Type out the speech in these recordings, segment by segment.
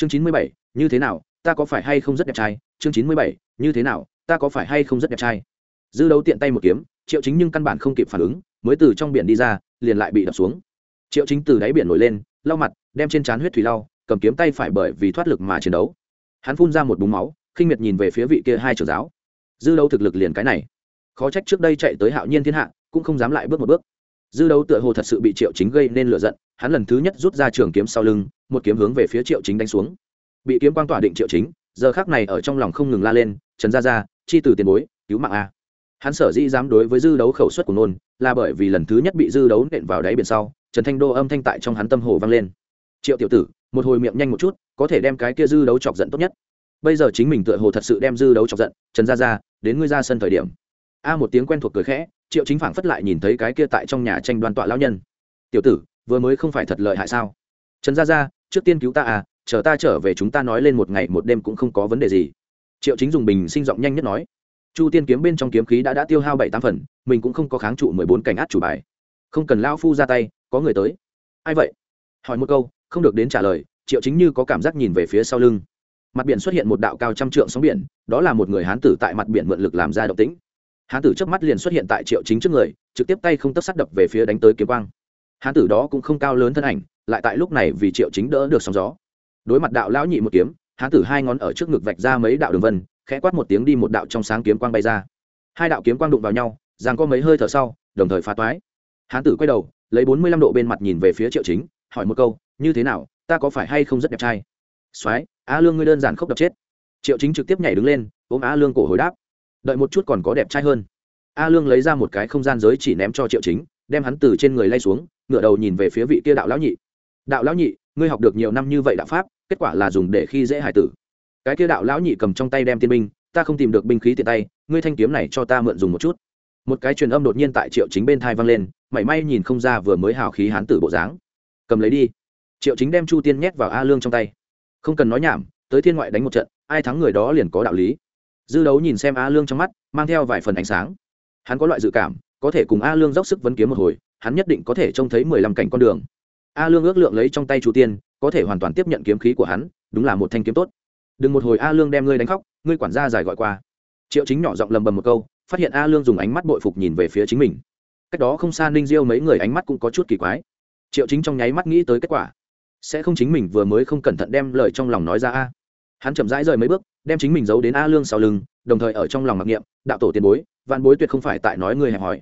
chương chín mươi bảy, như thế nào, ta có phải hay không rất đẹp trai? Chương chín mươi bảy, như thế nào, ta có phải hay không rất đẹp trai? Dư đấu tiện tay một kiếm, triệu chính nhưng căn bản không kịp phản ứng, mới từ trong biển đi ra, liền lại bị đập xuống. Triệu chính từ đáy biển nổi lên, lau mặt, đem trên trán huyết thủy lau, cầm kiếm tay phải bởi vì thoát lực mà chiến đấu. Hắn phun ra một búng máu, khinh miệt nhìn về phía vị kia hai trưởng giáo. Dư đấu thực lực liền cái này. Khó trách trước đây chạy tới hạo nhiên thiên hạ, cũng không dám lại bước một bước. Dư đấu tựa hồ thật sự bị triệu chính gây nên lựa giận hắn lần thứ nhất rút ra trường kiếm sau lưng, một kiếm hướng về phía triệu chính đánh xuống. Bị kiếm quan tỏa định triệu chính, giờ khác này ở trong lòng không ngừng la lên, trần gia gia, chi từ tiền bối, cứu mạng a. Hắn sở dĩ dám đối với dư đấu khẩu suất của nôn, là bởi vì lần thứ nhất bị dư đấu nện vào đáy biển sau, trần thanh đô âm thanh tại trong hắn tâm hồ vang lên. Triệu tiểu tử, một hồi miệng nhanh một chút, có thể đem cái kia dư đấu chọc giận tốt nhất. Bây giờ chính mình tựa hồ thật sự đem dư đấu chọc giận, trần gia gia, đến ngươi ra sân thời điểm. A một tiếng quen thuộc cười khẽ, triệu chính phảng phất lại nhìn thấy cái kia tại trong nhà tranh đoan tọa lão nhân. Tiểu tử vừa mới không phải thật lợi hại sao? Trần gia gia, trước tiên cứu ta à chờ ta trở về chúng ta nói lên một ngày một đêm cũng không có vấn đề gì. Triệu chính dùng bình sinh giọng nhanh nhất nói. Chu tiên kiếm bên trong kiếm khí đã đã tiêu hao bảy tám phần, mình cũng không có kháng trụ mười bốn cảnh át chủ bài. Không cần lao phu ra tay, có người tới. Ai vậy? Hỏi một câu, không được đến trả lời, triệu chính như có cảm giác nhìn về phía sau lưng. Mặt biển xuất hiện một đạo cao trăm trượng sóng biển, đó là một người hán tử tại mặt biển mượn lực làm ra động tĩnh. Hán tử trước mắt liền xuất hiện tại triệu chính trước người, trực tiếp tay không tấp sắt đập về phía đánh tới kiếm quang hán tử đó cũng không cao lớn thân ảnh, lại tại lúc này vì triệu chính đỡ được sóng gió. Đối mặt đạo lão nhị một kiếm, hán tử hai ngón ở trước ngực vạch ra mấy đạo đường vân, khẽ quát một tiếng đi một đạo trong sáng kiếm quang bay ra. Hai đạo kiếm quang đụng vào nhau, giằng có mấy hơi thở sau, đồng thời phá toái. Hán tử quay đầu, lấy bốn mươi lăm độ bên mặt nhìn về phía triệu chính, hỏi một câu, như thế nào, ta có phải hay không rất đẹp trai? Soái a lương ngươi đơn giản khóc đập chết. Triệu chính trực tiếp nhảy đứng lên, ôm a lương cổ hồi đáp, đợi một chút còn có đẹp trai hơn. A lương lấy ra một cái không gian giới chỉ ném cho triệu chính đem hắn từ trên người lay xuống ngựa đầu nhìn về phía vị kia đạo lão nhị. Đạo lão nhị, ngươi học được nhiều năm như vậy đạo pháp, kết quả là dùng để khi dễ hải tử. Cái kia đạo lão nhị cầm trong tay đem tiên binh, ta không tìm được binh khí tiện tay, ngươi thanh kiếm này cho ta mượn dùng một chút. Một cái truyền âm đột nhiên tại triệu chính bên thai vang lên, mảy may nhìn không ra vừa mới hào khí hán tử bộ dáng. Cầm lấy đi. Triệu chính đem chu tiên nhét vào a lương trong tay. Không cần nói nhảm, tới thiên ngoại đánh một trận, ai thắng người đó liền có đạo lý. Dư đấu nhìn xem a lương trong mắt, mang theo vài phần ánh sáng. Hắn có loại dự cảm có thể cùng a lương dốc sức vấn kiếm một hồi, hắn nhất định có thể trông thấy mười lăm cảnh con đường. A lương ước lượng lấy trong tay chu tiên, có thể hoàn toàn tiếp nhận kiếm khí của hắn, đúng là một thanh kiếm tốt. Đừng một hồi a lương đem ngươi đánh khóc, ngươi quản gia dài gọi qua. Triệu chính nhỏ giọng lầm bầm một câu, phát hiện a lương dùng ánh mắt bội phục nhìn về phía chính mình. Cách đó không xa ninh diêu mấy người ánh mắt cũng có chút kỳ quái. Triệu chính trong nháy mắt nghĩ tới kết quả. Sẽ không chính mình vừa mới không cẩn thận đem lời trong lòng nói ra a. Hắn chậm rãi rời mấy bước, đem chính mình giấu đến a lương sau lưng, đồng thời ở trong lòng mặc niệm, đạo tổ tiền bối, vạn bối tuyệt không phải tại nói người hẹp hỏi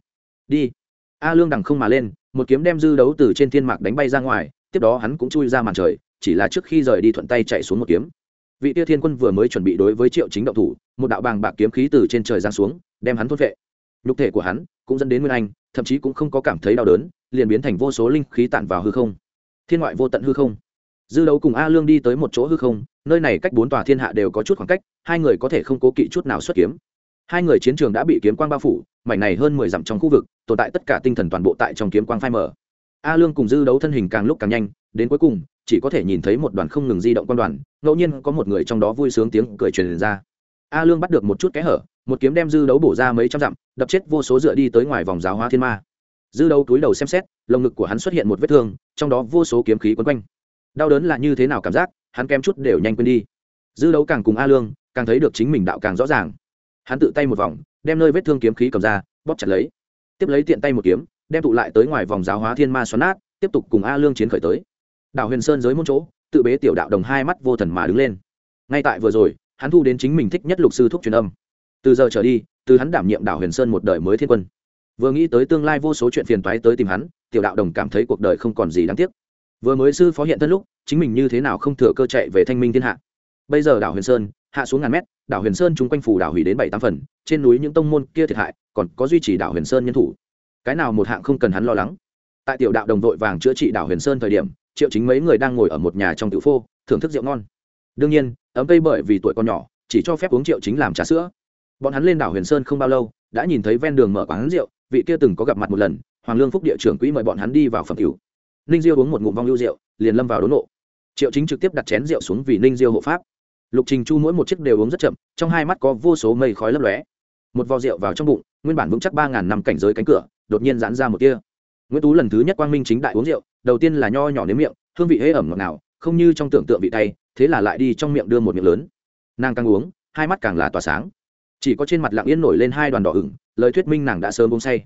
đi. A lương đằng không mà lên, một kiếm đem dư đấu từ trên thiên mạc đánh bay ra ngoài, tiếp đó hắn cũng chui ra màn trời, chỉ là trước khi rời đi thuận tay chạy xuống một kiếm. Vị tia thiên quân vừa mới chuẩn bị đối với triệu chính động thủ, một đạo bàng bạc kiếm khí từ trên trời giáng xuống, đem hắn thốt vệ nhục thể của hắn cũng dẫn đến nguyên anh, thậm chí cũng không có cảm thấy đau đớn, liền biến thành vô số linh khí tản vào hư không. Thiên ngoại vô tận hư không. Dư đấu cùng a lương đi tới một chỗ hư không, nơi này cách bốn tòa thiên hạ đều có chút khoảng cách, hai người có thể không cố kỵ chút nào xuất kiếm hai người chiến trường đã bị kiếm quang bao phủ, mảnh này hơn mười dặm trong khu vực, tồn tại tất cả tinh thần toàn bộ tại trong kiếm quang phai mở a lương cùng dư đấu thân hình càng lúc càng nhanh, đến cuối cùng, chỉ có thể nhìn thấy một đoàn không ngừng di động quan đoàn, ngẫu nhiên có một người trong đó vui sướng tiếng cười truyền ra. A lương bắt được một chút kẽ hở, một kiếm đem dư đấu bổ ra mấy trăm dặm, đập chết vô số dựa đi tới ngoài vòng giáo hóa thiên ma. Dư đấu túi đầu xem xét, lồng ngực của hắn xuất hiện một vết thương, trong đó vô số kiếm khí quấn quanh. Đau đớn là như thế nào cảm giác, hắn kém chút đều nhanh quên đi. Dư đấu càng cùng a lương, càng thấy được chính mình đạo càng rõ ràng hắn tự tay một vòng, đem nơi vết thương kiếm khí cầm ra, bóp chặt lấy. Tiếp lấy tiện tay một kiếm, đem tụ lại tới ngoài vòng giáo hóa thiên ma xoắn nát, tiếp tục cùng a lương chiến khởi tới. Đảo huyền sơn dưới môn chỗ, tự bế tiểu đạo đồng hai mắt vô thần mà đứng lên. Ngay tại vừa rồi, hắn thu đến chính mình thích nhất lục sư thuốc truyền âm. Từ giờ trở đi, từ hắn đảm nhiệm đảo huyền sơn một đời mới thiên quân. Vừa nghĩ tới tương lai vô số chuyện phiền toái tới tìm hắn, tiểu đạo đồng cảm thấy cuộc đời không còn gì đáng tiếc. Vừa mới sư phó hiện thân lúc, chính mình như thế nào không thừa cơ chạy về thanh minh thiên hạ. Bây giờ đảo huyền sơn hạ xuống ngàn mét, đảo huyền sơn chung quanh phủ đảo hủy đến bảy tám phần, trên núi những tông môn kia thiệt hại, còn có duy trì đảo huyền sơn nhân thủ. Cái nào một hạng không cần hắn lo lắng. Tại tiểu đạo đồng vội vàng chữa trị đảo huyền sơn thời điểm, triệu chính mấy người đang ngồi ở một nhà trong tự phô, thưởng thức rượu ngon. Đương nhiên, ấm cây bởi vì tuổi còn nhỏ, chỉ cho phép uống triệu chính làm trà sữa. Bọn hắn lên đảo huyền sơn không bao lâu, đã nhìn thấy ven đường mở quán rượu, vị kia từng có gặp mặt một lần, hoàng lương phúc địa trưởng quỹ mời bọn hắn đi vào phẩm cửu ninh diêu uống một ngụm vong lưu rượu, liền lâm vào đốn nộ. Triệu chính trực tiếp đặt chén rượu xuống vì ninh diêu hộ pháp lục trình chu mỗi một chiếc đều uống rất chậm, trong hai mắt có vô số mây khói lấp lóe. Một vò rượu vào trong bụng, nguyên bản vững chắc ba ngàn năm cảnh giới cánh cửa, đột nhiên giãn ra một tia. Nguyễn tú lần thứ nhất quang minh chính đại uống rượu, đầu tiên là nho nhỏ nếm miệng, hương vị hễ ẩm ngọt nào không như trong tưởng tượng vị tay, thế là lại đi trong miệng đưa một miệng lớn. Nàng càng uống, hai mắt càng là tỏa sáng. Chỉ có trên mặt lặng yên nổi lên hai đoàn đỏ ửng, lời thuyết minh nàng đã sớm uống say.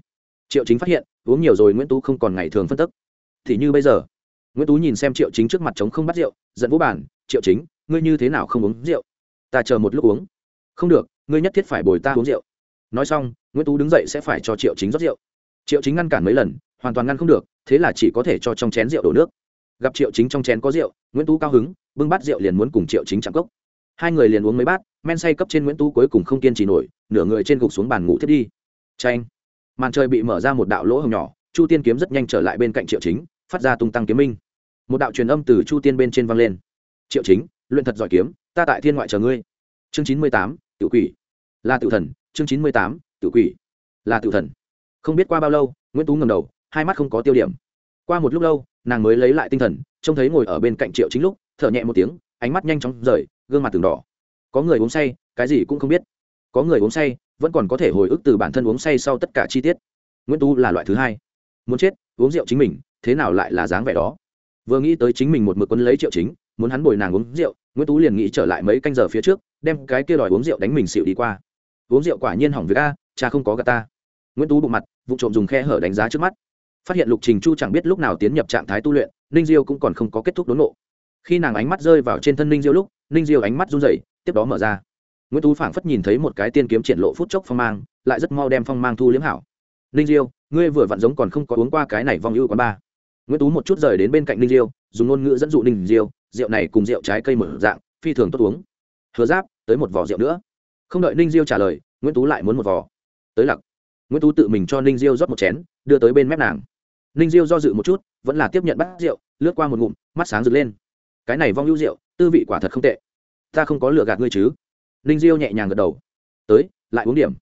Triệu chính phát hiện, uống nhiều rồi nguyễn tú không còn ngày thường phân tức. Thì như bây giờ, nguyễn tú nhìn xem triệu chính trước mặt trống không bắt rượu, giận vũ bản triệu chính ngươi như thế nào không uống rượu? Ta chờ một lúc uống. Không được, ngươi nhất thiết phải bồi ta uống rượu. Nói xong, nguyễn tú đứng dậy sẽ phải cho triệu chính rót rượu. Triệu chính ngăn cản mấy lần, hoàn toàn ngăn không được, thế là chỉ có thể cho trong chén rượu đổ nước. Gặp triệu chính trong chén có rượu, nguyễn tú cao hứng, bưng bát rượu liền muốn cùng triệu chính chạm cốc. Hai người liền uống mấy bát, men say cấp trên nguyễn tú cuối cùng không kiên trì nổi, nửa người trên gục xuống bàn ngủ thiết đi. Tranh màn trời bị mở ra một đạo lỗ hồng nhỏ, chu tiên kiếm rất nhanh trở lại bên cạnh triệu chính, phát ra tung tăng kiếm minh. Một đạo truyền âm từ chu tiên bên trên vang lên. Triệu chính luyện thật giỏi kiếm, ta tại thiên ngoại chờ ngươi. Chương chín mươi tám tự quỷ. Là tự thần, chương chín mươi tám tự quỷ. Là tự thần. Không biết qua bao lâu, nguyễn tú ngầm đầu, hai mắt không có tiêu điểm. Qua một lúc lâu, nàng mới lấy lại tinh thần, trông thấy ngồi ở bên cạnh triệu chính lúc, thở nhẹ một tiếng, ánh mắt nhanh chóng rời, gương mặt từng đỏ. Có người uống say, cái gì cũng không biết. Có người uống say, vẫn còn có thể hồi ức từ bản thân uống say sau tất cả chi tiết. Nguyễn tu là loại thứ hai. Muốn chết, uống rượu chính mình, thế nào lại là dáng vẻ đó? Vừa nghĩ tới chính mình một mực quân lấy triệu chính muốn hắn bồi nàng uống rượu, nguyễn tú liền nghĩ trở lại mấy canh giờ phía trước, đem cái kia đòi uống rượu đánh mình xịu đi qua. Uống rượu quả nhiên hỏng việc a, cha không có gà ta. Nguyễn tú bụng mặt, vụ trộm dùng khe hở đánh giá trước mắt. Phát hiện lục trình chu chẳng biết lúc nào tiến nhập trạng thái tu luyện, ninh diêu cũng còn không có kết thúc đốn nộ khi nàng ánh mắt rơi vào trên thân ninh diêu lúc, ninh diêu ánh mắt run rẩy, tiếp đó mở ra. Nguyễn tú phảng phất nhìn thấy một cái tiên kiếm triển lộ phút chốc phong mang, lại rất mau đem phong mang thu liếm hảo. Ninh diêu, ngươi vừa vặn giống còn không có uống qua cái này vong ưu quán ba. Nguyễn tú một chút rời đến bên cạnh ninh diêu, dùng ngôn ngữ dẫn dụ ninh diêu rượu này cùng rượu trái cây mở dạng, phi thường tốt uống. Hứa giáp, tới một vỏ rượu nữa. Không đợi ninh diêu trả lời, nguyễn tú lại muốn một vỏ tới lặc. Nguyễn tú tự mình cho ninh diêu rót một chén, đưa tới bên mép nàng. Ninh diêu do dự một chút, vẫn là tiếp nhận bát rượu, lướt qua một ngụm, mắt sáng rực lên. Cái này vong hữu rượu, tư vị quả thật không tệ. Ta không có lựa gạt ngươi chứ? Ninh diêu nhẹ nhàng gật đầu. Tới, lại uống điểm.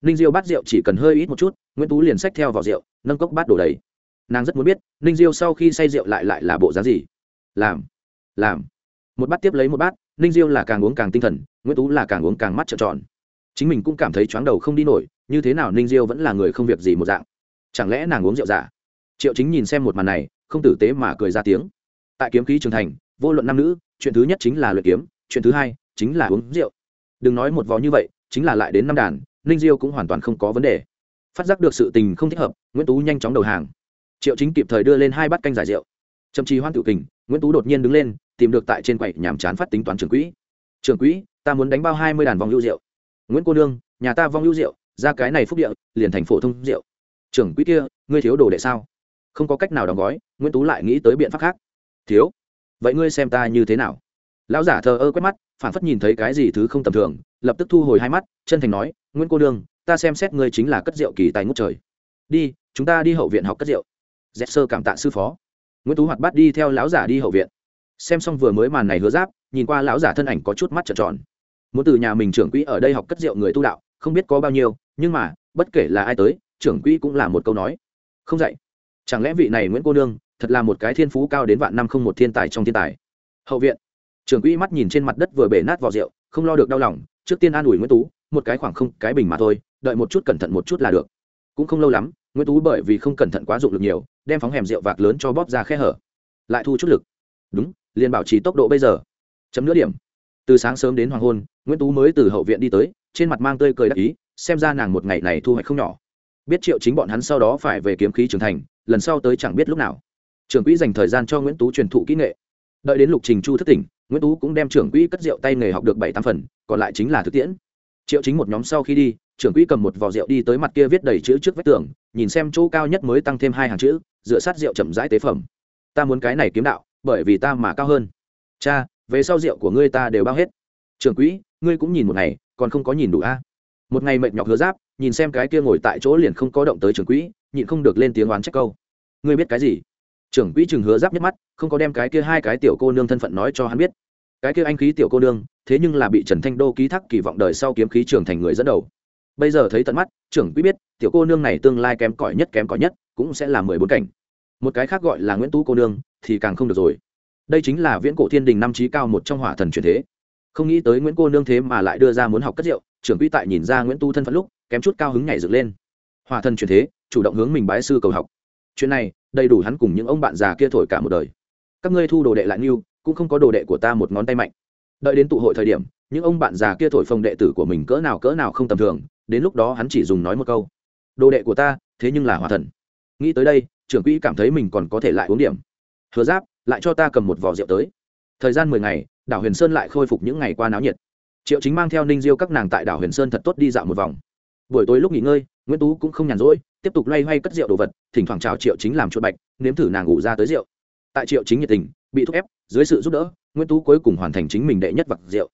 Ninh diêu bát rượu chỉ cần hơi ít một chút, nguyễn tú liền xách theo vào rượu, nâng cốc bát đổ đầy. Nàng rất muốn biết, ninh diêu sau khi say rượu lại lại là bộ dáng gì? Làm làm. Một bát tiếp lấy một bát, ninh diêu là càng uống càng tinh thần, nguyễn tú là càng uống càng mắt trợn tròn. Chính mình cũng cảm thấy chóng đầu không đi nổi, như thế nào ninh diêu vẫn là người không việc gì một dạng. Chẳng lẽ nàng uống rượu giả? Triệu chính nhìn xem một màn này, không tử tế mà cười ra tiếng. Tại kiếm khí trường thành, vô luận nam nữ, chuyện thứ nhất chính là luyện kiếm, chuyện thứ hai chính là uống rượu. Đừng nói một vò như vậy, chính là lại đến năm đàn, ninh diêu cũng hoàn toàn không có vấn đề. Phát giác được sự tình không thích hợp, nguyễn tú nhanh chóng đầu hàng. Triệu chính kịp thời đưa lên hai bát canh giải rượu chậm trì hoan tự kình, nguyễn tú đột nhiên đứng lên, tìm được tại trên quầy nhàm chán phát tính toán trường quỹ. Trường quỹ, ta muốn đánh bao hai mươi đàn vòng lưu rượu. Nguyễn cô nương, nhà ta vong lưu rượu, ra cái này phúc địa, liền thành phổ thông rượu. Trưởng quỹ kia, ngươi thiếu đồ đệ sao? Không có cách nào đóng gói, nguyễn tú lại nghĩ tới biện pháp khác. Thiếu, vậy ngươi xem ta như thế nào? Lão giả thờ ơ quét mắt phản phất nhìn thấy cái gì thứ không tầm thường, lập tức thu hồi hai mắt, chân thành nói, nguyễn cô đương ta xem xét ngươi chính là cất rượu kỳ tài ngút trời. Đi, chúng ta đi hậu viện học cất rượu. Dẹp sơ cảm tạ sư phó nguyễn tú hoạt bát đi theo lão giả đi hậu viện. Xem xong vừa mới màn này hứa giáp, nhìn qua lão giả thân ảnh có chút mắt trợn tròn. Muốn từ nhà mình trưởng quỹ ở đây học cất rượu người tu đạo, không biết có bao nhiêu, nhưng mà, bất kể là ai tới, trưởng quỹ cũng là một câu nói. Không dạy. Chẳng lẽ vị này nguyễn cô nương, thật là một cái thiên phú cao đến vạn năm không một thiên tài trong thiên tài? Hậu viện. Trưởng quỹ mắt nhìn trên mặt đất vừa bể nát vỏ rượu, không lo được đau lòng, trước tiên an ủi nguyễn tú, một cái khoảng không, cái bình mà thôi, đợi một chút cẩn thận một chút là được. Cũng không lâu lắm, nguyễn tú bởi vì không cẩn thận quá dụng lực nhiều đem phóng hẻm rượu vạc lớn cho bóp ra khe hở. Lại thu chút lực. Đúng, liền bảo trì tốc độ bây giờ. Chấm nửa điểm. Từ sáng sớm đến hoàng hôn, nguyễn tú mới từ hậu viện đi tới, trên mặt mang tươi cười đắc ý, xem ra nàng một ngày này thu hoạch không nhỏ. Biết triệu chính bọn hắn sau đó phải về kiếm khí trưởng thành, lần sau tới chẳng biết lúc nào. Trưởng quỹ dành thời gian cho nguyễn tú truyền thụ kỹ nghệ. Đợi đến lục trình chu thất tỉnh, nguyễn tú cũng đem trưởng quỹ cất rượu tay nghề học được bảy tám phần, còn lại chính là thực tiễn. Triệu chính một nhóm sau khi đi trưởng quỹ cầm một vò rượu đi tới mặt kia viết đầy chữ trước vách tường, nhìn xem chỗ cao nhất mới tăng thêm hai hàng chữ, dựa sát rượu chậm rãi tế phẩm. Ta muốn cái này kiếm đạo, bởi vì ta mà cao hơn. Cha, về sau rượu của ngươi ta đều bao hết. Trưởng quỹ, ngươi cũng nhìn một ngày, còn không có nhìn đủ a? Một ngày mệt nhọc hứa giáp, nhìn xem cái kia ngồi tại chỗ liền không có động tới trưởng quỹ, nhịn không được lên tiếng oán trách câu. Ngươi biết cái gì? Trưởng quỹ chừng hứa giáp nhất mắt, không có đem cái kia hai cái tiểu cô nương thân phận nói cho hắn biết. Cái kia anh khí tiểu cô nương, thế nhưng là bị trần thanh đô ký thác kỳ vọng đời sau kiếm khí trưởng thành người dẫn đầu bây giờ thấy tận mắt, trưởng quý biết, tiểu cô nương này tương lai kém cỏi nhất, kém cỏi nhất, cũng sẽ là mười bốn cảnh. Một cái khác gọi là nguyễn tú cô nương, thì càng không được rồi. Đây chính là viễn cổ thiên đình năm trí cao một trong hỏa thần truyền thế. Không nghĩ tới nguyễn cô nương thế mà lại đưa ra muốn học cất rượu, trưởng quý tại nhìn ra nguyễn tu thân phận lúc, kém chút cao hứng nhảy dựng lên. Hỏa thần truyền thế, chủ động hướng mình bái sư cầu học. Chuyện này, đầy đủ hắn cùng những ông bạn già kia thổi cả một đời. Các ngươi thu đồ đệ lại như, cũng không có đồ đệ của ta một ngón tay mạnh. Đợi đến tụ hội thời điểm, những ông bạn già kia thổi phồng đệ tử của mình cỡ nào cỡ nào không tầm thường đến lúc đó hắn chỉ dùng nói một câu. Đồ đệ của ta, thế nhưng là hòa thần. Nghĩ tới đây, trưởng quỹ cảm thấy mình còn có thể lại uống điểm. Hứa giáp, lại cho ta cầm một vò rượu tới. Thời gian mười ngày, đảo huyền sơn lại khôi phục những ngày qua náo nhiệt. Triệu chính mang theo ninh diêu các nàng tại đảo huyền sơn thật tốt đi dạo một vòng. Buổi tối lúc nghỉ ngơi, nguyễn tú cũng không nhàn rỗi, tiếp tục loay hoay cất rượu đồ vật, thỉnh thoảng chào triệu chính làm chuột bạch, nếm thử nàng ngủ ra tới rượu. Tại triệu chính nhiệt tình, bị thúc ép, dưới sự giúp đỡ, nguyễn tú cuối cùng hoàn thành chính mình đệ nhất vặt rượu.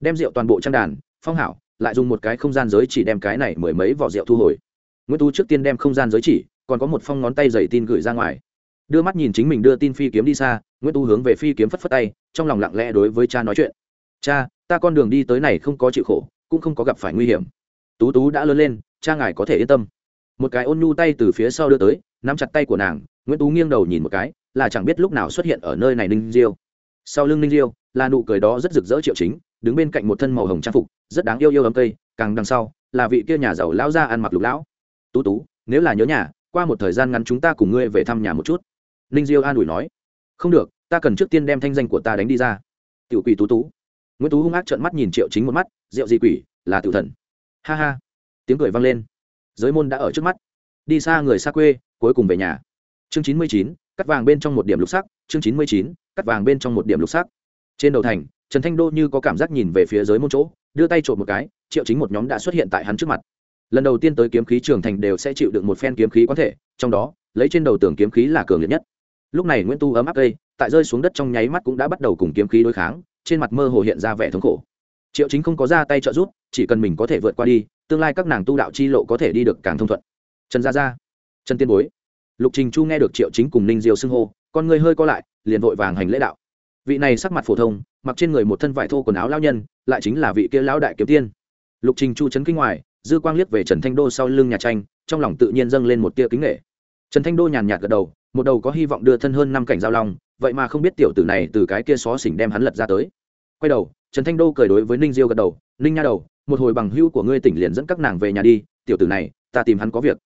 Đem rượu toàn bộ trang đàn, phong hảo lại dùng một cái không gian giới chỉ đem cái này mười mấy vỏ rượu thu hồi. Nguyễn tú trước tiên đem không gian giới chỉ, còn có một phong ngón tay dày tin gửi ra ngoài. Đưa mắt nhìn chính mình đưa tin phi kiếm đi xa, nguyễn tú hướng về phi kiếm phất phất tay, trong lòng lặng lẽ đối với cha nói chuyện. Cha, ta con đường đi tới này không có chịu khổ, cũng không có gặp phải nguy hiểm. Tú tú đã lớn lên, cha ngài có thể yên tâm. Một cái ôn nhu tay từ phía sau đưa tới, nắm chặt tay của nàng, nguyễn tú nghiêng đầu nhìn một cái, là chẳng biết lúc nào xuất hiện ở nơi này ninh diêu. Sau lưng ninh diêu, là nụ cười đó rất rực rỡ triệu chính đứng bên cạnh một thân màu hồng trang phục, rất đáng yêu yêu ấm cây, càng đằng sau, là vị kia nhà giàu lão ra ăn mặc lục lão. Tú tú, nếu là nhớ nhà, qua một thời gian ngắn chúng ta cùng ngươi về thăm nhà một chút. Ninh diêu an ủi nói. Không được, ta cần trước tiên đem thanh danh của ta đánh đi ra. Tiểu quỷ tú tú. Nguyễn tú hung ác trợn mắt nhìn triệu chính một mắt, rượu gì quỷ, là tiểu thần. Ha ha. Tiếng cười vang lên. Giới môn đã ở trước mắt. Đi xa người xa quê, cuối cùng về nhà. Chương chín mươi chín, cắt vàng bên trong một điểm lục sắc, chương chín mươi chín, cắt vàng bên trong một điểm lục sắc. Trên đầu thành trần thanh đô như có cảm giác nhìn về phía dưới môn chỗ, đưa tay trộm một cái, triệu chính một nhóm đã xuất hiện tại hắn trước mặt. Lần đầu tiên tới kiếm khí trường thành đều sẽ chịu được một phen kiếm khí quán thể, trong đó, lấy trên đầu tường kiếm khí là cường liệt nhất. Lúc này nguyễn tu ấm áp cây, tại rơi xuống đất trong nháy mắt cũng đã bắt đầu cùng kiếm khí đối kháng, trên mặt mơ hồ hiện ra vẻ thống khổ. Triệu chính không có ra tay trợ giúp, chỉ cần mình có thể vượt qua đi, tương lai các nàng tu đạo chi lộ có thể đi được càng thông thuận. Trần gia gia, trần tiên bối. Lục trình chu nghe được triệu chính cùng ninh diêu xưng hô, con người hơi co lại, liền vội vàng hành lễ đạo vị này sắc mặt phổ thông, mặc trên người một thân vải thô quần áo lao nhân, lại chính là vị kia lão đại kiếm tiên. Lục trình chu chấn kinh ngoài, dư quang liếc về trần thanh đô sau lưng nhà tranh, trong lòng tự nhiên dâng lên một tia kính nghệ trần thanh đô nhàn nhạt gật đầu, một đầu có hy vọng đưa thân hơn năm cảnh giao long, vậy mà không biết tiểu tử này từ cái kia xó xỉnh đem hắn lật ra tới. Quay đầu, trần thanh đô cười đối với ninh diêu gật đầu, ninh nha đầu, một hồi bằng hưu của ngươi tỉnh liền dẫn các nàng về nhà đi, tiểu tử này, ta tìm hắn có việc.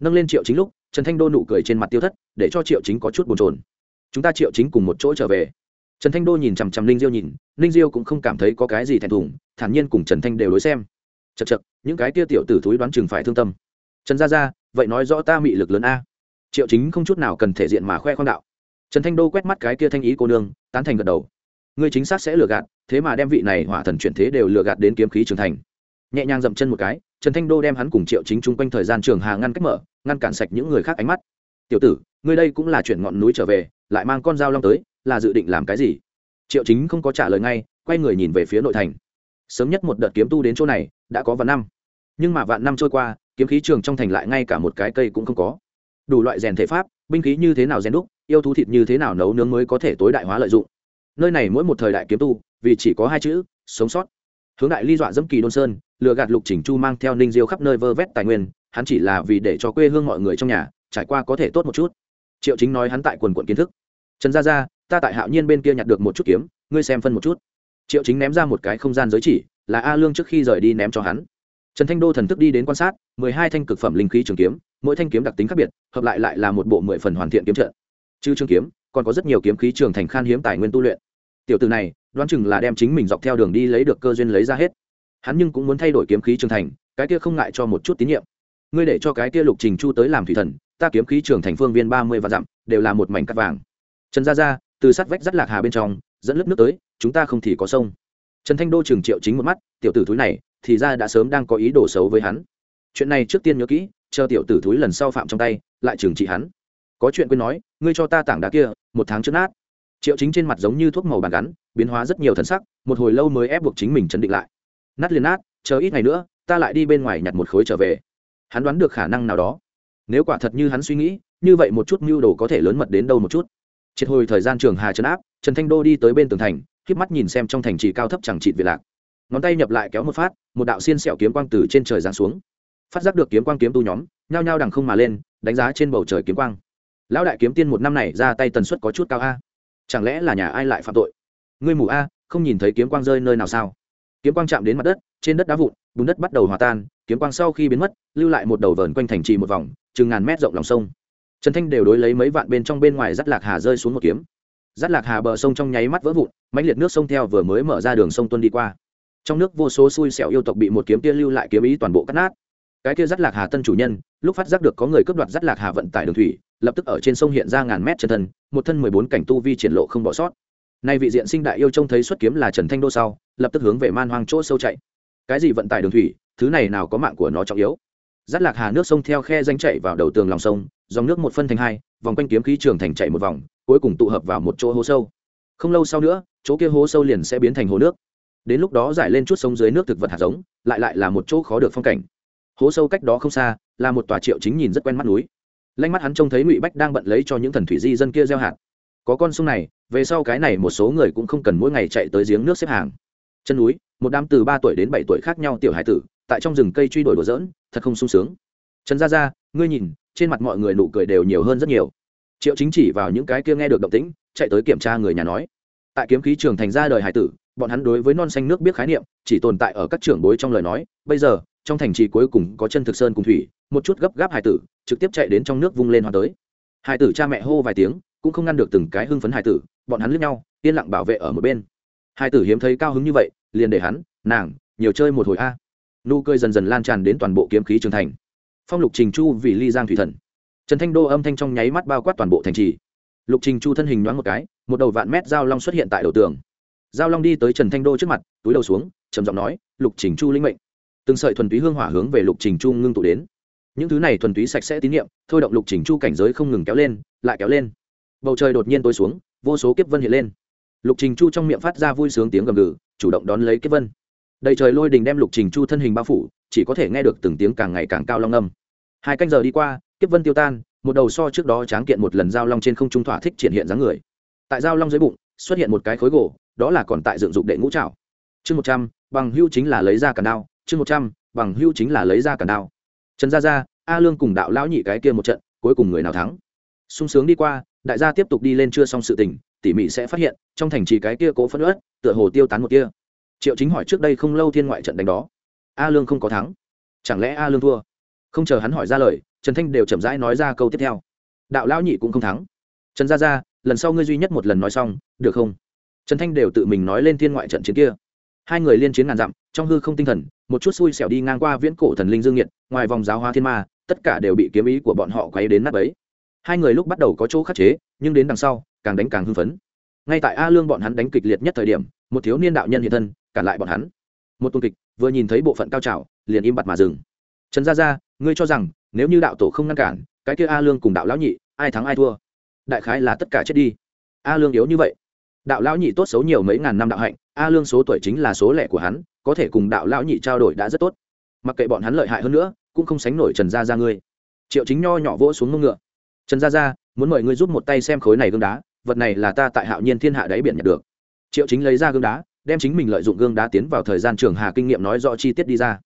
Nâng lên triệu chính lúc, trần thanh đô nụ cười trên mặt tiêu thất, để cho triệu chính có chút bồn trồn chúng ta triệu chính cùng một chỗ trở về trần thanh đô nhìn chằm chằm Linh diêu nhìn Linh diêu cũng không cảm thấy có cái gì thèm thùng, thản nhiên cùng trần thanh đều đối xem. Chật chật những cái tia tiểu tử thúi đoán chừng phải thương tâm. Trần gia gia, vậy nói rõ ta mị lực lớn a. Triệu chính không chút nào cần thể diện mà khoe khoang đạo. Trần thanh đô quét mắt cái kia thanh ý cô nương, tán thành gật đầu. Ngươi chính xác sẽ lừa gạt, thế mà đem vị này hỏa thần chuyển thế đều lừa gạt đến kiếm khí trưởng thành. Nhẹ nhàng dậm chân một cái, trần thanh đô đem hắn cùng triệu chính chung quanh thời gian trường hà ngăn cách mở, ngăn cản sạch những người khác ánh mắt. Tiểu tử, ngươi đây cũng là chuyển ngọn núi trở về, lại mang con dao long tới là dự định làm cái gì? Triệu chính không có trả lời ngay, quay người nhìn về phía nội thành. Sớm nhất một đợt kiếm tu đến chỗ này, đã có vạn năm. Nhưng mà vạn năm trôi qua, kiếm khí trường trong thành lại ngay cả một cái cây cũng không có. Đủ loại rèn thể pháp, binh khí như thế nào rèn đúc, yêu thú thịt như thế nào nấu nướng mới có thể tối đại hóa lợi dụng. Nơi này mỗi một thời đại kiếm tu, vì chỉ có hai chữ, sống sót. Hướng đại ly dọa dẫm kỳ đôn sơn, lừa gạt lục chỉnh chu mang theo ninh diêu khắp nơi vơ vét tài nguyên, hắn chỉ là vì để cho quê hương mọi người trong nhà, trải qua có thể tốt một chút. Triệu chính nói hắn tại quần quận kiến thức. Trần gia gia ta tại hạo nhiên bên kia nhặt được một chút kiếm, ngươi xem phân một chút. Triệu chính ném ra một cái không gian giới chỉ, là a lương trước khi rời đi ném cho hắn. Trần thanh đô thần thức đi đến quan sát, mười hai thanh cực phẩm linh khí trường kiếm, mỗi thanh kiếm đặc tính khác biệt, hợp lại lại là một bộ mười phần hoàn thiện kiếm trận. Chứ trường kiếm, còn có rất nhiều kiếm khí trường thành khan hiếm tài nguyên tu luyện. Tiểu từ này, đoán chừng là đem chính mình dọc theo đường đi lấy được cơ duyên lấy ra hết. Hắn nhưng cũng muốn thay đổi kiếm khí trường thành, cái kia không ngại cho một chút tín nhiệm. Ngươi để cho cái kia lục trình chu tới làm thủy thần, ta kiếm khí trường thành phương viên ba mươi và dặm, đều là một mảnh cắt vàng. Trần gia gia từ sát vách rắt lạc hà bên trong, dẫn lớp nước tới, chúng ta không thì có sông. Trần thanh đô trường triệu chính một mắt, tiểu tử thúi này, thì ra đã sớm đang có ý đồ xấu với hắn. Chuyện này trước tiên nhớ kỹ, chờ tiểu tử thúi lần sau phạm trong tay, lại trừng trị hắn. Có chuyện quên nói, ngươi cho ta tảng đá kia, một tháng trước nát. Triệu chính trên mặt giống như thuốc màu bàn gắn, biến hóa rất nhiều thần sắc, một hồi lâu mới ép buộc chính mình chấn định lại. Nát liền nát, chờ ít ngày nữa, ta lại đi bên ngoài nhặt một khối trở về. Hắn đoán được khả năng nào đó. Nếu quả thật như hắn suy nghĩ, như vậy một chút mưu đồ có thể lớn mật đến đâu một chút triệt hồi thời gian trường hà trấn áp, trần thanh đô đi tới bên tường thành híp mắt nhìn xem trong thành trì cao thấp chẳng trịt việt lạc. Ngón tay nhập lại kéo một phát, một đạo xiên sẹo kiếm quang từ trên trời giáng xuống. Phát giác được kiếm quang kiếm tu nhóm, nhao nhao đằng không mà lên, đánh giá trên bầu trời kiếm quang. Lão đại kiếm tiên một năm này ra tay tần suất có chút cao a. Chẳng lẽ là nhà ai lại phạm tội? Ngươi mù a, không nhìn thấy kiếm quang rơi nơi nào sao? Kiếm quang chạm đến mặt đất, trên đất đá vụn, bùn đất bắt đầu hòa tan, kiếm quang sau khi biến mất, lưu lại một đầu vờn quanh thành trì một vòng, chừng ngàn mét rộng lòng sông trần thanh đều đối lấy mấy vạn bên trong bên ngoài rắt lạc hà rơi xuống một kiếm. Rắt lạc hà bờ sông trong nháy mắt vỡ vụn, mãnh liệt nước sông theo vừa mới mở ra đường sông tuân đi qua. Trong nước vô số xui xẻo yêu tộc bị một kiếm kia lưu lại kiếm ý toàn bộ cắt nát. Cái kia rắt lạc hà tân chủ nhân, lúc phát giác được có người cướp đoạt rắt lạc hà vận tải đường thủy, lập tức ở trên sông hiện ra ngàn mét chân thân, một thân mười bốn cảnh tu vi triển lộ không bỏ sót. Nay vị diện sinh đại yêu trông thấy xuất kiếm là trần thanh đô sau, lập tức hướng về man hoang chỗ sâu chạy. Cái gì vận tải đường thủy, thứ này nào có mạng của nó trọng yếu? Rắt lạc hà nước sông theo khe danh chạy vào đầu tường lòng sông dòng nước một phân thành hai, vòng quanh kiếm khí trường thành chạy một vòng, cuối cùng tụ hợp vào một chỗ hố sâu. Không lâu sau nữa, chỗ kia hố sâu liền sẽ biến thành hồ nước. Đến lúc đó giải lên chút sông dưới nước thực vật hạt giống, lại lại là một chỗ khó được phong cảnh. Hố sâu cách đó không xa, là một tòa triệu chính nhìn rất quen mắt núi. Lanh mắt hắn trông thấy ngụy bách đang bận lấy cho những thần thủy di dân kia gieo hạt. Có con sông này, về sau cái này một số người cũng không cần mỗi ngày chạy tới giếng nước xếp hàng. Chân núi, một đám từ ba tuổi đến bảy tuổi khác nhau tiểu hải tử, tại trong rừng cây truy đuổi đùa dỡn thật không sung sướng. Trần gia gia, ngươi nhìn trên mặt mọi người nụ cười đều nhiều hơn rất nhiều. Triệu chính chỉ vào những cái kia nghe được động tĩnh, chạy tới kiểm tra người nhà nói, tại kiếm khí trường thành ra đời hải tử, bọn hắn đối với non xanh nước biết khái niệm, chỉ tồn tại ở các trưởng bối trong lời nói. Bây giờ, trong thành trì cuối cùng có chân thực sơn cùng thủy, một chút gấp gáp hải tử, trực tiếp chạy đến trong nước vung lên hoa tới. Hải tử cha mẹ hô vài tiếng, cũng không ngăn được từng cái hưng phấn hải tử, bọn hắn lướt nhau, yên lặng bảo vệ ở một bên. Hải tử hiếm thấy cao hứng như vậy, liền để hắn, nàng, nhiều chơi một hồi a. Nụ cười dần dần lan tràn đến toàn bộ kiếm khí trường thành phong lục trình chu vì ly giang thủy thần. Trần thanh đô âm thanh trong nháy mắt bao quát toàn bộ thành trì. Lục trình chu thân hình nhoáng một cái, một đầu vạn mét giao long xuất hiện tại đầu tường. Giao long đi tới trần thanh đô trước mặt, túi đầu xuống, trầm giọng nói, lục trình chu linh mệnh. Từng sợi thuần túy hương hỏa hướng về lục trình chu ngưng tụ đến. Những thứ này thuần túy sạch sẽ tín nhiệm thôi động lục trình chu cảnh giới không ngừng kéo lên, lại kéo lên. Bầu trời đột nhiên tối xuống, vô số kiếp vân hiện lên. Lục trình chu trong miệng phát ra vui sướng tiếng gầm gừ, chủ động đón lấy kiếp vân. Đầy trời lôi đình đem lục trình chu thân hình bao phủ chỉ có thể nghe được từng tiếng càng ngày càng cao long âm. Hai canh giờ đi qua, kiếp vân tiêu tan, một đầu so trước đó tráng kiện một lần giao long trên không trung thỏa thích triển hiện dáng người. Tại giao long dưới bụng, xuất hiện một cái khối gỗ, đó là còn tại dựng dụng đệ ngũ trảo. Chương một trăm, bằng hưu chính là lấy ra cả đao. Chương một trăm, bằng hưu chính là lấy ra cả đao. Trần gia gia, a lương cùng đạo lão nhị cái kia một trận, cuối cùng người nào thắng? Sung sướng đi qua, đại gia tiếp tục đi lên chưa xong sự tình, tỉ mỉ sẽ phát hiện, trong thành trì cái kia cố phân ớt tựa hồ tiêu tán một kia triệu chính hỏi trước đây không lâu thiên ngoại trận đánh đó a lương không có thắng. Chẳng lẽ a lương thua? Không chờ hắn hỏi ra lời, trần thanh đều chậm rãi nói ra câu tiếp theo. Đạo lão nhị cũng không thắng. Trần gia gia, lần sau ngươi duy nhất một lần nói xong, được không? Trần thanh đều tự mình nói lên thiên ngoại trận chiến kia. Hai người liên chiến ngàn dặm, trong hư không tinh thần, một chút xui xẻo đi ngang qua viễn cổ thần linh dương nhiệt, ngoài vòng giáo hoa thiên ma, tất cả đều bị kiếm ý của bọn họ quấy đến nắp ấy hai người lúc bắt đầu có chỗ khắc chế, nhưng đến đằng sau, càng đánh càng hưng phấn. Ngay tại a lương bọn hắn đánh kịch liệt nhất thời điểm, một thiếu niên đạo nhân hiện thân, cản lại bọn hắn một tuần kịch, vừa nhìn thấy bộ phận cao trào, liền im bặt mà dừng. Trần gia gia, ngươi cho rằng, nếu như đạo tổ không ngăn cản, cái kia a lương cùng đạo lão nhị, ai thắng ai thua? Đại khái là tất cả chết đi. A lương yếu như vậy. Đạo lão nhị tốt xấu nhiều mấy ngàn năm đạo hạnh, a lương số tuổi chính là số lẻ của hắn, có thể cùng đạo lão nhị trao đổi đã rất tốt. Mặc kệ bọn hắn lợi hại hơn nữa, cũng không sánh nổi trần gia gia ngươi. Triệu chính nho nhỏ vỗ xuống mông ngựa. Trần gia gia, muốn mời ngươi giúp một tay xem khối này gương đá, vật này là ta tại hạo nhiên thiên hạ đáy biển nhận được. Triệu chính lấy ra gương đá đem chính mình lợi dụng gương đá tiến vào thời gian trường hà kinh nghiệm nói rõ chi tiết đi ra.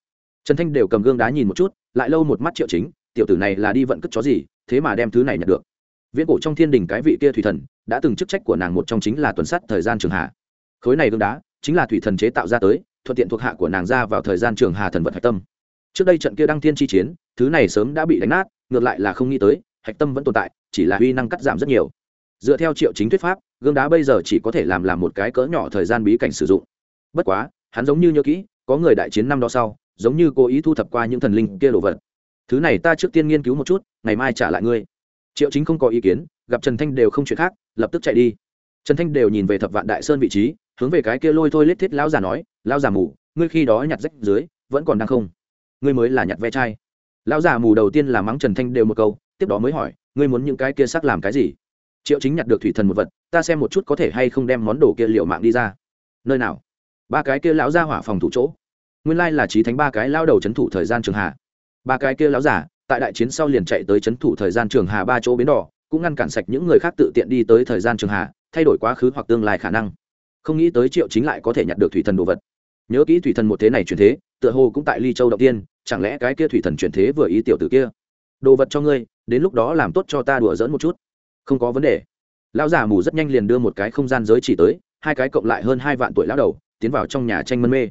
Trần thanh đều cầm gương đá nhìn một chút, lại lâu một mắt triệu chính, tiểu tử này là đi vận cất chó gì, thế mà đem thứ này nhận được. Viễn cổ trong thiên đình cái vị kia thủy thần, đã từng chức trách của nàng một trong chính là tuần sát thời gian trường hà. Khối này gương đá, chính là thủy thần chế tạo ra tới, thuận tiện thuộc hạ của nàng ra vào thời gian trường hà thần vật hạch tâm. Trước đây trận kia đăng thiên chi chiến, thứ này sớm đã bị đánh nát, ngược lại là không nghĩ tới, hạch tâm vẫn tồn tại, chỉ là uy năng cắt giảm rất nhiều. Dựa theo triệu chính thuyết pháp gương đá bây giờ chỉ có thể làm làm một cái cỡ nhỏ thời gian bí cảnh sử dụng. Bất quá, hắn giống như nhớ kỹ, có người đại chiến năm đó sau, giống như cố ý thu thập qua những thần linh kia đồ vật. Thứ này ta trước tiên nghiên cứu một chút, ngày mai trả lại ngươi. Triệu chính không có ý kiến, gặp trần thanh đều không chuyện khác, lập tức chạy đi. Trần thanh đều nhìn về thập vạn đại sơn vị trí, hướng về cái kia lôi thôi lết thiết lão già nói, lão già mù, ngươi khi đó nhặt rách dưới, vẫn còn đang không? Ngươi mới là nhặt ve chai. Lão già mù đầu tiên là mắng trần thanh đều một câu, tiếp đó mới hỏi, ngươi muốn những cái kia sắc làm cái gì? Triệu chính nhặt được thủy thần một vật, ta xem một chút có thể hay không đem món đồ kia liệu mạng đi ra. Nơi nào? Ba cái kia lão ra hỏa phòng thủ chỗ. Nguyên lai là trí thánh ba cái lao đầu c h ấ n thủ thời gian trường hà ba cái kia lão giả, tại đại chiến sau liền chạy tới c h ấ n thủ thời gian trường hà ba chỗ bến đỏ, cũng ngăn cản sạch những người khác tự tiện đi tới thời gian trường hà thay đổi quá khứ hoặc tương lai khả năng. Không nghĩ tới triệu chính lại có thể nhặt được thủy thần đồ vật. Nhớ kỹ thủy thần một thế này chuyển thế, tựa hồ cũng tại ly châu đầu tiên, chẳng lẽ cái kia thủy thần chuyển thế vừa ý tiểu t kia? Đồ vật cho ngươi, đến lúc đó làm tốt cho ta đùa dỡn một chút không có vấn đề. Lão già mù rất nhanh liền đưa một cái không gian giới chỉ tới, hai cái cộng lại hơn hai vạn tuổi lão đầu, tiến vào trong nhà tranh mân mê.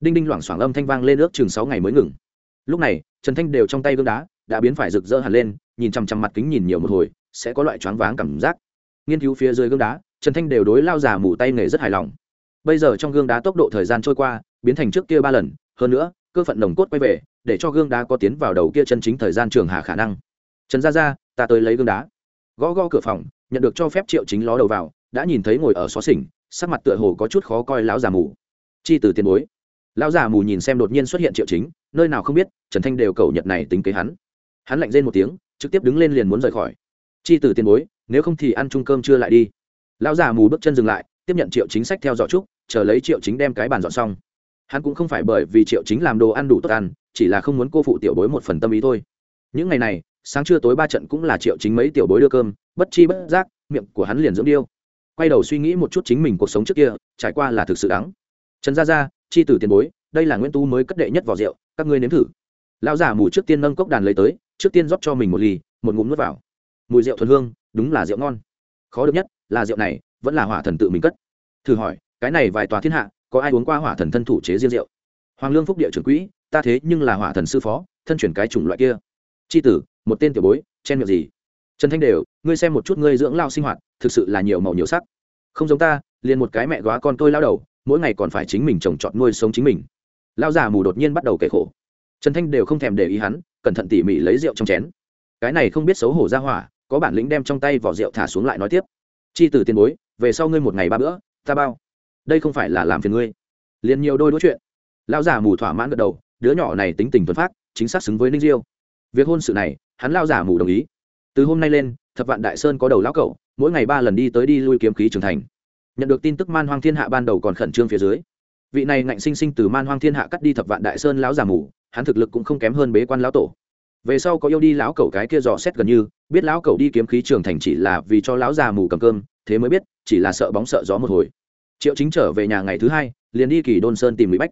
Đinh đinh loảng xoảng âm thanh vang lên ước chừng sáu ngày mới ngừng. Lúc này, trần thanh đều trong tay gương đá, đã biến phải rực rỡ hẳn lên, nhìn chằm chằm mặt kính nhìn nhiều một hồi, sẽ có loại choáng váng cảm giác. Nghiên cứu phía dưới gương đá, trần thanh đều đối lao già mù tay nghề rất hài lòng. Bây giờ trong gương đá tốc độ thời gian trôi qua, biến thành trước kia ba lần, hơn nữa, cơ phận nồng cốt quay về, để cho gương đá có tiến vào đầu kia chân chính thời gian trường hạ khả năng. Trần gia gia, ta tới lấy gương đá gõ gõ cửa phòng, nhận được cho phép triệu chính ló đầu vào, đã nhìn thấy ngồi ở xó xỉnh, sắc mặt tựa hồ có chút khó coi lão già mù. Chi từ tiền bối. Lão già mù nhìn xem đột nhiên xuất hiện triệu chính, nơi nào không biết, trần thanh đều cầu nhật này tính kế hắn. Hắn lạnh rên một tiếng, trực tiếp đứng lên liền muốn rời khỏi. Chi từ tiền bối, nếu không thì ăn chung cơm chưa lại đi. Lão già mù bước chân dừng lại, tiếp nhận triệu chính sách theo dõi trúc chờ lấy triệu chính đem cái bàn dọn xong. Hắn cũng không phải bởi vì triệu chính làm đồ ăn đủ tốt ăn, chỉ là không muốn cô phụ tiểu bối một phần tâm ý thôi. Những ngày này sáng trưa tối ba trận cũng là triệu chính mấy tiểu bối đưa cơm, bất chi bất giác, miệng của hắn liền dưỡng điêu. Quay đầu suy nghĩ một chút chính mình cuộc sống trước kia, trải qua là thực sự đắng. Trần gia gia, chi tử tiền bối, đây là nguyễn tú mới cất đệ nhất vỏ rượu, các ngươi nếm thử. Lão giả mù trước tiên nâng cốc đàn lấy tới, trước tiên rót cho mình một ly, một ngụm nước vào. Mùi rượu thuần hương, đúng là rượu ngon. Khó được nhất, là rượu này, vẫn là hỏa thần tự mình cất. Thử hỏi, cái này vài tòa thiên hạ, có ai uống qua hỏa thần thân thủ chế riêng rượu? Hoàng lương phúc địa trưởng quỹ, ta thế nhưng là hỏa thần sư phó, thân chuyển cái chủng loại kia. C tử một tên tiểu bối, chen miệng gì? Trần thanh đều, ngươi xem một chút ngươi dưỡng lao sinh hoạt, thực sự là nhiều màu nhiều sắc. Không giống ta, liền một cái mẹ góa con tôi lao đầu, mỗi ngày còn phải chính mình trồng trọt nuôi sống chính mình. Lao già mù đột nhiên bắt đầu kể khổ. Trần thanh đều không thèm để ý hắn, cẩn thận tỉ mỉ lấy rượu trong chén. Cái này không biết xấu hổ ra hỏa, có bản lĩnh đem trong tay vỏ rượu thả xuống lại nói tiếp. Chi từ tiền bối, về sau ngươi một ngày ba bữa, ta bao. Đây không phải là làm phiền ngươi. Liền nhiều đôi đối chuyện. Lão già mù thỏa mãn gật đầu, đứa nhỏ này tính tình thuần phát chính xác xứng với ninh diêu. Việc hôn sự này hắn lao giả mù đồng ý. Từ hôm nay lên, thập vạn đại sơn có đầu lão cậu mỗi ngày ba lần đi tới đi lui kiếm khí trưởng thành. Nhận được tin tức man hoang thiên hạ ban đầu còn khẩn trương phía dưới. Vị này ngạnh sinh sinh từ man hoang thiên hạ cắt đi thập vạn đại sơn lão già mù, hắn thực lực cũng không kém hơn bế quan lão tổ. Về sau có yêu đi lão cậu cái kia dò xét gần như, biết lão cậu đi kiếm khí trường thành chỉ là vì cho lão già mù cầm cơm, thế mới biết, chỉ là sợ bóng sợ gió một hồi. Triệu chính trở về nhà ngày thứ hai, liền đi kỳ đôn sơn tìm ngụy bách.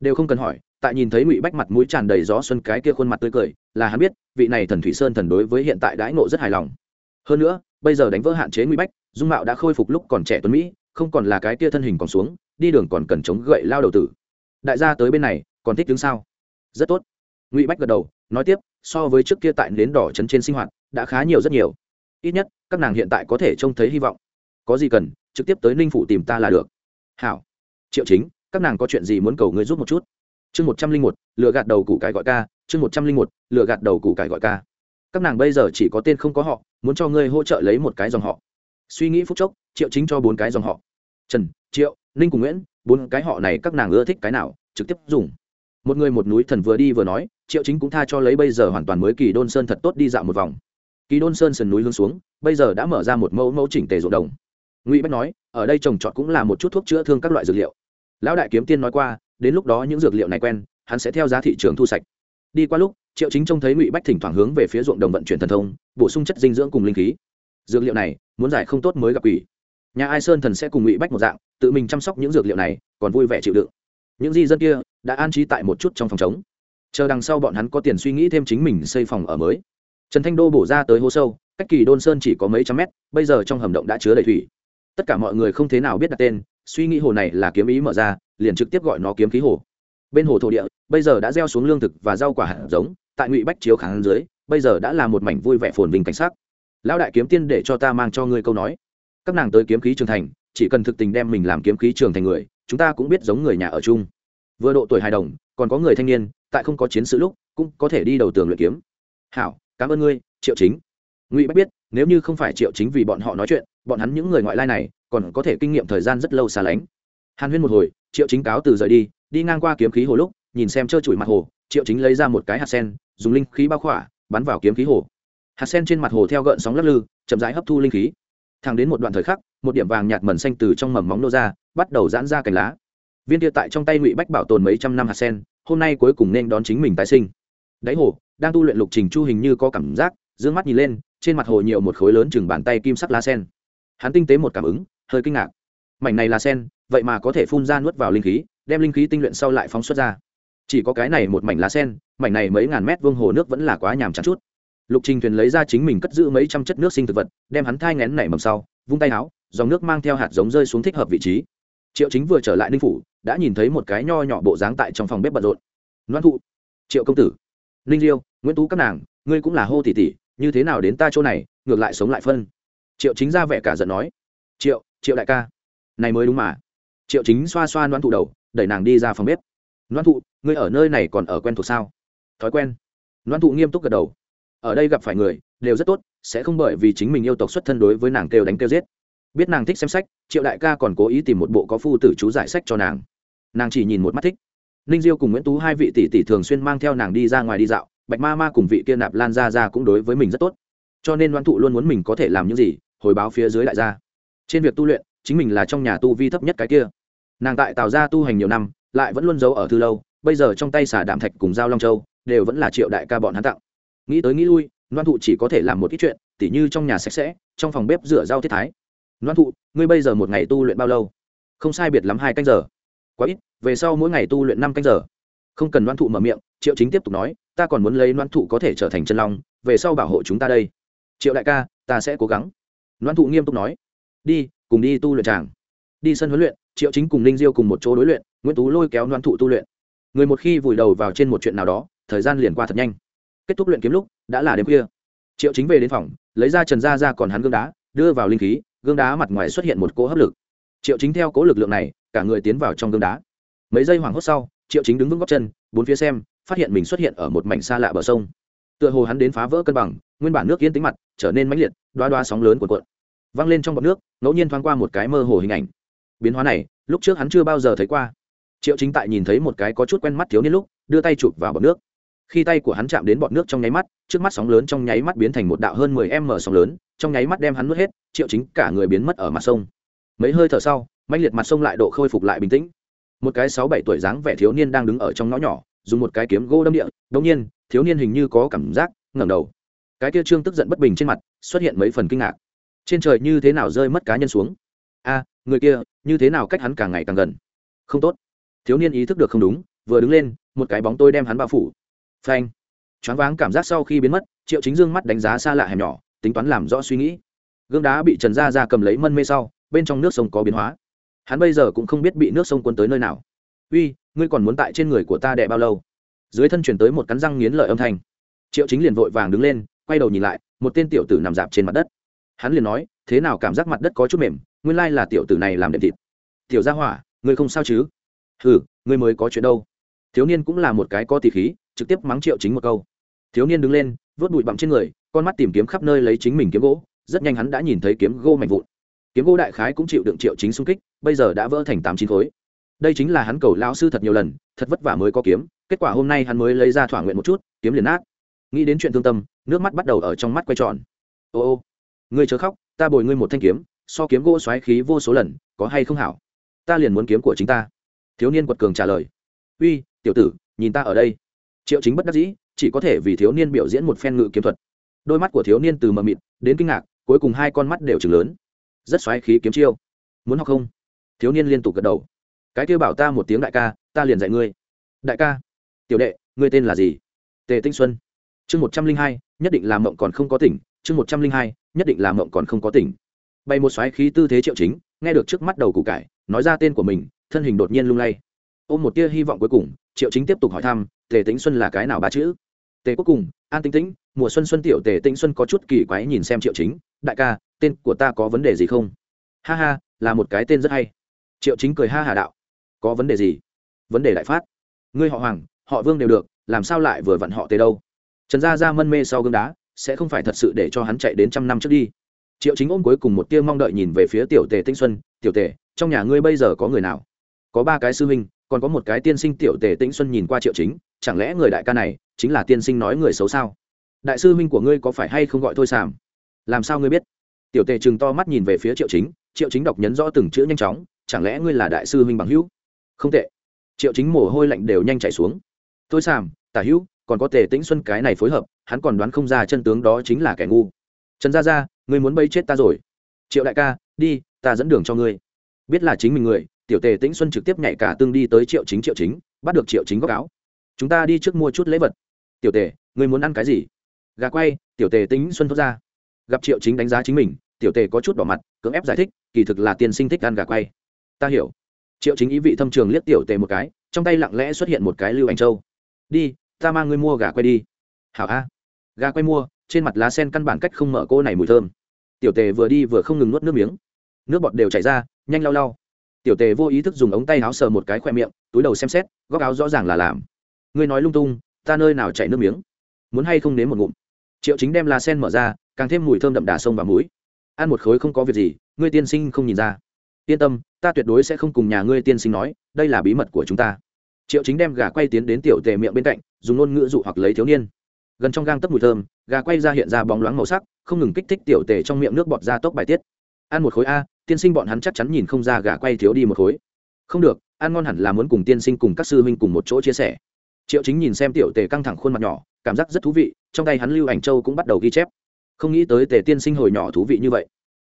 Đều không cần hỏi tại nhìn thấy ngụy bách mặt mũi tràn đầy gió xuân cái kia khuôn mặt tươi cười, là hắn biết, vị này thần thủy sơn thần đối với hiện tại đãi ngộ rất hài lòng. Hơn nữa, bây giờ đánh vỡ hạn chế ngụy bách, dung mạo đã khôi phục lúc còn trẻ tuấn mỹ, không còn là cái kia thân hình còn xuống, đi đường còn cần chống gậy lao đầu tử. Đại gia tới bên này, còn thích đứng sao? Rất tốt. Ngụy bách gật đầu, nói tiếp, so với trước kia tại nến đỏ trấn trên sinh hoạt, đã khá nhiều rất nhiều. Ít nhất, các nàng hiện tại có thể trông thấy hy vọng. Có gì cần, trực tiếp tới ninh phủ tìm ta là được. Hảo. Triệu chính, các nàng có chuyện gì muốn cầu ngươi giúp một chút? Chương một trăm linh một lựa gạt đầu củ cải gọi ca, chương một trăm linh một lựa gạt đầu củ cải gọi ca. Các nàng bây giờ chỉ có tên không có họ, muốn cho ngươi hỗ trợ lấy một cái dòng họ. Suy nghĩ phút chốc, triệu chính cho bốn cái dòng họ. Trần, triệu, ninh cùng nguyễn, bốn cái họ này các nàng ưa thích cái nào, trực tiếp dùng. Một người một núi thần vừa đi vừa nói, triệu chính cũng tha cho lấy bây giờ hoàn toàn mới kỳ đôn sơn thật tốt đi dạo một vòng. Kỳ đôn sơn sườn núi hướng xuống, bây giờ đã mở ra một mẫu mẫu chỉnh tề ruộng đồng. Ngụy bách nói, ở đây trồng trọt cũng là một chút thuốc chữa thương các loại dược liệu. Lão đại kiếm tiên nói qua đến lúc đó những dược liệu này quen, hắn sẽ theo giá thị trường thu sạch. Đi qua lúc, triệu chính trông thấy ngụy bách thỉnh thoảng hướng về phía ruộng đồng vận chuyển thần thông, bổ sung chất dinh dưỡng cùng linh khí. Dược liệu này, muốn giải không tốt mới gặp quỷ. Nhà ai sơn thần sẽ cùng ngụy bách một dạng, tự mình chăm sóc những dược liệu này, còn vui vẻ chịu đựng. Những di dân kia đã an trí tại một chút trong phòng chống chờ đằng sau bọn hắn có tiền suy nghĩ thêm chính mình xây phòng ở mới. Trần thanh đô bổ ra tới hố sâu, cách kỳ đôn sơn chỉ có mấy trăm mét, bây giờ trong hầm động đã chứa đầy thủy. Tất cả mọi người không thế nào biết đặt tên suy nghĩ hồ này là kiếm ý mở ra, liền trực tiếp gọi nó kiếm khí hồ. Bên hồ thổ địa, bây giờ đã gieo xuống lương thực và rau quả hạt giống, tại ngụy bách chiếu kháng dưới, bây giờ đã là một mảnh vui vẻ phồn vinh cảnh sắc. Lão đại kiếm tiên để cho ta mang cho ngươi câu nói. Các nàng tới kiếm khí trường thành, chỉ cần thực tình đem mình làm kiếm khí trường thành người, chúng ta cũng biết giống người nhà ở chung. Vừa độ tuổi hài đồng, còn có người thanh niên, tại không có chiến sự lúc, cũng có thể đi đầu tường luyện kiếm. Hảo, cảm ơn ngươi, triệu chính. Ngụy bách biết, nếu như không phải triệu chính vì bọn họ nói chuyện, bọn hắn những người ngoại lai này còn có thể kinh nghiệm thời gian rất lâu xa lánh. Hàn huyên một hồi, triệu chính cáo từ rời đi đi ngang qua kiếm khí hồ lúc, nhìn xem trơ trụi mặt hồ, triệu chính lấy ra một cái hạt sen, dùng linh khí bao khỏa, bắn vào kiếm khí hồ. Hạt sen trên mặt hồ theo gợn sóng lắc lư, chậm rãi hấp thu linh khí. Thẳng đến một đoạn thời khắc, một điểm vàng nhạt mẩn xanh từ trong mầm móng nô ra, bắt đầu giãn ra cành lá. Viên kia tại trong tay ngụy bách bảo tồn mấy trăm năm hạt sen, hôm nay cuối cùng nên đón chính mình tái sinh. Đáy hồ, đang tu luyện lục trình chu hình như có cảm giác d ư ơ n g mắt nhìn lên, trên mặt hồ nhiều một khối lớn chừng bàn tay kim sắc lá sen. Hắn tinh tế một cảm ứng hơi kinh ngạc. Mảnh này là sen, vậy mà có thể phun ra nuốt vào linh khí, đem linh khí tinh luyện sau lại phóng xuất ra. Chỉ có cái này một mảnh lá sen, mảnh này mấy ngàn mét vương hồ nước vẫn là quá nhàm chán chút. Lục trình thuyền lấy ra chính mình cất giữ mấy trăm chất nước sinh thực vật, đem hắn thai ngén nảy mầm sau, vung tay áo, dòng nước mang theo hạt giống rơi xuống thích hợp vị trí. Triệu chính vừa trở lại ninh phủ, đã nhìn thấy một cái nho nhỏ bộ dáng tại trong phòng bếp bận rộn. Loan thụ, triệu công tử, ninh diêu nguyễn tú các nàng, ngươi cũng là hô tỷ tỷ, như thế nào đến ta chỗ này, ngược lại sống lại phân. Triệu chính ra vẻ cả giận nói, triệu triệu đại ca. Này mới đúng mà. Triệu chính xoa xoa đoán thụ đầu, đẩy nàng đi ra phòng bếp. Đoán thụ, ngươi ở nơi này còn ở quen thuộc sao? Thói quen. Đoán thụ nghiêm túc gật đầu. Ở đây gặp phải người, đều rất tốt, sẽ không bởi vì chính mình yêu tộc xuất thân đối với nàng kêu đánh kêu giết. Biết nàng thích xem sách, triệu đại ca còn cố ý tìm một bộ có phu tử chú giải sách cho nàng. Nàng chỉ nhìn một mắt thích. Ninh diêu cùng nguyễn tú hai vị tỷ tỷ thường xuyên mang theo nàng đi ra ngoài đi dạo, bạch ma ma cùng vị kia nạp lan ra ra cũng đối với mình rất tốt. Cho nên đoán thụ luôn muốn mình có thể làm những gì, hồi báo phía dưới đại gia trên việc tu luyện, chính mình là trong nhà tu vi thấp nhất cái kia. Nàng tại tạo ra tu hành nhiều năm, lại vẫn luôn giấu ở thư lâu, bây giờ trong tay xả đạm thạch cùng giao long châu, đều vẫn là triệu đại ca bọn hắn tặng. Nghĩ tới nghĩ lui, loan thụ chỉ có thể làm một ít chuyện, tỉ như trong nhà sạch sẽ, trong phòng bếp rửa rau thiết thái. Loan thụ, ngươi bây giờ một ngày tu luyện bao lâu? Không sai biệt lắm hai canh giờ. Quá ít, về sau mỗi ngày tu luyện năm canh giờ. Không cần loan thụ mở miệng, triệu chính tiếp tục nói, ta còn muốn lấy loan thụ có thể trở thành chân long, về sau bảo hộ chúng ta đây. Triệu đại ca, ta sẽ cố gắng. Loan thụ nghiêm túc nói đi, cùng đi tu luyện tràng đi sân huấn luyện, triệu chính cùng ninh diêu cùng một chỗ đối luyện, nguyễn tú lôi kéo loan thụ tu luyện. Người một khi vùi đầu vào trên một chuyện nào đó, thời gian liền qua thật nhanh. Kết thúc luyện kiếm lúc, đã là đêm khuya. Triệu chính về đến phòng, lấy ra trần gia ra còn hắn gương đá, đưa vào linh khí, gương đá mặt ngoài xuất hiện một cỗ hấp lực. Triệu chính theo cỗ lực lượng này, cả người tiến vào trong gương đá. Mấy giây hoảng hốt sau, triệu chính đứng vững góc chân, bốn phía xem, phát hiện mình xuất hiện ở một mảnh xa lạ bờ sông. Tựa hồ hắn đến phá vỡ cân bằng, nguyên bản nước yên tính mặt, trở nên mãnh liệt đoá đoá sóng lớn của cuộn văng lên trong bọc nước, ngẫu nhiên thoáng qua một cái mơ hồ hình ảnh. Biến hóa này, lúc trước hắn chưa bao giờ thấy qua. Triệu chính tại nhìn thấy một cái có chút quen mắt thiếu niên lúc, đưa tay chụp vào bọc nước. Khi tay của hắn chạm đến bọt nước trong nháy mắt, trước mắt sóng lớn trong nháy mắt biến thành một đạo hơn mười m sóng lớn, trong nháy mắt đem hắn nuốt hết, triệu chính cả người biến mất ở mặt sông. Mấy hơi thở sau mạnh liệt mặt sông lại độ khôi phục lại bình tĩnh. Một cái sáu bảy tuổi dáng vẻ thiếu niên đang đứng ở trong ngõ nhỏ, dùng một cái kiếm gỗ đâm địa đông nhiên, thiếu niên hình như có cảm giác, ngẩng đầu. Cái kia trương tức giận bất bình trên mặt, xuất hiện mấy phần kinh ngạc trên trời như thế nào rơi mất cá nhân xuống? A, người kia, như thế nào cách hắn càng ngày càng gần? Không tốt. Thiếu niên ý thức được không đúng, vừa đứng lên, một cái bóng tôi đem hắn bao phủ. Phanh. Choáng váng cảm giác sau khi biến mất, triệu chính dương mắt đánh giá xa lạ hẻm nhỏ, tính toán làm rõ suy nghĩ. Gương đá bị trần gia ra cầm lấy mân mê sau, bên trong nước sông có biến hóa. Hắn bây giờ cũng không biết bị nước sông quân tới nơi nào. Uy, ngươi còn muốn tại trên người của ta đẻ bao lâu? Dưới thân chuyển tới một cắn răng nghiến lợi âm thanh. Triệu chính liền vội vàng đứng lên, quay đầu nhìn lại, một tên tiểu tử nằm dạp trên mặt đất hắn liền nói, thế nào cảm giác mặt đất có chút mềm? Nguyên lai là tiểu tử này làm đệm thịt. Tiểu gia hỏa, ngươi không sao chứ? Hừ, ngươi mới có chuyện đâu. Thiếu niên cũng là một cái có tỷ khí, trực tiếp mắng triệu chính một câu. Thiếu niên đứng lên vớt bụi bặm trên người, con mắt tìm kiếm khắp nơi lấy chính mình kiếm gỗ, rất nhanh hắn đã nhìn thấy kiếm gỗ mạnh vụn. Kiếm gỗ đại khái cũng chịu đựng triệu chính xung kích, bây giờ đã vỡ thành tám chín khối. Đây chính là hắn cầu lão sư thật nhiều lần, thật vất vả mới có kiếm, kết quả hôm nay hắn mới lấy ra thỏa nguyện một chút, kiếm liền nát. Nghĩ đến chuyện thương tâm, nước mắt bắt đầu ở trong mắt quay tròn. Ô ô ngươi chớ khóc, ta bồi ngươi một thanh kiếm, so kiếm gỗ xoáy khí vô số lần, có hay không hảo? Ta liền muốn kiếm của chính ta. Thiếu niên quật cường trả lời. Uy, tiểu tử, nhìn ta ở đây. Triệu chính bất đắc dĩ, chỉ có thể vì thiếu niên biểu diễn một phen ngự kiếm thuật. Đôi mắt của thiếu niên từ mờ mịt đến kinh ngạc, cuối cùng hai con mắt đều chừng lớn. Rất xoáy khí kiếm chiêu. Muốn học không? Thiếu niên liên tục gật đầu. Cái kêu bảo ta một tiếng đại ca, ta liền dạy ngươi. Đại ca? Tiểu đệ, ngươi tên là gì? Tề tinh xuân. Chương một trăm linh hai, nhất định làm mộng còn không có tỉnh, chương một trăm linh hai nhất định là mộng còn không có tỉnh. Bay một xoáy khí tư thế triệu chính, nghe được trước mắt đầu củ cải, nói ra tên của mình, thân hình đột nhiên lung lay. Ôm một tia hy vọng cuối cùng, triệu chính tiếp tục hỏi thăm, tề tính xuân là cái nào ba chữ? Tề cuối cùng, an tinh tĩnh, mùa xuân xuân tiểu tề tinh xuân có chút kỳ quái nhìn xem triệu chính, đại ca, tên của ta có vấn đề gì không? Ha ha, là một cái tên rất hay. Triệu chính cười ha hà đạo. Có vấn đề gì? Vấn đề đại phát. Ngươi họ hoàng, họ vương đều được, làm sao lại vừa vặn họ tề đâu? Trần gia ra mân mê sau gương đá sẽ không phải thật sự để cho hắn chạy đến trăm năm trước đi. Triệu chính ôm cuối cùng một tia mong đợi nhìn về phía tiểu tề tinh xuân, tiểu tề, trong nhà ngươi bây giờ có người nào? Có ba cái sư huynh, còn có một cái tiên sinh. Tiểu tề tĩnh xuân nhìn qua triệu chính, chẳng lẽ người đại ca này chính là tiên sinh nói người xấu sao? Đại sư huynh của ngươi có phải hay không gọi thôi sàm? Làm sao ngươi biết? Tiểu tề chừng to mắt nhìn về phía triệu chính triệu chính đọc nhấn rõ từng chữ nhanh chóng, chẳng lẽ ngươi là đại sư huynh bằng hữu? Không tệ. Triệu chính mồ hôi lạnh đều nhanh chảy xuống. Tôi sàm, tả hữu còn có tề tĩnh xuân cái này phối hợp, hắn còn đoán không ra chân tướng đó chính là kẻ ngu. Trần gia gia, ngươi muốn bây chết ta rồi. Triệu đại ca, đi, ta dẫn đường cho ngươi. Biết là chính mình người, tiểu tề tĩnh xuân trực tiếp nhảy cả tương đi tới triệu chính triệu chính, bắt được triệu chính góc áo. Chúng ta đi trước mua chút lễ vật. Tiểu tề, ngươi muốn ăn cái gì? Gà quay, tiểu tề tĩnh xuân thốt ra. Gặp triệu chính đánh giá chính mình, tiểu tề có chút đỏ mặt, cưỡng ép giải thích, kỳ thực là tiên sinh thích ăn gà quay. Ta hiểu. Triệu chính ý vị thâm trường liếc tiểu tề một cái, trong tay lặng lẽ xuất hiện một cái lưu ảnh châu. Đi ta mang ngươi mua gà quay đi. Hảo a. Gà quay mua, trên mặt lá sen căn bản cách không mở cô này mùi thơm. Tiểu tề vừa đi vừa không ngừng nuốt nước miếng. Nước bọt đều chảy ra, nhanh lau lau. Tiểu tề vô ý thức dùng ống tay áo sờ một cái khoe miệng, túi đầu xem xét, góc áo rõ ràng là làm. Ngươi nói lung tung, ta nơi nào chảy nước miếng? Muốn hay không nếm một ngụm? Triệu chính đem lá sen mở ra, càng thêm mùi thơm đậm đà sông và mũi. Ăn một khối không có việc gì, ngươi tiên sinh không nhìn ra. Yên tâm, ta tuyệt đối sẽ không cùng nhà ngươi tiên sinh nói, đây là bí mật của chúng ta triệu chính đem gà quay tiến đến tiểu tề miệng bên cạnh, dùng ngôn ngữ dụ hoặc lấy thiếu niên. Gần trong gang tấp mùi thơm, gà quay ra hiện ra bóng loáng màu sắc, không ngừng kích thích tiểu tề trong miệng nước bọt ra tốc bài tiết. Ăn một khối a, tiên sinh bọn hắn chắc chắn nhìn không ra gà quay thiếu đi một khối. Không được, ăn ngon hẳn là muốn cùng tiên sinh cùng các sư huynh cùng một chỗ chia sẻ. Triệu chính nhìn xem tiểu tề căng thẳng khuôn mặt nhỏ, cảm giác rất thú vị, trong tay hắn lưu ảnh châu cũng bắt đầu ghi chép. Không nghĩ tới tề tiên sinh hồi nhỏ thú vị như vậy.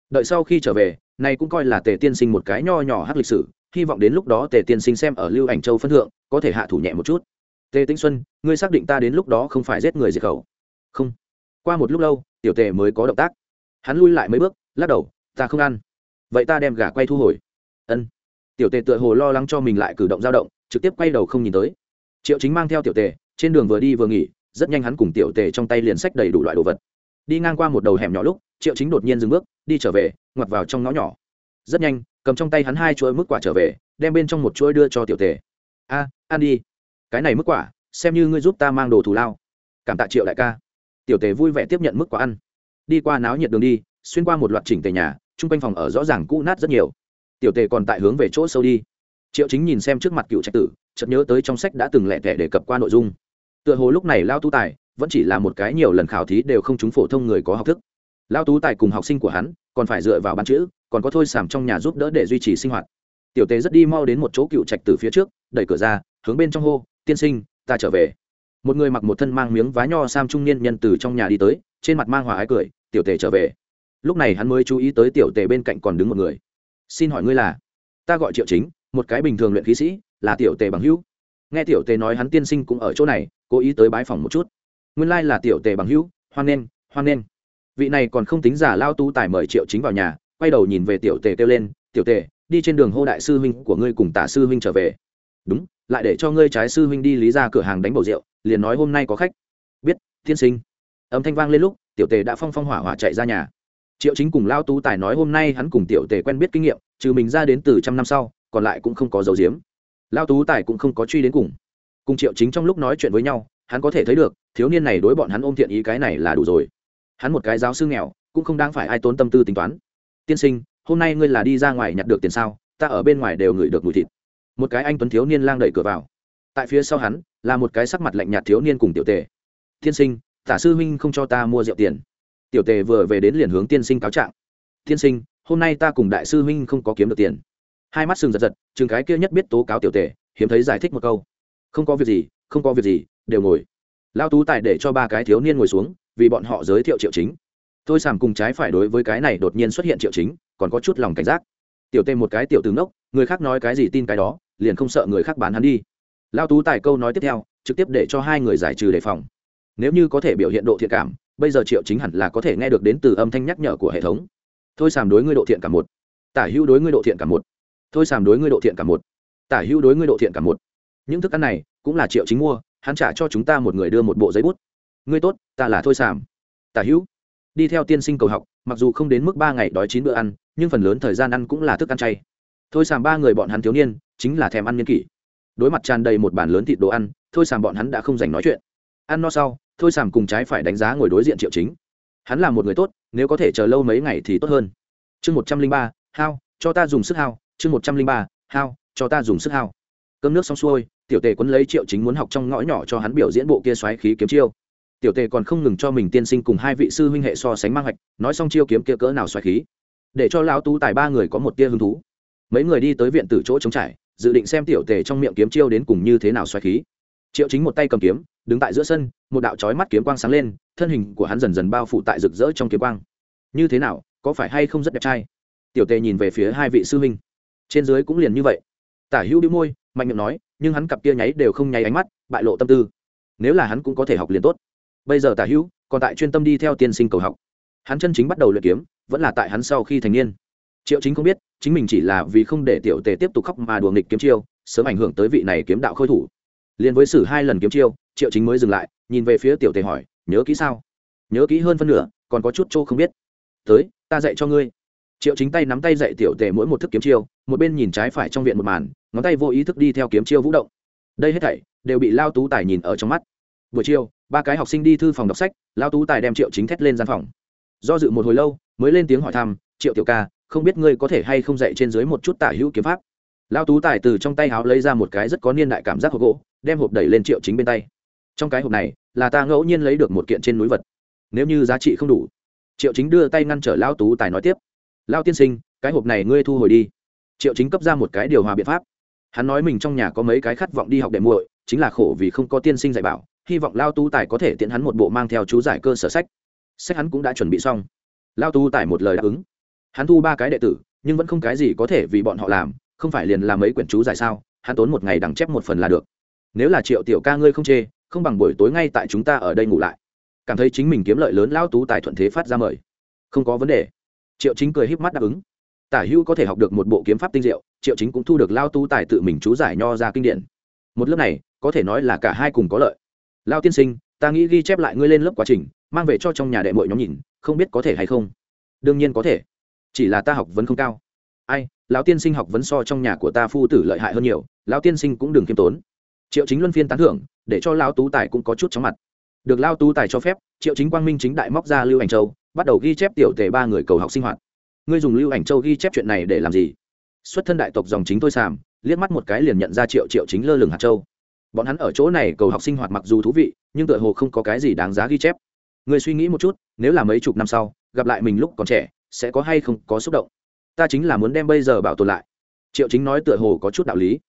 Đợi sau khi trở về này cũng coi là tề tiên sinh một cái nho nhỏ hát lịch sử hy vọng đến lúc đó tề tiên sinh xem ở lưu ảnh châu phân thượng, có thể hạ thủ nhẹ một chút. Tề tĩnh xuân, ngươi xác định ta đến lúc đó không phải giết người diệt khẩu? Không. Qua một lúc lâu, tiểu tề mới có động tác. Hắn lui lại mấy bước, lắc đầu, ta không ăn. Vậy ta đem gà quay thu hồi. Ân. Tiểu tề tựa hồ lo lắng cho mình lại cử động dao động, trực tiếp quay đầu không nhìn tới. Triệu chính mang theo tiểu tề, trên đường vừa đi vừa nghỉ, rất nhanh hắn cùng tiểu tề trong tay liền sách đầy đủ loại đồ vật. Đi ngang qua một đầu hẻm nhỏ lúc, triệu chính đột nhiên dừng bước, đi trở về, ngoặt vào trong ngõ nhỏ. Rất nhanh cầm trong tay hắn hai chuỗi mức quả trở về, đem bên trong một chuỗi đưa cho tiểu tề. A, ăn đi. Cái này mức quả, xem như ngươi giúp ta mang đồ thù lao. Cảm tạ triệu đại ca. Tiểu tề vui vẻ tiếp nhận mức quả ăn. Đi qua náo nhiệt đường đi, xuyên qua một loạt chỉnh tề nhà, chung quanh phòng ở rõ ràng cũ nát rất nhiều. Tiểu tề còn tại hướng về chỗ sâu đi. Triệu chính nhìn xem trước mặt cựu trạch tử, chợt nhớ tới trong sách đã từng lẹ tẻ đề cập qua nội dung. Tựa hồ lúc này lao tu tài, vẫn chỉ là một cái nhiều lần khảo thí đều không trúng phổ thông người có học thức lao tú tài cùng học sinh của hắn còn phải dựa vào bán chữ, còn có thôi sảm trong nhà giúp đỡ để duy trì sinh hoạt. Tiểu tề rất đi mau đến một chỗ cựu trạch từ phía trước, đẩy cửa ra, hướng bên trong hô, tiên sinh, ta trở về. Một người mặc một thân mang miếng vá nho sam trung niên nhân từ trong nhà đi tới, trên mặt mang hòa ái cười, tiểu tề trở về. Lúc này hắn mới chú ý tới tiểu tề bên cạnh còn đứng một người. Xin hỏi ngươi là? Ta gọi triệu chính, một cái bình thường luyện khí sĩ, là tiểu tề bằng hữu. Nghe tiểu tề nói hắn tiên sinh cũng ở chỗ này, cố ý tới bái phòng một chút. Nguyên lai là tiểu tề bằng hữu, hoan nghênh hoan nghênh vị này còn không tính giả lao tu tài mời triệu chính vào nhà, quay đầu nhìn về tiểu tề kêu lên, tiểu tề, đi trên đường hô đại sư huynh của ngươi cùng tả sư huynh trở về. Đúng, lại để cho ngươi trái sư huynh đi lý ra cửa hàng đánh bầu rượu, liền nói hôm nay có khách. Biết, tiên sinh. Âm thanh vang lên lúc, tiểu tề đã phong phong hỏa hỏa chạy ra nhà. Triệu chính cùng lao tú tài nói hôm nay hắn cùng tiểu tề quen biết kinh nghiệm, trừ mình ra đến từ trăm năm sau, còn lại cũng không có dấu diếm. Lao tú tài cũng không có truy đến cùng. Cùng triệu chính trong lúc nói chuyện với nhau, hắn có thể thấy được, thiếu niên này đối bọn hắn ôm thiện ý cái này là đủ rồi hắn một cái giáo sư nghèo, cũng không đáng phải ai tốn tâm tư tính toán. Tiên sinh, hôm nay ngươi là đi ra ngoài nhặt được tiền sao? Ta ở bên ngoài đều ngửi được mùi thịt. Một cái anh tuấn thiếu niên lang đẩy cửa vào. Tại phía sau hắn, là một cái sắc mặt lạnh nhạt thiếu niên cùng tiểu tề. Tiên sinh, tả sư huynh không cho ta mua rượu tiền. Tiểu tề vừa về đến liền hướng tiên sinh cáo trạng. Tiên sinh, hôm nay ta cùng đại sư huynh không có kiếm được tiền. Hai mắt sừng giật giật, chừng cái kia nhất biết tố cáo tiểu tề, hiếm thấy giải thích một câu. Không có việc gì, không có việc gì, đều ngồi. Lao tú tài để cho ba cái thiếu niên ngồi xuống vì bọn họ giới thiệu triệu chính. Tôi sàm cùng trái phải đối với cái này đột nhiên xuất hiện triệu chính, còn có chút lòng cảnh giác. Tiểu tê một cái tiểu tướng đốc người khác nói cái gì tin cái đó, liền không sợ người khác bán hắn đi. Lao tú tài câu nói tiếp theo, trực tiếp để cho hai người giải trừ đề phòng. Nếu như có thể biểu hiện độ thiện cảm, bây giờ triệu chính hẳn là có thể nghe được đến từ âm thanh nhắc nhở của hệ thống. Thôi sàm đối ngươi độ thiện cảm một. Tả hữu đối ngươi độ thiện cảm một. Thôi sàm đối ngươi độ thiện cảm một. Tả hữu đối ngươi độ thiện cảm một. Những thức ăn này, cũng là triệu chính mua, hắn trả cho chúng ta một người đưa một bộ giấy bút ngươi tốt ta là thôi Sảm, tả hữu đi theo tiên sinh cầu học mặc dù không đến mức ba ngày đói chín bữa ăn nhưng phần lớn thời gian ăn cũng là thức ăn chay. Thôi sàm ba người bọn hắn thiếu niên chính là thèm ăn niên kỷ. Đối mặt tràn đầy một bản lớn thịt đồ ăn thôi sàm bọn hắn đã không dành nói chuyện. Ăn no sau thôi sàm cùng trái phải đánh giá ngồi đối diện triệu chính. Hắn là một người tốt nếu có thể chờ lâu mấy ngày thì tốt hơn. Chương một trăm linh ba hao cho ta dùng sức hao. Chương một trăm linh ba hao cho ta dùng sức hao. Cơm nước xong xuôi tiểu tề quấn lấy triệu chính muốn học trong ngõ nhỏ cho hắn biểu diễn bộ kia xoáy khí kiếm chiêu tiểu tề còn không ngừng cho mình tiên sinh cùng hai vị sư huynh hệ so sánh mang hoạch, nói xong chiêu kiếm kia cỡ nào xoáy khí, để cho lão tú tài ba người có một tia hứng thú. Mấy người đi tới viện từ chỗ trống trải, dự định xem tiểu tề trong miệng kiếm chiêu đến cùng như thế nào xoáy khí. Triệu chính một tay cầm kiếm, đứng tại giữa sân, một đạo chói mắt kiếm quang sáng lên, thân hình của hắn dần dần bao phủ tại rực rỡ trong kiếm quang. Như thế nào, có phải hay không rất đẹp trai? Tiểu tề nhìn về phía hai vị sư huynh. Trên dưới cũng liền như vậy. Tả hữu đĩu môi, mạnh miệng nói, nhưng hắn cặp kia nháy đều không nháy ánh mắt, bại lộ tâm tư. Nếu là hắn cũng có thể học liền tốt bây giờ tả hữu còn tại chuyên tâm đi theo tiên sinh cầu học. Hắn chân chính bắt đầu luyện kiếm, vẫn là tại hắn sau khi thành niên. Triệu chính không biết, chính mình chỉ là vì không để tiểu tề tiếp tục khóc mà đùa nghịch kiếm chiêu, sớm ảnh hưởng tới vị này kiếm đạo khôi thủ. Liền với xử hai lần kiếm chiêu, triệu chính mới dừng lại, nhìn về phía tiểu tề hỏi, nhớ kỹ sao? Nhớ kỹ hơn phân nửa, còn có chút chỗ không biết. Tới, ta dạy cho ngươi. Triệu chính tay nắm tay dạy tiểu tề mỗi một thức kiếm chiêu, một bên nhìn trái phải trong viện một màn, ngón tay vô ý thức đi theo kiếm chiêu vũ động. Đây hết thảy đều bị lao tú tài nhìn ở trong mắt. Buổi chiều ba cái học sinh đi thư phòng đọc sách lao tú tài đem triệu chính thét lên gian phòng. Do dự một hồi lâu, mới lên tiếng hỏi thăm, triệu tiểu ca, không biết ngươi có thể hay không dạy trên dưới một chút tả hữu kiếm pháp? Lao tú tài từ trong tay háo lấy ra một cái rất có niên đại cảm giác hộp gỗ, đem hộp đẩy lên triệu chính bên tay. Trong cái hộp này là ta ngẫu nhiên lấy được một kiện trên núi vật. Nếu như giá trị không đủ, triệu chính đưa tay ngăn trở lao tú tài nói tiếp lao tiên sinh, cái hộp này ngươi thu hồi đi. Triệu chính cấp ra một cái điều hòa biện pháp. Hắn nói mình trong nhà có mấy cái khát vọng đi học đệ muội, chính là khổ vì không có tiên sinh dạy bảo hy vọng lao tú tài có thể tiện hắn một bộ mang theo chú giải cơ sở sách. Sách hắn cũng đã chuẩn bị xong. Lao tú tài một lời đáp ứng. Hắn thu ba cái đệ tử, nhưng vẫn không cái gì có thể vì bọn họ làm, không phải liền làm mấy quyển chú giải sao, hắn tốn một ngày đằng chép một phần là được. Nếu là triệu tiểu ca ngươi không chê, không bằng buổi tối ngay tại chúng ta ở đây ngủ lại. Cảm thấy chính mình kiếm lợi lớn lao tú tài thuận thế phát ra mời. Không có vấn đề. Triệu chính cười híp mắt đáp ứng. Tả hữu có thể học được một bộ kiếm pháp tinh diệu, triệu chính cũng thu được lao tú tài tự mình chú giải nho ra kinh điển. Một lớp này, có thể nói là cả hai cùng có lợi lao tiên sinh, ta nghĩ ghi chép lại ngươi lên lớp quá trình, mang về cho trong nhà đệ mội nhóm nhìn, không biết có thể hay không? Đương nhiên có thể. Chỉ là ta học vấn không cao. Ai, lão tiên sinh học vấn so trong nhà của ta phu tử lợi hại hơn nhiều, lão tiên sinh cũng đừng khiêm tốn. Triệu chính luân phiên tán thưởng, để cho lão tú tài cũng có chút chóng mặt. Được lao tú tài cho phép, triệu chính quang minh chính đại móc ra lưu ảnh châu, bắt đầu ghi chép tiểu tề ba người cầu học sinh hoạt. Ngươi dùng lưu ảnh châu ghi chép chuyện này để làm gì? Xuất thân đại tộc dòng chính tôi sàm, liếc mắt một cái liền nhận ra triệu triệu chính lơ lửng hạt châu bọn hắn ở chỗ này cầu học sinh hoạt mặc dù thú vị, nhưng tựa hồ không có cái gì đáng giá ghi chép. Người suy nghĩ một chút, nếu là mấy chục năm sau, gặp lại mình lúc còn trẻ, sẽ có hay không có xúc động? Ta chính là muốn đem bây giờ bảo tồn lại. Triệu chính nói tựa hồ có chút đạo lý.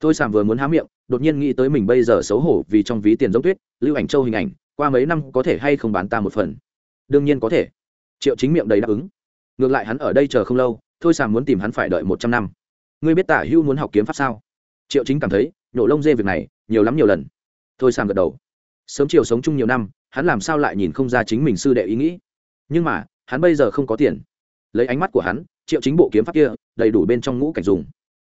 Tôi sàm vừa muốn há miệng, đột nhiên nghĩ tới mình bây giờ xấu hổ vì trong ví tiền giống tuyết, lưu ảnh châu hình ảnh, qua mấy năm có thể hay không bán ta một phần? Đương nhiên có thể. Triệu chính miệng đầy đáp ứng. Ngược lại hắn ở đây chờ không lâu thôi sàm muốn tìm hắn phải đợi một trăm năm. Ngươi biết tả hưu muốn học kiếm pháp sao? Triệu chính cảm thấy, nhổ lông dê việc này nhiều lắm nhiều lần. Thôi sàm gật đầu. Sớm chiều sống chung nhiều năm, hắn làm sao lại nhìn không ra chính mình sư đệ ý nghĩ? Nhưng mà, hắn bây giờ không có tiền. Lấy ánh mắt của hắn, triệu chính bộ kiếm pháp kia, đầy đủ bên trong ngũ cảnh dùng.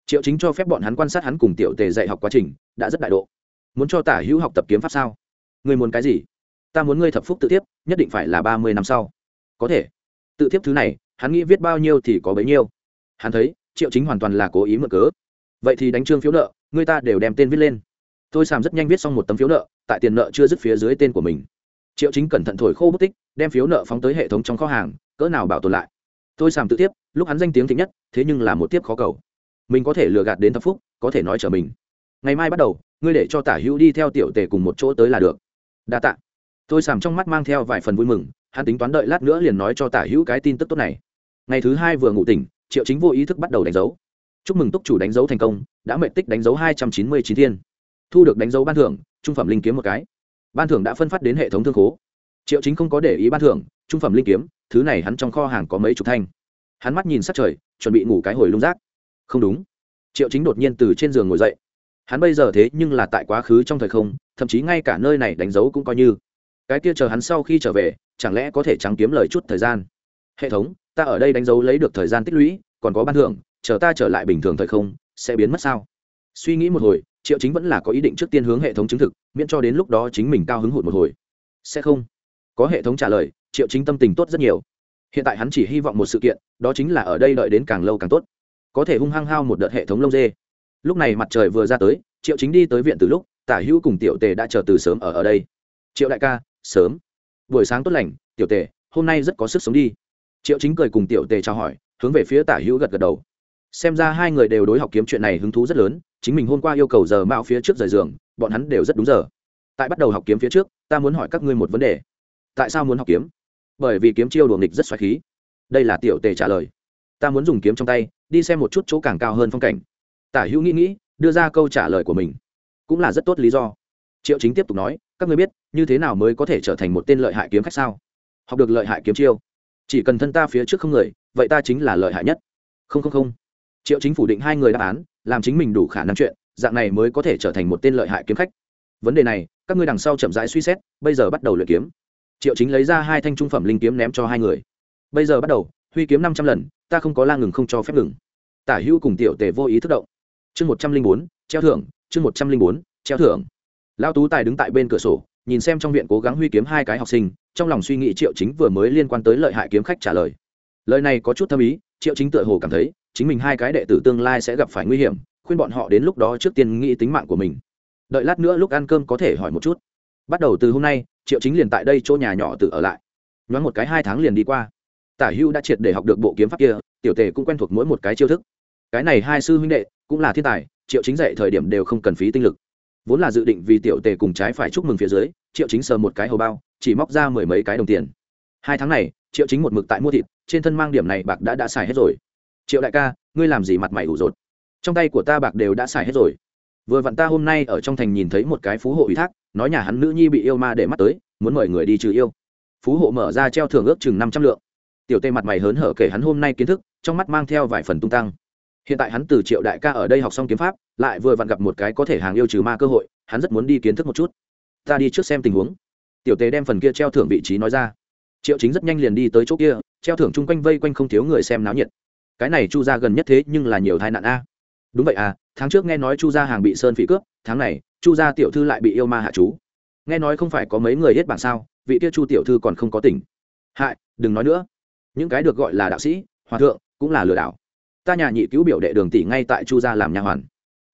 Triệu chính cho phép bọn hắn quan sát hắn cùng tiểu tề dạy học quá trình, đã rất đại độ. Muốn cho tả hữu học tập kiếm pháp sao? Người muốn cái gì? Ta muốn ngươi thập phúc tự tiếp, nhất định phải là ba mươi năm sau. Có thể. Tự tiếp thứ này, hắn nghĩ viết bao nhiêu thì có bấy nhiêu. Hắn thấy, triệu chính hoàn toàn là cố ý mượn cớ. Vậy thì đánh trương phiếu nợ, người ta đều đem tên viết lên tôi sàm rất nhanh viết xong một tấm phiếu nợ, tại tiền nợ chưa dứt phía dưới tên của mình. Triệu chính cẩn thận thổi khô bút tích, đem phiếu nợ phóng tới hệ thống trong kho hàng, cỡ nào bảo tồn lại. Tôi sàm tự tiếp, lúc hắn danh tiếng thích nhất, thế nhưng là một tiếp khó cầu. Mình có thể lừa gạt đến thập phúc, có thể nói trở mình. Ngày mai bắt đầu, ngươi để cho tả hữu đi theo tiểu tề cùng một chỗ tới là được. Đa t ạ tôi sàm trong mắt mang theo vài phần vui mừng, hắn tính toán đợi lát nữa liền nói cho tả hữu cái tin tức tốt này. Ngày thứ hai vừa ngủ tỉnh, triệu chính vô ý thức bắt đầu đánh dấu. Chúc mừng túc chủ đánh dấu thành công, đã mệnh tích đánh dấu hai trăm chín mươi chín thiên thu được đánh dấu ban thưởng, trung phẩm linh kiếm một cái. Ban thưởng đã phân phát đến hệ thống thương khố. Triệu chính không có để ý ban thưởng, trung phẩm linh kiếm, thứ này hắn trong kho hàng có mấy chục thanh. Hắn mắt nhìn sát trời, chuẩn bị ngủ cái hồi lung rác. Không đúng. Triệu chính đột nhiên từ trên giường ngồi dậy. Hắn bây giờ thế nhưng là tại quá khứ trong thời không, thậm chí ngay cả nơi này đánh dấu cũng coi như. Cái kia chờ hắn sau khi trở về, chẳng lẽ có thể trắng kiếm lời chút thời gian? Hệ thống, ta ở đây đánh dấu lấy được thời gian tích lũy, còn có ban thưởng, chờ ta trở lại bình thường thời không, sẽ biến mất sao? Suy nghĩ một hồi, triệu chính vẫn là có ý định trước tiên hướng hệ thống chứng thực, miễn cho đến lúc đó chính mình cao hứng hụt một hồi. Sẽ không. Có hệ thống trả lời, triệu chính tâm tình tốt rất nhiều. Hiện tại hắn chỉ hy vọng một sự kiện, đó chính là ở đây đợi đến càng lâu càng tốt. Có thể hung hăng hao một đợt hệ thống lông dê. Lúc này mặt trời vừa ra tới, triệu chính đi tới viện từ lúc, tả hữu cùng tiểu tề đã chờ từ sớm ở ở đây. Triệu đại ca, sớm. Buổi sáng tốt lành, tiểu tề, hôm nay rất có sức sống đi. Triệu chính cười cùng tiểu tề chào hỏi, hướng về phía tả hữu gật gật đầu. Xem ra hai người đều đối học kiếm chuyện này hứng thú rất lớn chính mình hôm qua yêu cầu giờ mạo phía trước rời giường, bọn hắn đều rất đúng giờ. Tại bắt đầu học kiếm phía trước, ta muốn hỏi các ngươi một vấn đề. Tại sao muốn học kiếm? Bởi vì kiếm chiêu đùa nghịch rất xoáy khí. Đây là tiểu tề trả lời. Ta muốn dùng kiếm trong tay, đi xem một chút chỗ càng cao hơn phong cảnh. Tả hữu nghĩ nghĩ, đưa ra câu trả lời của mình. Cũng là rất tốt lý do. Triệu chính tiếp tục nói, các ngươi biết, như thế nào mới có thể trở thành một tên lợi hại kiếm khách sao? Học được lợi hại kiếm chiêu. Chỉ cần thân ta phía trước không người, vậy ta chính là lợi hại nhất. Không không không triệu chính phủ định hai người đáp án, làm chính mình đủ khả năng chuyện, dạng này mới có thể trở thành một tên lợi hại kiếm khách. Vấn đề này, các ngươi đằng sau chậm rãi suy xét, bây giờ bắt đầu luyện kiếm. Triệu chính lấy ra hai thanh trung phẩm linh kiếm ném cho hai người. Bây giờ bắt đầu, huy kiếm năm trăm lần, ta không có la ngừng không cho phép ngừng. Tả hữu cùng tiểu tề vô ý thức động. Chương một trăm linh bốn, treo thưởng, chương một trăm linh bốn, treo thưởng. Lao tú tài đứng tại bên cửa sổ, nhìn xem trong viện cố gắng huy kiếm hai cái học sinh, trong lòng suy nghĩ triệu chính vừa mới liên quan tới lợi hại kiếm khách trả lời. Lời này có chút thâm ý, triệu chính tựa hồ cảm thấy chính mình hai cái đệ tử tương lai sẽ gặp phải nguy hiểm, khuyên bọn họ đến lúc đó trước tiên nghĩ tính mạng của mình. Đợi lát nữa lúc ăn cơm có thể hỏi một chút. Bắt đầu từ hôm nay, triệu chính liền tại đây chỗ nhà nhỏ tự ở lại. Nhoáng một cái hai tháng liền đi qua. Tả hưu đã triệt để học được bộ kiếm pháp kia, tiểu tề cũng quen thuộc mỗi một cái chiêu thức. Cái này hai sư huynh đệ, cũng là thiên tài, triệu chính dạy thời điểm đều không cần phí tinh lực. Vốn là dự định vì tiểu tề cùng trái phải chúc mừng phía dưới, triệu chính sờ một cái hầu bao, chỉ móc ra mười mấy cái đồng tiền. Hai tháng này, triệu chính một mực tại mua thịt, trên thân mang điểm này bạc đã đã xài hết rồi triệu đại ca, ngươi làm gì mặt mày ủ rột? Trong tay của ta bạc đều đã xài hết rồi. Vừa vặn ta hôm nay ở trong thành nhìn thấy một cái phú hộ ủy thác, nói nhà hắn nữ nhi bị yêu ma để mắt tới, muốn mời người đi trừ yêu. Phú hộ mở ra treo thưởng ước chừng năm trăm lượng. Tiểu tê mặt mày hớn hở kể hắn hôm nay kiến thức, trong mắt mang theo vài phần tung tăng. Hiện tại hắn từ triệu đại ca ở đây học xong kiếm pháp, lại vừa vặn gặp một cái có thể hàng yêu trừ ma cơ hội, hắn rất muốn đi kiến thức một chút. Ta đi trước xem tình huống. Tiểu tề đem phần kia treo thưởng vị trí nói ra. Triệu chính rất nhanh liền đi tới chỗ kia, treo thưởng chung quanh vây quanh không thiếu người xem náo nhiệt cái này chu ra gần nhất thế nhưng là nhiều tai nạn a. Đúng vậy à tháng trước nghe nói chu gia hàng bị sơn phỉ cướp, tháng này, chu gia tiểu thư lại bị yêu ma hạ chú nghe nói không phải có mấy người hết bảng sao, vị kia chu tiểu thư còn không có tỉnh. Hại, đừng nói nữa. Những cái được gọi là đạo sĩ, hòa thượng, cũng là lừa đảo. Ta nhà nhị cứu biểu đệ đường tỷ ngay tại chu gia làm nha hoàn.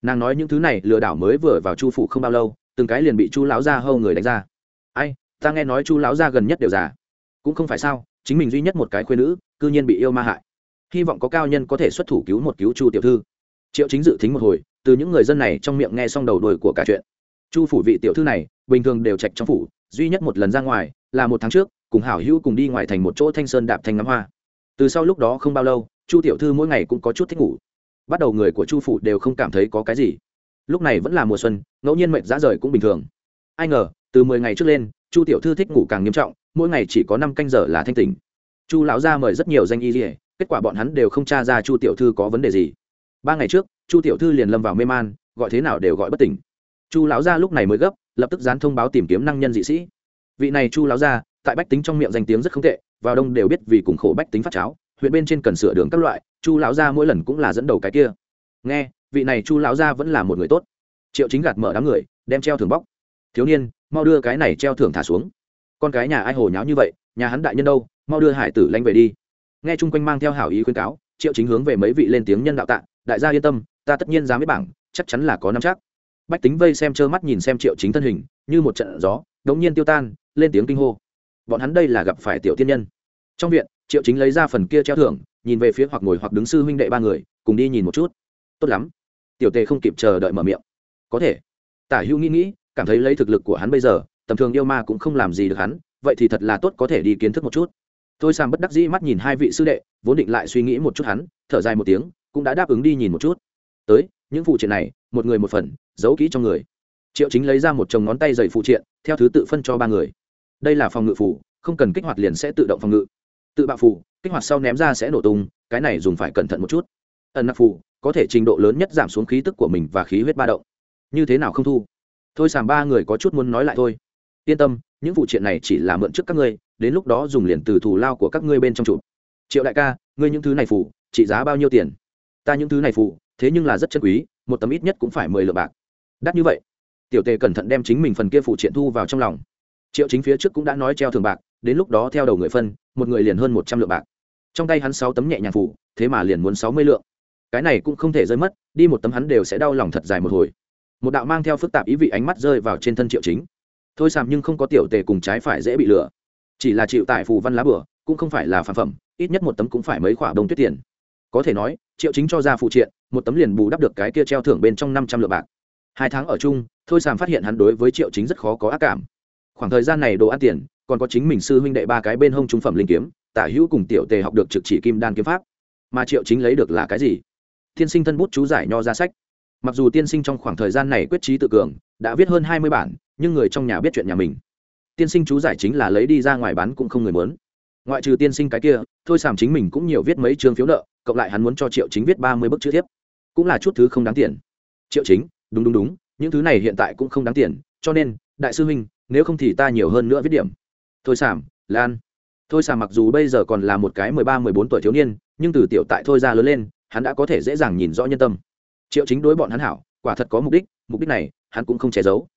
Nàng nói những thứ này, lừa đảo mới vừa vào chu phủ không bao lâu, từng cái liền bị chu lão gia hâu người đánh ra. Ai, ta nghe nói chu lão gia gần nhất đều già. Cũng không phải sao, chính mình duy nhất một cái khuyên nữ, cư nhiên bị yêu ma hại hy vọng có cao nhân có thể xuất thủ cứu một cứu chu tiểu thư. Triệu chính dự tính một hồi, từ những người dân này trong miệng nghe xong đầu đuôi của cả chuyện. Chu phủ vị tiểu thư này, bình thường đều trạch trong phủ, duy nhất một lần ra ngoài, là một tháng trước, cùng hảo hữu cùng đi ngoài thành một chỗ thanh sơn đạp thanh ngắm hoa. Từ sau lúc đó không bao lâu, chu tiểu thư mỗi ngày cũng có chút thích ngủ. Bắt đầu người của chu phủ đều không cảm thấy có cái gì. Lúc này vẫn là mùa xuân, ngẫu nhiên mệnh giá rời cũng bình thường. Ai ngờ, từ mười ngày trước lên, chu tiểu thư thích ngủ càng nghiêm trọng, mỗi ngày chỉ có năm canh giờ là thanh tỉnh. Chu lão gia mời rất nhiều danh y dỉa kết quả bọn hắn đều không tra ra chu tiểu thư có vấn đề gì. Ba ngày trước, chu tiểu thư liền lâm vào mê man, gọi thế nào đều gọi bất tỉnh. Chu lão gia lúc này mới gấp, lập tức dán thông báo tìm kiếm năng nhân dị sĩ. Vị này chu lão gia, tại bách tính trong miệng danh tiếng rất không tệ, vào đông đều biết vì cùng khổ bách tính phát cháo, huyện bên trên cần sửa đường các loại, chu lão gia mỗi lần cũng là dẫn đầu cái kia. Nghe, vị này chu lão gia vẫn là một người tốt. Triệu chính gạt mở đám người, đem treo thưởng bóc. Thiếu niên, mau đưa cái này treo thưởng thả xuống. Con cái nhà ai hồ nháo như vậy, nhà hắn đại nhân đâu, mau đưa hải tử lanh về đi nghe chung quanh mang theo hảo ý khuyên cáo, triệu chính hướng về mấy vị lên tiếng nhân đạo tạ, đại gia yên tâm, ta tất nhiên dám biết bảng, chắc chắn là có năm chắc. Bách tính vây xem trơ mắt nhìn xem triệu chính thân hình, như một trận gió, đống nhiên tiêu tan, lên tiếng kinh hô. Bọn hắn đây là gặp phải tiểu tiên nhân. Trong viện, triệu chính lấy ra phần kia treo thưởng, nhìn về phía hoặc ngồi hoặc đứng sư huynh đệ ba người, cùng đi nhìn một chút. Tốt lắm. Tiểu tề không kịp chờ đợi mở miệng. Có thể. Tả hữu nghĩ nghĩ, cảm thấy lấy thực lực của hắn bây giờ, tầm thường yêu ma cũng không làm gì được hắn, vậy thì thật là tốt có thể đi kiến thức một chút tôi sam bất đắc dĩ mắt nhìn hai vị sư đệ, vốn định lại suy nghĩ một chút hắn, thở dài một tiếng, cũng đã đáp ứng đi nhìn một chút. Tới, những phụ triện này, một người một phần, giấu kỹ trong người. Triệu chính lấy ra một chồng ngón tay dày phụ triện, theo thứ tự phân cho ba người. Đây là phòng ngự phủ không cần kích hoạt liền sẽ tự động phòng ngự. Tự bạo phủ kích hoạt sau ném ra sẽ nổ tung, cái này dùng phải cẩn thận một chút. Ẩn nặc phủ có thể trình độ lớn nhất giảm xuống khí tức của mình và khí huyết ba động. Như thế nào không thu? Thôi sàm ba người có chút muốn nói lại thôi. Yên tâm những phụ triện này chỉ là mượn trước các ngươi, đến lúc đó dùng liền từ thù lao của các ngươi bên trong chụp. Triệu đại ca, ngươi những thứ này phủ trị giá bao nhiêu tiền? Ta những thứ này phủ thế nhưng là rất chân quý, một tấm ít nhất cũng phải mười lượng bạc. Đắt như vậy. Tiểu tề cẩn thận đem chính mình phần kia phụ triện thu vào trong lòng. Triệu chính phía trước cũng đã nói treo thường bạc, đến lúc đó theo đầu người phân, một người liền hơn một trăm lượng bạc. Trong tay hắn sáu tấm nhẹ nhàng phủ thế mà liền muốn sáu mươi lượng. Cái này cũng không thể rơi mất, đi một tấm hắn đều sẽ đau lòng thật dài một hồi. Một đạo mang theo phức tạp ý vị ánh mắt rơi vào trên thân triệu chính thôi sàm nhưng không có tiểu tề cùng trái phải dễ bị lừa. Chỉ là chịu tại phù văn lá bửa cũng không phải là phản phẩm, ít nhất một tấm cũng phải mấy khoả đông tuyết tiền. Có thể nói, triệu chính cho ra phụ triện, một tấm liền bù đắp được cái kia treo thưởng bên trong năm trăm lượng bạc. Hai tháng ở chung, thôi sàm phát hiện hắn đối với triệu chính rất khó có ác cảm. Khoảng thời gian này đồ ăn tiền, còn có chính mình sư huynh đệ ba cái bên hông trung phẩm linh kiếm, tả hữu cùng tiểu tề học được trực chỉ kim đan kiếm pháp. Mà triệu chính lấy được là cái gì? Tiên sinh thân bút chú giải nho ra sách mặc dù tiên sinh trong khoảng thời gian này quyết trí tự cường, đã viết hơn hai mươi bản, nhưng người trong nhà biết chuyện nhà mình. Tiên sinh chú giải chính là lấy đi ra ngoài bán cũng không người muốn. Ngoại trừ tiên sinh cái kia, thôi sàm chính mình cũng nhiều viết mấy chương phiếu nợ, cộng lại hắn muốn cho triệu chính viết ba mươi bức chữ thiếp. Cũng là chút thứ không đáng tiền. Triệu chính, đúng đúng đúng, những thứ này hiện tại cũng không đáng tiền, cho nên, đại sư huynh, nếu không thì ta nhiều hơn nữa viết điểm. Thôi sàm, lan. Thôi sàm mặc dù bây giờ còn là một cái mười ba, mười bốn tuổi thiếu niên, nhưng từ tiểu tại thôi ra lớn lên, hắn đã có thể dễ dàng nhìn rõ nhân tâm triệu chính đối bọn hắn hảo, quả thật có mục đích mục đích này, hắn cũng không che giấu.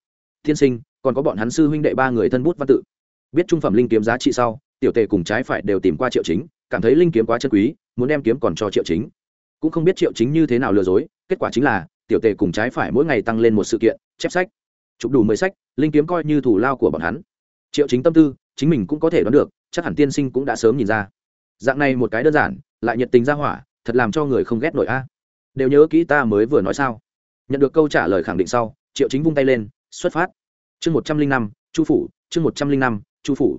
Tiên sinh, còn có bọn hắn sư huynh đệ ba người thân bút văn tự. Biết trung phẩm linh kiếm giá trị sau, tiểu tề cùng trái phải đều tìm qua triệu chính, cảm thấy linh kiếm quá chân quý, muốn đem kiếm còn cho triệu chính. Cũng không biết triệu chính như thế nào lừa dối, kết quả chính là, tiểu tề cùng trái phải mỗi ngày tăng lên một sự kiện, chép sách. Chụp đủ mười sách, linh kiếm coi như thủ lao của bọn hắn. Triệu chính tâm tư, chính mình cũng có thể đoán được, chắc hẳn tiên sinh cũng đã sớm nhìn ra. Dạng này một cái đơn giản, lại nhiệt tình ra hỏa, thật làm cho người không ghét nổi a đều nhớ kỹ ta mới vừa nói sao? Nhận được câu trả lời khẳng định sau, triệu chính vung tay lên, xuất phát. Chương một trăm linh năm, chu phủ, chương một trăm linh năm, chu phủ.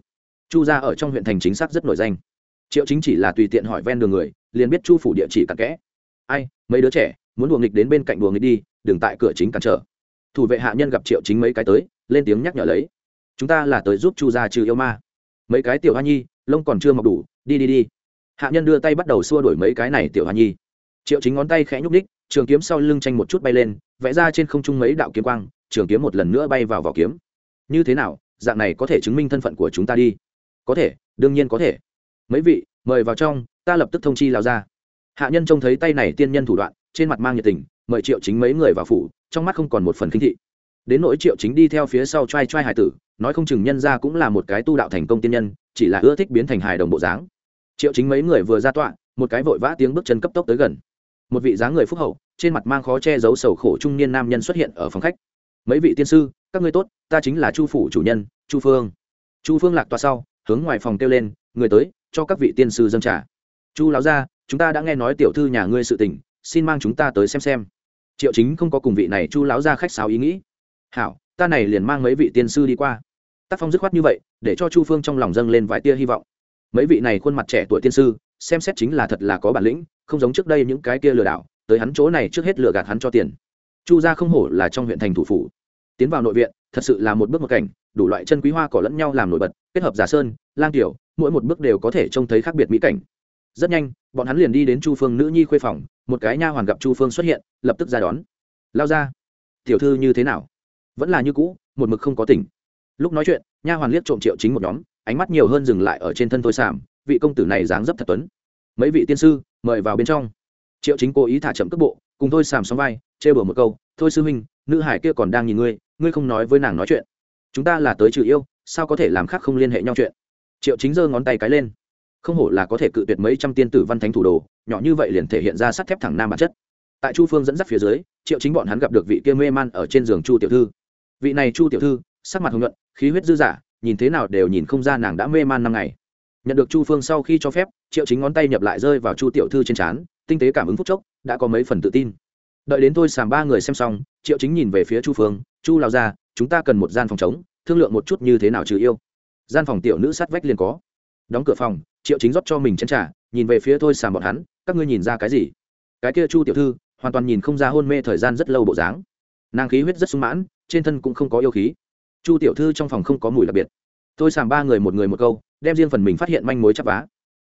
Chu gia ở trong huyện thành chính xác rất nổi danh. Triệu chính chỉ là tùy tiện hỏi ven đường người, liền biết chu phủ địa chỉ cặn kẽ. Ai, mấy đứa trẻ, muốn đùa nghịch đến bên cạnh đùa nghịch đi, đừng tại cửa chính cản trở. Thủ vệ hạ nhân gặp triệu chính mấy cái tới, lên tiếng nhắc nhở lấy. Chúng ta là tới giúp chu gia trừ yêu ma. Mấy cái tiểu hoa nhi, lông còn chưa mọc đủ, đi đi đi. Hạ nhân đưa tay bắt đầu xua đuổi mấy cái này tiểu hoa nhi triệu chính ngón tay khẽ nhúc đích trường kiếm sau lưng tranh một chút bay lên, vẽ ra trên không trung mấy đạo kiếm quang, trường kiếm một lần nữa bay vào vỏ kiếm. Như thế nào, dạng này có thể chứng minh thân phận của chúng ta đi? Có thể, đương nhiên có thể. Mấy vị, mời vào trong, ta lập tức thông chi lao ra. Hạ nhân trông thấy tay này tiên nhân thủ đoạn, trên mặt mang nhiệt tình, mời triệu chính mấy người vào phủ, trong mắt không còn một phần kinh thị. Đến nỗi triệu chính đi theo phía sau t r a i t r a i hải tử, nói không chừng nhân ra cũng là một cái tu đạo thành công tiên nhân, chỉ là ưa thích biến thành hài đồng bộ dáng. Triệu chính mấy người vừa ra tọa, một cái vội vã tiếng bước chân cấp tốc tới gần một vị dáng người phúc hậu, trên mặt mang khó che giấu sầu khổ trung niên nam nhân xuất hiện ở phòng khách. Mấy vị tiên sư, các ngươi tốt, ta chính là chu phủ chủ nhân, chu phương. Chu phương lạc tòa sau, hướng ngoài phòng kêu lên, người tới, cho các vị tiên sư dâng trả chu láo ra chúng ta đã nghe nói tiểu thư nhà ngươi sự tình, xin mang chúng ta tới xem xem. Triệu chính không có cùng vị này chu láo ra khách sáo ý nghĩ. Hảo, ta này liền mang mấy vị tiên sư đi qua. Tác phong dứt khoát như vậy, để cho chu phương trong lòng dâng lên vài tia hy vọng. Mấy vị này khuôn mặt trẻ tuổi tiên sư xem xét chính là thật là có bản lĩnh, không giống trước đây những cái kia lừa đảo, tới hắn chỗ này trước hết lừa gạt hắn cho tiền. Chu gia không hổ là trong huyện thành thủ phủ. Tiến vào nội viện, thật sự là một bước một cảnh, đủ loại chân quý hoa cỏ lẫn nhau làm nổi bật, kết hợp giả sơn, lang tiểu, mỗi một bước đều có thể trông thấy khác biệt mỹ cảnh. Rất nhanh, bọn hắn liền đi đến chu phương nữ nhi khuê phòng, một cái nha hoàn gặp chu phương xuất hiện, lập tức ra đón. Lao ra, tiểu thư như thế nào? Vẫn là như cũ, một mực không có tỉnh. Lúc nói chuyện, nha hoàn liếc trộm triệu chính một nhóm, ánh mắt nhiều hơn dừng lại ở trên thân thôi sảm vị công tử này dáng dấp thật tuấn. Mấy vị tiên sư, mời vào bên trong. Triệu chính cố ý thả chậm cước bộ, cùng thôi sàm xong vai chê bừa một câu, thôi sư huynh, nữ hải kia còn đang nhìn ngươi ngươi không nói với nàng nói chuyện. Chúng ta là tới trừ yêu, sao có thể làm khác không liên hệ nhau chuyện? Triệu chính giơ ngón tay cái lên. Không hổ là có thể cự tuyệt mấy trăm tiên tử văn thánh thủ đồ, nhỏ như vậy liền thể hiện ra sắt thép thẳng nam bản chất. Tại chu phương dẫn dắt phía dưới, triệu chính bọn hắn gặp được vị kia mê man ở trên giường chu tiểu thư. Vị này chu tiểu thư, sắc mặt hồng nhuận, khí huyết dư giả nhìn thế nào đều nhìn không ra nàng đã mê man năm ngày nhận được chu phương sau khi cho phép, triệu chính ngón tay nhập lại rơi vào chu tiểu thư trên trán, tinh tế cảm ứng phúc chốc, đã có mấy phần tự tin. Đợi đến tôi sàm ba người xem xong, triệu chính nhìn về phía chu phương, chu lao ra chúng ta cần một gian phòng chống thương lượng một chút như thế nào trừ yêu. Gian phòng tiểu nữ sát vách liền có. Đóng cửa phòng, triệu chính rót cho mình chén t r à nhìn về phía thôi sàm bọn hắn, các ngươi nhìn ra cái gì? Cái kia chu tiểu thư, hoàn toàn nhìn không ra hôn mê thời gian rất lâu bộ dáng. Nàng khí huyết rất sung mãn, trên thân cũng không có yêu khí. Chu tiểu thư trong phòng không có mùi đặc biệt. Tôi sàm ba người một người một câu đem riêng phần mình phát hiện manh mối chắp vá.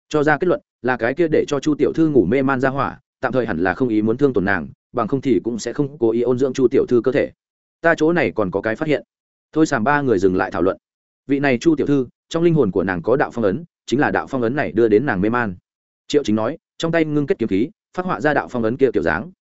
Cho ra kết luận, là cái kia để cho chu tiểu thư ngủ mê man ra hỏa, tạm thời hẳn là không ý muốn thương tổn nàng, bằng không thì cũng sẽ không cố ý ôn dưỡng chu tiểu thư cơ thể. Ta chỗ này còn có cái phát hiện. Thôi sàm ba người dừng lại thảo luận. Vị này chu tiểu thư, trong linh hồn của nàng có đạo phong ấn, chính là đạo phong ấn này đưa đến nàng mê man. Triệu chính nói, trong tay ngưng kết kiếm khí, phát họa ra đạo phong ấn kia kiểu dáng.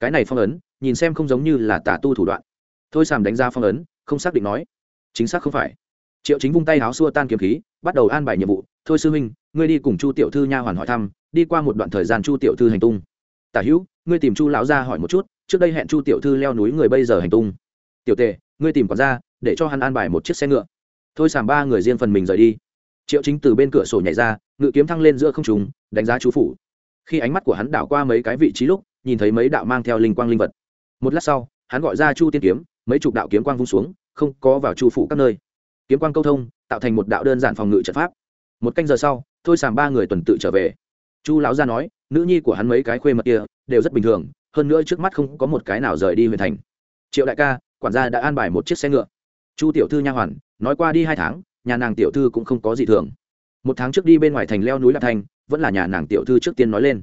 Cái này phong ấn, nhìn xem không giống như là tà tu thủ đoạn. Thôi sàm đánh ra phong ấn, không xác định nói. Chính xác không phải triệu chính vung tay háo xua tan kiếm khí, bắt đầu an bài nhiệm vụ. Thôi sư huynh, ngươi đi cùng chu tiểu thư nha hoàn hỏi thăm, đi qua một đoạn thời gian chu tiểu thư hành tung. Tả hữu, ngươi tìm chu lão ra hỏi một chút, trước đây hẹn chu tiểu thư leo núi người bây giờ hành tung. Tiểu tề, ngươi tìm quản ra để cho hắn an bài một chiếc xe ngựa. Thôi sàm ba người riêng phần mình rời đi. Triệu chính từ bên cửa sổ nhảy ra, ngự kiếm thăng lên giữa không trùng đánh giá chú phủ. Khi ánh mắt của hắn đảo qua mấy cái vị trí lúc, nhìn thấy mấy đạo mang theo linh quang linh vật. Một lát sau, hắn gọi ra chu tiên kiếm, mấy chục đạo kiếm quang vung xuống, không có vào chu phủ các nơi kiếm quang câu thông, tạo thành một đạo đơn giản phòng ngự trận pháp. Một canh giờ sau, thôi sàm ba người tuần tự trở về. Chu lão gia nói, nữ nhi của hắn mấy cái khuê mật kia đều rất bình thường, hơn nữa trước mắt không có một cái nào rời đi huyện thành. Triệu đại ca, quản gia đã an bài một chiếc xe ngựa. Chu tiểu thư nha hoàn, nói qua đi hai tháng, nhà nàng tiểu thư cũng không có gì thường. Một tháng trước đi bên ngoài thành leo núi lạc thành, vẫn là nhà nàng tiểu thư trước tiên nói lên.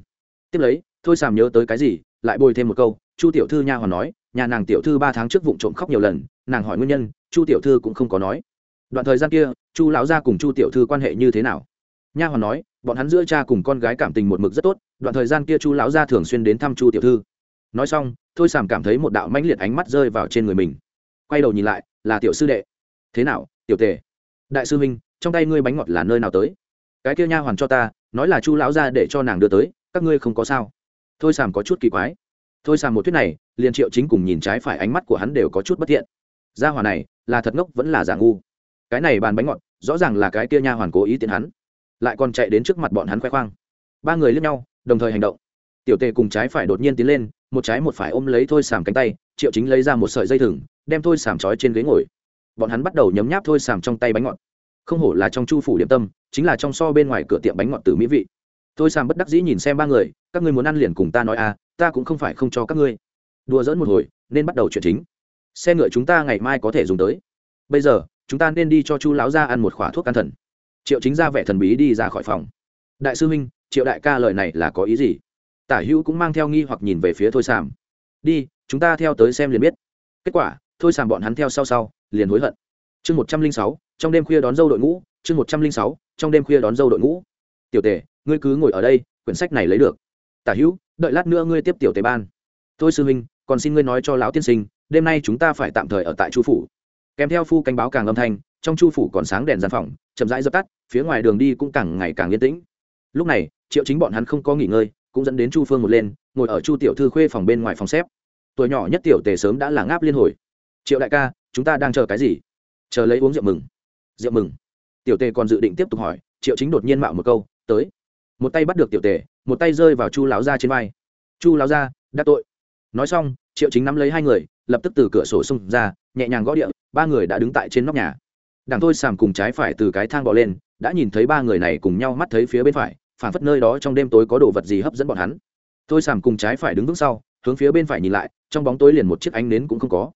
Tiếp lấy, thôi sàm nhớ tới cái gì, lại bồi thêm một câu, chu tiểu thư nha hoàn nói, nhà nàng tiểu thư ba tháng trước vụ trộm khóc nhiều lần, nàng hỏi nguyên nhân, chu tiểu thư cũng không có nói đoạn thời gian kia, chu lão gia cùng chu tiểu thư quan hệ như thế nào? Nha hoàn nói, bọn hắn giữa cha cùng con gái cảm tình một mực rất tốt, đoạn thời gian kia chu lão gia thường xuyên đến thăm chu tiểu thư. Nói xong, thôi sàm cảm thấy một đạo mãnh liệt ánh mắt rơi vào trên người mình. Quay đầu nhìn lại, là tiểu sư đệ. Thế nào, tiểu tề? Đại sư minh trong tay ngươi bánh ngọt là nơi nào tới? Cái kia nha hoàn cho ta, nói là chu lão gia để cho nàng đưa tới, các ngươi không có sao? Thôi sàm có chút kỳ quái. Thôi sàm một thuyết này, liền triệu chính cùng nhìn trái phải ánh mắt của hắn đều có chút bất thiện. Gia hòa này, là thật ngốc vẫn là giả ngu cái này bàn bánh ngọt, rõ ràng là cái kia nha hoàn cố ý tiện hắn. Lại còn chạy đến trước mặt bọn hắn khoe khoang. Ba người lướt nhau, đồng thời hành động. Tiểu tề cùng trái phải đột nhiên tiến lên, một trái một phải ôm lấy thôi sàm cánh tay, triệu chính lấy ra một sợi dây thừng, đem thôi sàm trói trên ghế ngồi. Bọn hắn bắt đầu nhấm nháp thôi sàm trong tay bánh ngọt. Không hổ là trong chu phủ điểm tâm, chính là trong so bên ngoài cửa tiệm bánh ngọt từ mỹ vị. Thôi sàm bất đắc dĩ nhìn xem ba người, các ngươi muốn ăn liền cùng ta nói à ta cũng không phải không cho các ngươi. Đùa dỡn một hồi, nên bắt đầu chuyện chính. Xe ngựa chúng ta ngày mai có thể dùng tới. Bây giờ chúng ta nên đi cho chu lão ra ăn một khỏa thuốc can thần. Triệu chính ra vẻ thần bí đi ra khỏi phòng. Đại sư huynh, triệu đại ca lời này là có ý gì? Tả hữu cũng mang theo nghi hoặc nhìn về phía thôi sàm. Đi, chúng ta theo tới xem liền biết. Kết quả, thôi sàm bọn hắn theo sau sau, liền hối hận. Chương một trăm linh sáu, trong đêm khuya đón dâu đội ngũ, chương một trăm linh sáu, trong đêm khuya đón dâu đội ngũ. Tiểu tề ngươi cứ ngồi ở đây, quyển sách này lấy được. Tả hữu, đợi lát nữa ngươi tiếp tiểu tề ban. Thôi sư huynh, còn xin ngươi nói cho lão tiên sinh, đêm nay chúng ta phải tạm thời ở tại chu phủ kèm theo phu canh báo càng âm thanh, trong chu phủ còn sáng đèn gian phòng, chậm rãi dập tắt, phía ngoài đường đi cũng càng ngày càng yên tĩnh. Lúc này, triệu chính bọn hắn không có nghỉ ngơi, cũng dẫn đến chu phương một lên, ngồi ở chu tiểu thư khuê phòng bên ngoài phòng xếp. Tuổi nhỏ nhất tiểu tề sớm đã là ngáp liên hồi. Triệu đại ca, chúng ta đang chờ cái gì? Chờ lấy uống rượu mừng. Rượu mừng? Tiểu tề còn dự định tiếp tục hỏi, triệu chính đột nhiên mạo một câu, tới. Một tay bắt được tiểu tề, một tay rơi vào chu láo ra trên vai. Chu láo ra đã tội. Nói xong, triệu chính nắm lấy hai người lập tức từ cửa sổ xông ra, nhẹ nhàng gõ địa, ba người đã đứng tại trên nóc nhà. Đảng thôi sàm cùng trái phải từ cái thang bỏ lên, đã nhìn thấy ba người này cùng nhau mắt thấy phía bên phải, phản phất nơi đó trong đêm tối có đồ vật gì hấp dẫn bọn hắn. Thôi sàm cùng trái phải đứng vững sau, hướng phía bên phải nhìn lại, trong bóng tối liền một chiếc ánh nến cũng không có.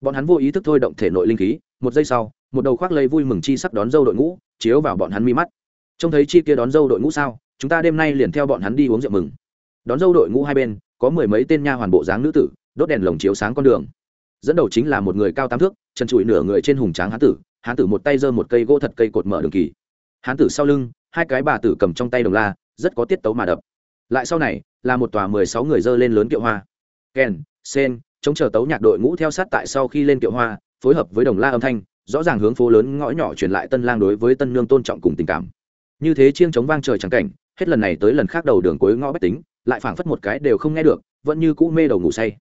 Bọn hắn vô ý thức thôi động thể nội linh khí, một giây sau, một đầu khoác lây vui mừng chi sắp đón dâu đội ngũ, chiếu vào bọn hắn mi mắt. Trông thấy chi kia đón dâu đội ngũ sao, chúng ta đêm nay liền theo bọn hắn đi uống rượu mừng. Đón dâu đội ngũ hai bên, có mười mấy tên nha hoàn bộ dáng nữ tử, đốt đèn lồng chiếu sáng con đường dẫn đầu chính là một người cao tám thước, chân trụi nửa người trên hùng tráng hán tử hán tử một tay giơ một cây gỗ thật cây cột mở đường kỳ. Hán tử sau lưng, hai cái bà tử cầm trong tay đồng la, rất có tiết tấu mà đập. Lại sau này, là một tòa mười sáu người dơ lên lớn kiệu hoa. Kèn sen chống chờ tấu nhạc đội ngũ theo sát tại sau khi lên kiệu hoa, phối hợp với đồng la âm thanh, rõ ràng hướng phố lớn ngõ nhỏ truyền lại tân lang đối với tân nương tôn trọng cùng tình cảm. Như thế chiêng chống vang trời trắng cảnh, hết lần này tới lần khác đầu đường cuối ngõ bách tính, lại phảng phất một cái đều không nghe được, vẫn như cũ mê đầu ngủ say.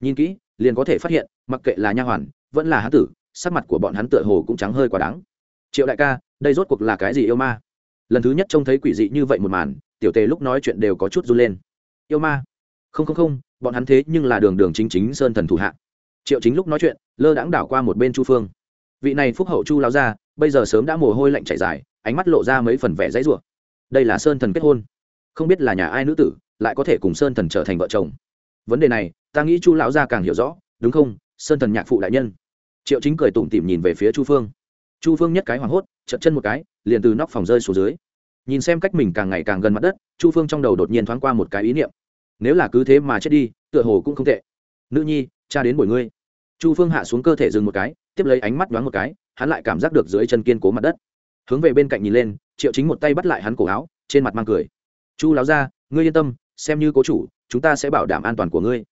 Nhìn kỹ liền có thể phát hiện, mặc kệ là nha hoàn, vẫn là hán tử, sắc mặt của bọn hắn tựa hồ cũng trắng hơi quá đáng. Triệu đại ca, đây rốt cuộc là cái gì yêu ma? Lần thứ nhất trông thấy quỷ dị như vậy một màn, tiểu tề lúc nói chuyện đều có chút run lên. Yêu ma? Không không không, bọn hắn thế nhưng là đường đường chính chính sơn thần thủ hạ. Triệu chính lúc nói chuyện, lơ đãng đảo qua một bên chu phương. Vị này phúc hậu chu lao ra bây giờ sớm đã mồ hôi lạnh chảy dài, ánh mắt lộ ra mấy phần vẻ dãy rủa. Đây là sơn thần kết hôn. Không biết là nhà ai nữ tử, lại có thể cùng sơn thần trở thành vợ chồng. Vấn đề này ta nghĩ chu lão gia càng hiểu rõ, đúng không? Sơn thần nhạc phụ đại nhân. Triệu chính cười tủm tỉm nhìn về phía chu phương. Chu phương nhất cái hoảng hốt chật chân một cái, liền từ nóc phòng rơi xuống dưới. Nhìn xem cách mình càng ngày càng gần mặt đất, chu phương trong đầu đột nhiên thoáng qua một cái ý niệm. Nếu là cứ thế mà chết đi, tựa hồ cũng không tệ. Nữ nhi, cha đến buổi ngươi. Chu phương hạ xuống cơ thể dừng một cái, tiếp lấy ánh mắt đoán một cái, hắn lại cảm giác được dưới chân kiên cố mặt đất. Hướng về bên cạnh nhìn lên, triệu chính một tay bắt lại hắn cổ áo, trên mặt mang cười. Chu láo ra ngươi yên tâm, xem như cố chủ, chúng ta sẽ bảo đảm an toàn của ngươi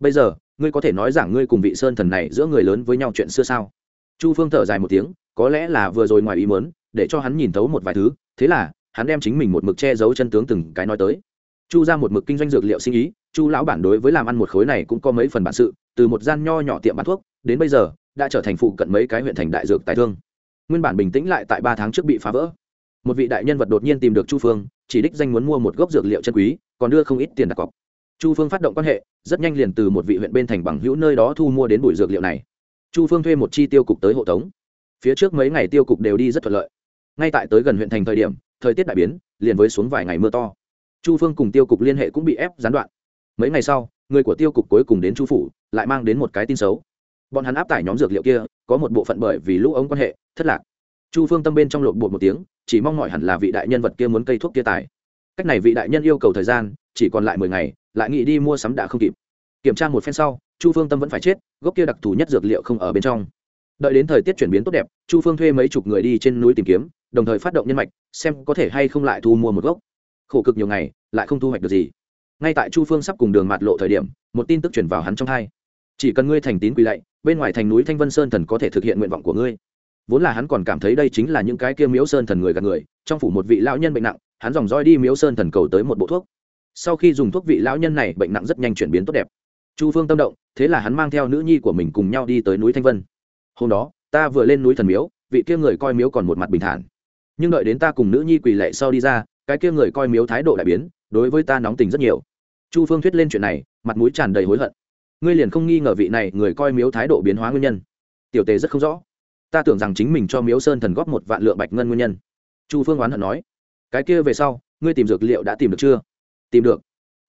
bây giờ, ngươi có thể nói rằng ngươi cùng vị sơn thần này giữa người lớn với nhau chuyện xưa sao? Chu phương thở dài một tiếng, có lẽ là vừa rồi ngoài ý mớn để cho hắn nhìn thấu một vài thứ, thế là, hắn đem chính mình một mực che giấu chân tướng từng cái nói tới. Chu ra một mực kinh doanh dược liệu sinh ý, chu lão bản đối với làm ăn một khối này cũng có mấy phần bản sự, từ một gian nho nhỏ tiệm bán thuốc, đến bây giờ, đã trở thành phụ cận mấy cái huyện thành đại dược tài thương. Nguyên bản bình tĩnh lại tại ba tháng trước bị phá vỡ. Một vị đại nhân vật đột nhiên tìm được chu phương, chỉ đích danh muốn mua một gốc dược liệu chân quý, còn đưa không ít tiền đặt cọc chu phương phát động quan hệ, rất nhanh liền từ một vị huyện bên thành bằng hữu nơi đó thu mua đến bụi dược liệu này. Chu phương thuê một chi tiêu cục tới hộ tống. Phía trước mấy ngày tiêu cục đều đi rất thuận lợi. Ngay tại tới gần huyện thành thời điểm, thời tiết đại biến, liền với xuống vài ngày mưa to. Chu phương cùng tiêu cục liên hệ cũng bị ép gián đoạn. Mấy ngày sau, người của tiêu cục cuối cùng đến chu phủ, lại mang đến một cái tin xấu. Bọn hắn áp tải nhóm dược liệu kia, có một bộ phận bởi vì lũ ống quan hệ, thất lạc. Chu phương tâm bên trong lộn bột một tiếng, chỉ mong mỏi hẳn là vị đại nhân vật kia muốn cây thuốc kia tài cách này vị đại nhân yêu cầu thời gian, chỉ còn lại mười ngày, lại nghĩ đi mua sắm đã không kịp. Kiểm tra một phen sau, chu phương tâm vẫn phải chết, gốc kia đặc thù nhất dược liệu không ở bên trong. Đợi đến thời tiết chuyển biến tốt đẹp, chu phương thuê mấy chục người đi trên núi tìm kiếm, đồng thời phát động nhân mạch, xem có thể hay không lại thu mua một gốc. Khổ cực nhiều ngày, lại không thu hoạch được gì. Ngay tại chu phương sắp cùng đường mạt lộ thời điểm, một tin tức chuyển vào hắn trong hai. Chỉ cần ngươi thành tín quỳ lạy, bên ngoài thành núi thanh vân sơn thần có thể thực hiện nguyện vọng của ngươi. Vốn là hắn còn cảm thấy đây chính là những cái kia miếu sơn thần người gạt người, trong phủ một vị lão nhân bệnh nặng hắn dòng roi đi miếu sơn thần cầu tới một bộ thuốc. Sau khi dùng thuốc vị lão nhân này, bệnh nặng rất nhanh chuyển biến tốt đẹp. Chu phương tâm động, thế là hắn mang theo nữ nhi của mình cùng nhau đi tới núi thanh vân. Hôm đó, ta vừa lên núi thần miếu, vị kia người coi miếu còn một mặt bình thản. Nhưng đợi đến ta cùng nữ nhi quỳ lệ sau đi ra, cái kia người coi miếu thái độ đại biến, đối với ta nóng tình rất nhiều. Chu phương thuyết lên chuyện này, mặt mũi tràn đầy hối hận. Ngươi liền không nghi ngờ vị này người coi miếu thái độ biến hóa nguyên nhân. Tiểu tề rất không rõ. Ta tưởng rằng chính mình cho miếu sơn thần góp một vạn lượng bạch ngân nguyên nhân. Chu phương oán hận nói cái kia về sau, ngươi tìm dược liệu đã tìm được chưa? Tìm được.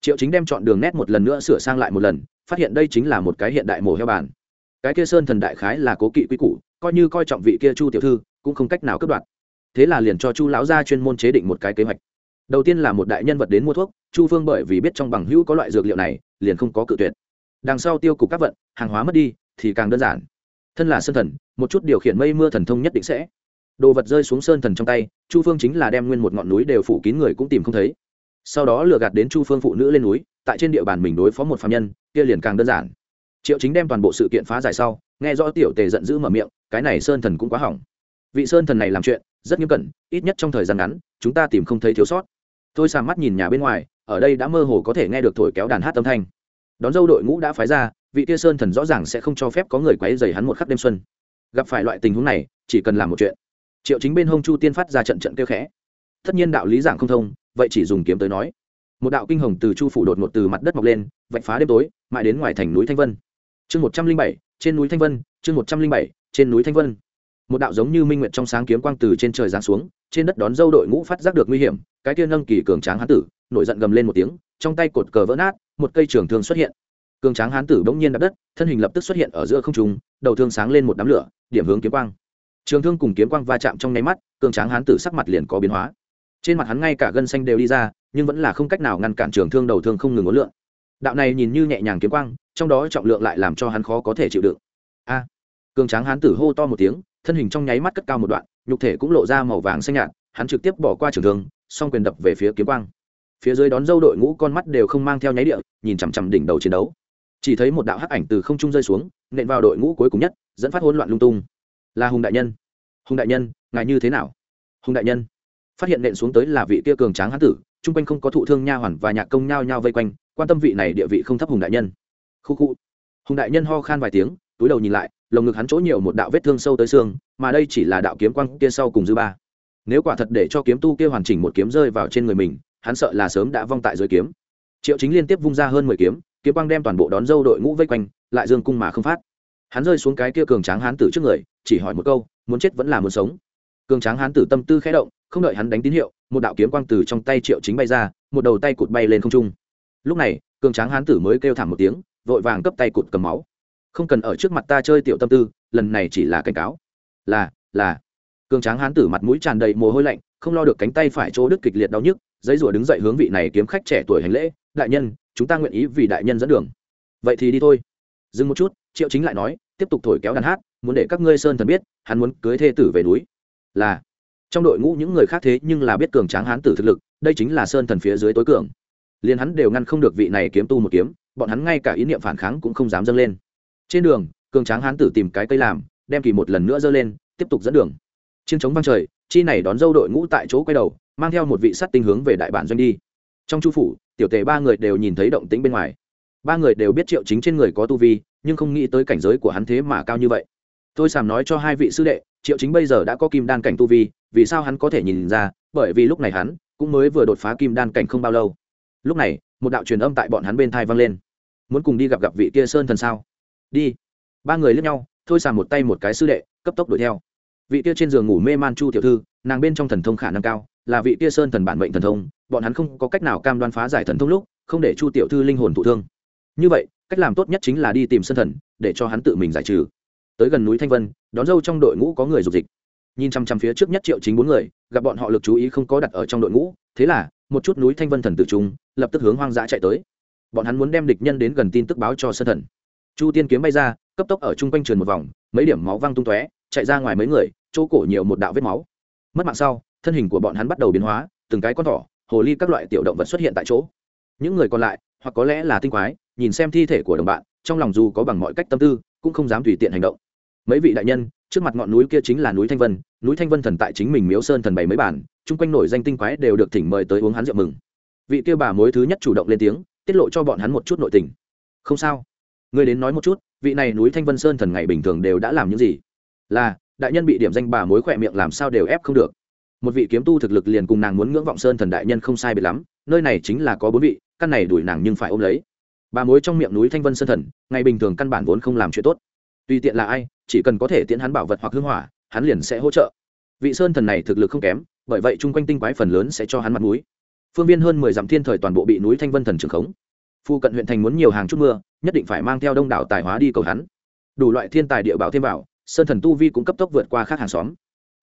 Triệu chính đem chọn đường nét một lần nữa sửa sang lại một lần, phát hiện đây chính là một cái hiện đại mổ heo bản. cái kia sơn thần đại khái là cố kỵ quy củ, coi như coi trọng vị kia chu tiểu thư, cũng không cách nào cướp đoạt. Thế là liền cho chu lão gia chuyên môn chế định một cái kế hoạch. Đầu tiên là một đại nhân vật đến mua thuốc, chu phương bởi vì biết trong bằng hữu có loại dược liệu này, liền không có cự tuyệt. Đằng sau tiêu cục các vận, hàng hóa mất đi, thì càng đơn giản. Thân là sơn thần, một chút điều khiển mây mưa thần thông nhất định sẽ đồ vật rơi xuống sơn thần trong tay, chu phương chính là đem nguyên một ngọn núi đều phủ kín người cũng tìm không thấy. Sau đó lừa gạt đến chu phương phụ nữ lên núi, tại trên địa bàn mình đối phó một phạm nhân, kia liền càng đơn giản. Triệu chính đem toàn bộ sự kiện phá giải sau, nghe rõ tiểu tề giận dữ mở miệng, cái này sơn thần cũng quá hỏng. Vị sơn thần này làm chuyện, rất nghiêm cẩn, ít nhất trong thời gian ngắn, chúng ta tìm không thấy thiếu sót. Tôi sàng mắt nhìn nhà bên ngoài, ở đây đã mơ hồ có thể nghe được thổi kéo đàn hát âm thanh. Đón dâu đội ngũ đã phái ra, vị kia sơn thần rõ ràng sẽ không cho phép có người quấy dày hắn một khắc đêm xuân. Gặp phải loại tình huống này, chỉ cần làm một chuyện triệu chính bên hông chu tiên phát ra trận trận kêu khẽ. Tất nhiên đạo lý giảng không thông, vậy chỉ dùng kiếm tới nói. Một đạo kinh hồng từ chu phủ đột ngột từ mặt đất mọc lên, vạch phá đêm tối, mãi đến ngoài thành núi thanh vân. Chương một trăm linh bảy, trên núi thanh vân, chương một trăm linh bảy, trên núi thanh vân. Một đạo giống như minh nguyện trong sáng kiếm quang từ trên trời giáng xuống, trên đất đón dâu đội ngũ phát giác được nguy hiểm, cái tiên nâng kỳ cường tráng hán tử, nổi giận gầm lên một tiếng, trong tay cột cờ vỡ nát, một cây trường thương xuất hiện. Cường tráng hán tử bỗng nhiên đập đất, thân hình lập tức xuất hiện ở giữa không trung, đầu thương sáng lên một đám lửa, điểm hướng kiếm quang trường thương cùng kiếm quang va chạm trong nháy mắt, cường tráng hán tử sắc mặt liền có biến hóa. Trên mặt hắn ngay cả gân xanh đều đi ra, nhưng vẫn là không cách nào ngăn cản trường thương đầu thương không ngừng ngốn lượn. Đạo này nhìn như nhẹ nhàng kiếm quang, trong đó trọng lượng lại làm cho hắn khó có thể chịu đựng. A! Cường tráng hán tử hô to một tiếng, thân hình trong nháy mắt cất cao một đoạn, nhục thể cũng lộ ra màu vàng xanh nhạt, hắn trực tiếp bỏ qua trường thương, song quyền đập về phía kiếm quang. Phía dưới đón dâu đội ngũ con mắt đều không mang theo nháy địa, nhìn chằm chằm đỉnh đầu chiến đấu. Chỉ thấy một đạo hắc ảnh từ không trung rơi xuống, nện vào đội ngũ cuối cùng nhất, dẫn phát hỗn loạn lung tung là hùng đại nhân. Hùng đại nhân, ngài như thế nào? Hùng đại nhân, phát hiện nện xuống tới là vị kia cường tráng hán tử, chung quanh không có thụ thương nha hoàn và nhạc công nhao nhao vây quanh, quan tâm vị này địa vị không thấp hùng đại nhân. Khu khu. Hùng đại nhân ho khan vài tiếng, túi đầu nhìn lại, lồng ngực hắn chỗ nhiều một đạo vết thương sâu tới xương, mà đây chỉ là đạo kiếm quang kia sau cùng dư ba. Nếu quả thật để cho kiếm tu kia hoàn chỉnh một kiếm rơi vào trên người mình, hắn sợ là sớm đã vong tại dưới kiếm. Triệu chính liên tiếp vung ra hơn mười kiếm kiếm quang đem toàn bộ đón dâu đội ngũ vây quanh, lại dương cung mà không phát hắn rơi xuống cái kia cường tráng hán tử trước người, chỉ hỏi một câu, muốn chết vẫn là muốn sống? Cường tráng hán tử tâm tư khẽ động, không đợi hắn đánh tín hiệu, một đạo kiếm quang từ trong tay triệu chính bay ra, một đầu tay cụt bay lên không trung. Lúc này, cường tráng hán tử mới kêu thảm một tiếng, vội vàng cấp tay cụt cầm máu. Không cần ở trước mặt ta chơi tiểu tâm tư, lần này chỉ là cảnh cáo. Là là. Cường tráng hán tử mặt mũi tràn đầy mồ hôi lạnh, không lo được cánh tay phải chỗ đứt kịch liệt đau nhức, giấy rủa đứng dậy hướng vị này kiếm khách trẻ tuổi hành lễ, đại nhân, chúng ta nguyện ý vì đại nhân dẫn đường. Vậy thì đi thôi dừng một chút, triệu chính lại nói, tiếp tục thổi kéo đàn hát, muốn để các ngươi sơn thần biết, hắn muốn cưới thê tử về núi. Là, trong đội ngũ những người khác thế nhưng là biết cường tráng hán tử thực lực, đây chính là sơn thần phía dưới tối cường. Liền hắn đều ngăn không được vị này kiếm tu một kiếm, bọn hắn ngay cả ý niệm phản kháng cũng không dám dâng lên. Trên đường, cường tráng hán tử tìm cái cây làm, đem kỳ một lần nữa dơ lên, tiếp tục dẫn đường. Chiến chống văng trời, chi này đón dâu đội ngũ tại chỗ quay đầu, mang theo một vị sắt tinh hướng về đại bản doanh đi. Trong chu phủ, tiểu tề ba người đều nhìn thấy động tĩnh bên ngoài ba người đều biết triệu chính trên người có tu vi, nhưng không nghĩ tới cảnh giới của hắn thế mà cao như vậy. Tôi sàm nói cho hai vị sư đệ, triệu chính bây giờ đã có kim đan cảnh tu vi, vì sao hắn có thể nhìn ra? Bởi vì lúc này hắn cũng mới vừa đột phá kim đan cảnh không bao lâu. Lúc này, một đạo truyền âm tại bọn hắn bên thai vang lên. Muốn cùng đi gặp gặp vị kia sơn thần sao? Đi. Ba người lướt nhau, thôi sàm một tay một cái sư đệ, cấp tốc đuổi theo. Vị kia trên giường ngủ mê man chu tiểu thư, nàng bên trong thần thông khả năng cao, là vị kia sơn thần bản mệnh thần thông, bọn hắn không có cách nào cam đoan phá giải thần thông lúc, không để chu tiểu thư linh hồn thụ thương như vậy, cách làm tốt nhất chính là đi tìm sân thần, để cho hắn tự mình giải trừ. Tới gần núi thanh vân, đón dâu trong đội ngũ có người dục dịch. Nhìn chăm chăm phía trước nhất triệu chính bốn người, gặp bọn họ lực chú ý không có đặt ở trong đội ngũ, thế là, một chút núi thanh vân thần tự trung lập tức hướng hoang dã chạy tới. Bọn hắn muốn đem địch nhân đến gần tin tức báo cho sân thần. Chu tiên kiếm bay ra, cấp tốc ở chung quanh trường một vòng, mấy điểm máu văng tung tóe, chạy ra ngoài mấy người, chỗ cổ nhiều một đạo vết máu. Mất mạng sau, thân hình của bọn hắn bắt đầu biến hóa, từng cái con thỏ, hồ ly các loại tiểu động vật xuất hiện tại chỗ. Những người còn lại, hoặc có lẽ là tinh quái nhìn xem thi thể của đồng bạn, trong lòng dù có bằng mọi cách tâm tư, cũng không dám tùy tiện hành động. Mấy vị đại nhân, trước mặt ngọn núi kia chính là núi thanh vân, núi thanh vân thần tại chính mình miếu sơn thần bày mấy bản, chung quanh nổi danh tinh quái đều được thỉnh mời tới uống hắn rượu mừng. Vị kia bà mối thứ nhất chủ động lên tiếng, tiết lộ cho bọn hắn một chút nội tình. Không sao. Người đến nói một chút, vị này núi thanh vân sơn thần ngày bình thường đều đã làm những gì? Là, đại nhân bị điểm danh bà mối khỏe miệng làm sao đều ép không được. Một vị kiếm tu thực lực liền cùng nàng muốn ngưỡng vọng sơn thần đại nhân không sai biệt lắm, nơi này chính là có bốn vị, căn này đuổi nàng nhưng phải ôm lấy bà mối trong miệng núi thanh vân sơn thần, ngày bình thường căn bản vốn không làm chuyện tốt. Tùy tiện là ai, chỉ cần có thể tiễn hắn bảo vật hoặc hưng hỏa, hắn liền sẽ hỗ trợ. Vị sơn thần này thực lực không kém, bởi vậy chung quanh tinh quái phần lớn sẽ cho hắn mặt núi phương viên hơn mười dặm thiên thời toàn bộ bị núi thanh vân thần trường khống. Phu cận huyện thành muốn nhiều hàng chút mưa, nhất định phải mang theo đông đảo tài hóa đi cầu hắn. Đủ loại thiên tài địa bảo thêm bảo sơn thần tu vi cũng cấp tốc vượt qua khác hàng xóm.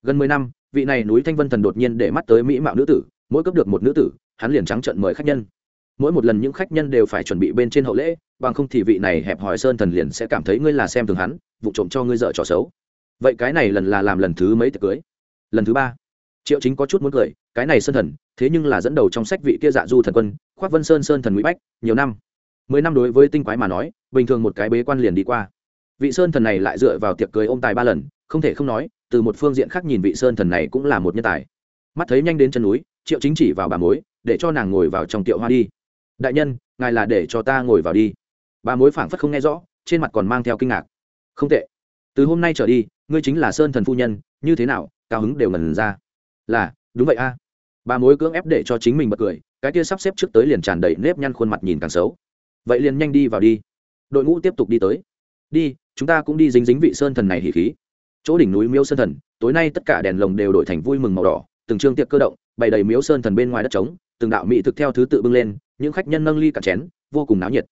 Gần mười năm, vị này núi thanh vân thần đột nhiên để mắt tới mỹ mạo nữ tử, mỗi cấp được một nữ tử, hắn liền trắng trận mời khách nhân mỗi một lần những khách nhân đều phải chuẩn bị bên trên hậu lễ, bằng không thì vị này hẹp hòi sơn thần liền sẽ cảm thấy ngươi là xem thường hắn, vụ trộm cho ngươi dợ trò xấu. Vậy cái này lần là làm lần thứ mấy tiệc cưới? Lần thứ ba. Triệu chính có chút muốn cười, cái này sơn thần, thế nhưng là dẫn đầu trong sách vị kia dạ du thần quân, khoác vân sơn sơn thần mỹ bách, nhiều năm. Mười năm đối với tinh quái mà nói, bình thường một cái bế quan liền đi qua. Vị sơn thần này lại dựa vào tiệc cưới ôm tài ba lần, không thể không nói, từ một phương diện khác nhìn vị sơn thần này cũng là một nhân tài. Mắt thấy nhanh đến chân núi, triệu chính chỉ vào bà mối, để cho nàng ngồi vào trong tiệu hoa đi đại nhân, ngài là để cho ta ngồi vào đi. Bà mối phảng phất không nghe rõ, trên mặt còn mang theo kinh ngạc. Không tệ. Từ hôm nay trở đi, ngươi chính là sơn thần phu nhân, như thế nào, cao hứng đều ngần ra. Là, đúng vậy a. Bà mối cưỡng ép để cho chính mình bật cười, cái kia sắp xếp trước tới liền tràn đầy nếp nhăn khuôn mặt nhìn càng xấu. Vậy liền nhanh đi vào đi. Đội ngũ tiếp tục đi tới. Đi, chúng ta cũng đi dính dính vị sơn thần này hỉ khí. Chỗ đỉnh núi miếu sơn thần, tối nay tất cả đèn lồng đều đổi thành vui mừng màu đỏ, từng trương tiệc cơ động, bày đầy miếu sơn thần bên ngoài đất trống, từng đạo mỹ thực theo thứ tự bưng lên những khách nhân nâng ly cả chén, vô cùng náo nhiệt.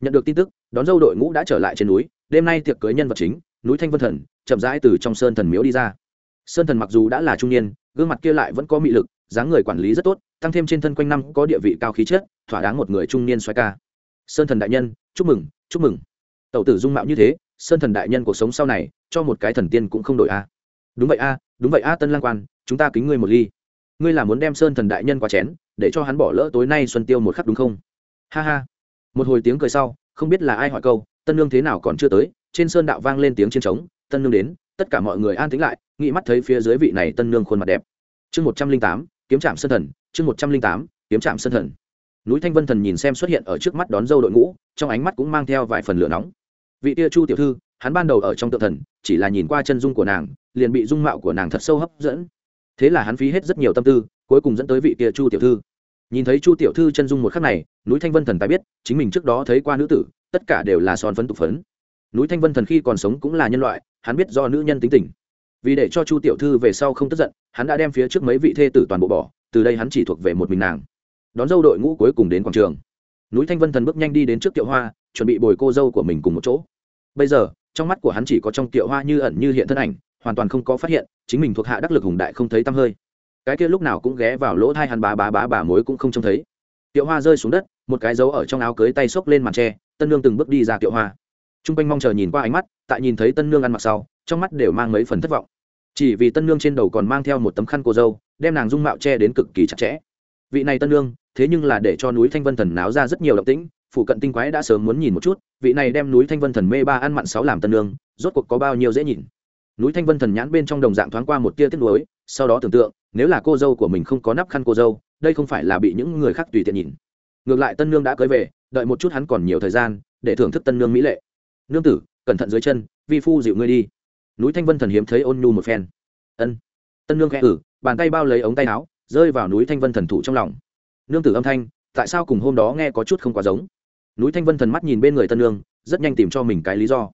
Nhận được tin tức, đón dâu đội ngũ đã trở lại trên núi, đêm nay tiệc cưới nhân vật chính, núi thanh vân thần, chậm rãi từ trong sơn thần miếu đi ra. Sơn thần mặc dù đã là trung niên, gương mặt kia lại vẫn có mị lực, dáng người quản lý rất tốt, tăng thêm trên thân quanh năm có địa vị cao khí chất, thỏa đáng một người trung niên xoay ca. Sơn thần đại nhân, chúc mừng chúc mừng. Tẩu tử dung mạo như thế, sơn thần đại nhân cuộc sống sau này, cho một cái thần tiên cũng không đổi a. Đúng vậy a, đúng vậy a tân lang quan, chúng ta kính ngươi một ly. Ngươi là muốn đem sơn thần đại nhân qua chén để cho hắn bỏ lỡ tối nay xuân tiêu một khắc đúng không? Ha ha. Một hồi tiếng cười sau, không biết là ai hỏi câu, tân nương thế nào còn chưa tới, trên sơn đạo vang lên tiếng chiến trống, tân nương đến, tất cả mọi người an tĩnh lại nghĩ mắt thấy phía dưới vị này tân nương khuôn mặt đẹp. Chương một trăm linh tám, kiếm trạm sơn thần, chương một trăm linh tám, kiếm trạm sơn thần. Núi thanh vân thần nhìn xem xuất hiện ở trước mắt đón dâu đội ngũ, trong ánh mắt cũng mang theo vài phần lửa nóng. Vị tia chu tiểu thư, hắn ban đầu ở trong tự thần, chỉ là nhìn qua chân dung của nàng, liền bị dung mạo của nàng thật sâu hấp dẫn. Thế là hắn phí hết rất nhiều tâm tư cuối cùng dẫn tới vị kia chu tiểu thư. Nhìn thấy chu tiểu thư chân dung một khắc này, núi thanh vân thần tài biết, chính mình trước đó thấy qua nữ tử, tất cả đều là son phấn tục phấn. Núi thanh vân thần khi còn sống cũng là nhân loại, hắn biết do nữ nhân tính tình. Vì để cho chu tiểu thư về sau không tức giận, hắn đã đem phía trước mấy vị thê tử toàn bộ bỏ, từ đây hắn chỉ thuộc về một mình nàng. Đón dâu đội ngũ cuối cùng đến quảng trường. Núi thanh vân thần bước nhanh đi đến trước tiệu hoa, chuẩn bị bồi cô dâu của mình cùng một chỗ. Bây giờ, trong mắt của hắn chỉ có trong tiệu hoa như ẩn như hiện thân ảnh, hoàn toàn không có phát hiện, chính mình thuộc hạ đắc lực hùng đại không thấy tăm hơi cái kia lúc nào cũng ghé vào lỗ thai hắn bá bá bá bà mối cũng không trông thấy. Tiệu hoa rơi xuống đất, một cái dấu ở trong áo cưới tay xốc lên màn tre, tân nương từng bước đi ra Tiệu hoa. T r u n g quanh mong chờ nhìn qua ánh mắt, tại nhìn thấy tân nương ăn mặc sau, trong mắt đều mang mấy phần thất vọng. Chỉ vì tân nương trên đầu còn mang theo một tấm khăn cô dâu, đem nàng dung mạo che đến cực kỳ chặt chẽ. Vị này tân nương, thế nhưng là để cho núi thanh vân thần náo ra rất nhiều động tĩnh phụ cận tinh quái đã sớm muốn nhìn một chút, vị này đem núi thanh vân thần mê ba ăn mặn sáu làm tân lương rốt cuộc có bao nhiêu dễ nhìn. Núi thanh vân thần nhãn bên trong đồng dạng thoáng qua một tia tiếc nuối, sau đó tưởng tượng nếu là cô dâu của mình không có nắp khăn cô dâu, đây không phải là bị những người khác tùy tiện nhìn. Ngược lại tân nương đã cưới về, đợi một chút hắn còn nhiều thời gian, để thưởng thức tân nương mỹ lệ. Nương tử, cẩn thận dưới chân, vi phu dịu ngươi đi. Núi thanh vân thần hiếm thấy ôn nhu một phen. Ân. Tân nương khẽ ử bàn tay bao lấy ống tay áo, rơi vào núi thanh vân thần thủ trong lòng. Nương tử âm thanh, tại sao cùng hôm đó nghe có chút không quá giống? Núi thanh vân thần mắt nhìn bên người tân nương, rất nhanh tìm cho mình cái lý do.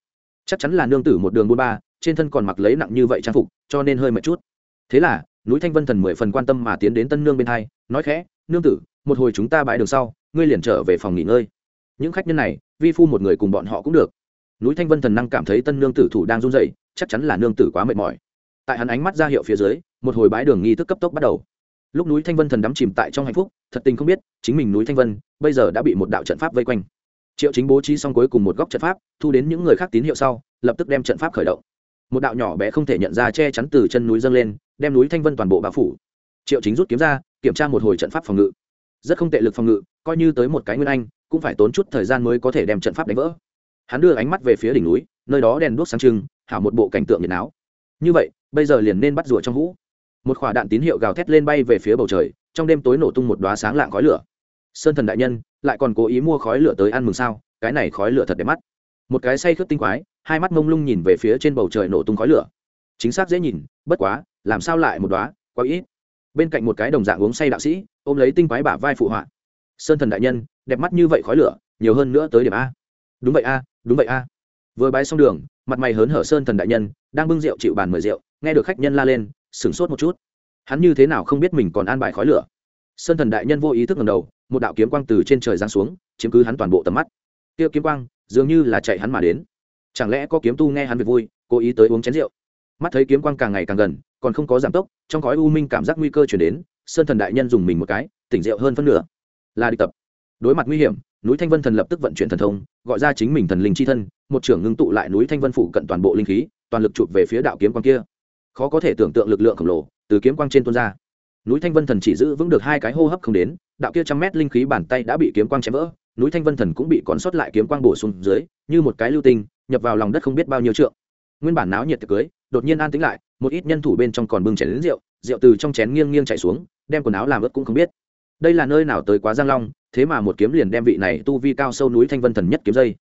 Chắc chắn là nương tử một đường buôn ba, trên thân còn mặc lấy nặng như vậy trang phục, cho nên hơi mệt chút. Thế là núi thanh vân thần mười phần quan tâm mà tiến đến tân nương bên hai, nói khẽ, nương tử, một hồi chúng ta bãi đường sau, ngươi liền trở về phòng nghỉ ngơi. Những khách nhân này, vi phu một người cùng bọn họ cũng được. Núi thanh vân thần năng cảm thấy tân nương tử thủ đang run dậy chắc chắn là nương tử quá mệt mỏi. Tại hắn ánh mắt ra hiệu phía dưới, một hồi bãi đường nghi thức cấp tốc bắt đầu. Lúc núi thanh vân thần đắm chìm tại trong hạnh phúc, thật tình không biết, chính mình núi thanh vân, bây giờ đã bị một đạo trận pháp vây quanh. Triệu chính bố trí xong cuối cùng một góc trận pháp, thu đến những người khác tín hiệu sau, lập tức đem trận pháp khởi động. Một đạo nhỏ bé không thể nhận ra che chắn từ chân núi dâng lên đem núi thanh vân toàn bộ bao phủ. Triệu chính rút kiếm ra, kiểm tra một hồi trận pháp phòng ngự. Rất không tệ lực phòng ngự, coi như tới một cái nguyên anh, cũng phải tốn chút thời gian mới có thể đem trận pháp đánh vỡ. Hắn đưa ánh mắt về phía đỉnh núi, nơi đó đèn đuốc sáng trưng, hảo một bộ cảnh tượng nhiệt áo như vậy, bây giờ liền nên bắt rùa trong hũ. Một quả đạn tín hiệu gào thét lên bay về phía bầu trời, trong đêm tối nổ tung một đoá sáng lạng khói lửa. Sơn thần đại nhân, lại còn cố ý mua khói lửa tới ăn mừng sao? Cái này khói lửa thật đẹp mắt. Một cái say khướt tinh quái, hai mắt mông lung nhìn về phía trên bầu trời nổ tung khói lửa. Chính xác dễ nhìn, bất quá làm sao lại một đoá, quá ít. Bên cạnh một cái đồng dạng uống say đạo sĩ, ôm lấy tinh quái bả vai phụ họa. Sơn thần đại nhân, đẹp mắt như vậy khói lửa, nhiều hơn nữa tới điểm a. Đúng vậy a, đúng vậy a. Vừa bái xong đường, mặt mày hớn hở sơn thần đại nhân, đang bưng rượu chịu bàn mời rượu, nghe được khách nhân la lên, sửng sốt một chút. Hắn như thế nào không biết mình còn an bài khói lửa. Sơn thần đại nhân vô ý thức ngầm đầu, một đạo kiếm quang từ trên trời giáng xuống, chiếm cứ hắn toàn bộ tầm mắt. Tiêu kiếm quang, dường như là chạy hắn mà đến. Chẳng lẽ có kiếm tu nghe hắn việc vui, cố ý tới uống chén rượu? Mắt thấy kiếm quang càng ngày càng gần còn không có giảm tốc, trong khói u minh cảm giác nguy cơ chuyển đến, sơn thần đại nhân dùng mình một cái, tỉnh rượu hơn phân nửa. Là đi tập. Đối mặt nguy hiểm, núi thanh vân thần lập tức vận chuyển thần thông, gọi ra chính mình thần linh c h i thân, một trưởng ngưng tụ lại núi thanh vân phủ cận toàn bộ linh khí, toàn lực chụp về phía đạo kiếm quang kia. Khó có thể tưởng tượng lực lượng khổng lồ từ kiếm quang trên tuôn ra. Núi thanh vân thần chỉ giữ vững được hai cái hô hấp không đến, đạo kia trăm mét linh khí bàn tay đã bị kiếm quang chém vỡ, núi thanh vân thần cũng bị còn sót lại kiếm quang bổ sung dưới, như một cái lưu tinh, nhập vào lòng đất không biết bao nhiêu trượng. Nguyên bản náo nhiệt tiệc cưới, đột nhiên an tĩnh lại một ít nhân thủ bên trong còn bưng chén đến rượu rượu từ trong chén nghiêng nghiêng chạy xuống, đem quần áo làm ướt cũng không biết. Đây là nơi nào tới quá giang long, thế mà một kiếm liền đem vị này tu vi cao sâu núi thanh vân thần nhất kiếm dây.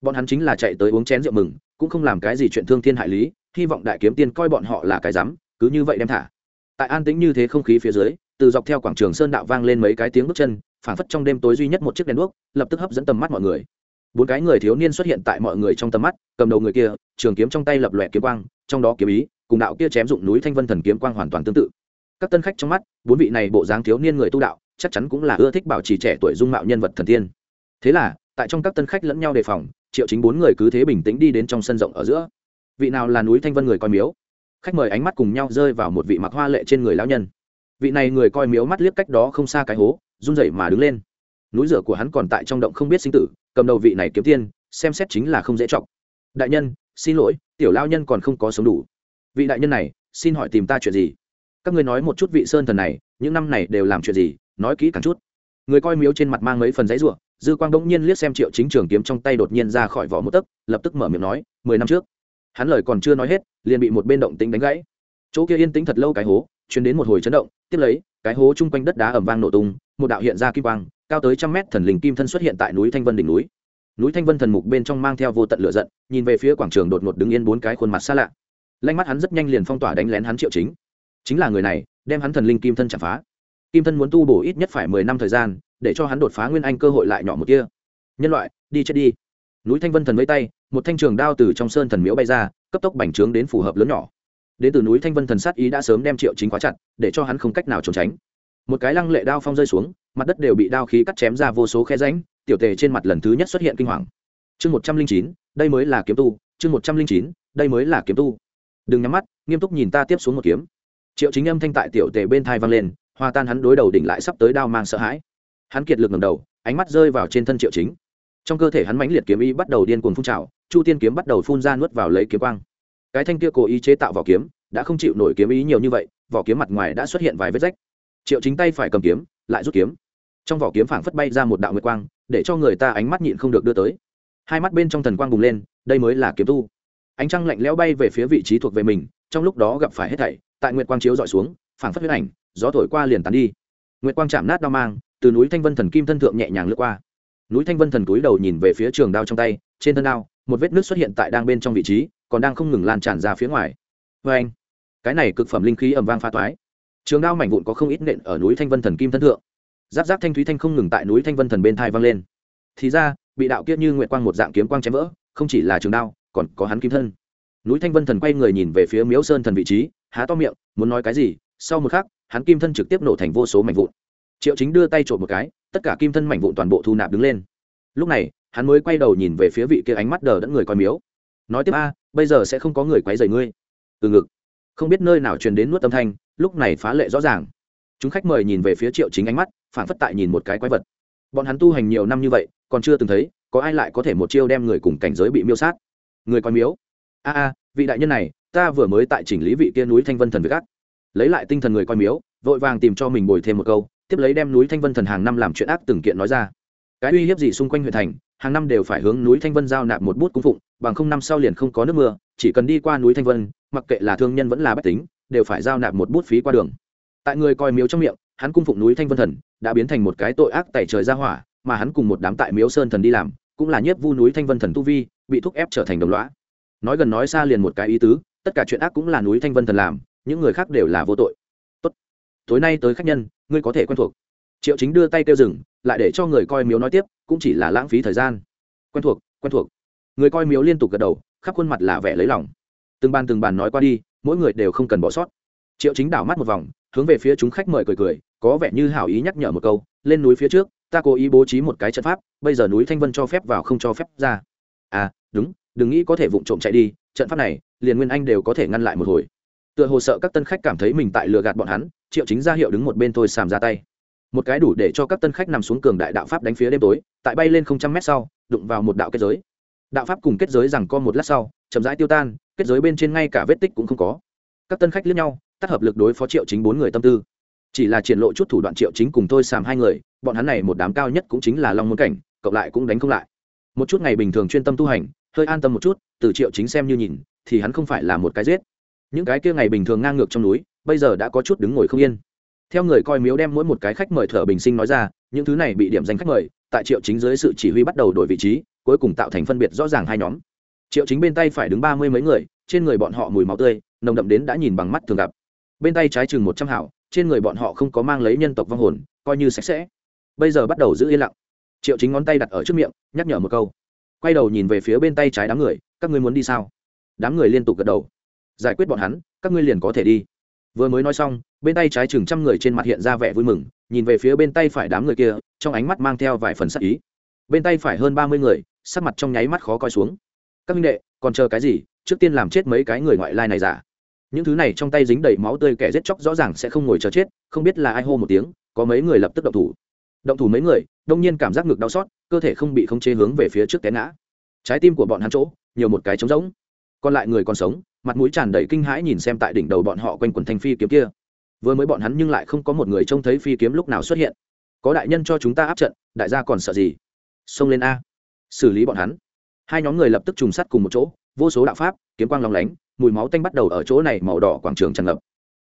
Bọn hắn chính là chạy tới uống chén rượu mừng, cũng không làm cái gì chuyện thương thiên hại lý, hy vọng đại kiếm tiên coi bọn họ là cái rắm, cứ như vậy đem thả. Tại an tĩnh như thế không khí phía dưới, từ dọc theo quảng trường sơn đạo vang lên mấy cái tiếng bước chân, phảng phất trong đêm tối duy nhất một chiếc đèn đuốc, lập tức hấp dẫn tầm mắt mọi người. Bốn cái người thiếu niên xuất hiện tại mọi người trong tầm mắt, cầm đầu người kia, trường kiếm trong tay lập lòe kiếm quang, trong đó kiếm ý cùng đạo kia chém dụng núi thanh vân thần kiếm quang hoàn toàn tương tự. Các tân khách trong mắt, bốn vị này bộ dáng thiếu niên người tu đạo, chắc chắn cũng là ưa thích bảo trì trẻ tuổi dung mạo nhân vật thần tiên. Thế là, tại trong các tân khách lẫn nhau đề phòng, triệu chính bốn người cứ thế bình tĩnh đi đến trong sân rộng ở giữa. Vị nào là núi thanh vân người coi miếu? Khách mời ánh mắt cùng nhau rơi vào một vị mặc hoa lệ trên người lão nhân. Vị này người coi miếu mắt liếc cách đó không xa cái hố, run rẩy mà đứng lên. Núi rửa của hắn còn tại trong động không biết sinh tử, cầm đầu vị này kiếm tiên, xem xét chính là không dễ chọc. Đại nhân, xin lỗi, tiểu lao nhân còn không có sống đủ vị đại nhân này, xin hỏi tìm ta chuyện gì? Các người nói một chút vị sơn thần này, những năm này đều làm chuyện gì? Nói kỹ càng chút. Người coi miếu trên mặt mang mấy phần giấy ruộng dư quang đống nhiên liếc xem triệu chính trường kiếm trong tay đột nhiên ra khỏi vỏ một tấc, lập tức mở miệng nói, mười năm trước, hắn lời còn chưa nói hết, liền bị một bên động tính đánh gãy. Chỗ kia yên tĩnh thật lâu cái hố chuyến đến một hồi chấn động, tiếp lấy, cái hố chung quanh đất đá ẩm vang nổ tung, một đạo hiện ra kim quang, cao tới trăm mét thần linh kim thân xuất hiện tại núi thanh vân đỉnh núi. Núi thanh vân thần mục bên trong mang theo vô tận lửa giận, nhìn về phía quảng trường đột ngột đứng yên bốn cái khuôn mặt xa lạ lanh mắt hắn rất nhanh liền phong tỏa đánh lén hắn triệu chính. Chính là người này, đem hắn thần linh kim thân chạm phá. Kim thân muốn tu bổ ít nhất phải mười năm thời gian, để cho hắn đột phá nguyên anh cơ hội lại nhỏ một kia. Nhân loại, đi chết đi. Núi thanh vân thần với tay, một thanh trường đao từ trong sơn thần miễu bay ra, cấp tốc bành trướng đến phù hợp lớn nhỏ. Đến từ núi thanh vân thần sát ý đã sớm đem triệu chính khóa chặt, để cho hắn không cách nào trốn tránh. Một cái lăng lệ đao phong rơi xuống, mặt đất đều bị đao khí cắt chém ra vô số khe ránh tiểu tề trên mặt lần thứ nhất xuất hiện kinh hoàng. Chương một trăm linh chín, đây mới là kiếm tu, chương một trăm linh chín, đây mới là kiếm tu đừng nhắm mắt, nghiêm túc nhìn ta tiếp xuống một kiếm. Triệu chính âm thanh tại tiểu tề bên thai vang lên, hòa tan hắn đối đầu đỉnh lại sắp tới đao mang sợ hãi. Hắn kiệt lực ngầm đầu, ánh mắt rơi vào trên thân triệu chính. Trong cơ thể hắn mãnh liệt kiếm ý bắt đầu điên cuồng phun trào, chu tiên kiếm bắt đầu phun ra nuốt vào lấy kiếm quang. Cái thanh kia cố ý chế tạo vỏ kiếm, đã không chịu nổi kiếm ý nhiều như vậy, vỏ kiếm mặt ngoài đã xuất hiện vài vết rách. Triệu chính tay phải cầm kiếm, lại rút kiếm. Trong vỏ kiếm phảng phất bay ra một đạo nguyệt quang, để cho người ta ánh mắt nhịn không được đưa tới. Hai mắt bên trong thần quang bùng lên, đây mới là kiếm tu ánh trăng lạnh lẽo bay về phía vị trí thuộc về mình, trong lúc đó gặp phải hết thảy, tại nguyệt quang chiếu dọi xuống, phảng phất huyết ảnh, gió thổi qua liền tán đi. Nguyệt quang chạm nát đao mang, từ núi thanh vân thần kim thân thượng nhẹ nhàng lướt qua. Núi thanh vân thần cúi đầu nhìn về phía trường đao trong tay, trên thân đao, một vết nước xuất hiện tại đang bên trong vị trí, còn đang không ngừng lan tràn ra phía ngoài. Vê anh, cái này cực phẩm linh khí ầm vang pha toái. Trường đao mảnh vụn có không ít nện ở núi thanh vân thần kim thân thượng. Giáp giáp thanh thúy thanh không ngừng tại núi thanh vân thần bên thai vang lên. Thì ra, bị đạo kiết như nguyệt quang một dạng kiếm quang chém vỡ, không chỉ là trường đao còn có hắn kim thân. Núi thanh vân thần quay người nhìn về phía miếu sơn thần vị trí, há to miệng, muốn nói cái gì, sau một khắc, hắn kim thân trực tiếp nổ thành vô số mảnh vụn. Triệu chính đưa tay trộm một cái, tất cả kim thân mảnh vụn toàn bộ thu nạp đứng lên. Lúc này, hắn mới quay đầu nhìn về phía vị kia ánh mắt đờ đẫn người coi miếu. Nói tiếp, a, bây giờ sẽ không có người quấy rầy ngươi. Từ ngực, không biết nơi nào truyền đến nuốt âm thanh, lúc này phá lệ rõ ràng. Chúng khách mời nhìn về phía triệu chính ánh mắt phản phất tại nhìn một cái quái vật. Bọn hắn tu hành nhiều năm như vậy, còn chưa từng thấy, có ai lại có thể một chiêu đem người cùng cảnh giới bị miêu sát người coi miếu. A a, vị đại nhân này, ta vừa mới tại chỉnh lý vị kia núi thanh vân thần với gác. Lấy lại tinh thần người coi miếu, vội vàng tìm cho mình bồi thêm một câu, tiếp lấy đem núi thanh vân thần hàng năm làm chuyện ác từng kiện nói ra. Cái uy hiếp gì xung quanh huyện thành, hàng năm đều phải hướng núi thanh vân giao nạp một bút cung phụng, bằng không năm sau liền không có nước mưa, chỉ cần đi qua núi thanh vân, mặc kệ là thương nhân vẫn là bách tính, đều phải giao nạp một bút phí qua đường. Tại người coi miếu trong miệng, hắn cung phụng núi thanh vân thần đã biến thành một cái tội ác tẩy trời ra hỏa, mà hắn cùng một đám tại miếu sơn thần đi làm, cũng là nhiếp vu núi thanh vân thần tu vi bị thúc ép trở thành đồng lõa. Nói gần nói xa liền một cái ý tứ, tất cả chuyện ác cũng là núi thanh vân thần làm, những người khác đều là vô tội. Tốt. Tối nay tới khách nhân, ngươi có thể quen thuộc. Triệu chính đưa tay kêu dừng, lại để cho người coi miếu nói tiếp, cũng chỉ là lãng phí thời gian. Quen thuộc quen thuộc. Người coi miếu liên tục gật đầu, khắp khuôn mặt là vẻ lấy lòng. Từng bàn từng bàn nói qua đi, mỗi người đều không cần bỏ sót. Triệu chính đảo mắt một vòng, hướng về phía chúng khách mời cười cười, có vẻ như hảo ý nhắc nhở một câu, lên núi phía trước, ta cố ý bố trí một cái trận pháp, bây giờ núi thanh vân cho phép vào không cho phép ra à đúng, đừng nghĩ có thể vụng trộm chạy đi, trận pháp này, liền nguyên anh đều có thể ngăn lại một hồi. Tựa hồ sợ các tân khách cảm thấy mình tại lừa gạt bọn hắn, triệu chính ra hiệu đứng một bên thôi sàm ra tay. Một cái đủ để cho các tân khách nằm xuống cường đại đạo pháp đánh phía đêm tối, tại bay lên không trăm mét sau, đụng vào một đạo kết giới. Đạo pháp cùng kết giới rằng co một lát sau, chậm rãi tiêu tan, kết giới bên trên ngay cả vết tích cũng không có. Các tân khách lướt nhau, tác hợp lực đối phó triệu chính bốn người tâm tư. Chỉ là triển lộ chút thủ đoạn triệu chính cùng thôi sàm hai người, bọn hắn này một đám cao nhất cũng chính là long môn cảnh, cộng lại cũng đánh không lại một chút ngày bình thường chuyên tâm tu hành, hơi an tâm một chút, từ triệu chính xem như nhìn, thì hắn không phải là một cái giết. Những cái kia ngày bình thường ngang ngược trong núi, bây giờ đã có chút đứng ngồi không yên. Theo người coi miếu đem mỗi một cái khách mời thở bình sinh nói ra, những thứ này bị điểm danh khách mời, tại triệu chính dưới sự chỉ huy bắt đầu đổi vị trí, cuối cùng tạo thành phân biệt rõ ràng hai nhóm. Triệu chính bên tay phải đứng ba mươi mấy người, trên người bọn họ mùi máu tươi, nồng đậm đến đã nhìn bằng mắt thường gặp. Bên tay trái chừng một trăm hảo, trên người bọn họ không có mang lấy nhân tộc vong hồn, coi như sạch sẽ. Bây giờ bắt đầu giữ yên lặng triệu chính ngón tay đặt ở trước miệng, nhắc nhở một câu. Quay đầu nhìn về phía bên tay trái đám người, các ngươi muốn đi sao? Đám người liên tục gật đầu. Giải quyết bọn hắn, các ngươi liền có thể đi. Vừa mới nói xong, bên tay trái chừng trăm người trên mặt hiện ra vẻ vui mừng, nhìn về phía bên tay phải đám người kia, trong ánh mắt mang theo vài phần sắc ý. Bên tay phải hơn ba mươi người, sắc mặt trong nháy mắt khó coi xuống. Các minh đệ, còn chờ cái gì? Trước tiên làm chết mấy cái người ngoại lai này giả. Những thứ này trong tay dính đầy máu tươi kẻ giết chóc rõ ràng sẽ không ngồi chờ chết, không biết là ai hô một tiếng, có mấy người lập tức động thủ động thủ mấy người, đông nhiên cảm giác ngực đau xót, cơ thể không bị khống chế hướng về phía trước té ngã. Trái tim của bọn hắn chỗ, nhiều một cái trống rỗng. Còn lại người còn sống, mặt mũi tràn đầy kinh hãi nhìn xem tại đỉnh đầu bọn họ quanh quần thanh phi kiếm kia. Vừa mới bọn hắn nhưng lại không có một người trông thấy phi kiếm lúc nào xuất hiện. Có đại nhân cho chúng ta áp trận, đại gia còn sợ gì? Xông lên a. Xử lý bọn hắn. Hai nhóm người lập tức trùng sắt cùng một chỗ, vô số đạo pháp, kiếm quang lòng lánh, mùi máu tanh bắt đầu ở chỗ này màu đỏ quảng trường tràn ngập.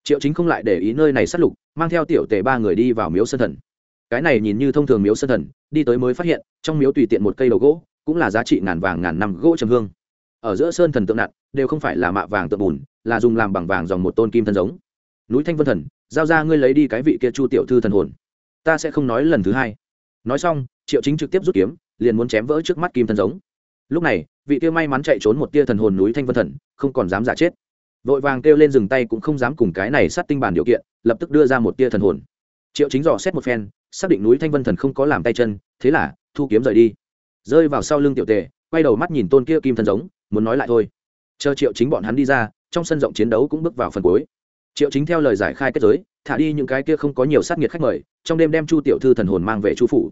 Triệu chính không lại để ý nơi này sát lục, mang theo tiểu tề ba người đi vào miếu sân thần cái này nhìn như thông thường miếu sơn thần, đi tới mới phát hiện, trong miếu tùy tiện một cây đầu gỗ, cũng là giá trị ngàn vàng ngàn năm gỗ trầm hương. Ở giữa sơn thần tượng nặn đều không phải là mạ vàng tượng bùn, là dùng làm bằng vàng dòng một tôn kim thân giống. Núi thanh vân thần, giao ra ngươi lấy đi cái vị kia chu tiểu thư thần hồn. Ta sẽ không nói lần thứ hai. Nói xong, triệu chính trực tiếp rút kiếm, liền muốn chém vỡ trước mắt kim thân giống. Lúc này, vị kia may mắn chạy trốn một tia thần hồn núi thanh vân thần, không còn dám giả chết. Vội vàng kêu lên dừng tay cũng không dám cùng cái này sát tinh bản điều kiện, lập tức đưa ra một tia thần hồn. Triệu chính dò xét một phen xác định núi thanh vân thần không có làm tay chân, thế là, thu kiếm rời đi. Rơi vào sau lưng tiểu tề, quay đầu mắt nhìn tôn kia kim thần giống, muốn nói lại thôi. Chờ triệu chính bọn hắn đi ra, trong sân rộng chiến đấu cũng bước vào phần cuối. Triệu chính theo lời giải khai kết giới, thả đi những cái kia không có nhiều sát nghiệt khách mời, trong đêm đem chu tiểu thư thần hồn mang về chu phủ.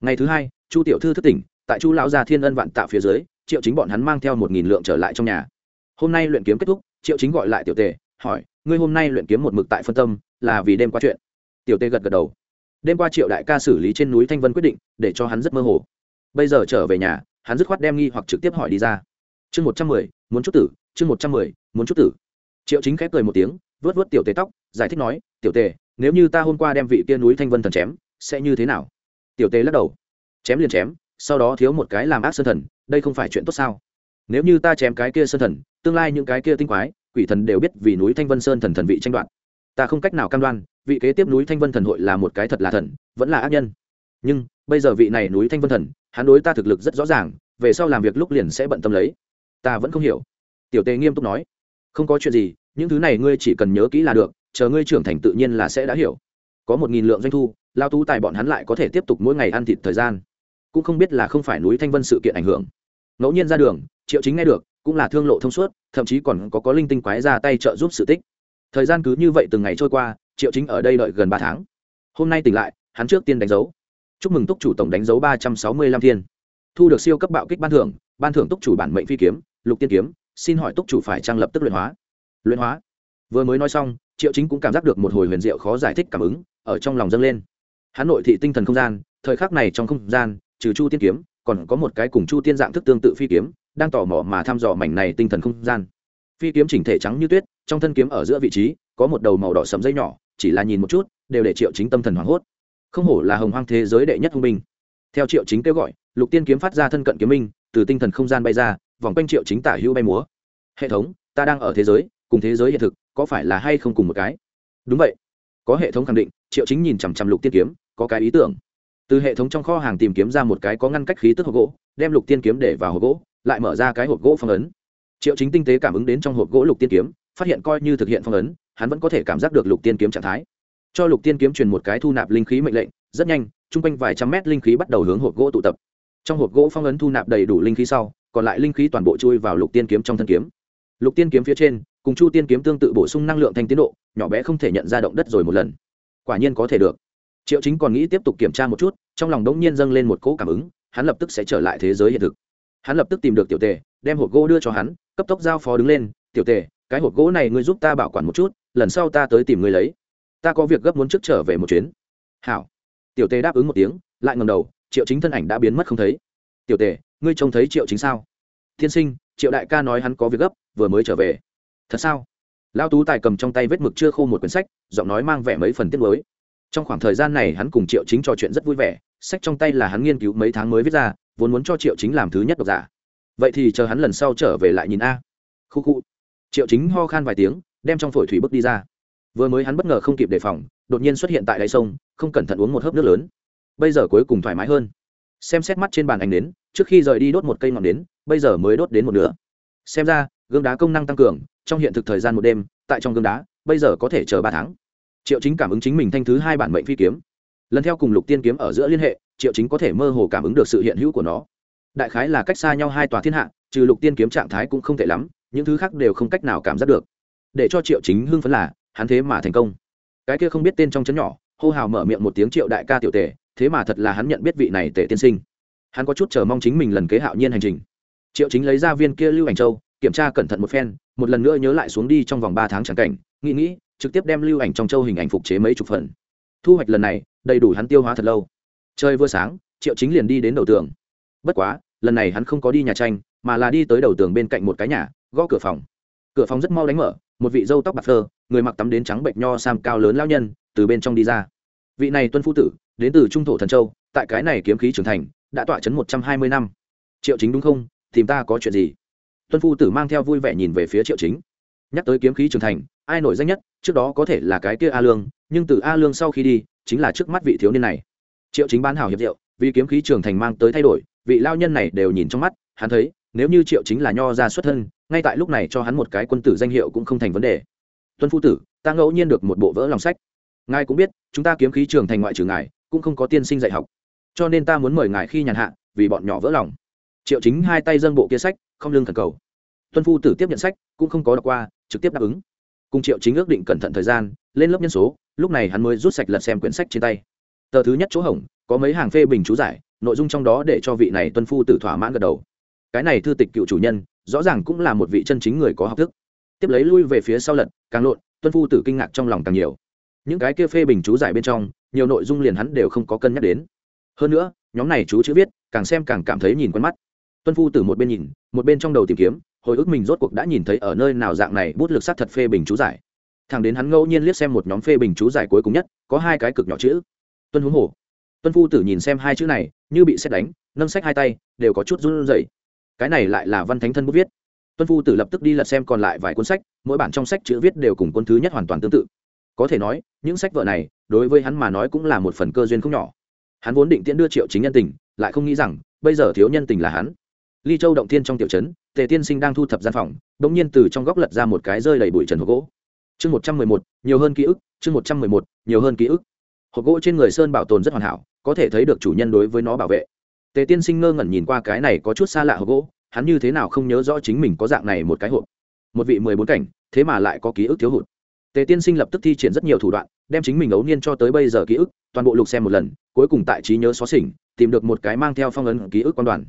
Ngày thứ hai, chu tiểu thư thức tỉnh, tại chu lão gia thiên ân vạn tạo phía dưới, triệu chính bọn hắn mang theo một nghìn lượng trở lại trong nhà. Hôm nay luyện kiếm kết thúc, triệu chính gọi lại tiểu tề, hỏi, ngươi hôm nay luyện kiếm một mực tại phân tâm, là vì đêm qua chuyện? Tiểu tề gật gật đầu đêm qua triệu đại ca xử lý trên núi thanh vân quyết định, để cho hắn rất mơ hồ. Bây giờ trở về nhà, hắn dứt khoát đem nghi hoặc trực tiếp hỏi đi ra. Chương một trăm mười, muốn chút tử, chương một trăm mười, muốn chút tử. Triệu chính khép cười một tiếng, vớt vớt tiểu tề tóc, giải thích nói, tiểu tề, nếu như ta hôm qua đem vị kia núi thanh vân thần chém, sẽ như thế nào? Tiểu tề lắc đầu. Chém liền chém, sau đó thiếu một cái làm ác sơn thần, đây không phải chuyện tốt sao? Nếu như ta chém cái kia sơn thần, tương lai những cái kia tinh quái, quỷ thần đều biết vì núi thanh vân sơn thần thần vị tranh đoạt ta không cách nào cam đoan, vị kế tiếp núi thanh vân thần hội là một cái thật là thần, vẫn là ác nhân. Nhưng, bây giờ vị này núi thanh vân thần, hắn đối ta thực lực rất rõ ràng, về sau làm việc lúc liền sẽ bận tâm lấy. Ta vẫn không hiểu. Tiểu tề nghiêm túc nói. Không có chuyện gì, những thứ này ngươi chỉ cần nhớ kỹ là được, chờ ngươi trưởng thành tự nhiên là sẽ đã hiểu. Có một nghìn lượng doanh thu, lao tú tài bọn hắn lại có thể tiếp tục mỗi ngày ăn thịt thời gian. Cũng không biết là không phải núi thanh vân sự kiện ảnh hưởng. Ngẫu nhiên ra đường, triệu chính nghe được, cũng là thương lộ thông suốt, thậm chí còn có có linh tinh quái ra tay trợ giúp sự tích thời gian cứ như vậy từng ngày trôi qua, triệu chính ở đây đợi gần ba tháng. Hôm nay tỉnh lại, hắn trước tiên đánh dấu. Chúc mừng túc chủ tổng đánh dấu ba trăm sáu mươi lăm thiên. Thu được siêu cấp bạo kích ban thưởng ban thưởng túc chủ bản mệnh phi kiếm, lục tiên kiếm, xin hỏi túc chủ phải trang lập tức luyện hóa. Luyện hóa. Vừa mới nói xong, triệu chính cũng cảm giác được một hồi huyền diệu khó giải thích cảm ứng, ở trong lòng dâng lên. Hắn nội thị tinh thần không gian, thời khắc này trong không gian, trừ chu tiên kiếm, còn có một cái cùng chu tiên dạng thức tương tự phi kiếm, đang tò mò mà thăm dò mảnh này tinh thần không gian phi kiếm chỉnh thể trắng như tuyết, trong thân kiếm ở giữa vị trí, có một đầu màu đỏ sầm dây nhỏ, chỉ là nhìn một chút, đều để triệu chính tâm thần hoảng hốt. Không hổ là hồng hoang thế giới đệ nhất hung binh. Theo triệu chính kêu gọi, lục tiên kiếm phát ra thân cận kiếm minh, từ tinh thần không gian bay ra, vòng quanh triệu chính tả hữu bay múa. Hệ thống, ta đang ở thế giới, cùng thế giới hiện thực, có phải là hay không cùng một cái? Đúng vậy. Có hệ thống khẳng định, triệu chính nhìn chằm chằm lục tiên kiếm, có cái ý tưởng. Từ hệ thống trong kho hàng tìm kiếm ra một cái có ngăn cách khí tức hộp gỗ, đem lục tiên kiếm để vào hộp gỗ, lại mở ra cái hộp gỗ phong ấn triệu chính tinh tế cảm ứng đến trong hộp gỗ lục tiên kiếm, phát hiện coi như thực hiện phong ấn, hắn vẫn có thể cảm giác được lục tiên kiếm trạng thái. Cho lục tiên kiếm truyền một cái thu nạp linh khí mệnh lệnh, rất nhanh chung quanh vài trăm mét linh khí bắt đầu hướng hộp gỗ tụ tập. Trong hộp gỗ phong ấn thu nạp đầy đủ linh khí sau, còn lại linh khí toàn bộ chui vào lục tiên kiếm trong thân kiếm. Lục tiên kiếm phía trên, cùng chu tiên kiếm tương tự bổ sung năng lượng thành tiến độ, nhỏ bé không thể nhận ra động đất rồi một lần. Quả nhiên có thể được. Triệu chính còn nghĩ tiếp tục kiểm tra một chút, trong lòng đống nhiên dâng lên một cỗ cảm ứng, hắn lập tức sẽ trở lại thế giới hiện thực. Hắn lập tức tìm được tiểu tề đem hộp gỗ đưa cho hắn, cấp tốc giao phó đứng lên, tiểu tề, cái hộp gỗ này ngươi giúp ta bảo quản một chút, lần sau ta tới tìm ngươi lấy. Ta có việc gấp muốn trước trở về một chuyến. Hảo. Tiểu tề đáp ứng một tiếng, lại ngầm đầu, triệu chính thân ảnh đã biến mất không thấy. Tiểu tề, ngươi trông thấy triệu chính sao? Tiên sinh, triệu đại ca nói hắn có việc gấp, vừa mới trở về. Thật sao? Lao tú tài cầm trong tay vết mực chưa khô một quyển sách, giọng nói mang vẻ mấy phần tiết mới trong khoảng thời gian này hắn cùng triệu chính trò chuyện rất vui vẻ, sách trong tay là hắn nghiên cứu mấy tháng mới viết ra, vốn muốn cho triệu chính làm thứ nhất độc giả vậy thì chờ hắn lần sau trở về lại nhìn a. Khu khu. Triệu chính ho khan vài tiếng, đem trong phổi thủy bước đi ra. Vừa mới hắn bất ngờ không kịp đề phòng, đột nhiên xuất hiện tại đáy sông, không cẩn thận uống một hớp nước lớn. Bây giờ cuối cùng thoải mái hơn. Xem xét mắt trên bàn ánh đến trước khi rời đi đốt một cây ngọn đến bây giờ mới đốt đến một nửa. Xem ra gương đá công năng tăng cường, trong hiện thực thời gian một đêm, tại trong gương đá, bây giờ có thể chờ ba tháng. Triệu chính cảm ứng chính mình thanh thứ hai bản mệnh phi kiếm. Lần theo cùng lục tiên kiếm ở giữa liên hệ, triệu chính có thể mơ hồ cảm ứng được sự hiện hữu của nó đại khái là cách xa nhau hai tòa thiên hạ, trừ lục tiên kiếm trạng thái cũng không t ệ lắm, những thứ khác đều không cách nào cảm giác được. Để cho triệu chính hưng phấn là, hắn thế mà thành công. Cái kia không biết tên trong chấn nhỏ, hô hào mở miệng một tiếng triệu đại ca tiểu tề thế mà thật là hắn nhận biết vị này tề tiên sinh. Hắn có chút chờ mong chính mình lần kế hạo nhiên hành trình. Triệu chính lấy ra viên kia lưu ảnh châu, kiểm tra cẩn thận một phen, một lần nữa nhớ lại xuống đi trong vòng ba tháng tràn cảnh, nghĩ nghĩ, trực tiếp đem lưu ảnh trong châu hình ảnh phục chế mấy chục phần. Thu hoạch lần này, đầy đủ hắn tiêu hóa thật lâu. Chơi vừa sáng, triệu chính liền đi đến đầu tường bất quá, lần này hắn không có đi nhà tranh, mà là đi tới đầu tường bên cạnh một cái nhà, gõ cửa phòng. Cửa phòng rất mau đánh mở, một vị dâu tóc bạc phơ, người mặc tắm đến trắng bệnh nho sam cao lớn lao nhân, từ bên trong đi ra. Vị này tuân phu tử, đến từ trung thổ thần châu, tại cái này kiếm khí trưởng thành, đã tọa chấn một trăm hai mươi năm. Triệu chính đúng không? Tìm ta có chuyện gì? Tuân phu tử mang theo vui vẻ nhìn về phía triệu chính. Nhắc tới kiếm khí trưởng thành, ai nổi danh nhất? Trước đó có thể là cái kia a lương, nhưng từ a lương sau khi đi, chính là trước mắt vị thiếu niên này. Triệu chính bán hảo hiệp diệu vì kiếm khí trưởng thành mang tới thay đổi vị lao nhân này đều nhìn trong mắt, hắn thấy, nếu như triệu chính là nho ra xuất thân, ngay tại lúc này cho hắn một cái quân tử danh hiệu cũng không thành vấn đề. Tuân phu tử, ta ngẫu nhiên được một bộ vỡ lòng sách. Ngài cũng biết, chúng ta kiếm khí trường thành ngoại trừ ngài, cũng không có tiên sinh dạy học. Cho nên ta muốn mời ngài khi nhàn hạ, vì bọn nhỏ vỡ lòng. Triệu chính hai tay dâng bộ kia sách, không lương thần cầu. Tuân phu tử tiếp nhận sách, cũng không có đọc qua, trực tiếp đáp ứng. Cùng triệu chính ước định cẩn thận thời gian, lên lớp nhân số, lúc này hắn mới rút sạch lật xem quyển sách trên tay. Tờ thứ nhất chỗ hỏng có mấy hàng phê bình chú giải nội dung trong đó để cho vị này tuân phu tử thỏa mãn gật đầu. Cái này thư tịch cựu chủ nhân, rõ ràng cũng là một vị chân chính người có học thức. Tiếp lấy lui về phía sau lật, càng lộn, tuân phu tử kinh ngạc trong lòng càng nhiều. Những cái kia phê bình chú giải bên trong, nhiều nội dung liền hắn đều không có cân nhắc đến. Hơn nữa, nhóm này chú chữ viết, càng xem càng cảm thấy nhìn quen mắt. Tuân phu tử một bên nhìn, một bên trong đầu tìm kiếm, hồi ức mình rốt cuộc đã nhìn thấy ở nơi nào dạng này bút lực sát thật phê bình chú giải. Thằng đến hắn ngẫu nhiên liếc xem một nhóm phê bình chú giải cuối cùng nhất, có hai cái cực nhỏ chữ. Tuân huống hồ. Tuân phu tử nhìn xem hai chữ này như bị xét đánh, nâng sách hai tay, đều có chút run rẩy. Cái này lại là văn thánh thân bút viết. Tuân phu tử lập tức đi lật xem còn lại vài cuốn sách, mỗi bản trong sách chữ viết đều cùng cuốn thứ nhất hoàn toàn tương tự. Có thể nói, những sách vợ này, đối với hắn mà nói cũng là một phần cơ duyên không nhỏ. Hắn vốn định tiễn đưa triệu chính nhân tình, lại không nghĩ rằng, bây giờ thiếu nhân tình là hắn. Ly châu động thiên trong tiểu trấn, tề tiên sinh đang thu thập gian phòng đ ỗ n g nhiên từ trong góc lật ra một cái rơi đầy bụi trần hộp gỗ. Chương một trăm mười một, nhiều hơn ký ức, chương một trăm mười một, nhiều hơn ký ức. Hộp gỗ trên người sơn bảo tồn rất hoàn hảo có thể thấy được chủ nhân đối với nó bảo vệ. Tề tiên sinh ngơ ngẩn nhìn qua cái này có chút xa lạ hộp gỗ, hắn như thế nào không nhớ rõ chính mình có dạng này một cái hộp. Một vị mười bốn cảnh, thế mà lại có ký ức thiếu hụt. Tề tiên sinh lập tức thi triển rất nhiều thủ đoạn, đem chính mình ấu niên cho tới bây giờ ký ức, toàn bộ lục xem một lần, cuối cùng tại trí nhớ xóa xỉnh tìm được một cái mang theo phong ấn ký ức quan đoàn.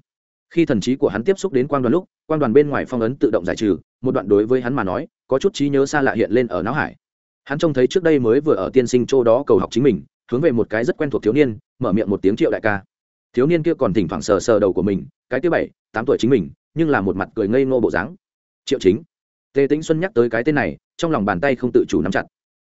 Khi thần trí của hắn tiếp xúc đến quan đoàn lúc, quan đoàn bên ngoài phong ấn tự động giải trừ, một đoạn đối với hắn mà nói, có chút trí nhớ xa lạ hiện lên ở não hải. Hắn trông thấy trước đây mới vừa ở tiên sinh châu đó cầu học chính mình hướng về một cái rất quen thuộc thiếu niên, mở miệng một tiếng triệu đại ca. Thiếu niên kia còn thỉnh thoảng sờ sờ đầu của mình, cái thứ bảy, tám tuổi chính mình, nhưng là một mặt cười ngây ngô bộ dáng. Triệu chính. Tề tĩnh xuân nhắc tới cái tên này, trong lòng bàn tay không tự chủ nắm chặt.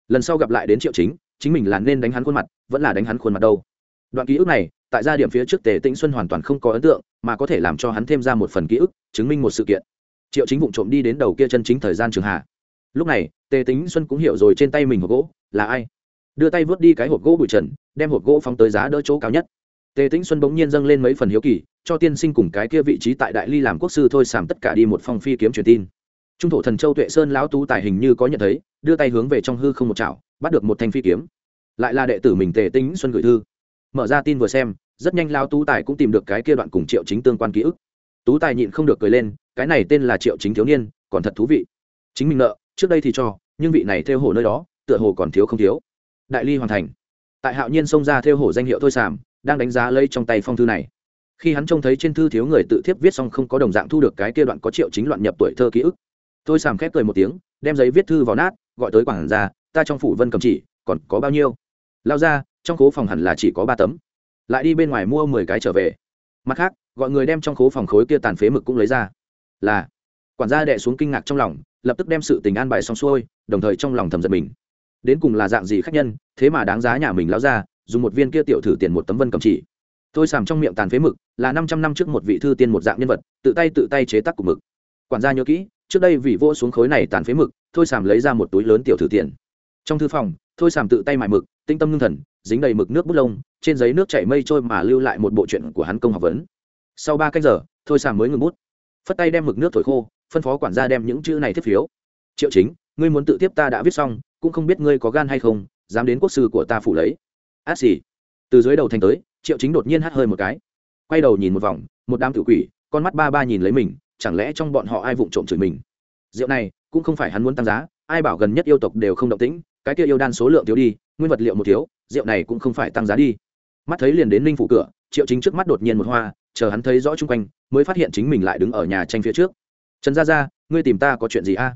Lần sau gặp lại đến triệu chính chính mình là nên đánh hắn khuôn mặt, vẫn là đánh hắn khuôn mặt đâu. Đoạn ký ức này, tại gia điểm phía trước tề tĩnh xuân hoàn toàn không có ấn tượng, mà có thể làm cho hắn thêm ra một phần ký ức, chứng minh một sự kiện. Triệu chính vụ trộm đi đến đầu kia chân chính thời gian trường hạ. Lúc này, tề tĩnh xuân cũng hiểu rồi trên tay mình hộp gỗ, là ai? Đưa tay vớt đi cái hộp gỗ bụi trần, đem hộp gỗ phóng tới giá đỡ chỗ cao nhất. Tề tĩnh xuân bỗng nhiên dâng lên mấy phần hiếu kỳ, cho tiên sinh cùng cái kia vị trí tại đại ly làm quốc sư thôi sàm tất cả đi một phong phi kiếm truyền tin. Trung thổ thần châu tuệ sơn lão tú tài hình như có nhận thấy, đưa tay hướng về trong hư không một chảo, bắt được một thanh phi kiếm. Lại là đệ tử mình tề tĩnh xuân gửi thư. Mở ra tin vừa xem, rất nhanh lão tú tài cũng tìm được cái kia đoạn cùng triệu chính tương quan ký ức. Tú tài nhịn không được cười lên, cái này tên là triệu chính thiếu niên, còn thật thú vị. Chính mình nợ, trước đây thì cho, nhưng vị này theo hồ nơi đó, tựa hồ còn thiếu không thiếu đại ly hoàn thành. Tại hạo nhiên xông ra theo hổ danh hiệu thôi sàm, đang đánh giá lấy trong tay phong thư này. Khi hắn trông thấy trên thư thiếu người tự thiếp viết xong không có đồng dạng thu được cái kia đoạn có triệu chính loạn nhập tuổi thơ ký ức. Tôi sàm khép cười một tiếng, đem giấy viết thư vào nát, gọi tới quảng ra ta trong phủ vân cầm chỉ, còn có bao nhiêu? Lao ra, trong khố phòng hẳn là chỉ có ba tấm. Lại đi bên ngoài mua mười cái trở về. Mặt khác, gọi người đem trong khố phòng khối kia tàn phế mực cũng lấy ra. Là, quản gia đệ xuống kinh ngạc trong lòng, lập tức đem sự tình an bài xong xuôi, đồng thời trong lòng thầm giật mình đến cùng là dạng gì khách nhân, thế mà đáng giá nhà mình lao ra dùng một viên kia tiểu thử tiền một tấm vân cầm chỉ. Tôi sàm trong miệng tàn phế mực, là năm trăm năm trước một vị thư tiên một dạng nhân vật, tự tay tự tay chế tác của mực. Quản gia nhớ kỹ, trước đây vì vô xuống khối này tàn phế mực thôi sàm lấy ra một túi lớn tiểu thử tiền. Trong thư phòng thôi sàm tự tay mại mực, tinh tâm ngưng thần, dính đầy mực nước bút lông, trên giấy nước chảy mây trôi mà lưu lại một bộ chuyện của hắn công học vấn. Sau ba cách giờ thôi sàm mới ngừng bút. Phất tay đem mực nước thổi khô, phân phó quản gia đem những chữ này tiếp phiếu. Triệu chính, ngươi muốn tự tiếp ta đã viết xong cũng không biết ngươi có gan hay không, dám đến quốc sư của ta phủ lấy. Át xì. Từ dưới đầu thành tới, triệu chính đột nhiên hắt hơi một cái. Quay đầu nhìn một vòng, một đám tự quỷ, con mắt ba ba nhìn lấy mình, chẳng lẽ trong bọn họ ai vụng trộm chửi mình? Rượu này, cũng không phải hắn muốn tăng giá, ai bảo gần nhất yêu tộc đều không động tĩnh, cái kia yêu đan số lượng thiếu đi, nguyên vật liệu một thiếu, rượu này cũng không phải tăng giá đi. Mắt thấy liền đến ninh phủ cửa, triệu chính trước mắt đột nhiên một hoa, chờ hắn thấy rõ chung quanh, mới phát hiện chính mình lại đứng ở nhà tranh phía trước. Trần gia gia, ngươi tìm ta có chuyện gì a?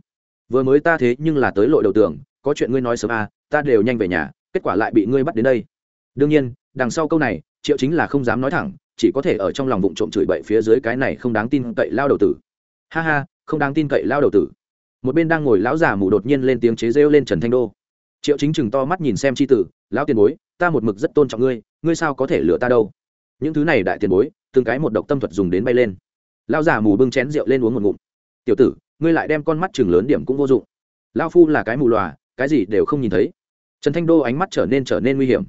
Vừa mới ta thế nhưng là tới lội đầu tường có chuyện ngươi nói sớm à, ta đều nhanh về nhà kết quả lại bị ngươi bắt đến đây. Đương nhiên đằng sau câu này triệu chính là không dám nói thẳng chỉ có thể ở trong lòng vụng trộm chửi bậy phía dưới cái này không đáng tin cậy lao đầu tử. Ha ha không đáng tin cậy lao đầu tử. Một bên đang ngồi lão già mù đột nhiên lên tiếng chế rêu lên trần thanh đô. Triệu chính chừng to mắt nhìn xem c h i tử lão tiền bối ta một mực rất tôn trọng ngươi ngươi sao có thể lừa ta đâu? Những thứ này đại tiền bối từng cái một độc tâm thuật dùng đến bay lên. Lão già mù bưng chén rượu lên uống một ngụm. Tiểu tử ngươi lại đem con mắt chừng lớn điểm cũng vô dụng. Lao phu là cái mù lòa cái gì đều không nhìn thấy. Trần thanh đô ánh mắt trở nên trở nên nguy hiểm.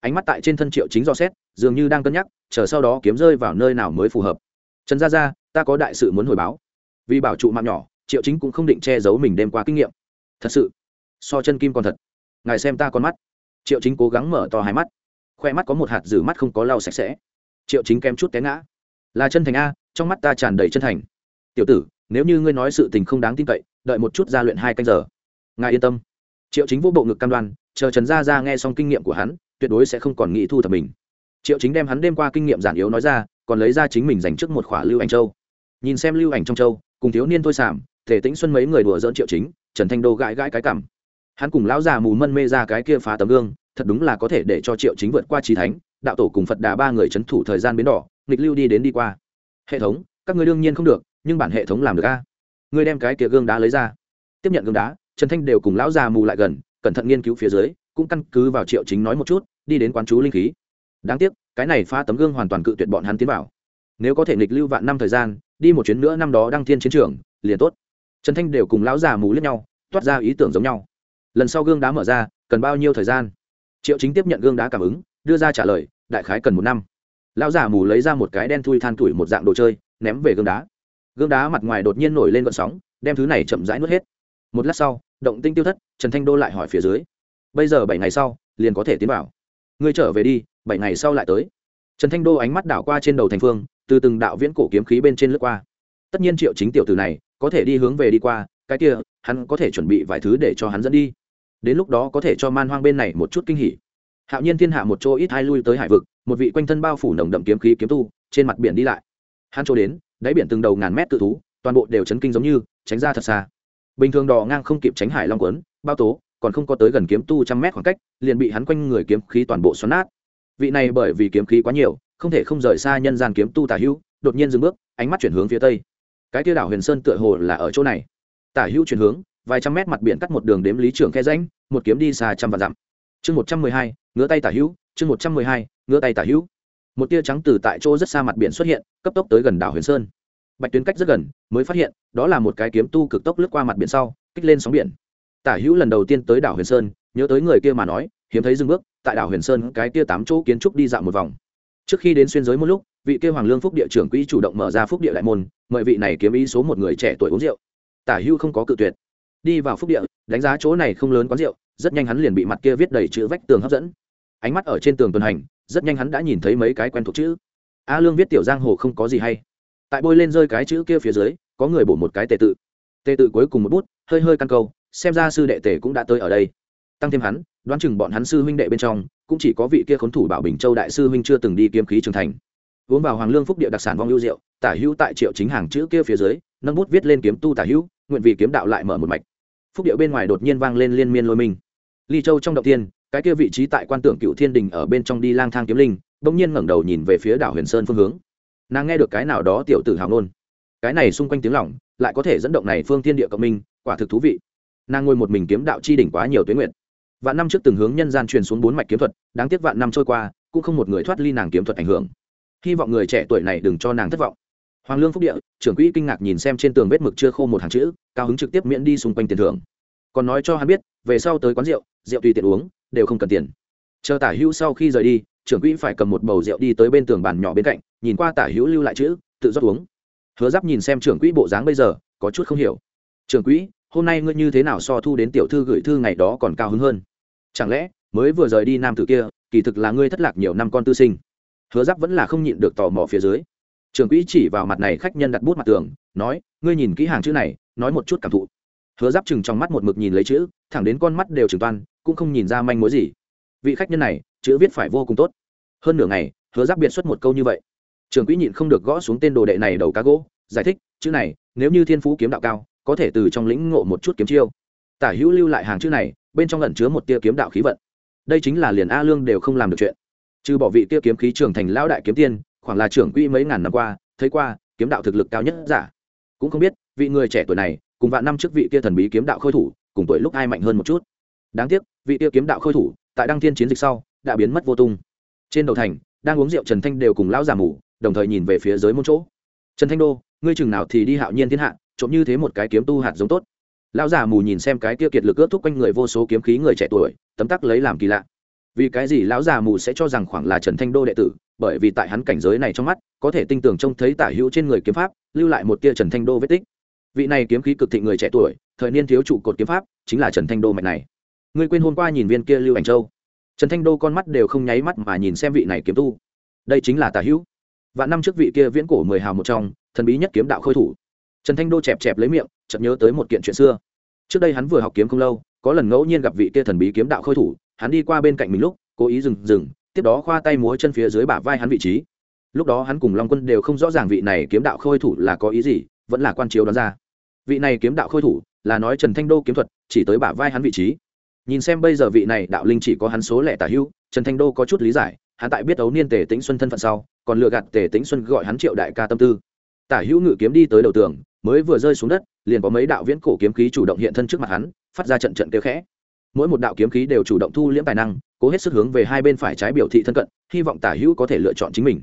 Ánh mắt tại trên thân triệu chính do xét, dường như đang cân nhắc, chờ sau đó kiếm rơi vào nơi nào mới phù hợp. Trần gia gia, ta có đại sự muốn hồi báo. Vì bảo trụ mạng nhỏ, triệu chính cũng không định che giấu mình đem qua kinh nghiệm. Thật sự? So chân kim còn thật. Ngài xem ta con mắt. Triệu chính cố gắng mở to hai mắt. Khoe mắt có một hạt rử mắt không có lau sạch sẽ. Triệu chính kem chút té ngã. Là chân thành a, trong mắt ta tràn đầy chân thành. Tiểu tử, nếu như ngươi nói sự tình không đáng tin cậy, đợi một chút ra luyện hai canh giờ. Ngài yên tâm triệu chính vô bộ ngực cam đoan, chờ trần gia ra nghe xong kinh nghiệm của hắn, tuyệt đối sẽ không còn nghĩ thu thập mình. Triệu chính đem hắn đêm qua kinh nghiệm giản yếu nói ra, còn lấy ra chính mình dành trước một khỏa lưu ảnh châu. Nhìn xem lưu ảnh trong châu, cùng thiếu niên thôi sảm thể tĩnh xuân mấy người đùa dỡn triệu chính, trần thanh đô gãi gãi cái cảm hắn cùng lão già mù mân mê ra cái kia phá tấm gương, thật đúng là có thể để cho triệu chính vượt qua trí thánh, đạo tổ cùng phật đà ba người c h ấ n thủ thời gian biến đỏ, nghịch lưu đi đến đi qua. Hệ thống, các người đương nhiên không được, nhưng bản hệ thống làm được a. Ngươi đem cái kia gương đá lấy ra. Tiếp nhận gương đá trần thanh đều cùng lão già mù lại gần, cẩn thận nghiên cứu phía dưới, cũng căn cứ vào triệu chính nói một chút, đi đến quán chú linh khí. Đáng tiếc, cái này phá tấm gương hoàn toàn cự tuyệt bọn hắn tiến vào. Nếu có thể nghịch lưu vạn năm thời gian, đi một chuyến nữa năm đó đăng thiên chiến trường, liền tốt. Trần thanh đều cùng lão già mù lướt nhau, toát ra ý tưởng giống nhau. Lần sau gương đá mở ra, cần bao nhiêu thời gian? Triệu chính tiếp nhận gương đá cảm ứng, đưa ra trả lời, đại khái cần một năm. Lão già mù lấy ra một cái đen thui than tuổi một dạng đồ chơi, ném về gương đá. Gương đá mặt ngoài đột nhiên nổi lên gọn sóng, đem thứ này chậm rãi nuốt hết một lát sau, động tinh tiêu thất, trần thanh đô lại hỏi phía dưới. Bây giờ bảy ngày sau, liền có thể tiến vào. Ngươi trở về đi, bảy ngày sau lại tới. Trần thanh đô ánh mắt đảo qua trên đầu thành phương, từ từng đạo viễn cổ kiếm khí bên trên lướt qua. Tất nhiên triệu chính tiểu từ này, có thể đi hướng về đi qua, cái kia, hắn có thể chuẩn bị vài thứ để cho hắn dẫn đi. Đến lúc đó có thể cho man hoang bên này một chút kinh hỉ. Hạo nhiên thiên hạ một chỗ ít hai lui tới hải vực, một vị quanh thân bao phủ nồng đậm kiếm khí kiếm tu, trên mặt biển đi lại. Hắn chỗ đến, đáy biển từng đầu ngàn mét tự thú, toàn bộ đều chấn kinh giống như, tránh ra thật xa bình thường đò ngang không kịp tránh hải long quấn, bao tố, còn không có tới gần kiếm tu trăm mét khoảng cách, liền bị hắn quanh người kiếm khí toàn bộ xoắn nát. Vị này bởi vì kiếm khí quá nhiều, không thể không rời xa nhân gian kiếm tu Tả hữu, đột nhiên dừng bước, ánh mắt chuyển hướng phía tây. Cái tiêu đảo huyền sơn tựa hồ là ở chỗ này. Tả hữu chuyển hướng, vài trăm mét mặt biển cắt một đường đếm lý trưởng khe rãnh, một kiếm đi xa trăm vạn dặm. Chương một trăm mười hai ngứa tay tả hữu, chương một trăm mười hai ngứa tay tả hữu. Một tia trắng từ tại chỗ rất xa mặt biển xuất hiện, cấp tốc tới gần đảo huyền sơn bạch tuyến cách rất gần, mới phát hiện, đó là một cái kiếm tu cực tốc lướt qua mặt biển sau, kích lên sóng biển. Tả hữu lần đầu tiên tới đảo huyền sơn, nhớ tới người kia mà nói, hiếm thấy dừng bước, tại đảo huyền sơn cái kia tám chỗ kiến trúc đi dạo một vòng. Trước khi đến xuyên giới một lúc, vị kia hoàng lương phúc địa trưởng quỹ chủ động mở ra phúc địa đại môn, mời vị này kiếm ý số một người trẻ tuổi uống rượu. Tả hữu không có cự tuyệt. Đi vào phúc địa, đánh giá chỗ này không lớn quán rượu, rất nhanh hắn liền bị mặt kia viết đầy chữ vách tường hấp dẫn. Ánh mắt ở trên tường tuần hành, rất nhanh hắn đã nhìn thấy mấy cái quen thuộc chữ. A lương viết tiểu giang hồ không có gì hay tại bôi lên rơi cái chữ kia phía dưới, có người bổ một cái tề tự. Tề tự cuối cùng một bút, hơi hơi căn câu, xem ra sư đệ tề cũng đã tới ở đây. Tăng thêm hắn, đoán chừng bọn hắn sư huynh đệ bên trong, cũng chỉ có vị kia khốn thủ bảo bình châu đại sư huynh chưa từng đi kiếm khí trưởng thành. Uống vào hoàng lương phúc địa đặc sản vong lưu rượu, tả hữu tại triệu chính hàng chữ kia phía dưới, nâng bút viết lên kiếm tu tả hữu, nguyện vì kiếm đạo lại mở một mạch. Phúc địa bên ngoài đột nhiên vang lên liên miên lôi mình ly châu trong động tiên cái kia vị trí tại quan tưởng cựu thiên đình ở bên trong đi lang thang kiếm linh, bỗng nhiên ngẩng đầu nhìn về phía đảo huyền sơn phương hướng nàng nghe được cái nào đó tiểu tử hào nôn cái này xung quanh tiếng lỏng lại có thể dẫn động này phương tiên địa cộng minh, quả thực thú vị. Nàng ngồi một mình kiếm đạo chi đỉnh quá nhiều tuyến nguyện vạn năm trước từng hướng nhân gian truyền xuống bốn mạch kiếm thuật, đáng tiếc vạn năm trôi qua, cũng không một người thoát ly nàng kiếm thuật ảnh hưởng. Hy vọng người trẻ tuổi này đừng cho nàng thất vọng. Hoàng lương phúc địa, trưởng quỹ kinh ngạc nhìn xem trên tường vết mực chưa khô một hàng chữ, cao hứng trực tiếp miễn đi xung quanh tiền thưởng. Còn nói cho hắn biết, về sau tới quán rượu rượu tùy tiện uống, đều không cần tiền. Chờ tả hữu sau khi rời đi, trưởng quỹ phải cầm một bầu rượu đi tới bên tường bàn nhỏ bên cạnh nhìn qua tả hữu lưu lại chữ, tự rót uống. Hứa giáp nhìn xem trưởng quỹ bộ dáng bây giờ, có chút không hiểu. Trưởng quỹ, hôm nay ngươi như thế nào so thu đến tiểu thư gửi thư ngày đó còn cao hứng hơn? Chẳng lẽ, mới vừa rời đi nam tử kia, kỳ thực là ngươi thất lạc nhiều năm con tư sinh? Hứa giáp vẫn là không nhịn được tò mò phía dưới. Trưởng quỹ chỉ vào mặt này khách nhân đặt bút mặt tường, nói, ngươi nhìn kỹ hàng chữ này, nói một chút cảm thụ. Hứa giáp chừng trong mắt một mực nhìn lấy chữ, thẳng đến con mắt đều trừng toan, cũng không nhìn ra manh mối gì. Vị khách nhân này, chữ viết phải vô cùng tốt. Hơn nửa ngày, hứa giáp biệt xuất một câu như vậy trường quỹ nhịn không được gõ xuống tên đồ đệ này đầu cá gỗ, giải thích, chữ này, nếu như thiên phú kiếm đạo cao, có thể từ trong lĩnh ngộ một chút kiếm chiêu. Tả hữu lưu lại hàng chữ này, bên trong lẩn chứa một tia kiếm đạo khí vận. Đây chính là liền a lương đều không làm được chuyện. Trừ bỏ vị tia kiếm khí trường thành lão đại kiếm tiên, khoảng là trưởng quỹ mấy ngàn năm qua, thấy qua, kiếm đạo thực lực cao nhất giả. Cũng không biết, vị người trẻ tuổi này, cùng vạn năm trước vị tia thần bí kiếm đạo khôi thủ, cùng tuổi lúc ai mạnh hơn một chút. Đáng tiếc, vị tia kiếm đạo khôi thủ, tại đăng thiên chiến dịch sau, đã biến mất vô tung. Trên đầu thành, đang uống rượu trần thanh đều cùng lão già mù đồng thời nhìn về phía dưới môn chỗ. Trần thanh đô, ngươi chừng nào thì đi hạo nhiên thiên hạ, trộm như thế một cái kiếm tu hạt giống tốt. Lão già mù nhìn xem cái kia kiệt lực ướt thúc quanh người vô số kiếm khí người trẻ tuổi, tấm tắc lấy làm kỳ lạ. Vì cái gì lão già mù sẽ cho rằng khoảng là trần thanh đô đệ tử, bởi vì tại hắn cảnh giới này trong mắt, có thể tinh tường trông thấy tả hữu trên người kiếm pháp, lưu lại một tia trần thanh đô vết tích. Vị này kiếm khí cực thị người trẻ tuổi, thời niên thiếu trụ cột kiếm pháp, chính là trần thanh đô mạch này. Ngươi quên hôm qua nhìn viên kia lưu ảnh châu. Trần thanh đô con mắt đều không nháy mắt mà nhìn xem vị này kiếm tu. Đây chính là tả hữu và năm trước vị kia viễn cổ mười hào một trong, thần bí nhất kiếm đạo khôi thủ. Trần thanh đô chẹp chẹp lấy miệng, chợt nhớ tới một kiện chuyện xưa. Trước đây hắn vừa học kiếm không lâu, có lần ngẫu nhiên gặp vị kia thần bí kiếm đạo khôi thủ, hắn đi qua bên cạnh mình lúc, cố ý dừng dừng, tiếp đó khoa tay múa chân phía dưới bả vai hắn vị trí. Lúc đó hắn cùng long quân đều không rõ ràng vị này kiếm đạo khôi thủ là có ý gì, vẫn là quan chiếu đoán ra. Vị này kiếm đạo khôi thủ là nói trần thanh đô kiếm thuật, chỉ tới bả vai hắn vị trí. Nhìn xem bây giờ vị này đạo linh chỉ có hắn số lẻ tả hữu, trần thanh đô có chút lý giải, hắn tại biết ấu niên tề tĩnh xuân thân phận sau còn lừa gạt tề tĩnh xuân gọi hắn triệu đại ca tâm tư. Tả hữu ngự kiếm đi tới đầu tường, mới vừa rơi xuống đất, liền có mấy đạo viễn cổ kiếm khí chủ động hiện thân trước mặt hắn, phát ra trận trận kêu khẽ. Mỗi một đạo kiếm khí đều chủ động thu liễm tài năng, cố hết sức hướng về hai bên phải trái biểu thị thân cận, hy vọng tả hữu có thể lựa chọn chính mình.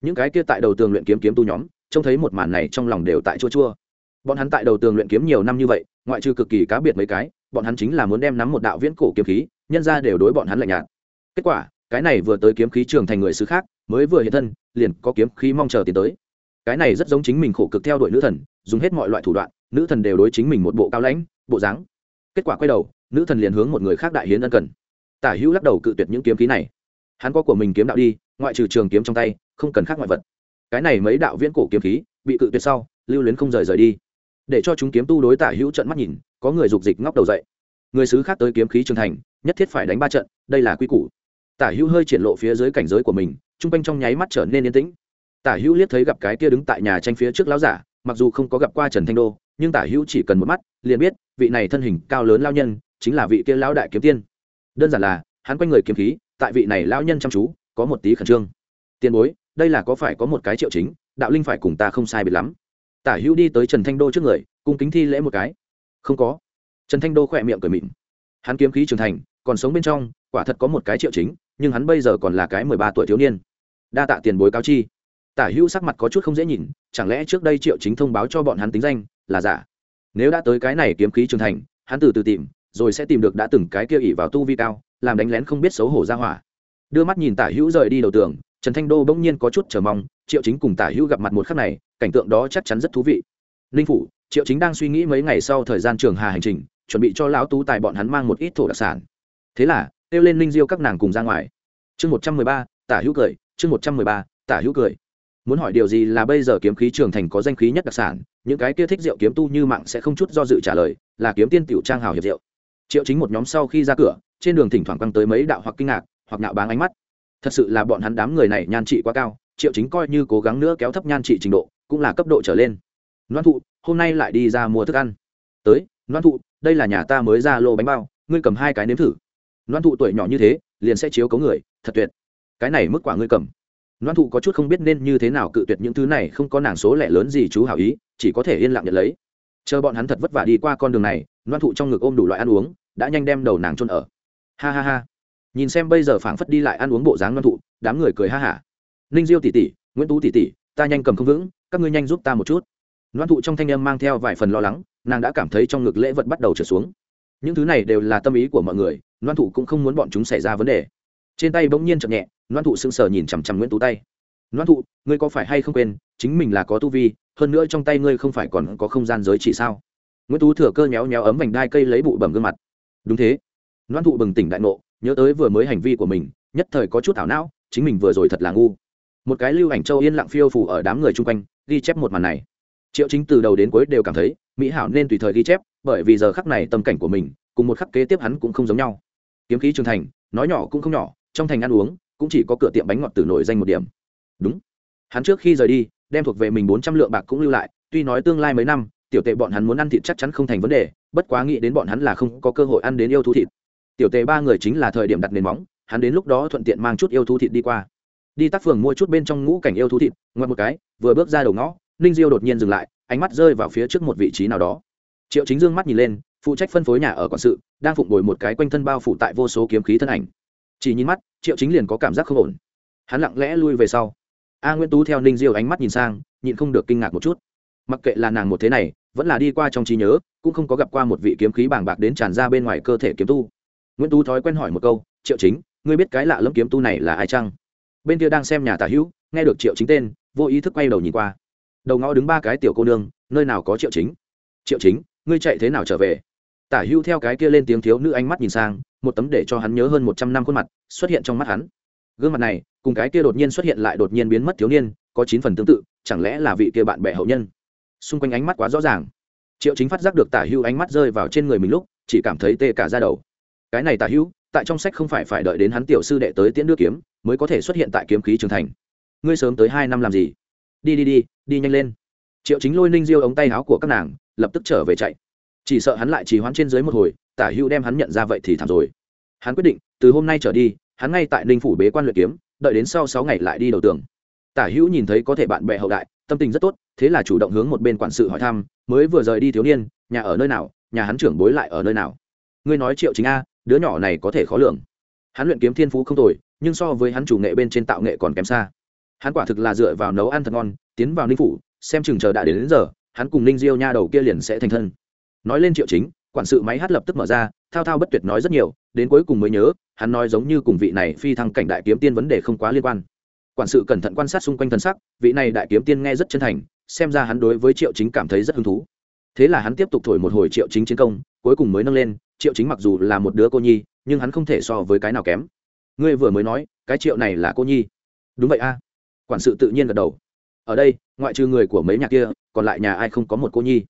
Những cái kia tại đầu tường luyện kiếm kiếm tu nhóm, trông thấy một màn này trong lòng đều tại chua chua. Bọn hắn tại đầu tường luyện kiếm nhiều năm như vậy, ngoại trừ cực kỳ cá biệt mấy cái, bọn hắn chính là muốn đem nắm một đạo viễn cổ kiếm khí, nhân ra đều đối bọn hắn lạnh nhạt. Kết quả, cái này vừa tới kiếm khí trường thành người xứ khác mới vừa hiện thân, liền có kiếm khí mong chờ tiến tới. Cái này rất giống chính mình khổ cực theo đuổi nữ thần, dùng hết mọi loại thủ đoạn, nữ thần đều đối chính mình một bộ cao lãnh, bộ dáng. Kết quả quay đầu, nữ thần liền hướng một người khác đại hiến ân cần. Tả hữu lắc đầu cự tuyệt những kiếm khí này. Hắn có của mình kiếm đạo đi, ngoại trừ trường kiếm trong tay, không cần khác ngoại vật. Cái này mấy đạo viễn cổ kiếm khí, bị cự tuyệt sau, lưu luyến không rời rời đi. Để cho chúng kiếm tu đối tả hữu trận mắt nhìn, có người dục dịch ngóc đầu dậy. Người xứ khác tới kiếm khí trường thành, nhất thiết phải đánh ba trận, đây là quy củ. Tả hữu hơi triển lộ phía dưới cảnh giới của mình chung quanh trong nháy mắt trở nên yên tĩnh. Tả hữu liếc thấy gặp cái kia đứng tại nhà tranh phía trước lão giả, mặc dù không có gặp qua trần thanh đô, nhưng tả hữu chỉ cần một mắt, liền biết, vị này thân hình cao lớn lao nhân, chính là vị kia lão đại kiếm tiên. Đơn giản là, hắn quanh người kiếm khí, tại vị này lão nhân chăm chú, có một tí khẩn trương. Tiền bối, đây là có phải có một cái triệu chính, đạo linh phải cùng ta không sai biệt lắm. Tả hữu đi tới trần thanh đô trước người, cung kính thi lễ một cái. Không có. Trần thanh đô khỏe miệng cười mịn hắn kiếm khí trưởng thành, còn sống bên trong, quả thật có một cái triệu chính nhưng hắn bây giờ còn là cái mười ba tuổi thiếu niên. Đa tạ tiền bối cao chi. Tả hữu sắc mặt có chút không dễ nhìn, chẳng lẽ trước đây triệu chính thông báo cho bọn hắn tính danh, là giả? Nếu đã tới cái này kiếm khí trưởng thành, hắn từ từ tìm, rồi sẽ tìm được đã từng cái kia ỉ vào tu vi cao, làm đánh lén không biết xấu hổ ra hỏa. Đưa mắt nhìn tả hữu rời đi đầu tường, trần thanh đô bỗng nhiên có chút chờ mong, triệu chính cùng tả hữu gặp mặt một khắc này, cảnh tượng đó chắc chắn rất thú vị. Ninh phủ, triệu chính đang suy nghĩ mấy ngày sau thời gian trường hà hành trình, chuẩn bị cho lão tú tài bọn hắn mang một ít thổ đặc sản. Thế là kêu lên ninh diêu các nàng cùng ra ngoài. Chương một trăm mười ba, tả hữu cười, chương một trăm mười ba, tả hữu cười. Muốn hỏi điều gì là bây giờ kiếm khí trường thành có danh khí nhất đặc sản, những cái kia thích rượu kiếm tu như mạng sẽ không chút do dự trả lời, là kiếm tiên tiểu trang hào hiệp rượu. Triệu chính một nhóm sau khi ra cửa, trên đường thỉnh thoảng căng tới mấy đạo hoặc kinh ngạc, hoặc nạo báng ánh mắt. Thật sự là bọn hắn đám người này nhan trị quá cao, triệu chính coi như cố gắng nữa kéo thấp nhan trị trình độ, cũng là cấp độ trở lên. Loan thụ, hôm nay lại đi ra mua thức ăn. Tới loan thụ, đây là nhà ta mới ra lô bánh bao, ngươi cầm hai cái nếm thử loan thụ tuổi nhỏ như thế, liền sẽ chiếu cấu người, thật tuyệt. Cái này mức quả ngươi cầm. Loan thụ có chút không biết nên như thế nào cự tuyệt những thứ này, không có nàng số lẻ lớn gì chú hảo ý, chỉ có thể yên lặng nhận lấy. Chờ bọn hắn thật vất vả đi qua con đường này, loan thụ trong ngực ôm đủ loại ăn uống, đã nhanh đem đầu nàng trôn ở. Ha ha ha. Nhìn xem bây giờ phảng phất đi lại ăn uống bộ dáng loan thụ, đám người cười ha hả. Ninh diêu tỉ tỉ nguyễn tú tỉ tỉ ta nhanh cầm không vững, các ngươi nhanh giúp ta một chút. Loan thụ trong thanh âm mang theo vài phần lo lắng, nàng đã cảm thấy trong ngực lễ vật bắt đầu trở xuống. Những thứ này đều là tâm ý của mọi người loan thụ cũng không muốn bọn chúng xảy ra vấn đề. Trên tay bỗng nhiên chậm nhẹ, loan thụ sững sờ nhìn chằm chằm nguyễn tú tay. Loan thụ, ngươi có phải hay không quên, chính mình là có tu vi, hơn nữa trong tay ngươi không phải còn có không gian giới chỉ sao? Nguyễn tú thừa cơ nhéo nhéo ấm vành đai cây lấy bụi bẩm gương mặt. Đúng thế. Loan thụ bừng tỉnh đại ngộ, nhớ tới vừa mới hành vi của mình, nhất thời có chút ảo não, chính mình vừa rồi thật là ngu. Một cái lưu ảnh châu yên lặng phiêu phủ ở đám người chung quanh, ghi chép một màn này. Triệu chính từ đầu đến cuối đều cảm thấy, mỹ hảo nên tùy thời ghi chép, bởi vì giờ khắc này tâm cảnh của mình, cùng một khắc kế tiếp hắn cũng không giống nhau kiếm khí trường thành, nói nhỏ cũng không nhỏ, trong thành ăn uống, cũng chỉ có cửa tiệm bánh ngọt tử nổi danh một điểm. Đúng. Hắn trước khi rời đi, đem thuộc về mình bốn trăm lượng bạc cũng lưu lại, tuy nói tương lai mấy năm, tiểu tệ bọn hắn muốn ăn thịt chắc chắn không thành vấn đề, bất quá nghĩ đến bọn hắn là không có cơ hội ăn đến yêu thú thịt. Tiểu tệ ba người chính là thời điểm đặt nền móng, hắn đến lúc đó thuận tiện mang chút yêu thú thịt đi qua. Đi tác phường mua chút bên trong ngũ cảnh yêu thú thịt, ngoặt một cái, vừa bước ra đầu ngõ, ninh diêu đột nhiên dừng lại, ánh mắt rơi vào phía trước một vị trí nào đó. Triệu chính dương mắt nhìn lên phụ trách phân phối nhà ở quản sự, đang phụng bồi một cái quanh thân bao phủ tại vô số kiếm khí thân ảnh. Chỉ nhìn mắt, triệu chính liền có cảm giác không ổn. Hắn lặng lẽ lui về sau. A nguyễn tú theo ninh diêu ánh mắt nhìn sang, nhịn không được kinh ngạc một chút. Mặc kệ là nàng một thế này, vẫn là đi qua trong trí nhớ, cũng không có gặp qua một vị kiếm khí bàng bạc đến tràn ra bên ngoài cơ thể kiếm tu. Nguyễn tú thói quen hỏi một câu, triệu chính, ngươi biết cái lạ lẫm kiếm tu này là ai chăng? Bên kia đang xem nhà tả hữu, nghe được triệu chính tên, vô ý thức quay đầu nhìn qua. Đầu ngõ đứng ba cái tiểu cô nương, nơi nào có triệu chính? Triệu chính, ngươi chạy thế nào trở về? Tả hữu theo cái kia lên tiếng thiếu nữ ánh mắt nhìn sang, một tấm để cho hắn nhớ hơn một trăm năm khuôn mặt, xuất hiện trong mắt hắn. Gương mặt này, cùng cái kia đột nhiên xuất hiện lại đột nhiên biến mất thiếu niên, có chín phần tương tự, chẳng lẽ là vị kia bạn bè hậu nhân? Xung quanh ánh mắt quá rõ ràng. Triệu chính phát giác được tả hữu ánh mắt rơi vào trên người mình lúc, chỉ cảm thấy tê cả ra đầu. Cái này tả hữu, tại trong sách không phải phải đợi đến hắn tiểu sư đệ tới tiễn đưa kiếm, mới có thể xuất hiện tại kiếm khí trường thành. Ngươi sớm tới hai năm làm gì? Đi đi đi đi nhanh lên. Triệu chính lôi ninh diêu ống tay áo của các nàng, lập tức trở về chạy chỉ sợ hắn lại trì hoãn trên dưới một hồi tả hữu đem hắn nhận ra vậy thì thảm rồi. Hắn quyết định từ hôm nay trở đi hắn ngay tại ninh phủ bế quan luyện kiếm đợi đến sau sáu ngày lại đi đầu tường. Tả hữu nhìn thấy có thể bạn bè hậu đại tâm tình rất tốt thế là chủ động hướng một bên quản sự hỏi thăm mới vừa rời đi thiếu niên nhà ở nơi nào nhà hắn trưởng bối lại ở nơi nào? Ngươi nói triệu chính a đứa nhỏ này có thể khó lường. Hắn luyện kiếm thiên phú không tồi nhưng so với hắn chủ nghệ bên trên tạo nghệ còn kém xa. Hắn quả thực là dựa vào nấu ăn thật ngon tiến vào ninh phủ xem chừng chờ đã đến, đến giờ hắn cùng ninh diêu nha đầu kia liền sẽ thành thân nói lên triệu chính, quản sự máy hát lập tức mở ra, thao thao bất tuyệt nói rất nhiều, đến cuối cùng mới nhớ, hắn nói giống như cùng vị này phi thăng cảnh đại kiếm tiên vấn đề không quá liên quan. Quản sự cẩn thận quan sát xung quanh thân sắc, vị này đại kiếm tiên nghe rất chân thành, xem ra hắn đối với triệu chính cảm thấy rất hứng thú. Thế là hắn tiếp tục thổi một hồi triệu chính chiến công, cuối cùng mới nâng lên, triệu chính mặc dù là một đứa cô nhi, nhưng hắn không thể so với cái nào kém. Ngươi vừa mới nói, cái triệu này là cô nhi. Đúng vậy a. Quản sự tự nhiên gật đầu. Ở đây, ngoại trừ người của mấy nhà kia, còn lại nhà ai không có một cô nhi?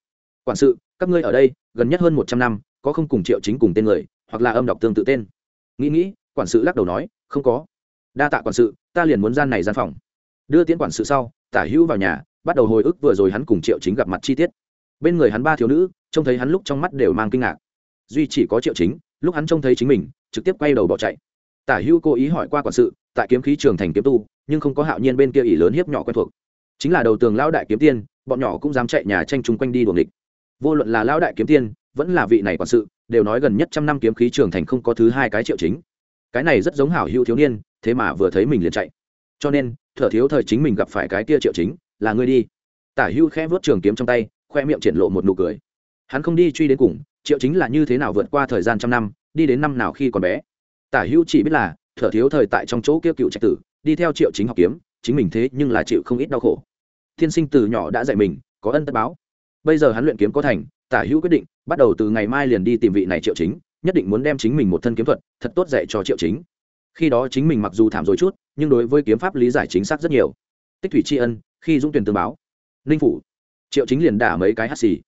Quản sự các ngươi ở đây, gần nhất hơn một trăm năm, có không cùng triệu chính cùng tên người, hoặc là âm đọc tương tự tên? Nghĩ nghĩ, quản sự lắc đầu nói, không có. Đa tạ quản sự, ta liền muốn gian này gian phòng. Đưa tiễn quản sự sau, tả hữu vào nhà, bắt đầu hồi ức vừa rồi hắn cùng triệu chính gặp mặt chi tiết. Bên người hắn ba thiếu nữ, trông thấy hắn lúc trong mắt đều mang kinh ngạc. Duy chỉ có triệu chính, lúc hắn trông thấy chính mình, trực tiếp quay đầu bỏ chạy. Tả hữu cố ý hỏi qua quản sự, tại kiếm khí trường thành kiếm tu, nhưng không có hạo nhiên bên kia ỷ lớn hiếp nhỏ quen thuộc. Chính là đầu tường lão đại kiếm tiên, bọn nhỏ cũng dám chạy nhà tranh chung quanh đi đuồng địch vô luận là lão đại kiếm tiên, vẫn là vị này quản sự, đều nói gần nhất trăm năm kiếm khí trường thành không có thứ hai cái triệu chính. Cái này rất giống hảo hữu thiếu niên, thế mà vừa thấy mình liền chạy. Cho nên, thở thiếu thời chính mình gặp phải cái kia triệu chính, là ngươi đi. Tả hữu khẽ vớt trường kiếm trong tay, khoe miệng triển lộ một nụ cười. Hắn không đi truy đến cùng, triệu chính là như thế nào vượt qua thời gian trăm năm, đi đến năm nào khi còn bé. Tả hữu chỉ biết là, thở thiếu thời tại trong chỗ kia cựu trạch tử, đi theo triệu chính học kiếm, chính mình thế nhưng là chịu không ít đau khổ. Thiên sinh từ nhỏ đã dạy mình, có ân tất báo bây giờ hắn luyện kiếm có thành, tả hữu quyết định, bắt đầu từ ngày mai liền đi tìm vị này triệu chính, nhất định muốn đem chính mình một thân kiếm thuật, thật tốt dạy cho triệu chính. Khi đó chính mình mặc dù thảm rồi chút, nhưng đối với kiếm pháp lý giải chính xác rất nhiều. Tích thủy tri ân, khi dũng tuyển tương báo. Ninh phủ. Triệu chính liền đả mấy cái hắt xì.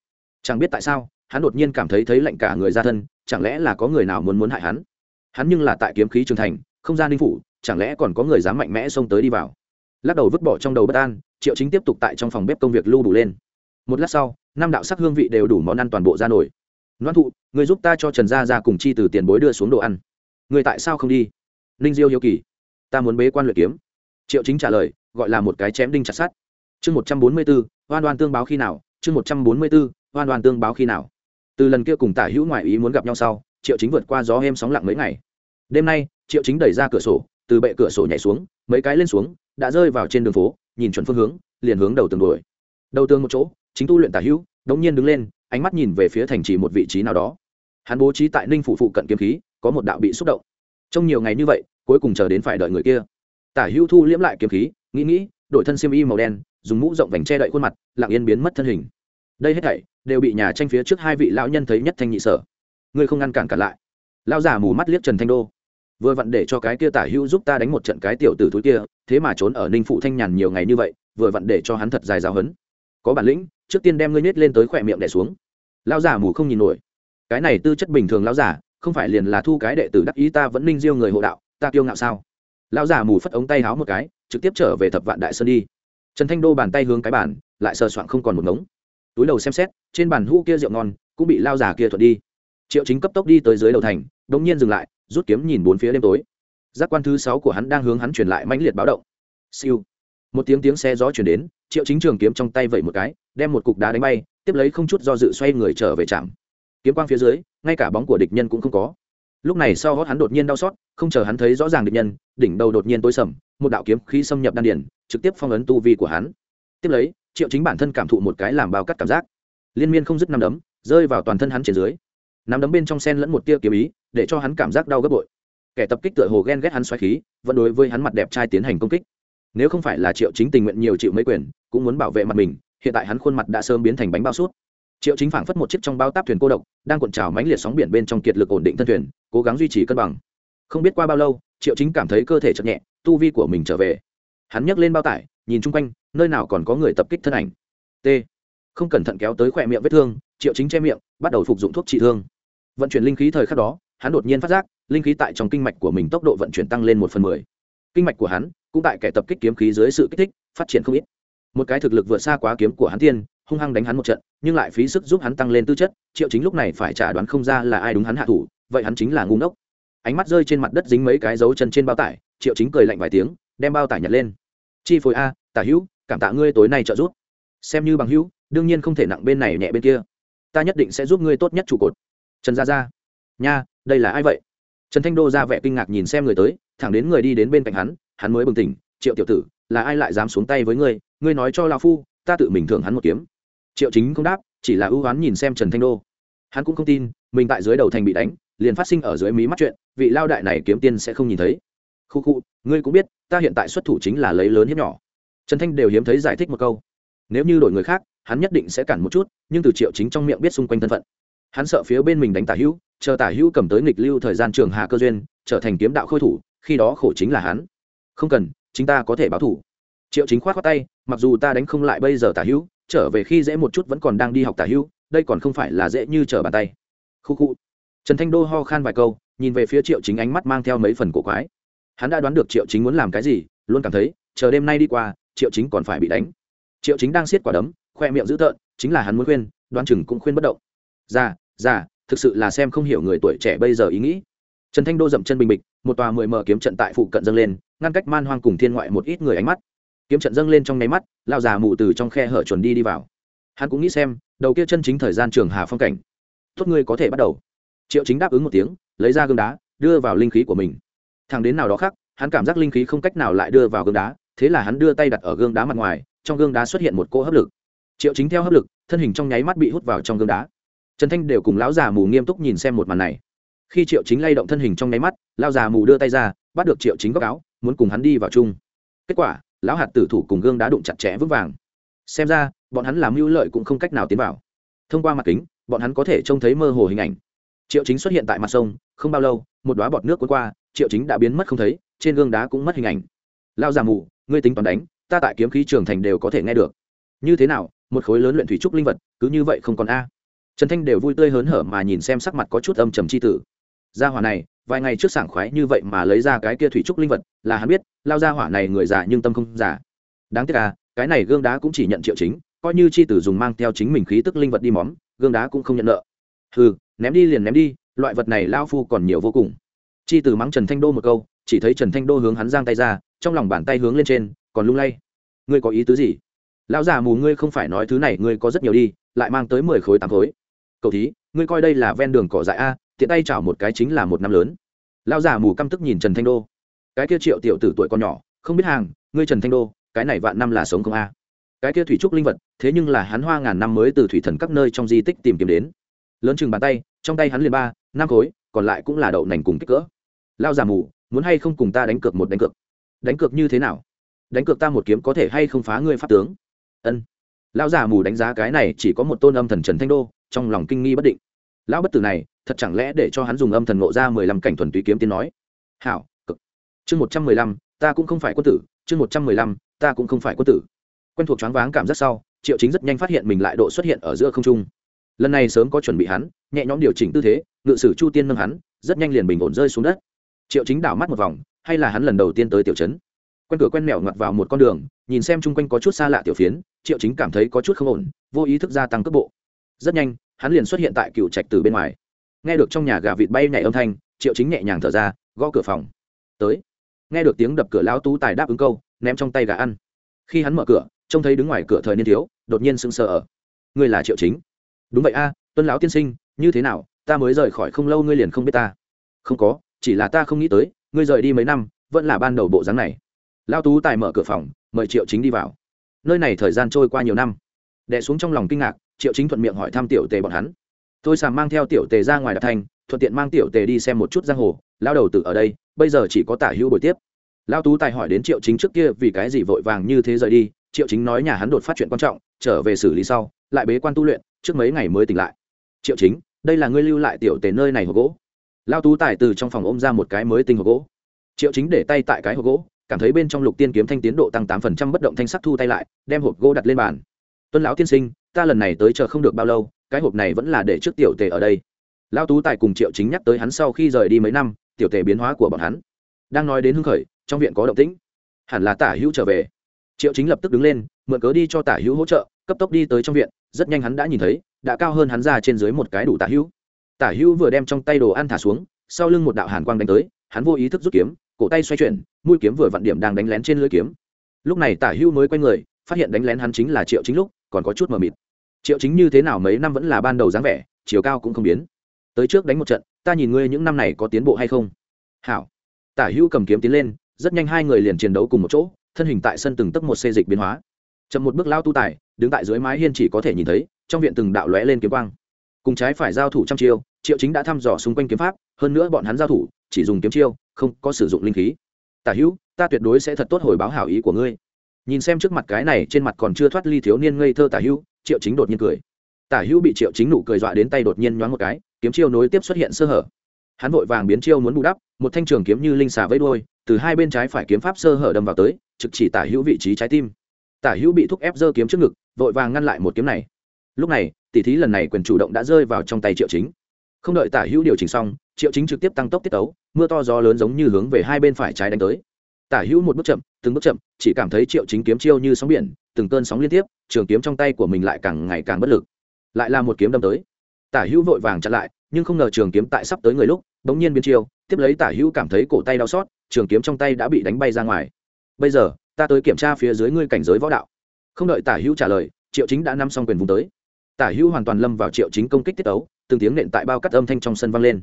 Chẳng biết tại sao, hắn đột nhiên cảm thấy thấy lạnh cả người ra thân, chẳng lẽ là có người nào muốn muốn hại hắn? Hắn nhưng là tại kiếm khí trường thành, không gian ninh phủ, chẳng lẽ còn có người dám mạnh mẽ xông tới đi vào? Lắc đầu vứt bỏ trong đầu bất an, triệu chính tiếp tục tại trong phòng bếp công việc lưu đủ lên. Một lát sau năm đạo sắc hương vị đều đủ món ăn toàn bộ ra nổi. Loan thụ, người giúp ta cho trần gia ra cùng chi từ tiền bối đưa xuống đồ ăn. Người tại sao không đi? Ninh diêu hiếu kỳ. Ta muốn bế quan luyện kiếm. Triệu chính trả lời, gọi là một cái chém đinh chặt sắt. chương một trăm bốn mươi b ố oan oan tương báo khi nào? Chương một trăm bốn mươi b ố oan oan tương báo khi nào? Từ lần kia cùng tả hữu ngoại ý muốn gặp nhau sau, triệu chính vượt qua gió êm sóng lặng mấy ngày. Đêm nay, triệu chính đẩy ra cửa sổ, từ bệ cửa sổ nhảy xuống, mấy cái lên xuống, đã rơi vào trên đường phố, nhìn chuẩn phương hướng, liền hướng đầu tường đuổi. Đầu tường một chỗ chính tu luyện tả hữu, đống nhiên đứng lên, ánh mắt nhìn về phía thành trì một vị trí nào đó. Hắn bố trí tại ninh phủ phụ cận kiếm khí, có một đạo bị xúc động. Trong nhiều ngày như vậy, cuối cùng chờ đến phải đợi người kia. Tả hữu thu liễm lại kiếm khí, nghĩ nghĩ, đổi thân xiêm y màu đen, dùng mũ rộng vành che đậy khuôn mặt, lặng yên biến mất thân hình. Đây hết thảy đều bị nhà tranh phía trước hai vị lão nhân thấy nhất thanh nhị sở. Ngươi không ngăn cản cả lại. Lão già mù mắt liếc trần thanh đô. Vừa vặn để cho cái kia tả hữu giúp ta đánh một trận cái tiểu tử thú kia, thế mà trốn ở ninh phụ thanh nhàn nhiều ngày như vậy, vừa vặn để cho hắn thật dài giáo hấn có bản lĩnh trước tiên đem ngươi nhét lên tới khỏe miệng đẻ xuống. Lão giả mù không nhìn nổi. Cái này tư chất bình thường lão giả, không phải liền là thu cái đệ tử đắc ý ta vẫn ninh diêu người hộ đạo ta kiêu ngạo sao? Lão giả mù phất ống tay háo một cái trực tiếp trở về thập vạn đại sơn đi. Trần thanh đô bàn tay hướng cái bàn lại sờ soạn không còn một ngống. Túi đầu xem xét trên bàn hũ kia rượu ngon cũng bị lao giả kia thuận đi. Triệu chính cấp tốc đi tới dưới đầu thành đ nhiên dừng lại rút kiếm nhìn bốn phía đêm tối. Giác quan thứ sáu của hắn đang hướng hắn truyền lại mãnh liệt báo động. Siêu một tiếng tiếng xe gió chuyển đến, triệu chính trường kiếm trong tay vẩy một cái, đem một cục đá đánh bay, tiếp lấy không chút do dự xoay người trở về trạm. Kiếm quang phía dưới, ngay cả bóng của địch nhân cũng không có. Lúc này sau hót hắn đột nhiên đau xót, không chờ hắn thấy rõ ràng địch nhân, đỉnh đầu đột nhiên tối sầm, một đạo kiếm khí xâm nhập đan điển trực tiếp phong ấn tu vi của hắn. Tiếp lấy, triệu chính bản thân cảm thụ một cái làm bao cắt cảm giác. Liên miên không dứt năm đấm, rơi vào toàn thân hắn trên dưới. Nắm đấm bên trong sen lẫn một tia kiếm ý, để cho hắn cảm giác đau gấp bội. Kẻ tập kích tựa hồ ghen ghét hắn xoáy khí, vẫn đối với hắn mặt đẹp trai tiến hành công kích nếu không phải là triệu chính tình nguyện nhiều chịu mấy quyền, cũng muốn bảo vệ mặt mình, hiện tại hắn khuôn mặt đã sớm biến thành bánh bao suốt. Triệu chính phảng phất một chiếc trong bao táp thuyền cô độc, đang cuộn trào mánh liệt sóng biển bên trong kiệt lực ổn định thân thuyền, cố gắng duy trì cân bằng. Không biết qua bao lâu, triệu chính cảm thấy cơ thể chậm nhẹ, tu vi của mình trở về. Hắn nhấc lên bao tải, nhìn chung quanh, nơi nào còn có người tập kích thân ảnh. T. Không cẩn thận kéo tới khỏe miệng vết thương, triệu chính che miệng, bắt đầu phục dụng thuốc trị thương. Vận chuyển linh khí thời khắc đó, hắn đột nhiên phát giác, linh khí tại trong kinh mạch của mình tốc độ vận chuyển tăng lên một phần mười kinh mạch của hắn cũng tại kẻ tập kích kiếm khí dưới sự kích thích, phát triển không ít. Một cái thực lực vượt xa quá kiếm của hắn tiên, hung hăng đánh hắn một trận, nhưng lại phí sức giúp hắn tăng lên tư chất, triệu chính lúc này phải trả đoán không ra là ai đúng hắn hạ thủ, vậy hắn chính là ngu ngốc. Ánh mắt rơi trên mặt đất dính mấy cái dấu chân trên bao tải, triệu chính cười lạnh vài tiếng, đem bao tải nhặt lên. Chi phối a, tả hữu, cảm tạ ngươi tối nay trợ giúp. Xem như bằng hữu, đương nhiên không thể nặng bên này nhẹ bên kia. Ta nhất định sẽ giúp ngươi tốt nhất trụ cột. Trần gia gia. Nha, đây là ai vậy? Trần thanh đô ra vẻ kinh ngạc nhìn xem người tới thẳng đến người đi đến bên cạnh hắn hắn mới bừng tỉnh, triệu tiểu tử, là ai lại dám xuống tay với ngươi? Ngươi nói cho lao phu, ta tự mình thưởng hắn một kiếm. Triệu chính không đáp, chỉ là ưu oán nhìn xem trần thanh đô. Hắn cũng không tin, mình tại dưới đầu thành bị đánh, liền phát sinh ở dưới mí mắt chuyện, vị lao đại này kiếm tiên sẽ không nhìn thấy. Khu khu, ngươi cũng biết, ta hiện tại xuất thủ chính là lấy lớn hiếp nhỏ. Trần thanh đều hiếm thấy giải thích một câu. Nếu như đổi người khác, hắn nhất định sẽ cản một chút, nhưng từ triệu chính trong miệng biết xung quanh thân phận. Hắn sợ phía bên mình đánh tả hữu, chờ tả hữu cầm tới nghịch lưu thời gian trường hà cơ duyên, trở thành kiếm đạo khôi thủ khi đó khổ chính là hắn. Không cần, chính ta có thể báo thủ. Triệu chính khoát khoát tay, mặc dù ta đánh không lại bây giờ tả hữu, trở về khi dễ một chút vẫn còn đang đi học tả hữu, đây còn không phải là dễ như trở bàn tay. Khu khu. Trần thanh đô ho khan vài câu, nhìn về phía triệu chính ánh mắt mang theo mấy phần cổ quái. Hắn đã đoán được triệu chính muốn làm cái gì, luôn cảm thấy, chờ đêm nay đi qua, triệu chính còn phải bị đánh. Triệu chính đang siết quả đấm, khoe miệng dữ tợn, chính là hắn muốn khuyên đoan chừng cũng khuyên bất động. Già già thực sự là xem không hiểu người tuổi trẻ bây giờ ý nghĩ trần thanh đô dậm chân bình bịch, một tòa mười mờ kiếm trận tại phụ cận dâng lên, ngăn cách man hoang cùng thiên ngoại một ít người ánh mắt. Kiếm trận dâng lên trong nháy mắt lao già mù từ trong khe hở chuẩn đi đi vào. Hắn cũng nghĩ xem, đầu kia chân chính thời gian trường hà phong cảnh. Tốt ngươi có thể bắt đầu. Triệu chính đáp ứng một tiếng, lấy ra gương đá, đưa vào linh khí của mình. Thằng đến nào đó khác, hắn cảm giác linh khí không cách nào lại đưa vào gương đá, thế là hắn đưa tay đặt ở gương đá mặt ngoài, trong gương đá xuất hiện một cỗ hấp lực. Triệu chính theo hấp lực, thân hình trong nháy mắt bị hút vào trong gương đá. Trần thanh đều cùng lão già mù nghiêm túc nhìn xem một màn này khi triệu chính lay động thân hình trong nháy mắt, lão già mù đưa tay ra, bắt được triệu chính góc áo, muốn cùng hắn đi vào chung. Kết quả, lão hạt tử thủ cùng gương đá đụng chặt chẽ vững vàng. Xem ra, bọn hắn làm mưu lợi cũng không cách nào tiến vào. Thông qua mặt kính, bọn hắn có thể trông thấy mơ hồ hình ảnh. Triệu chính xuất hiện tại mặt sông, không bao lâu, một đoá bọt nước cuốn qua, triệu chính đã biến mất không thấy, trên gương đá cũng mất hình ảnh. Lao già mù, ngươi tính toán đánh, ta tại kiếm khí trường thành đều có thể nghe được. Như thế nào, một khối lớn luyện thủy trúc linh vật, cứ như vậy không còn a? Trần thanh đều vui tươi hớn hở mà nhìn xem sắc mặt có chút âm trầm c h i tử gia hỏa này, vài ngày trước sảng khoái như vậy mà lấy ra cái kia thủy trúc linh vật, là hắn biết, lao gia hỏa này người già nhưng tâm không già. Đáng tiếc à cái này gương đá cũng chỉ nhận triệu chính, coi như chi tử dùng mang theo chính mình khí tức linh vật đi móm, gương đá cũng không nhận nợ. Hừ, ném đi liền ném đi, loại vật này lao phu còn nhiều vô cùng. Chi tử mắng trần thanh đô một câu, chỉ thấy trần thanh đô hướng hắn giang tay ra, trong lòng bàn tay hướng lên trên, còn lung lay. Ngươi có ý tứ gì? Lão già mù ngươi không phải nói thứ này ngươi có rất nhiều đi, lại mang tới mười khối tám khối. Cậu thí, ngươi coi đây là ven đường cỏ dại a tiện tay chảo một cái chính là một năm lớn. Lão già mù căm tức nhìn trần thanh đô. Cái kia triệu tiểu tử tuổi còn nhỏ, không biết hàng, ngươi trần thanh đô, cái này vạn năm là sống không a? Cái kia thủy trúc linh vật, thế nhưng là hắn hoa ngàn năm mới từ thủy thần các nơi trong di tích tìm kiếm đến. Lớn chừng bàn tay, trong tay hắn liền ba, năm khối, còn lại cũng là đậu nành cùng kích cỡ. Lao già mù, muốn hay không cùng ta đánh cược một đánh cược? Đánh cược như thế nào? Đánh cược ta một kiếm có thể hay không phá ngươi pháp tướng? Ân. Lão già mù đánh giá cái này chỉ có một tôn âm thần trần thanh đô, trong lòng kinh nghi bất định. Lão bất tử này thật chẳng lẽ để cho hắn dùng âm thần ngộ ra mười lăm cảnh thuần túy kiếm tiên nói? Hảo, cực. Chương một trăm mười lăm, ta cũng không phải quân tử. Chương một trăm mười lăm, ta cũng không phải quân tử. Quen thuộc choáng váng cảm giác sau, triệu chính rất nhanh phát hiện mình lại độ xuất hiện ở giữa không trung. Lần này sớm có chuẩn bị hắn, nhẹ nhõm điều chỉnh tư thế, ngự sử chu tiên nâng hắn, rất nhanh liền bình ổn rơi xuống đất. Triệu chính đảo mắt một vòng, hay là hắn lần đầu tiên tới tiểu trấn? Quen cửa quen mẹo ngoặt vào một con đường, nhìn xem chung quanh có chút xa lạ tiểu phiến, triệu chính cảm thấy có chút không ổn, vô ý thức gia tăng cấp bộ. Rất nhanh, hắn liền xuất hiện tại cựu trạch từ bên ngoài nghe được trong nhà gà vịt bay nhảy âm thanh, triệu chính nhẹ nhàng thở ra, gõ cửa phòng. Tới. Nghe được tiếng đập cửa lão tú tài đáp ứng câu, ném trong tay gà ăn. Khi hắn mở cửa, trông thấy đứng ngoài cửa thời niên thiếu, đột nhiên sững sờ ở. Ngươi là triệu chính. Đúng vậy a, tuân lão tiên sinh, như thế nào, ta mới rời khỏi không lâu ngươi liền không biết ta. Không có, chỉ là ta không nghĩ tới, ngươi rời đi mấy năm, vẫn là ban đầu bộ dáng này. Lão tú tài mở cửa phòng, mời triệu chính đi vào. Nơi này thời gian trôi qua nhiều năm. Đẻ xuống trong lòng kinh ngạc, triệu chính thuận miệng hỏi thăm tiểu tề bọn hắn tôi sàm mang theo tiểu tề ra ngoài đạp thành, thuận tiện mang tiểu tề đi xem một chút giang hồ. Lao đầu tử ở đây, bây giờ chỉ có tả hữu buổi tiếp. Lao tú tài hỏi đến triệu chính trước kia vì cái gì vội vàng như thế rời đi. Triệu chính nói nhà hắn đột phát chuyện quan trọng, trở về xử lý sau, lại bế quan tu luyện, trước mấy ngày mới tỉnh lại. Triệu chính, đây là ngươi lưu lại tiểu tề nơi này hộp gỗ. Lao tú tài từ trong phòng ôm ra một cái mới tinh hộp gỗ. Triệu chính để tay tại cái hộp gỗ, cảm thấy bên trong lục tiên kiếm thanh tiến độ tăng tám phần trăm bất động thanh sắc thu tay lại, đem hộp gỗ đặt lên bàn. Tuân lão tiên sinh, ta lần này tới chờ không được bao lâu cái hộp này vẫn là để trước tiểu tề ở đây. Lao tú tài cùng triệu chính nhắc tới hắn sau khi rời đi mấy năm, tiểu tề biến hóa của bọn hắn. Đang nói đến hưng khởi, trong viện có động tĩnh. Hẳn là tả hữu trở về. Triệu chính lập tức đứng lên, mượn cớ đi cho tả hữu hỗ trợ, cấp tốc đi tới trong viện, rất nhanh hắn đã nhìn thấy, đã cao hơn hắn ra trên dưới một cái đủ tả hữu. Tả hữu vừa đem trong tay đồ ăn thả xuống, sau lưng một đạo hàn quang đánh tới, hắn vô ý thức rút kiếm, cổ tay xoay chuyển, mũi kiếm vừa vặn điểm đang đánh lén trên lưỡi kiếm. Lúc này tả hữu mới quay người, phát hiện đánh lén hắn chính là triệu chính lúc, còn có chút mờ mịt triệu chính như thế nào mấy năm vẫn là ban đầu dáng vẻ, chiều cao cũng không biến. Tới trước đánh một trận, ta nhìn ngươi những năm này có tiến bộ hay không? Hảo. Tả hữu cầm kiếm tiến lên, rất nhanh hai người liền chiến đấu cùng một chỗ, thân hình tại sân từng tấc một xê dịch biến hóa. Chậm một bước lao tu tài, đứng tại dưới mái hiên chỉ có thể nhìn thấy, trong viện từng đạo lóe lên kiếm quang. Cùng trái phải giao thủ trăm chiêu, triệu chính đã thăm dò xung quanh kiếm pháp, hơn nữa bọn hắn giao thủ, chỉ dùng kiếm chiêu, không có sử dụng linh khí. Tả hữu, ta tuyệt đối sẽ thật tốt hồi báo hảo ý của ngươi nhìn xem trước mặt cái này trên mặt còn chưa thoát ly thiếu niên ngây thơ tả hữu, triệu chính đột nhiên cười. Tả hữu bị triệu chính nụ cười dọa đến tay đột nhiên nhoáng một cái, kiếm chiêu nối tiếp xuất hiện sơ hở. Hắn vội vàng biến chiêu muốn bù đắp, một thanh trường kiếm như linh xà vây đôi từ hai bên trái phải kiếm pháp sơ hở đâm vào tới, trực chỉ tả hữu vị trí trái tim. Tả hữu bị thúc ép giơ kiếm trước ngực, vội vàng ngăn lại một kiếm này. Lúc này tỷ thí lần này quyền chủ động đã rơi vào trong tay triệu chính. Không đợi tả hữu điều chỉnh xong, triệu chính trực tiếp tăng tốc tiết tấu, mưa to gió lớn giống như hướng về hai bên phải trái đánh tới tả hữu một bước chậm, từng bước chậm, chỉ cảm thấy triệu chính kiếm chiêu như sóng biển, từng cơn sóng liên tiếp, trường kiếm trong tay của mình lại càng ngày càng bất lực. Lại là một kiếm đâm tới. Tả hữu vội vàng chặn lại, nhưng không ngờ trường kiếm tại sắp tới người lúc, bỗng nhiên biến chiêu, tiếp lấy tả hữu cảm thấy cổ tay đau xót, trường kiếm trong tay đã bị đánh bay ra ngoài. Bây giờ, ta tới kiểm tra phía dưới ngươi cảnh giới võ đạo. Không đợi tả hữu trả lời, triệu chính đã nắm xong quyền vùng tới. Tả hữu hoàn toàn lâm vào triệu chính công kích tiết tấu, từng tiếng nện tại bao cắt âm thanh trong sân vang lên.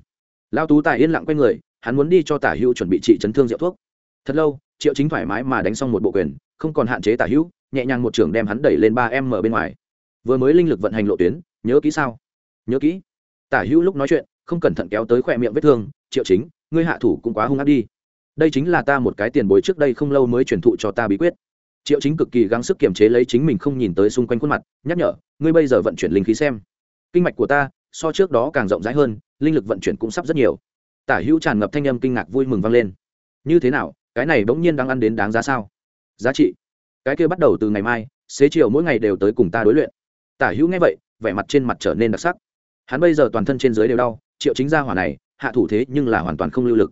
Lao tú tài yên lặng quay người, hắn muốn đi cho tả hữu chuẩn bị trị chấn thương rượu thuốc thật lâu, triệu chính thoải mái mà đánh xong một bộ quyền, không còn hạn chế tả hữu, nhẹ nhàng một trường đem hắn đẩy lên ba em ở bên ngoài. Vừa mới linh lực vận hành lộ tuyến, nhớ kỹ sao? Nhớ kỹ. Tả hữu lúc nói chuyện, không cẩn thận kéo tới khỏe miệng vết thương, triệu chính, ngươi hạ thủ cũng quá hung ác đi. Đây chính là ta một cái tiền bối trước đây không lâu mới truyền thụ cho ta bí quyết. Triệu chính cực kỳ gắng sức kiềm chế lấy chính mình không nhìn tới xung quanh khuôn mặt, nhắc nhở, ngươi bây giờ vận chuyển linh khí xem. Kinh mạch của ta, so trước đó càng rộng rãi hơn, linh lực vận chuyển cũng sắp rất nhiều. Tả hữu tràn ngập thanh âm kinh ngạc vui mừng vang lên. Như thế nào? Cái này bỗng nhiên đang ăn đến đáng giá sao? Giá trị. Cái kia bắt đầu từ ngày mai, xế chiều mỗi ngày đều tới cùng ta đối luyện. Tả hữu nghe vậy, vẻ mặt trên mặt trở nên đặc sắc. Hắn bây giờ toàn thân trên dưới đều đau, triệu chính gia hỏa này, hạ thủ thế nhưng là hoàn toàn không lưu lực.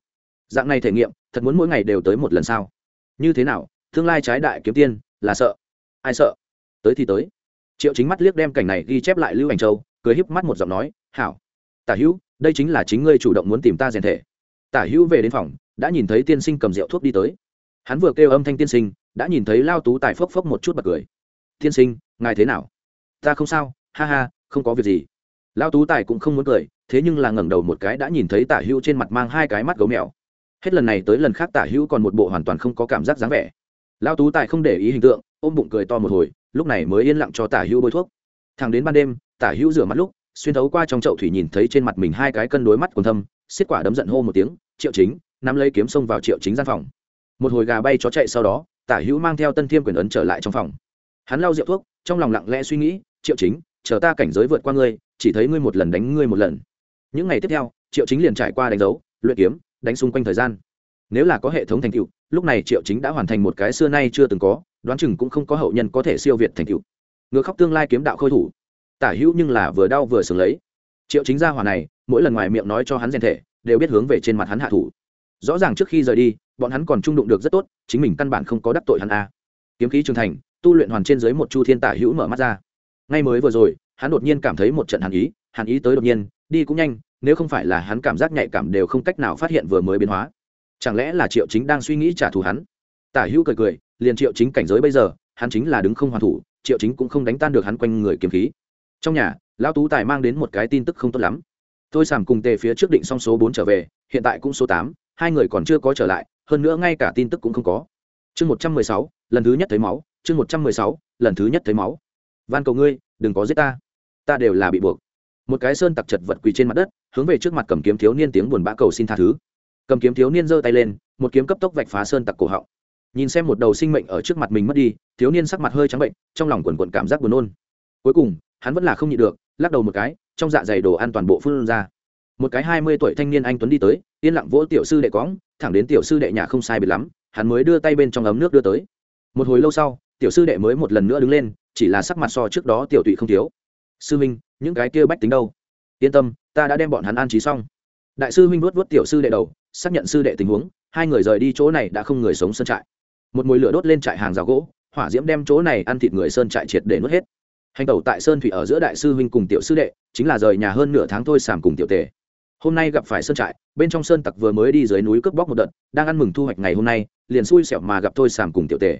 Dạng này thể nghiệm, thật muốn mỗi ngày đều tới một lần sao? Như thế nào, tương lai trái đại kiếm tiên, là sợ. Ai sợ? Tới thì tới. Triệu chính mắt liếc đem cảnh này ghi chép lại lưu ảnh châu, cười híp mắt một giọng nói, hảo. Tả hữu, đây chính là chính ngươi chủ động muốn tìm ta rèn thể. Tả hữu về đến phòng đã nhìn thấy tiên sinh cầm rượu thuốc đi tới. Hắn vừa kêu âm thanh tiên sinh, đã nhìn thấy lao tú tài phốc phốc một chút bật cười. Tiên sinh, ngài thế nào? Ta không sao, ha ha, không có việc gì. Lao tú tài cũng không muốn cười, thế nhưng là ngẩng đầu một cái đã nhìn thấy tả hữu trên mặt mang hai cái mắt gấu mèo. Hết lần này tới lần khác tả hữu còn một bộ hoàn toàn không có cảm giác dáng vẻ. Lao tú tài không để ý hình tượng, ôm bụng cười to một hồi, lúc này mới yên lặng cho tả hữu bôi thuốc. Thẳng đến ban đêm, tả hữu rửa mắt lúc, xuyên thấu qua trong chậu thủy nhìn thấy trên mặt mình hai cái cân đối mắt còn thâm, xiết quả đấm giận hô một tiếng, triệu chính nắm lấy kiếm xông vào triệu chính gian phòng. Một hồi gà bay chó chạy sau đó, tả hữu mang theo tân thiêm quyền ấn trở lại trong phòng. Hắn lau rượu thuốc, trong lòng lặng lẽ suy nghĩ, triệu chính, chờ ta cảnh giới vượt qua ngươi, chỉ thấy ngươi một lần đánh ngươi một lần. Những ngày tiếp theo, triệu chính liền trải qua đánh dấu, luyện kiếm, đánh xung quanh thời gian. Nếu là có hệ thống thành tựu, lúc này triệu chính đã hoàn thành một cái xưa nay chưa từng có, đoán chừng cũng không có hậu nhân có thể siêu việt thành tựu. Ngựa khóc tương lai kiếm đạo khôi thủ. Tả hữu nhưng là vừa đau vừa sừng lấy. Triệu chính gia hỏa này, mỗi lần ngoài miệng nói cho hắn rèn thể, đều biết hướng về trên mặt hắn hạ thủ rõ ràng trước khi rời đi, bọn hắn còn trung đụng được rất tốt, chính mình căn bản không có đắc tội hắn a. Kiếm khí trưởng thành, tu luyện hoàn trên dưới một chu thiên tả hữu mở mắt ra. Ngay mới vừa rồi, hắn đột nhiên cảm thấy một trận hàn ý hàn ý tới đột nhiên, đi cũng nhanh, nếu không phải là hắn cảm giác nhạy cảm đều không cách nào phát hiện vừa mới biến hóa. Chẳng lẽ là triệu chính đang suy nghĩ trả thù hắn? Tả hữu cười cười, liền triệu chính cảnh giới bây giờ, hắn chính là đứng không hoàn thủ, triệu chính cũng không đánh tan được hắn quanh người kiếm khí. Trong nhà, lão tú tài mang đến một cái tin tức không tốt lắm. Tôi sàm cùng tề phía trước định xong số bốn trở về, hiện tại cũng số tám hai người còn chưa có trở lại, hơn nữa ngay cả tin tức cũng không có. Chương một trăm mười sáu, lần thứ nhất thấy máu, chương một trăm mười sáu, lần thứ nhất thấy máu. Van cầu ngươi, đừng có giết ta. Ta đều là bị buộc. Một cái sơn tặc chật vật quỳ trên mặt đất, hướng về trước mặt cầm kiếm thiếu niên tiếng buồn bã cầu xin tha thứ. Cầm kiếm thiếu niên giơ tay lên, một kiếm cấp tốc vạch phá sơn tặc cổ họng. Nhìn xem một đầu sinh mệnh ở trước mặt mình mất đi, thiếu niên sắc mặt hơi trắng bệnh, trong lòng quần quận cảm giác buồn nôn. Cuối cùng, hắn vẫn là không nhịn được, lắc đầu một cái, trong dạ dày đồ ăn toàn bộ phun ra. Một cái hai mươi tuổi thanh niên anh tuấn đi tới yên lặng vỗ tiểu sư đệ cóng thẳng đến tiểu sư đệ nhà không sai biệt lắm, hắn mới đưa tay bên trong ấm nước đưa tới. Một hồi lâu sau, tiểu sư đệ mới một lần nữa đứng lên, chỉ là sắc mặt so trước đó tiểu tụy không thiếu. Sư minh, những cái kia bách tính đâu? Yên tâm, ta đã đem bọn hắn an trí xong. Đại sư minh vuốt vuốt tiểu sư đệ đầu, xác nhận sư đệ tình huống, hai người rời đi chỗ này đã không người sống sơn trại. Một mùi lửa đốt lên trại hàng rào gỗ, hỏa diễm đem chỗ này ăn thịt người sơn trại triệt để nuốt hết. Hành tẩu tại sơn thủy ở giữa đại sư huynh cùng tiểu sư đệ, chính là rời nhà hơn nửa tháng thôi sàm cùng tiểu tề hôm nay gặp phải sơn trại, bên trong sơn tặc vừa mới đi dưới núi cướp bóc một đợt, đang ăn mừng thu hoạch ngày hôm nay, liền xui xẻo mà gặp thôi sàm cùng tiểu tề.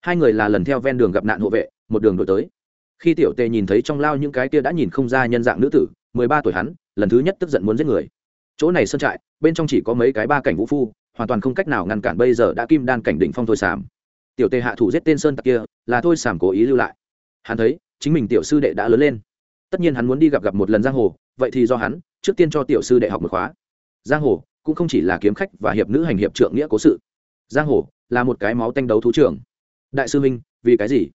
Hai người là lần theo ven đường gặp nạn hộ vệ, một đường đổi tới. Khi tiểu tề nhìn thấy trong lao những cái kia đã nhìn không ra nhân dạng nữ tử, mười ba tuổi hắn, lần thứ nhất tức giận muốn giết người. Chỗ này sơn trại, bên trong chỉ có mấy cái ba cảnh vũ phu, hoàn toàn không cách nào ngăn cản bây giờ đã kim đan cảnh đỉnh phong thôi sàm. Tiểu tề hạ thủ giết tên sơn tặc kia, là thôi sàm cố ý lưu lại. Hắn thấy, chính mình tiểu sư đệ đã lớn lên. Tất nhiên hắn muốn đi gặp gặp một lần giang hồ, vậy thì do hắn trước tiên cho tiểu sư đệ học một khóa. Giang hồ, cũng không chỉ là kiếm khách và hiệp nữ hành hiệp trượng nghĩa cố sự. Giang hồ, là một cái máu tanh đấu thú trưởng. Đại sư minh, vì cái gì?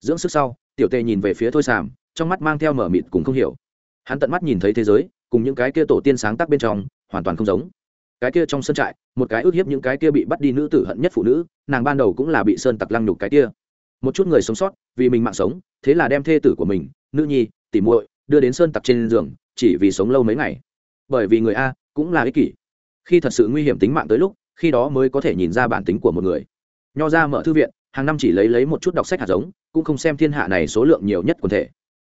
Dưỡng sức sau, tiểu tề nhìn về phía thôi sàm, trong mắt mang theo mở mịt cũng không hiểu. Hắn tận mắt nhìn thấy thế giới, cùng những cái kia tổ tiên sáng tác bên trong, hoàn toàn không giống. Cái kia trong sân trại, một cái ước hiếp những cái kia bị bắt đi nữ tử hận nhất phụ nữ, nàng ban đầu cũng là bị sơn tặc lăng nhục cái kia. Một chút người sống sót, vì mình mạng sống, thế là đem thê tử của mình, nữ nhi, tỉ muội, đưa đến sơn tặc trên giường chỉ vì sống lâu mấy ngày. Bởi vì người a cũng là ích kỷ. Khi thật sự nguy hiểm tính mạng tới lúc, khi đó mới có thể nhìn ra bản tính của một người. Nho ra mở thư viện, hàng năm chỉ lấy lấy một chút đọc sách hạt giống, cũng không xem thiên hạ này số lượng nhiều nhất quần thể.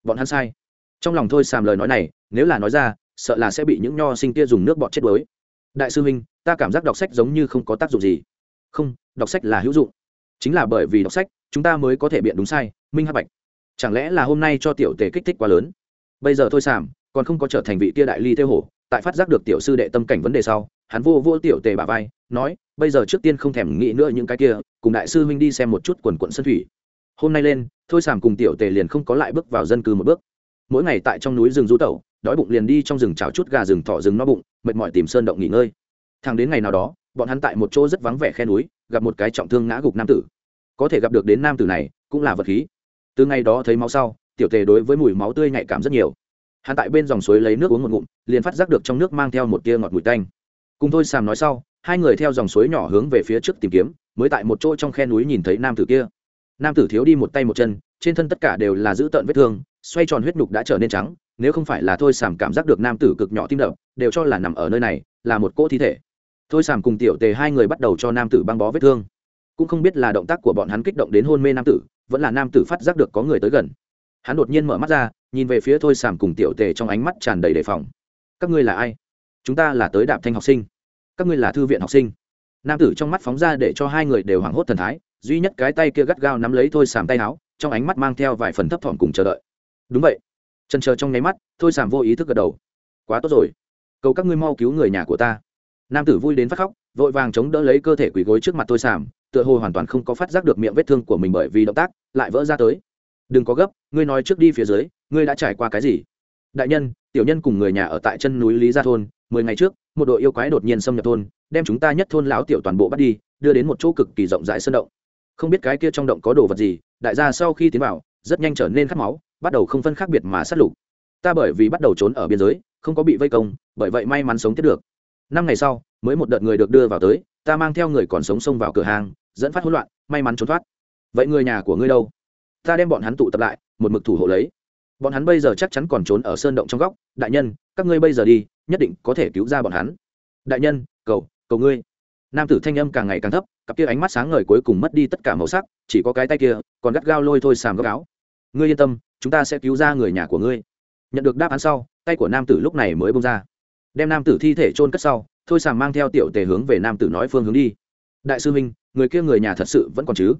Bọn hắn sai. Trong lòng thôi sàm lời nói này, nếu là nói ra, sợ là sẽ bị những nho sinh kia dùng nước bọt chết đuối. Đại sư huynh, ta cảm giác đọc sách giống như không có tác dụng gì. Không, đọc sách là hữu dụng. Chính là bởi vì đọc sách, chúng ta mới có thể biện đúng sai, minh hắc bạch. Chẳng lẽ là hôm nay cho tiểu tề kích thích quá lớn? Bây giờ thôi sàm còn không có trở thành vị kia đại ly theo hổ, tại phát giác được tiểu sư đệ tâm cảnh vấn đề sau, hắn vô vô tiểu tề bà vai, nói, bây giờ trước tiên không thèm nghĩ nữa những cái kia, cùng đại sư huynh đi xem một chút quần quận sân thủy. Hôm nay lên, thôi sàm cùng tiểu tề liền không có lại bước vào dân cư một bước. Mỗi ngày tại trong núi rừng du tẩu, đói bụng liền đi trong rừng chào chút gà rừng thỏ rừng no bụng, mệt mỏi tìm sơn động nghỉ ngơi. Thằng đến ngày nào đó, bọn hắn tại một chỗ rất vắng vẻ khe núi, gặp một cái trọng thương ngã gục nam tử. Có thể gặp được đến nam tử này, cũng là vật khí. Từ ngày đó thấy máu sau, tiểu tề đối với mùi máu tươi nhạy cảm rất nhiều hắn tại bên dòng suối lấy nước uống một ngụm, liền phát giác được trong nước mang theo một tia ngọt mùi tanh. Cùng thôi sàm nói sau, hai người theo dòng suối nhỏ hướng về phía trước tìm kiếm, mới tại một chỗ trong khe núi nhìn thấy nam tử kia. Nam tử thiếu đi một tay một chân, trên thân tất cả đều là giữ tợn vết thương, xoay tròn huyết nhục đã trở nên trắng, nếu không phải là thôi sàm cảm giác được nam tử cực nhỏ tim đập, đều cho là nằm ở nơi này, là một cỗ thi thể. Thôi sàm cùng tiểu tề hai người bắt đầu cho nam tử băng bó vết thương. Cũng không biết là động tác của bọn hắn kích động đến hôn mê nam tử, vẫn là nam tử phát giác được có người tới gần hắn đột nhiên mở mắt ra, nhìn về phía thôi sảm cùng tiểu tề trong ánh mắt tràn đầy đề phòng. Các ngươi là ai? Chúng ta là tới đạp thanh học sinh. Các ngươi là thư viện học sinh. Nam tử trong mắt phóng ra để cho hai người đều hoảng hốt thần thái, duy nhất cái tay kia gắt gao nắm lấy thôi sảm tay áo, trong ánh mắt mang theo vài phần thấp thỏm cùng chờ đợi. Đúng vậy. Trần chờ trong nháy mắt, thôi sảm vô ý thức gật đầu. Quá tốt rồi. Cầu các ngươi mau cứu người nhà của ta. Nam tử vui đến phát khóc, vội vàng chống đỡ lấy cơ thể quỳ gối trước mặt thôi sàm tựa hồ hoàn toàn không có phát giác được miệng vết thương của mình bởi vì động tác, lại vỡ ra tới đừng có gấp, ngươi nói trước đi phía dưới, ngươi đã trải qua cái gì? Đại nhân, tiểu nhân cùng người nhà ở tại chân núi lý gia thôn, mười ngày trước, một đội yêu quái đột nhiên xâm nhập thôn, đem chúng ta nhất thôn lão tiểu toàn bộ bắt đi, đưa đến một chỗ cực kỳ rộng rãi sơn động. Không biết cái kia trong động có đồ vật gì, đại gia sau khi tiến vào, rất nhanh trở nên khát máu, bắt đầu không phân khác biệt mà sát lục. Ta bởi vì bắt đầu trốn ở biên giới, không có bị vây công, bởi vậy may mắn sống tiếp được. Năm ngày sau, mới một đợt người được đưa vào tới, ta mang theo người còn sống xông vào cửa hàng, dẫn phát hỗn loạn, may mắn trốn thoát. Vậy người nhà của ngươi đâu? Ta đem bọn hắn tụ tập lại một mực thủ hộ lấy. Bọn hắn bây giờ chắc chắn còn trốn ở sơn động trong góc. Đại nhân các ngươi bây giờ đi nhất định có thể cứu ra bọn hắn. Đại nhân cầu cầu ngươi. Nam tử thanh âm càng ngày càng thấp cặp kia ánh mắt sáng ngời cuối cùng mất đi tất cả màu sắc chỉ có cái tay kia còn gắt gao lôi thôi sàm góc áo. Ngươi yên tâm chúng ta sẽ cứu ra người nhà của ngươi. Nhận được đáp án sau tay của nam tử lúc này mới bông ra. Đem nam tử thi thể chôn cất sau thôi sàm mang theo tiểu tề hướng về nam tử nói phương hướng đi. Đại sư huynh, người kia người nhà thật sự vẫn còn chứ?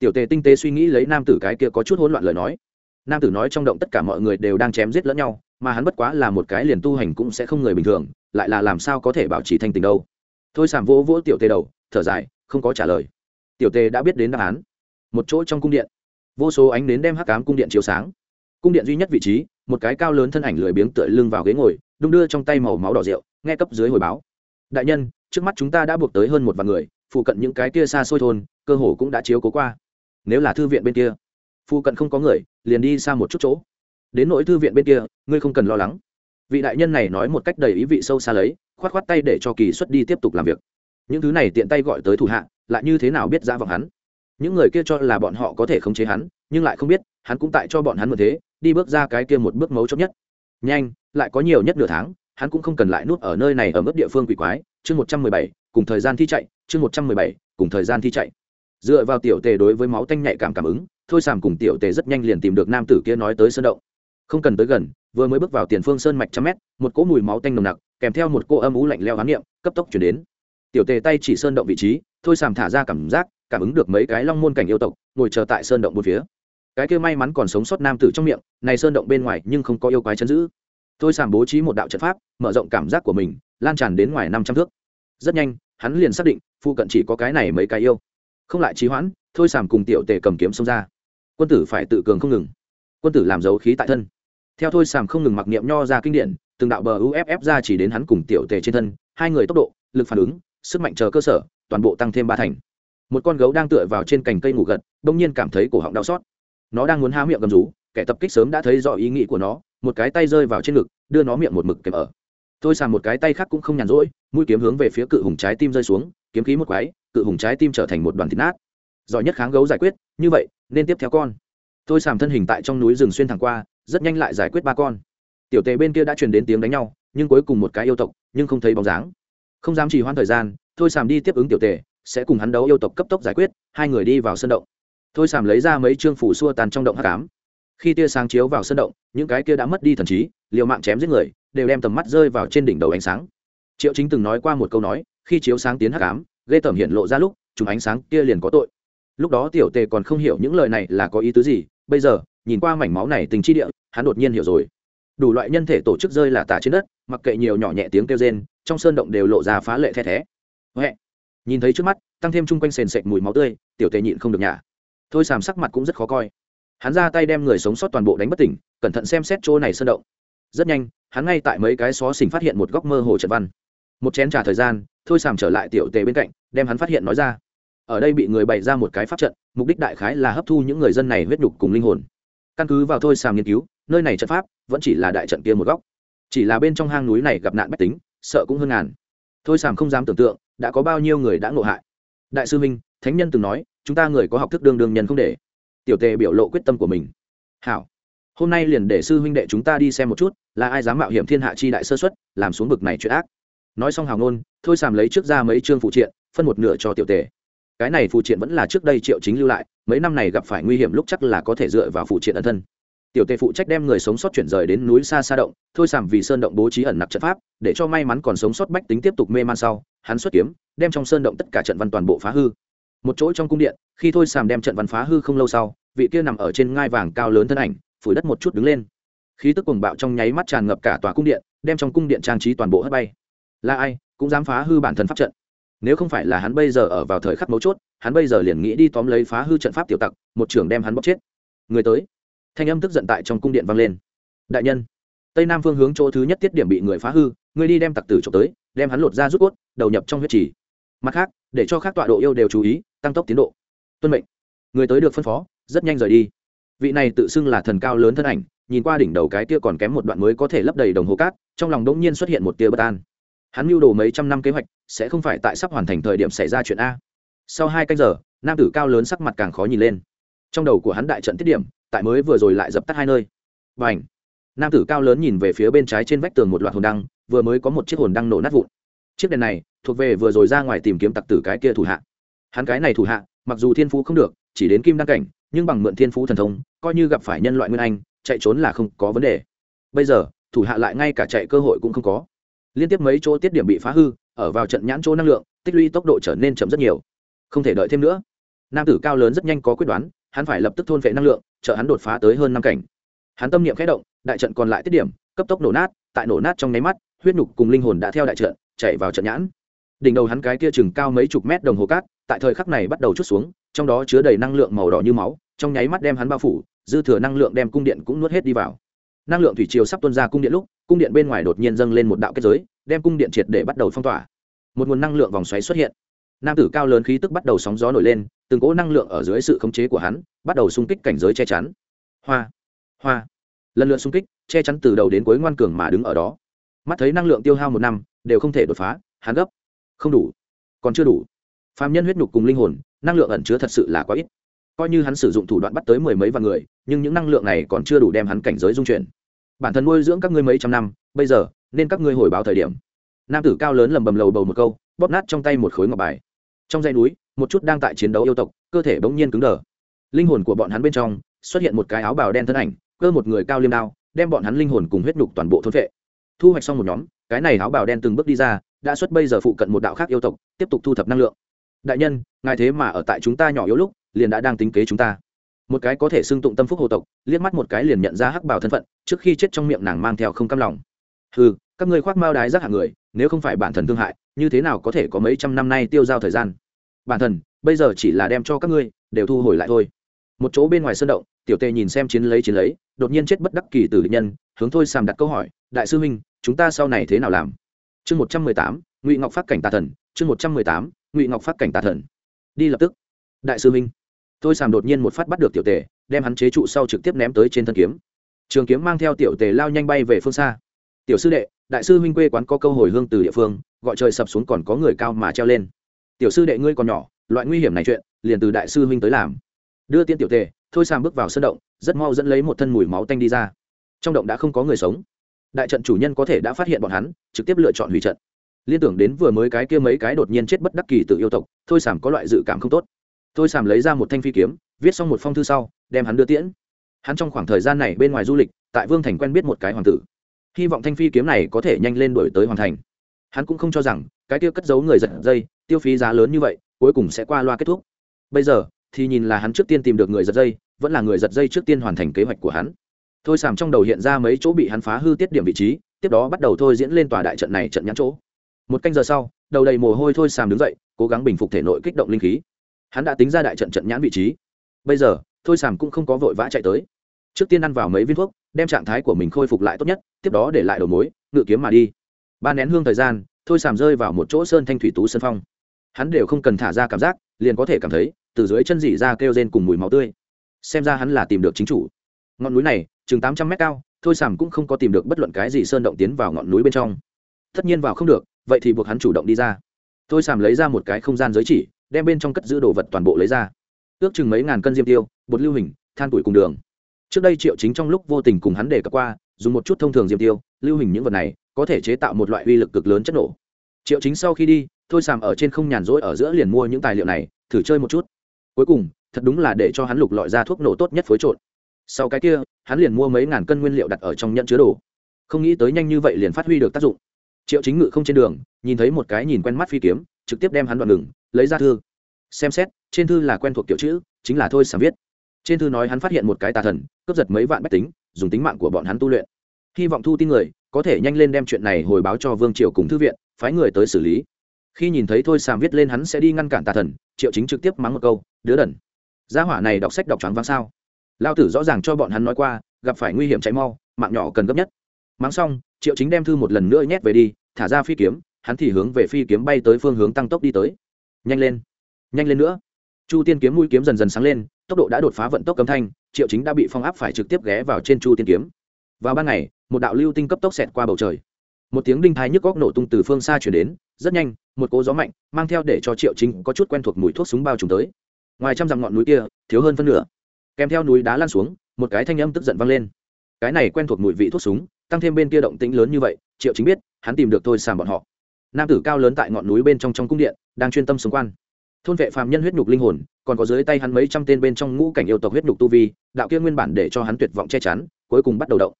Tiểu tề tinh tế suy nghĩ lấy nam tử cái kia có chút hỗn loạn lời nói. Nam tử nói trong động tất cả mọi người đều đang chém giết lẫn nhau, mà hắn bất quá là một cái liền tu hành cũng sẽ không người bình thường, lại là làm sao có thể bảo trì thanh tình đâu. Thôi sàm vỗ vỗ tiểu tề đầu, thở dài, không có trả lời. Tiểu tề đã biết đến đáp án. Một chỗ trong cung điện. Vô số ánh đến đem hắc cám cung điện chiếu sáng. Cung điện duy nhất vị trí, một cái cao lớn thân ảnh lười biếng tựa lưng vào ghế ngồi, đung đưa trong tay màu máu đỏ rượu, nghe cấp dưới hồi báo. Đại nhân, trước mắt chúng ta đã buộc tới hơn một vạn người, phụ cận những cái kia xa xôi thôn, cơ hồ cũng đã chiếu cố qua nếu là thư viện bên kia phụ cận không có người, liền đi xa một chút chỗ. Đến nỗi thư viện bên kia, ngươi không cần lo lắng. Vị đại nhân này nói một cách đầy ý vị sâu xa lấy, khoát khoát tay để cho kỳ xuất đi tiếp tục làm việc. Những thứ này tiện tay gọi tới thủ hạ, lại như thế nào biết ra vọng hắn? Những người kia cho là bọn họ có thể khống chế hắn, nhưng lại không biết, hắn cũng tại cho bọn hắn một thế, đi bước ra cái kia một bước mấu chốt nhất. Nhanh, lại có nhiều nhất nửa tháng, hắn cũng không cần lại nuốt ở nơi này ở mức địa phương quỷ quái. Chương một trăm mười bảy, cùng thời gian thi chạy, chương một trăm mười bảy, cùng thời gian thi chạy dựa vào tiểu tề đối với máu tanh nhạy cảm cảm ứng, thôi sàm cùng tiểu tề rất nhanh liền tìm được nam tử kia nói tới sơn động. Không cần tới gần, vừa mới bước vào tiền phương sơn mạch trăm mét, một cỗ mùi máu tanh nồng nặc, kèm theo một cô âm ú lạnh leo hán niệm cấp tốc chuyển đến. Tiểu tề tay chỉ sơn động vị trí, thôi sàm thả ra cảm giác, cảm ứng được mấy cái long môn cảnh yêu tộc, ngồi chờ tại sơn động một phía. Cái kia may mắn còn sống sót nam tử trong miệng, này sơn động bên ngoài nhưng không có yêu quái chấn giữ. Thôi sàm bố trí một đạo trận pháp, mở rộng cảm giác của mình, lan tràn đến ngoài năm trăm thước. Rất nhanh, hắn liền xác định, phụ cận chỉ có cái này mấy cái yêu không lại trí hoãn, thôi sàm cùng tiểu tề cầm kiếm xông ra. Quân tử phải tự cường không ngừng. Quân tử làm dấu khí tại thân. Theo thôi sàm không ngừng mặc niệm nho ra kinh điển, từng đạo bờ uff ra chỉ đến hắn cùng tiểu tề trên thân, hai người tốc độ, lực phản ứng, sức mạnh chờ cơ sở, toàn bộ tăng thêm ba thành. Một con gấu đang tựa vào trên cành cây ngủ gật bỗng nhiên cảm thấy cổ họng đau xót. Nó đang muốn há miệng gầm rú, kẻ tập kích sớm đã thấy rõ ý nghĩ của nó, một cái tay rơi vào trên ngực, đưa nó miệng một mực kèm ở thôi sàm một cái tay khác cũng không nhàn rỗi, mũi kiếm hướng về phía cự hùng trái tim rơi xuống, kiếm khí một quái, cự hùng trái tim trở thành một đoàn thịt nát. Giỏi nhất kháng gấu giải quyết, như vậy, nên tiếp theo con. Thôi sàm thân hình tại trong núi rừng xuyên thẳng qua, rất nhanh lại giải quyết ba con. Tiểu tề bên kia đã truyền đến tiếng đánh nhau, nhưng cuối cùng một cái yêu tộc, nhưng không thấy bóng dáng. Không dám trì hoãn thời gian thôi sàm đi tiếp ứng tiểu tề, sẽ cùng hắn đấu yêu tộc cấp tốc giải quyết, hai người đi vào sân động. Thôi sàm lấy ra mấy chương phủ xua tàn trong động h tám khi tia sáng chiếu vào sân động, những cái kia đã mất đi thần trí, liều mạng chém giết người đều đem tầm mắt rơi vào trên đỉnh đầu ánh sáng. Triệu chính từng nói qua một câu nói, khi chiếu sáng tiến hắc ám, ghê tởm hiện lộ ra lúc, chúng ánh sáng kia liền có tội. Lúc đó tiểu tề còn không hiểu những lời này là có ý tứ gì, bây giờ, nhìn qua mảnh máu này tình chi địa, hắn đột nhiên hiểu rồi. Đủ loại nhân thể tổ chức rơi là tả trên đất, mặc kệ nhiều nhỏ nhẹ tiếng kêu rên, trong sơn động đều lộ ra phá lệ the thé. Huệ. Nhìn thấy trước mắt, tăng thêm chung quanh sền sệt mùi máu tươi, tiểu tề nhịn không được nhả. Thôi sàm sắc mặt cũng rất khó coi. Hắn ra tay đem người sống sót toàn bộ đánh bất tỉnh, cẩn thận xem xét chỗ này sơn động rất nhanh, hắn ngay tại mấy cái xó xỉnh phát hiện một góc mơ hồ trận văn. Một chén t thời gian, thôi sàm trở lại tiểu tề bên cạnh, đem hắn phát hiện nói ra. Ở đây bị người bày ra một cái pháp trận, mục đích đại khái là hấp thu những người dân này huyết nhục cùng linh hồn. Căn cứ vào thôi sàm nghiên cứu, nơi này trận pháp vẫn chỉ là đại trận kia một góc. Chỉ là bên trong hang núi này gặp nạn bách tính, sợ cũng hơn ngàn. Thôi sàm không dám tưởng tượng, đã có bao nhiêu người đã ngộ hại. Đại sư minh, thánh nhân từng nói, chúng ta người có học thức đương đương nhân không để. Tiểu tề biểu lộ quyết tâm của mình. Hảo hôm nay liền để sư huynh đệ chúng ta đi xem một chút, là ai dám mạo hiểm thiên hạ chi đại sơ xuất, làm xuống bực này chuyện ác. Nói xong hào ngôn, thôi sàm lấy trước ra mấy chương phụ triện, phân một nửa cho tiểu tề. Cái này phụ triện vẫn là trước đây triệu chính lưu lại, mấy năm này gặp phải nguy hiểm lúc chắc là có thể dựa vào phụ triện ẩn thân. Tiểu tề phụ trách đem người sống sót chuyển rời đến núi xa xa động, thôi sàm vì sơn động bố trí ẩn nặc trận pháp, để cho may mắn còn sống sót bách tính tiếp tục mê man sau, hắn xuất kiếm, đem trong sơn động tất cả trận văn toàn bộ phá hư. Một chỗ trong cung điện, khi thôi sàm đem trận văn phá hư không lâu sau, vị kia nằm ở trên ngai vàng cao lớn thân ảnh phủi đất một chút đứng lên. Khí tức cuồng bạo trong nháy mắt tràn ngập cả tòa cung điện, đem trong cung điện trang trí toàn bộ hất bay. Là ai? Cũng dám phá hư bản thân pháp trận. Nếu không phải là hắn bây giờ ở vào thời khắc mấu chốt, hắn bây giờ liền nghĩ đi tóm lấy phá hư trận pháp tiểu tặc, một trưởng đem hắn bóc chết. Người tới. Thanh âm tức giận tại trong cung điện vang lên. Đại nhân, tây nam phương hướng chỗ thứ nhất tiết điểm bị người phá hư, người đi đem tặc tử trộm tới, đem hắn lột ra rút cốt, đầu nhập trong huyết trì. Mặt khác, để cho các tọa độ yêu đều chú ý, tăng tốc tiến độ. Tuân mệnh. Người tới được phân phó, rất nhanh rời đi vị này tự xưng là thần cao lớn thân ảnh, nhìn qua đỉnh đầu cái tia còn kém một đoạn mới có thể lấp đầy đồng hồ cát, trong lòng đống nhiên xuất hiện một tia bất an. Hắn mưu đồ mấy trăm năm kế hoạch, sẽ không phải tại sắp hoàn thành thời điểm xảy ra chuyện a. Sau hai canh giờ, nam tử cao lớn sắc mặt càng khó nhìn lên. Trong đầu của hắn đại trận tiết điểm, tại mới vừa rồi lại dập tắt hai nơi. Và ảnh nam tử cao lớn nhìn về phía bên trái trên vách tường một loạt hồn đăng, vừa mới có một chiếc hồn đăng nổ nát vụn. Chiếc đèn này, thuộc về vừa rồi ra ngoài tìm kiếm tặc tử cái kia thủ hạ. Hắn cái này thủ hạ, mặc dù thiên phú không được chỉ đến kim đăng cảnh, nhưng bằng mượn thiên phú thần thông, coi như gặp phải nhân loại nguyên anh, chạy trốn là không có vấn đề. Bây giờ, thủ hạ lại ngay cả chạy cơ hội cũng không có. Liên tiếp mấy chỗ tiết điểm bị phá hư, ở vào trận nhãn chỗ năng lượng, tích lũy tốc độ trở nên chậm rất nhiều. Không thể đợi thêm nữa. Nam tử cao lớn rất nhanh có quyết đoán, hắn phải lập tức thôn vệ năng lượng trợ hắn đột phá tới hơn năm cảnh. Hắn tâm niệm khẽ động, đại trận còn lại tiết điểm, cấp tốc nổ nát, tại nổ nát trong nháy mắt, huyết nhục cùng linh hồn đã theo đại trận, chạy vào trận nhãn. Đỉnh đầu hắn cái kia chừng cao mấy chục mét đồng hồ cát tại thời khắc này bắt đầu chút xuống, trong đó chứa đầy năng lượng màu đỏ như máu, trong nháy mắt đem hắn bao phủ, dư thừa năng lượng đem cung điện cũng nuốt hết đi vào. Năng lượng thủy triều sắp tuôn ra cung điện lúc, cung điện bên ngoài đột nhiên dâng lên một đạo kết giới, đem cung điện triệt để bắt đầu phong tỏa. Một nguồn năng lượng vòng xoáy xuất hiện. Nam tử cao lớn khí tức bắt đầu sóng gió nổi lên, từng cỗ năng lượng ở dưới sự khống chế của hắn, bắt đầu xung kích cảnh giới che chắn. Hoa hoa. Lần lượt xung kích, che chắn từ đầu đến cuối ngoan cường mà đứng ở đó. Mắt thấy năng lượng tiêu hao một năm, đều không thể đột phá, hắn gấp. Không đủ. Còn chưa đủ phạm nhân huyết nhục cùng linh hồn, năng lượng ẩn chứa thật sự là quá ít. Coi như hắn sử dụng thủ đoạn bắt tới mười mấy vạn người, nhưng những năng lượng này còn chưa đủ đem hắn cảnh giới dung chuyển. Bản thân nuôi dưỡng các ngươi mấy trăm năm, bây giờ, nên các ngươi hồi báo thời điểm. Nam tử cao lớn lầm bầm lầu bầu một câu, bóp nát trong tay một khối ngọc bài. Trong dây núi, một chút đang tại chiến đấu yêu tộc, cơ thể bỗng nhiên cứng đờ. Linh hồn của bọn hắn bên trong, xuất hiện một cái áo bào đen thân ảnh, cơ một người cao liêm đao, đem bọn hắn linh hồn cùng huyết nhục toàn bộ thôn vệ thu hoạch xong một nhóm, cái này áo bào đen từng bước đi ra, đã xuất bây giờ phụ cận một đạo khác yêu tộc, tiếp tục thu thập năng lượng đại nhân, ngài thế mà ở tại chúng ta nhỏ yếu lúc, liền đã đang tính kế chúng ta. Một cái có thể xưng tụng tâm phúc hồ tộc, liếc mắt một cái liền nhận ra hắc bảo thân phận, trước khi chết trong miệng nàng mang theo không cam lòng. Ừ các ngươi khoác mao đái rác hạng người, nếu không phải bản thần thương hại, như thế nào có thể có mấy trăm năm nay tiêu giao thời gian? Bản thần, bây giờ chỉ là đem cho các ngươi, đều thu hồi lại thôi. Một chỗ bên ngoài sơn động, tiểu tề nhìn xem chiến lấy chiến lấy, đột nhiên chết bất đắc kỳ từ nhân, hướng thôi sàm đặt câu hỏi, đại sư huynh, chúng ta sau này thế nào làm? Chương một trăm mười tám, ngụy ngọc phát cảnh tà thần chương một trăm mười tám, ngụy ngọc phát cảnh tà thần. Đi lập tức. Đại sư huynh thôi sàm đột nhiên một phát bắt được tiểu tề, đem hắn chế trụ sau trực tiếp ném tới trên thân kiếm. Trường kiếm mang theo tiểu tề lao nhanh bay về phương xa. Tiểu sư đệ, đại sư huynh quê quán có câu hồi hương từ địa phương, gọi trời sập xuống còn có người cao mà treo lên. Tiểu sư đệ ngươi còn nhỏ, loại nguy hiểm này chuyện, liền từ đại sư huynh tới làm. Đưa tiên tiểu tề, thôi sàm bước vào sân động, rất mau dẫn lấy một thân mùi máu tanh đi ra. Trong động đã không có người sống. Đại trận chủ nhân có thể đã phát hiện bọn hắn, trực tiếp lựa chọn hủy trận liên tưởng đến vừa mới cái kia mấy cái đột nhiên chết bất đắc kỳ tự yêu tộc, thôi sảm có loại dự cảm không tốt. Thôi sảm lấy ra một thanh phi kiếm, viết xong một phong thư sau, đem hắn đưa tiễn. Hắn trong khoảng thời gian này bên ngoài du lịch, tại vương thành quen biết một cái hoàng tử. Hy vọng thanh phi kiếm này có thể nhanh lên đổi tới hoàn thành. Hắn cũng không cho rằng, cái kia cất giấu người giật dây, tiêu phí giá lớn như vậy, cuối cùng sẽ qua loa kết thúc. Bây giờ, thì nhìn là hắn trước tiên tìm được người giật dây, vẫn là người giật dây trước tiên hoàn thành kế hoạch của hắn. Thôi sàm trong đầu hiện ra mấy chỗ bị hắn phá hư tiết điểm vị trí, tiếp đó bắt đầu thôi diễn lên tòa đại trận này trận nhãn chỗ một canh giờ sau, đầu đầy mồ hôi thôi sàm đứng dậy, cố gắng bình phục thể nội kích động linh khí. Hắn đã tính ra đại trận trận nhãn vị trí. Bây giờ, thôi sàm cũng không có vội vã chạy tới. Trước tiên ăn vào mấy viên thuốc, đem trạng thái của mình khôi phục lại tốt nhất, tiếp đó để lại đầu mối, ngự kiếm mà đi. Ba nén hương thời gian, thôi sàm rơi vào một chỗ sơn thanh thủy tú sơn phong. Hắn đều không cần thả ra cảm giác, liền có thể cảm thấy, từ dưới chân dỉ ra kêu rên cùng mùi máu tươi. Xem ra hắn là tìm được chính chủ. Ngọn núi này, chừng tám trăm mét cao, thôi sàm cũng không có tìm được bất luận cái gì sơn động tiến vào ngọn núi bên trong. Tất nhiên vào không được vậy thì buộc hắn chủ động đi ra. Tôi sàm lấy ra một cái không gian giới chỉ, đem bên trong cất giữ đồ vật toàn bộ lấy ra. Ước chừng mấy ngàn cân diêm tiêu, bột lưu hình, than tuổi cùng đường. Trước đây triệu chính trong lúc vô tình cùng hắn đề cập qua, dùng một chút thông thường diêm tiêu, lưu hình những vật này, có thể chế tạo một loại uy lực cực lớn chất nổ. Triệu chính sau khi đi thôi sàm ở trên không nhàn rỗi ở giữa liền mua những tài liệu này, thử chơi một chút. Cuối cùng, thật đúng là để cho hắn lục lọi ra thuốc nổ tốt nhất phối trộn. Sau cái kia, hắn liền mua mấy ngàn cân nguyên liệu đặt ở trong nhận chứa đồ. Không nghĩ tới nhanh như vậy liền phát huy được tác dụng triệu chính ngự không trên đường, nhìn thấy một cái nhìn quen mắt phi kiếm, trực tiếp đem hắn đoạn ngừng, lấy ra thư. Xem xét, trên thư là quen thuộc kiểu chữ, chính là thôi sàm viết. Trên thư nói hắn phát hiện một cái tà thần, cướp giật mấy vạn bách tính, dùng tính mạng của bọn hắn tu luyện. Hy vọng thu tin người, có thể nhanh lên đem chuyện này hồi báo cho vương triều cùng thư viện, phái người tới xử lý. Khi nhìn thấy thôi sàm viết lên hắn sẽ đi ngăn cản tà thần, triệu chính trực tiếp mắng một câu, đứa đần, gia hỏa này đọc sách đọc trắng váng sao? Lao tử rõ ràng cho bọn hắn nói qua, gặp phải nguy hiểm cháy mau, mạng nhỏ cần gấp nhất. Mắng xong, triệu chính đem thư một lần nữa nhét về đi thả ra phi kiếm, hắn thì hướng về phi kiếm bay tới phương hướng tăng tốc đi tới. Nhanh lên nhanh lên nữa. Chu tiên kiếm mũi kiếm dần dần sáng lên, tốc độ đã đột phá vận tốc cấm thanh, triệu chính đã bị phong áp phải trực tiếp ghé vào trên chu tiên kiếm. Vào ban ngày, một đạo lưu tinh cấp tốc xẹt qua bầu trời. Một tiếng đinh thái nhức góc nổ tung từ phương xa chuyển đến, rất nhanh, một cỗ gió mạnh, mang theo để cho triệu chính có chút quen thuộc mùi thuốc súng bao trùm tới. Ngoài trăm dặm ngọn núi kia, thiếu hơn phân nửa. Kèm theo núi đá lan xuống, một cái thanh âm tức giận vang lên. Cái này quen thuộc mùi vị thuốc súng tăng thêm bên kia động tĩnh lớn như vậy, triệu chính biết, hắn tìm được thôi sàm bọn họ. Nam tử cao lớn tại ngọn núi bên trong trong cung điện, đang chuyên tâm xung quan thôn vệ phàm nhân huyết nhục linh hồn, còn có dưới tay hắn mấy trăm tên bên trong ngũ cảnh yêu tộc huyết nhục tu vi, đạo kia nguyên bản để cho hắn tuyệt vọng che chắn, cuối cùng bắt đầu động.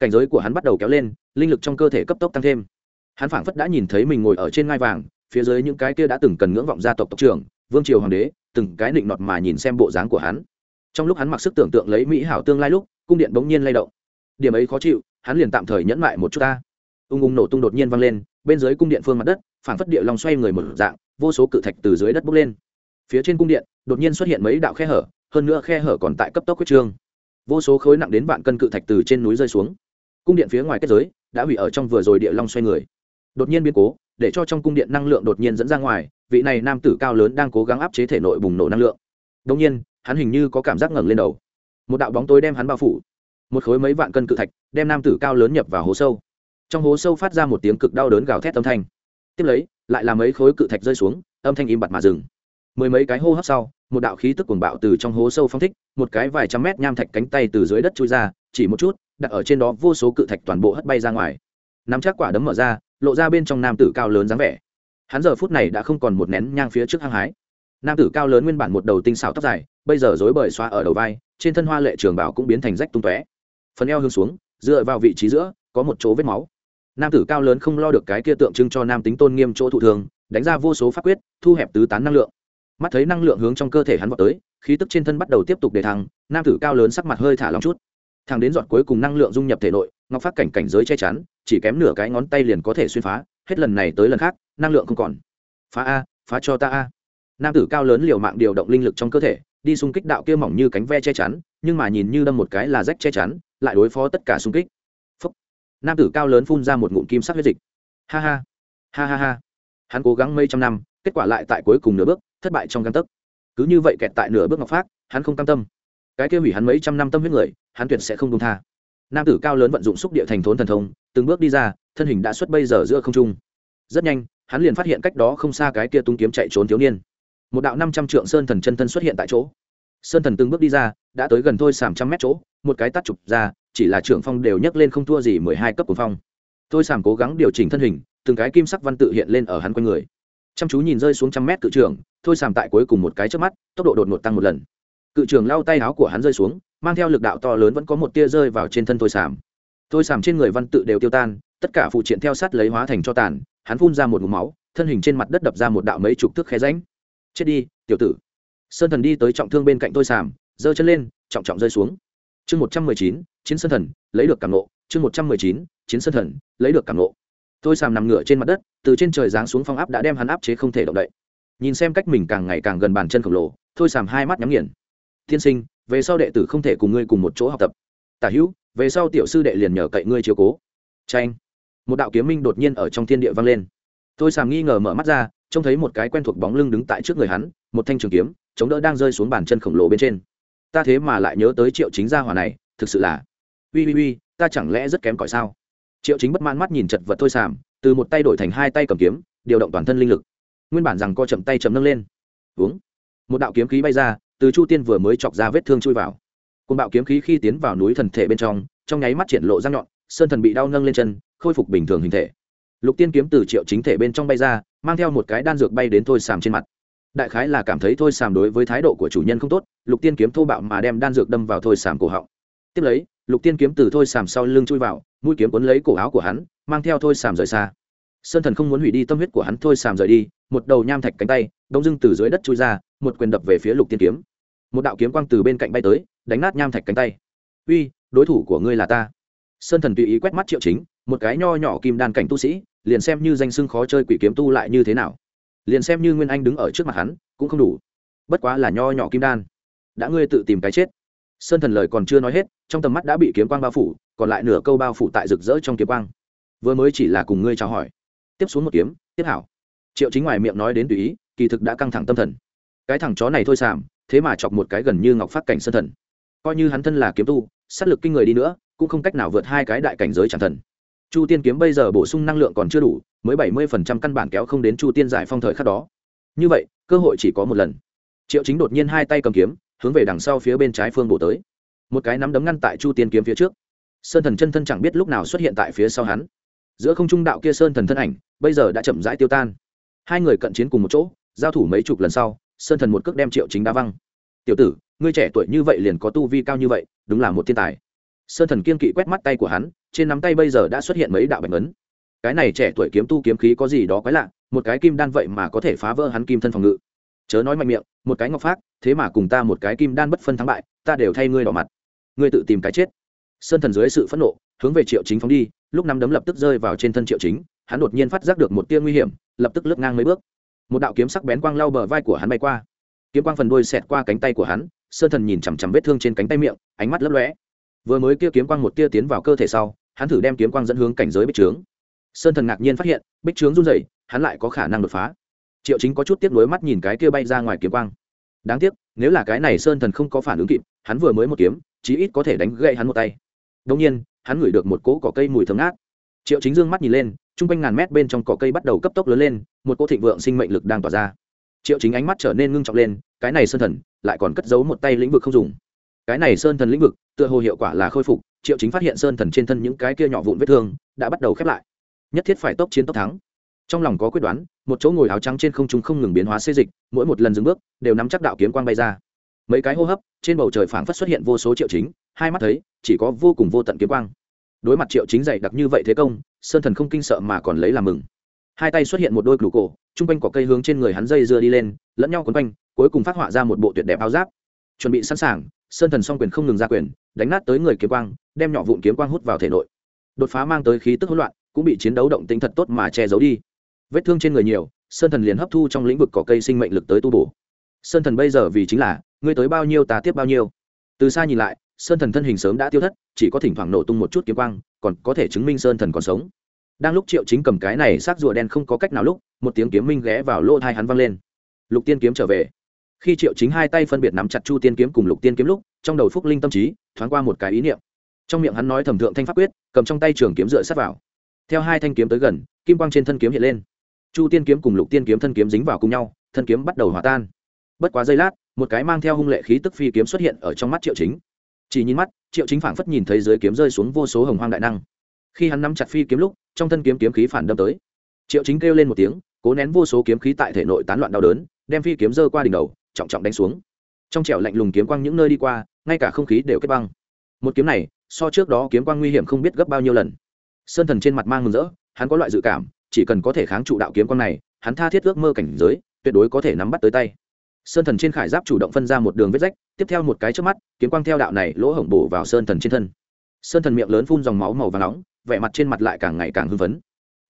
Cảnh giới của hắn bắt đầu kéo lên, linh lực trong cơ thể cấp tốc tăng thêm. Hắn phảng phất đã nhìn thấy mình ngồi ở trên ngai vàng, phía dưới những cái kia đã từng cần ngưỡng vọng gia tộc tộc trưởng, vương triều hoàng đế, từng cái định nọt mà nhìn xem bộ dáng của hắn. Trong lúc hắn mặc sức tưởng tượng lấy mỹ hảo tương lai lúc, cung điện bỗng nhiên lay động. Điểm ấy khó chịu hắn liền tạm thời nhẫn lại một chút ta. Ung ung nổ tung đột nhiên vang lên, bên dưới cung điện phương mặt đất, phảng phất địa long xoay người một dạng, vô số cự thạch từ dưới đất bốc lên. Phía trên cung điện, đột nhiên xuất hiện mấy đạo khe hở, hơn nữa khe hở còn tại cấp tốc huyết trương. Vô số khối nặng đến vạn cân cự thạch từ trên núi rơi xuống. Cung điện phía ngoài kết giới, đã hủy ở trong vừa rồi địa long xoay người. Đột nhiên biến cố, để cho trong cung điện năng lượng đột nhiên dẫn ra ngoài, vị này nam tử cao lớn đang cố gắng áp chế thể nội bùng nổ năng lượng. Đông nhiên, hắn hình như có cảm giác ngẩng lên đầu. Một đạo bóng tối đem hắn bao phủ một khối mấy vạn cân cự thạch, đem nam tử cao lớn nhập vào hố sâu. Trong hố sâu phát ra một tiếng cực đau đớn gào thét âm thanh. Tiếp lấy, lại là mấy khối cự thạch rơi xuống, âm thanh im bặt mà dừng. Mười mấy cái hô hấp sau, một đạo khí tức cuồng bạo từ trong hố sâu phong thích, một cái vài trăm mét nham thạch cánh tay từ dưới đất chui ra, chỉ một chút, đặt ở trên đó vô số cự thạch toàn bộ hất bay ra ngoài. Nắm chắc quả đấm mở ra, lộ ra bên trong nam tử cao lớn dáng vẻ. Hắn giờ phút này đã không còn một nén nhang phía trước hăng hái. Nam tử cao lớn nguyên bản một đầu tinh xảo tóc dài, bây giờ rối bời xoa ở đầu vai, trên thân hoa lệ trường bảo cũng biến thành rách tung tóe phần eo hướng xuống, dựa vào vị trí giữa, có một chỗ vết máu. Nam tử cao lớn không lo được cái kia tượng trưng cho nam tính tôn nghiêm chỗ thụ thường, đánh ra vô số pháp quyết, thu hẹp tứ tán năng lượng. Mắt thấy năng lượng hướng trong cơ thể hắn vào tới, khí tức trên thân bắt đầu tiếp tục đề thăng, nam tử cao lớn sắc mặt hơi thả lòng chút. Thằng đến giọt cuối cùng năng lượng dung nhập thể nội, ngọc phát cảnh cảnh giới che chắn, chỉ kém nửa cái ngón tay liền có thể xuyên phá, hết lần này tới lần khác, năng lượng không còn. Phá a, phá cho ta a. Nam tử cao lớn liều mạng điều động linh lực trong cơ thể, đi xung kích đạo kia mỏng như cánh ve che chắn, nhưng mà nhìn như đâm một cái là rách che chắn lại đối phó tất cả xung kích. Phúc. nam tử cao lớn phun ra một ngụm kim sắc huyết dịch. Ha ha. Ha ha ha. Hắn cố gắng mấy trăm năm, kết quả lại tại cuối cùng nửa bước, thất bại trong găng tấc. Cứ như vậy kẹt tại nửa bước ngọc phát hắn không cam tâm. Cái kia hủy hắn mấy trăm năm tâm huyết người, hắn tuyệt sẽ không công tha. Nam tử cao lớn vận dụng xúc địa thành thốn thần thông, từng bước đi ra, thân hình đã xuất bây giờ giữa không trung. Rất nhanh, hắn liền phát hiện cách đó không xa cái kia tung kiếm chạy trốn thiếu niên. Một đạo năm trăm trượng sơn thần chân thân xuất hiện tại chỗ sơn thần từng bước đi ra, đã tới gần thôi sàm trăm mét chỗ, một cái tắt chụp ra, chỉ là trưởng phong đều nhấc lên không thua gì mười hai cấp của phong. Thôi sàm cố gắng điều chỉnh thân hình, từng cái kim sắc văn tự hiện lên ở hắn quanh người. Chăm chú nhìn rơi xuống trăm mét cự trưởng thôi sàm tại cuối cùng một cái trước mắt, tốc độ đột ngột tăng một lần. Cự trưởng lao tay áo của hắn rơi xuống, mang theo lực đạo to lớn vẫn có một tia rơi vào trên thân thôi sàm thôi sàm trên người văn tự đều tiêu tan, tất cả phụ triện theo sát lấy hóa thành cho tàn, hắn phun ra một mũ máu, thân hình trên mặt đất đập ra một đạo mấy chục thước khe ránh chết đi, tiểu tử sơn thần đi tới trọng thương bên cạnh tôi sàm giơ chân lên, trọng trọng rơi xuống. Chương một trăm mười chín, chiến sơn thần, lấy được cảm nộ chương một trăm mười chín, chiến sơn thần, lấy được cảm nộ tôi sàm nằm ngửa trên mặt đất, từ trên trời giáng xuống phong áp đã đem hắn áp chế không thể động đậy. Nhìn xem cách mình càng ngày càng gần bàn chân khổng lồ thôi sàm hai mắt nhắm nghiền. Tiên sinh, về sau đệ tử không thể cùng ngươi cùng một chỗ học tập. Tả hữu, về sau tiểu sư đệ liền nhờ cậy ngươi chiếu cố. Tranh một đạo kiếm minh đột nhiên ở trong thiên địa vang lên. Tôi sàm nghi ngờ mở mắt ra, trông thấy một cái quen thuộc bóng lưng đứng tại trước người hắn, một thanh trường kiếm chống đỡ đang rơi xuống bàn chân khổng lồ bên trên. Ta thế mà lại nhớ tới triệu chính gia hỏa này, thực sự là. Ui ui ui ta chẳng lẽ rất kém cỏi sao? Triệu chính bất mãn mắt nhìn chật vật thôi sàm từ một tay đổi thành hai tay cầm kiếm, điều động toàn thân linh lực. Nguyên bản rằng co chậm tay chậm nâng lên. Uống một đạo kiếm khí bay ra, từ chu tiên vừa mới chọc ra vết thương chui vào. Côn bạo kiếm khí khi tiến vào núi thần thể bên trong trong nháy mắt triển lộ răng nhọn, sơn thần bị đau nâng lên chân, khôi phục bình thường hình thể. Lục tiên kiếm từ triệu chính thể bên trong bay ra, mang theo một cái đan dược bay đến thôi sàm trên mặt đại khái là cảm thấy thôi sàm đối với thái độ của chủ nhân không tốt, lục tiên kiếm thô bạo mà đem đan dược đâm vào thôi sàm cổ họng. Tiếp lấy, lục tiên kiếm từ thôi sàm sau lưng chui vào, mũi kiếm cuốn lấy cổ áo của hắn, mang theo thôi sàm rời xa. Sơn thần không muốn hủy đi tâm huyết của hắn, thôi sàm rời đi, một đầu nham thạch cánh tay, đông dưng từ dưới đất chui ra, một quyền đập về phía lục tiên kiếm. Một đạo kiếm quang từ bên cạnh bay tới, đánh nát nham thạch cánh tay. Uy, đối thủ của ngươi là ta. Sơn thần tùy ý quét mắt triệu chính, một cái nho nhỏ kim đan cảnh tu sĩ, liền xem như danh xưng khó chơi quỷ kiếm tu lại như thế nào liền xem như nguyên anh đứng ở trước mặt hắn, cũng không đủ. Bất quá là nho nhỏ kim đan. Đã ngươi tự tìm cái chết. Sơn thần lời còn chưa nói hết, trong tầm mắt đã bị kiếm quang bao phủ, còn lại nửa câu bao phủ tại rực rỡ trong kiếm quang. Vừa mới chỉ là cùng ngươi chào hỏi. Tiếp xuống một kiếm, tiếp hảo. Triệu chính ngoài miệng nói đến tùy ý, kỳ thực đã căng thẳng tâm thần. Cái thằng chó này thôi sàm thế mà chọc một cái gần như ngọc phát cảnh sơn thần. Coi như hắn thân là kiếm tu, sát lực kinh người đi nữa, cũng không cách nào vượt hai cái đại cảnh giới chẳng thần chu tiên kiếm bây giờ bổ sung năng lượng còn chưa đủ, mới bảy mươi phần trăm căn bản kéo không đến chu tiên giải phong thời khắc đó. Như vậy, cơ hội chỉ có một lần. Triệu chính đột nhiên hai tay cầm kiếm, hướng về đằng sau phía bên trái phương bổ tới. Một cái nắm đấm ngăn tại chu tiên kiếm phía trước. Sơn thần chân thân chẳng biết lúc nào xuất hiện tại phía sau hắn. Giữa không trung đạo kia sơn thần thân ảnh, bây giờ đã chậm rãi tiêu tan. Hai người cận chiến cùng một chỗ, giao thủ mấy chục lần sau, sơn thần một cước đem triệu chính đá văng. Tiểu tử, ngươi trẻ tuổi như vậy liền có tu vi cao như vậy, đúng là một thiên tài sơn thần kiên kỵ quét mắt tay của hắn, trên nắm tay bây giờ đã xuất hiện mấy đạo bạch ấn cái này trẻ tuổi kiếm tu kiếm khí có gì đó quái lạ, một cái kim đan vậy mà có thể phá vỡ hắn kim thân phòng ngự. Chớ nói mạnh miệng, một cái ngọc phát thế mà cùng ta một cái kim đan bất phân thắng bại, ta đều thay ngươi đỏ mặt. Ngươi tự tìm cái chết. Sơn thần dưới sự phẫn nộ, hướng về triệu chính phóng đi, lúc năm đấm lập tức rơi vào trên thân triệu chính, hắn đột nhiên phát giác được một tia nguy hiểm, lập tức lướt ngang mấy bước. Một đạo kiếm sắc bén quang lau bờ vai của hắn bay qua. Kiếm quang phần đuôi xẹt qua cánh tay của hắn, sơn thần nhìn chằm chằm vết thương trên cánh tay miệng, ánh mắt lấp lóe vừa mới kia kiếm quang một tia tiến vào cơ thể sau, hắn thử đem kiếm quang dẫn hướng cảnh giới bích trướng. Sơn thần ngạc nhiên phát hiện, bích trướng run rẩy, hắn lại có khả năng đột phá. Triệu chính có chút tiếc nuối mắt nhìn cái kia bay ra ngoài kiếm quang. Đáng tiếc, nếu là cái này sơn thần không có phản ứng kịp, hắn vừa mới một kiếm, chí ít có thể đánh gậy hắn một tay. Đông nhiên, hắn ngửi được một cỗ cỏ cây mùi thơm ngát. Triệu chính dương mắt nhìn lên, chung quanh ngàn mét bên trong cỏ cây bắt đầu cấp tốc lớn lên, một cỗ thịnh vượng sinh mệnh lực đang tỏa ra. Triệu chính ánh mắt trở nên ngưng trọng lên, cái này sơn thần lại còn cất giấu một tay lĩnh vực không dùng. Cái này sơn thần lĩnh vực tựa hồ hiệu quả là khôi phục, triệu chính phát hiện sơn thần trên thân những cái kia nhỏ vụn vết thương đã bắt đầu khép lại. Nhất thiết phải tốc chiến tốc thắng. Trong lòng có quyết đoán, một chỗ ngồi áo trắng trên không trung không ngừng biến hóa xê dịch, mỗi một lần dừng bước, đều nắm chắc đạo kiếm quang bay ra. Mấy cái hô hấp, trên bầu trời phảng phất xuất hiện vô số triệu chính, hai mắt thấy, chỉ có vô cùng vô tận kiếm quang. Đối mặt triệu chính dày đặc như vậy thế công, sơn thần không kinh sợ mà còn lấy làm mừng. Hai tay xuất hiện một đôi cửu cổ chung quanh có cây hướng trên người hắn dây dưa đi lên, lẫn nhau quấn quanh, cuối cùng phát họa ra một bộ tuyệt đẹp áo giáp. Chuẩn bị sẵn sàng, sơn thần song quyền không ngừng ra quyền đánh nát tới người kiếm quang, đem nhỏ vụn kiếm quang hút vào thể nội. Đột phá mang tới khí tức hỗn loạn, cũng bị chiến đấu động tính thật tốt mà che giấu đi. Vết thương trên người nhiều, sơn thần liền hấp thu trong lĩnh vực cỏ cây sinh mệnh lực tới tu bổ. Sơn thần bây giờ vì chính là, ngươi tới bao nhiêu ta tiếp bao nhiêu. Từ xa nhìn lại, sơn thần thân hình sớm đã tiêu thất, chỉ có thỉnh thoảng nổ tung một chút kiếm quang, còn có thể chứng minh sơn thần còn sống. Đang lúc triệu chính cầm cái này xác rùa đen không có cách nào lúc, một tiếng kiếm minh ghé vào lỗ thai hắn văng lên. Lục tiên kiếm trở về khi triệu chính hai tay phân biệt nắm chặt chu tiên kiếm cùng lục tiên kiếm lúc, trong đầu phúc linh tâm trí, thoáng qua một cái ý niệm. Trong miệng hắn nói thẩm thượng thanh pháp quyết, cầm trong tay trường kiếm dựa sát vào. Theo hai thanh kiếm tới gần, kim quang trên thân kiếm hiện lên. Chu tiên kiếm cùng lục tiên kiếm thân kiếm dính vào cùng nhau, thân kiếm bắt đầu hòa tan. Bất quá giây lát, một cái mang theo hung lệ khí tức phi kiếm xuất hiện ở trong mắt triệu chính. Chỉ nhìn mắt, triệu chính phảng phất nhìn thấy dưới kiếm rơi xuống vô số hồng hoang đại năng. Khi hắn nắm chặt phi kiếm lúc, trong thân kiếm kiếm khí phản đâm tới. Triệu chính kêu lên một tiếng, cố nén vô số kiếm khí tại thể nội tán loạn đau đớn, đem phi kiếm dơ qua đỉnh đầu trọng trọng đánh xuống. Trong trẻo lạnh lùng kiếm quang những nơi đi qua, ngay cả không khí đều kết băng. Một kiếm này, so trước đó kiếm quang nguy hiểm không biết gấp bao nhiêu lần. Sơn thần trên mặt mang mừng rỡ, hắn có loại dự cảm, chỉ cần có thể kháng trụ đạo kiếm quang này, hắn tha thiết ước mơ cảnh giới, tuyệt đối có thể nắm bắt tới tay. Sơn thần trên khải giáp chủ động phân ra một đường vết rách, tiếp theo một cái trước mắt, kiếm quang theo đạo này lỗ hổng bổ vào sơn thần trên thân. Sơn thần miệng lớn phun dòng máu màu và nóng, vẻ mặt trên mặt lại càng ngày càng hưng phấn.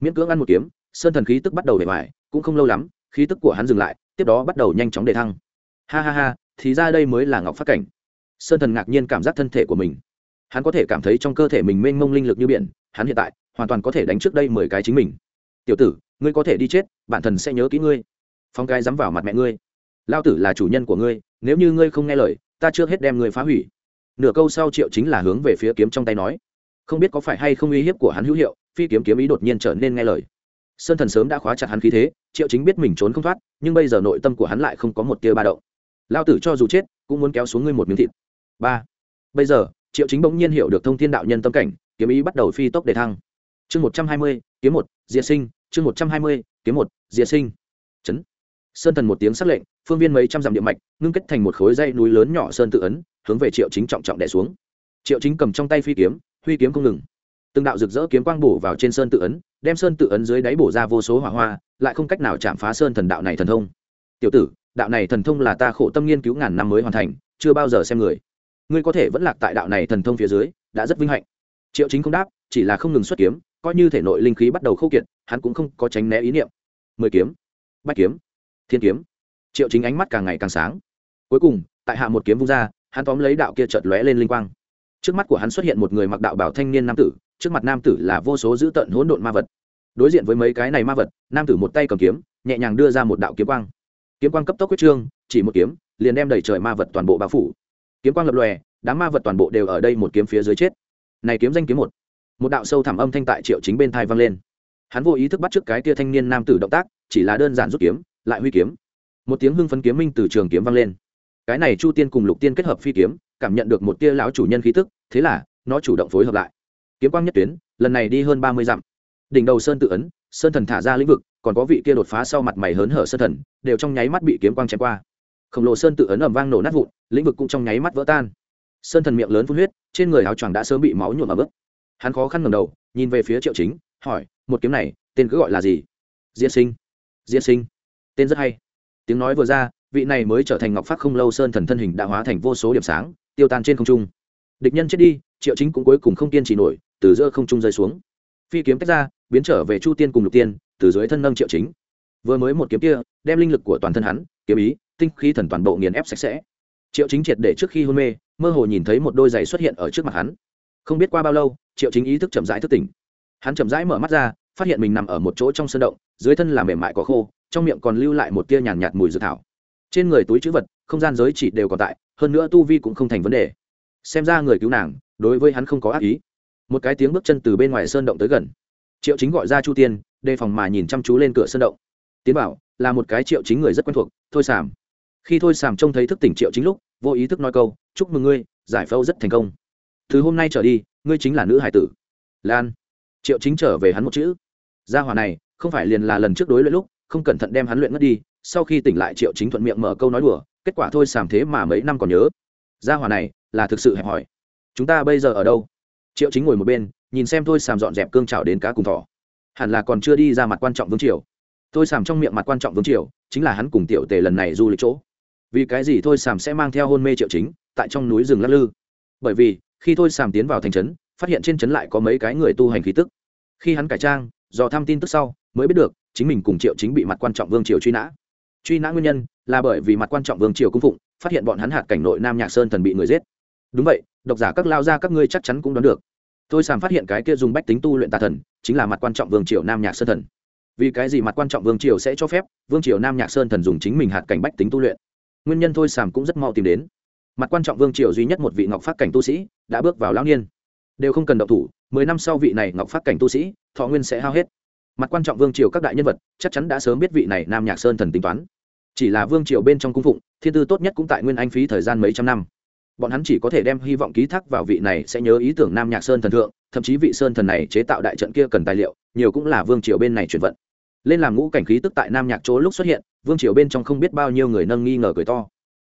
Miễn cưỡng ăn một kiếm, sơn thần khí tức bắt đầu để hoài, cũng không lâu lắm, khí tức của hắn dừng lại, tiếp đó bắt đầu nhanh chóng để thăng ha ha ha, thì ra đây mới là ngọc phát cảnh. Sơn thần ngạc nhiên cảm giác thân thể của mình. Hắn có thể cảm thấy trong cơ thể mình mênh mông linh lực như biển, hắn hiện tại hoàn toàn có thể đánh trước đây mười cái chính mình. Tiểu tử, ngươi có thể đi chết, bản thần sẽ nhớ kỹ ngươi. Phong cái dám vào mặt mẹ ngươi. Lao tử là chủ nhân của ngươi, nếu như ngươi không nghe lời, ta chưa hết đem ngươi phá hủy. Nửa câu sau triệu chính là hướng về phía kiếm trong tay nói. Không biết có phải hay không uy hiếp của hắn hữu hiệu, phi kiếm kiếm ý đột nhiên trở nên nghe lời. Sơn thần sớm đã khóa chặt hắn khí thế, triệu chính biết mình trốn không thoát, nhưng bây giờ nội tâm của hắn lại không có một tia ba động lao tử cho dù chết, cũng muốn kéo xuống ngươi một miếng thịt. Ba. Bây giờ, triệu chính bỗng nhiên hiểu được thông thiên đạo nhân tâm cảnh, kiếm ý bắt đầu phi tốc để thăng. Chương một trăm hai mươi, kiếm một, diệt sinh. Chương một trăm hai mươi, kiếm một, diệt sinh. Chấn. Sơn thần một tiếng s lệnh, phương viên mấy trăm dặm địa mạch, ngưng kết thành một khối dây núi lớn nhỏ sơn tự ấn, hướng về triệu chính trọng trọng đẻ xuống. Triệu chính cầm trong tay phi kiếm, huy kiếm không ngừng. Từng đạo rực rỡ kiếm quang bổ vào trên sơn tự ấn, đem sơn tự ấn dưới đáy bổ ra vô số hỏa hoa, lại không cách nào chạm phá sơn thần đạo này thần thông. Tiểu tử đạo này thần thông là ta khổ tâm nghiên cứu ngàn năm mới hoàn thành, chưa bao giờ xem người. Ngươi có thể vẫn lạc tại đạo này thần thông phía dưới, đã rất vinh hạnh. Triệu chính không đáp, chỉ là không ngừng xuất kiếm, coi như thể nội linh khí bắt đầu khâu kiệt, hắn cũng không có tránh né ý niệm. Mười kiếm, bách kiếm, thiên kiếm. Triệu chính ánh mắt càng ngày càng sáng. Cuối cùng, tại hạ một kiếm vung ra, hắn tóm lấy đạo kia chợt lóe lên linh quang. Trước mắt của hắn xuất hiện một người mặc đạo bảo thanh niên nam tử, trước mặt nam tử là vô số dữ tận hỗn độn ma vật. Đối diện với mấy cái này ma vật, nam tử một tay cầm kiếm, nhẹ nhàng đưa ra một đạo kiếm quang kiếm quang cấp tốc quyết trương, chỉ một kiếm, liền đem đẩy trời ma vật toàn bộ bao phủ. Kiếm quang lập lòe, đám ma vật toàn bộ đều ở đây một kiếm phía dưới chết. Này kiếm danh kiếm một. Một đạo sâu thẳm âm thanh tại triệu chính bên thai vang lên. Hắn vô ý thức bắt trước cái tia thanh niên nam tử động tác, chỉ là đơn giản rút kiếm, lại huy kiếm. Một tiếng hưng phấn kiếm minh từ trường kiếm vang lên. Cái này chu tiên cùng lục tiên kết hợp phi kiếm, cảm nhận được một tia lão chủ nhân khí tức, thế là, nó chủ động phối hợp lại. Kiếm quang nhất tuyến, lần này đi hơn ba mươi dặm. Đỉnh đầu sơn tự ấn, sơn thần thả ra lĩnh vực còn có vị kia đột phá sau mặt mày hớn hở sơn thần, đều trong nháy mắt bị kiếm quang chém qua. Khổng lồ sơn tự ấn ẩm vang nổ nát vụn, lĩnh vực cũng trong nháy mắt vỡ tan. Sơn thần miệng lớn phun huyết, trên người áo choàng đã sớm bị máu nhuộm ấm ức hắn khó khăn ngầm đầu, nhìn về phía triệu chính, hỏi, một kiếm này, tên cứ gọi là gì? Diễn sinh. Diễn sinh. Tên rất hay. Tiếng nói vừa ra, vị này mới trở thành ngọc phát không lâu sơn thần thân hình đã hóa thành vô số điểm sáng, tiêu tan trên không trung. Địch nhân chết đi, triệu chính cũng cuối cùng không kiên trì nổi, từ giữa không trung rơi xuống. Phi kiếm tách ra, biến trở về chu tiên cùng lục tiên từ dưới thân nâng triệu chính. Vừa mới một kiếm kia đem linh lực của toàn thân hắn kiếm ý tinh khí thần toàn bộ nghiền ép sạch sẽ. Triệu chính triệt để trước khi hôn mê mơ hồ nhìn thấy một đôi giày xuất hiện ở trước mặt hắn. Không biết qua bao lâu triệu chính ý thức chậm rãi thức tỉnh. Hắn chậm rãi mở mắt ra phát hiện mình nằm ở một chỗ trong sân động dưới thân là mềm mại có khô trong miệng còn lưu lại một tia nhàn nhạt, nhạt mùi dự thảo. Trên người túi chữ vật không gian giới chỉ đều còn tại hơn nữa tu vi cũng không thành vấn đề. Xem ra người cứu nàng đối với hắn không có ác ý. Một cái tiếng bước chân từ bên ngoài sơn động tới gần. Triệu chính gọi ra chu tiên đề phòng mà nhìn chăm chú lên cửa sân động. Tiến bảo, là một cái triệu chính người rất quen thuộc, thôi sảm. khi thôi sảm trông thấy thức tỉnh triệu chính lúc, vô ý thức nói câu, chúc mừng ngươi, giải phẫu rất thành công. Từ hôm nay trở đi, ngươi chính là nữ hải tử. Lan. Triệu chính trở về hắn một chữ. Gia hòa này, không phải liền là lần trước đối luyện lúc, không cẩn thận đem hắn luyện ngất đi, sau khi tỉnh lại triệu chính thuận miệng mở câu nói đùa, kết quả thôi sàm thế mà mấy năm còn nhớ. Gia hòa này, là thực sự hẹp hỏi. chúng ta bây giờ ở đâu? Triệu chính ngồi một bên, nhìn xem thôi sàm dọn dẹp cương trào đến cá cùng thỏ hẳn là còn chưa đi ra mặt quan trọng vương triều. Tôi sàm trong miệng mặt quan trọng vương triều, chính là hắn cùng tiểu tề lần này du lịch chỗ. Vì cái gì thôi sàm sẽ mang theo hôn mê triệu chính, tại trong núi rừng lắc lư? Bởi vì, khi thôi sàm tiến vào thành trấn, phát hiện trên trấn lại có mấy cái người tu hành khí tức. Khi hắn cải trang do thăm tin tức sau, mới biết được, chính mình cùng triệu chính bị mặt quan trọng vương triều truy nã. Truy nã nguyên nhân là bởi vì mặt quan trọng vương triều cung phụng, phát hiện bọn hắn hạt cảnh nội nam nhạc sơn thần bị người giết. Đúng vậy, độc giả các lao ra các ngươi chắc chắn cũng đoán được tôi sàm phát hiện cái kia dùng bách tính tu luyện tà thần, chính là mặt quan trọng vương triều nam nhạc sơn thần. Vì cái gì mặt quan trọng vương triều sẽ cho phép vương triều nam nhạc sơn thần dùng chính mình hạt cảnh bách tính tu luyện? Nguyên nhân thôi sàm cũng rất mau tìm đến. Mặt quan trọng vương triều duy nhất một vị ngọc phát cảnh tu sĩ đã bước vào lão niên. Đều không cần động thủ, mười năm sau vị này ngọc phát cảnh tu sĩ, thọ nguyên sẽ hao hết. Mặt quan trọng vương triều các đại nhân vật chắc chắn đã sớm biết vị này nam nhạc sơn thần tính toán. Chỉ là vương triều bên trong cung phụng, thiên tư tốt nhất cũng tại nguyên anh phí thời gian mấy trăm năm bọn hắn chỉ có thể đem hy vọng ký thác vào vị này sẽ nhớ ý tưởng nam nhạc sơn thần thượng, thậm chí vị sơn thần này chế tạo đại trận kia cần tài liệu, nhiều cũng là vương triều bên này chuyển vận. Lên làm ngũ cảnh khí tức tại nam nhạc chỗ lúc xuất hiện, vương triều bên trong không biết bao nhiêu người nâng nghi ngờ cười to.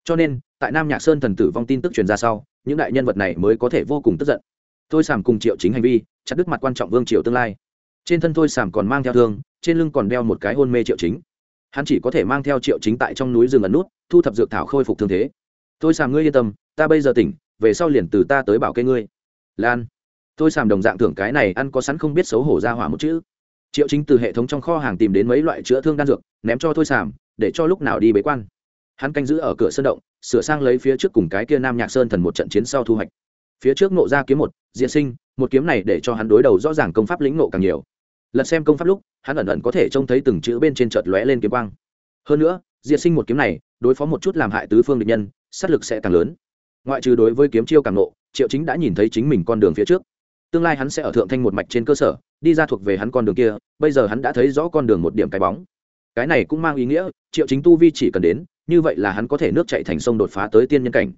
Cho nên, tại nam nhạc sơn thần tử vong tin tức truyền ra sau, những đại nhân vật này mới có thể vô cùng tức giận. Tôi sàm cùng triệu chính hành vi, chặt đứt mặt quan trọng vương triều tương lai. Trên thân thôi sàm còn mang theo thương, trên lưng còn đeo một cái hôn mê triệu chính. Hắn chỉ có thể mang theo triệu chính tại trong núi rừng ẩn nút, thu thập dược thảo khôi phục thương thế tôi sàm ngươi yên tâm, ta bây giờ tỉnh, về sau liền từ ta tới bảo kê ngươi. Lan. Tôi sàm đồng dạng thưởng cái này ăn có sẵn không biết xấu hổ ra hỏa một chữ. Triệu chính từ hệ thống trong kho hàng tìm đến mấy loại chữa thương đan dược, ném cho thôi sàm, để cho lúc nào đi bế quan. Hắn canh giữ ở cửa sơn động, sửa sang lấy phía trước cùng cái kia nam nhạc sơn thần một trận chiến sau thu hoạch. Phía trước nộ ra kiếm một, diện sinh, một kiếm này để cho hắn đối đầu rõ ràng công pháp lĩnh nộ càng nhiều. Lật xem công pháp lúc, hắn ẩn ẩn có thể trông thấy từng chữ bên trên chợt lóe lên kiếm quang. Hơn nữa, diện sinh một kiếm này, đối phó một chút làm hại tứ phương địch nhân sát lực sẽ càng lớn. Ngoại trừ đối với kiếm chiêu càng nộ triệu chính đã nhìn thấy chính mình con đường phía trước. Tương lai hắn sẽ ở thượng thanh một mạch trên cơ sở, đi ra thuộc về hắn con đường kia, bây giờ hắn đã thấy rõ con đường một điểm cái bóng. Cái này cũng mang ý nghĩa, triệu chính tu vi chỉ cần đến, như vậy là hắn có thể nước chạy thành sông đột phá tới tiên nhân cảnh.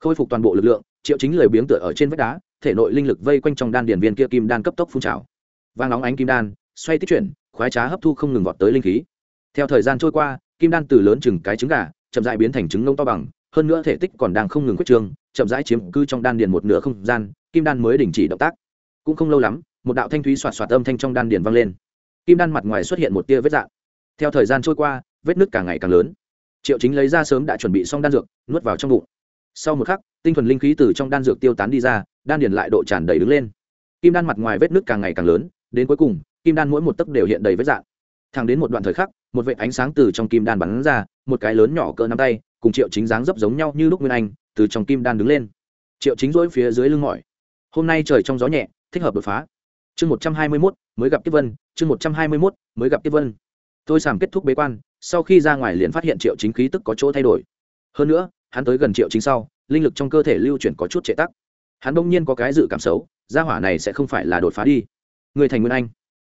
Khôi phục toàn bộ lực lượng, triệu chính lười biếng tựa ở trên vách đá, thể nội linh lực vây quanh trong đan điền viên kia kim đan cấp tốc phun trào. Vang nóng ánh kim đan, xoay tích chuyển, khoái trá hấp thu không ngừng vọt tới linh khí. Theo thời gian trôi qua, kim đan từ lớn chừng cái trứng gà, chậm rãi biến thành trứng nông to bằng hơn nữa thể tích còn đang không ngừng quyết trương, chậm rãi chiếm cư trong đan điền một nửa không gian, kim đan mới đình chỉ động tác. Cũng không lâu lắm, một đạo thanh thúy xoạt xoạt âm thanh trong đan điền vang lên. Kim đan mặt ngoài xuất hiện một tia vết dạng. Theo thời gian trôi qua, vết nứt càng ngày càng lớn. Triệu chính lấy ra sớm đã chuẩn bị xong đan dược, nuốt vào trong bụng. Sau một khắc, tinh thuần linh khí từ trong đan dược tiêu tán đi ra, đan điền lại độ tràn đầy đứng lên. Kim đan mặt ngoài vết nứt càng ngày càng lớn, đến cuối cùng, kim đan mỗi một tấc đều hiện đầy vết dạng. Thẳng đến một đoạn thời khắc, một vệ ánh sáng từ trong kim đan bắn ra, một cái lớn nhỏ cỡ nắm tay cùng triệu chính dáng dấp giống nhau như lúc nguyên anh, từ trong kim đan đứng lên. Triệu chính dỗi phía dưới lưng mỏi. Hôm nay trời trong gió nhẹ, thích hợp đột phá. Chương một trăm hai mươi mốt, mới gặp tiếp vân, chương một trăm hai mươi mốt, mới gặp tiếp vân. Tôi sàm kết thúc bế quan, sau khi ra ngoài liền phát hiện triệu chính khí tức có chỗ thay đổi. Hơn nữa, hắn tới gần triệu chính sau, linh lực trong cơ thể lưu chuyển có chút trệ tắc. Hắn bỗng nhiên có cái dự cảm xấu, gia hỏa này sẽ không phải là đột phá đi. Người thành nguyên anh.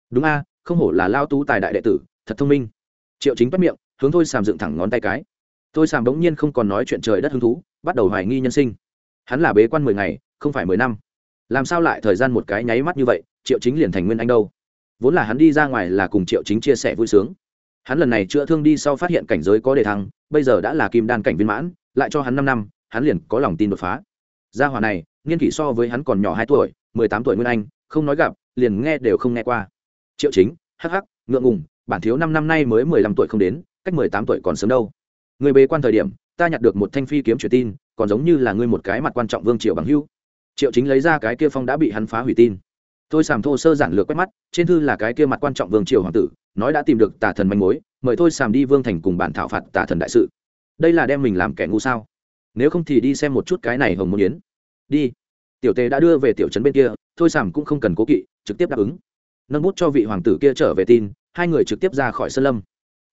Đúng a, không hổ là lao tú tài đại đệ tử, thật thông minh. Triệu chính bắt miệng, hướng thôi sàm dựng thẳng ngón tay cái tôi sàm bỗng nhiên không còn nói chuyện trời đất hứng thú, bắt đầu hoài nghi nhân sinh. Hắn là bế quan mười ngày, không phải mười năm. Làm sao lại thời gian một cái nháy mắt như vậy, triệu chính liền thành nguyên anh đâu? Vốn là hắn đi ra ngoài là cùng triệu chính chia sẻ vui sướng. Hắn lần này chữa thương đi sau phát hiện cảnh giới có đề thăng, bây giờ đã là kim đan cảnh viên mãn, lại cho hắn năm năm, hắn liền có lòng tin đột phá. Gia hỏa này, niên kỷ so với hắn còn nhỏ hai tuổi, mười tám tuổi nguyên anh, không nói gặp, liền nghe đều không nghe qua. Triệu chính, hắc hắc, ngượng ngùng, bản thiếu năm năm nay mới mười lăm tuổi không đến, cách mười tám tuổi còn sớm đâu người bế quan thời điểm, ta nhặt được một thanh phi kiếm truyền tin, còn giống như là ngươi một cái mặt quan trọng vương triệu bằng hưu triệu chính lấy ra cái kia phong đã bị hắn phá hủy tin. Tôi sàm thô sơ giản lược quét mắt, trên thư là cái kia mặt quan trọng vương triều hoàng tử, nói đã tìm được tà thần manh mối, mời thôi sàm đi vương thành cùng bản thảo phạt tà thần đại sự. Đây là đem mình làm kẻ ngu sao? Nếu không thì đi xem một chút cái này hồng môn yến. Đi. Tiểu tề đã đưa về tiểu trấn bên kia thôi sàm cũng không cần cố kỵ, trực tiếp đáp ứng. Nâng bút cho vị hoàng tử kia trở về tin, hai người trực tiếp ra khỏi sân lâm.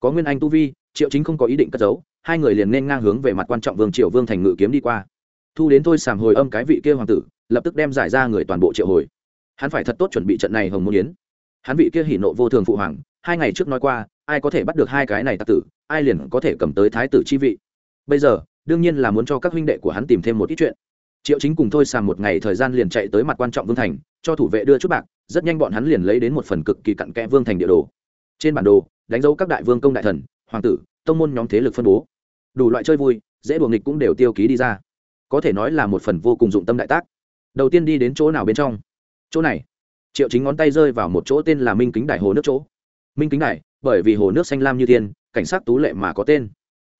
Có nguyên anh tu vi triệu chính không có ý định cất giấu, hai người liền nên ngang hướng về mặt quan trọng vương triệu vương thành ngự kiếm đi qua. Thu đến thôi sàm hồi âm cái vị kia hoàng tử, lập tức đem giải ra người toàn bộ triệu hồi. Hắn phải thật tốt chuẩn bị trận này hồng môn yến. Hắn vị kia hỉ nộ vô thường phụ hoàng, hai ngày trước nói qua, ai có thể bắt được hai cái này tặc tử, ai liền có thể cầm tới thái tử chi vị. Bây giờ, đương nhiên là muốn cho các huynh đệ của hắn tìm thêm một ít chuyện. Triệu chính cùng thôi sàm một ngày thời gian liền chạy tới mặt quan trọng vương thành, cho thủ vệ đưa chút bạc, rất nhanh bọn hắn liền lấy đến một phần cực kỳ cặn kẽ vương thành địa đồ. Trên bản đồ, đánh dấu các đại vương công đại thần hoàng tử, tông môn nhóm thế lực phân bố. Đủ loại chơi vui, dễ đuồng nghịch cũng đều tiêu ký đi ra. Có thể nói là một phần vô cùng dụng tâm đại tác. Đầu tiên đi đến chỗ nào bên trong? Chỗ này. Triệu chính ngón tay rơi vào một chỗ tên là minh kính đài hồ nước chỗ. Minh kính đài, bởi vì hồ nước xanh lam như thiên, cảnh sát tú lệ mà có tên.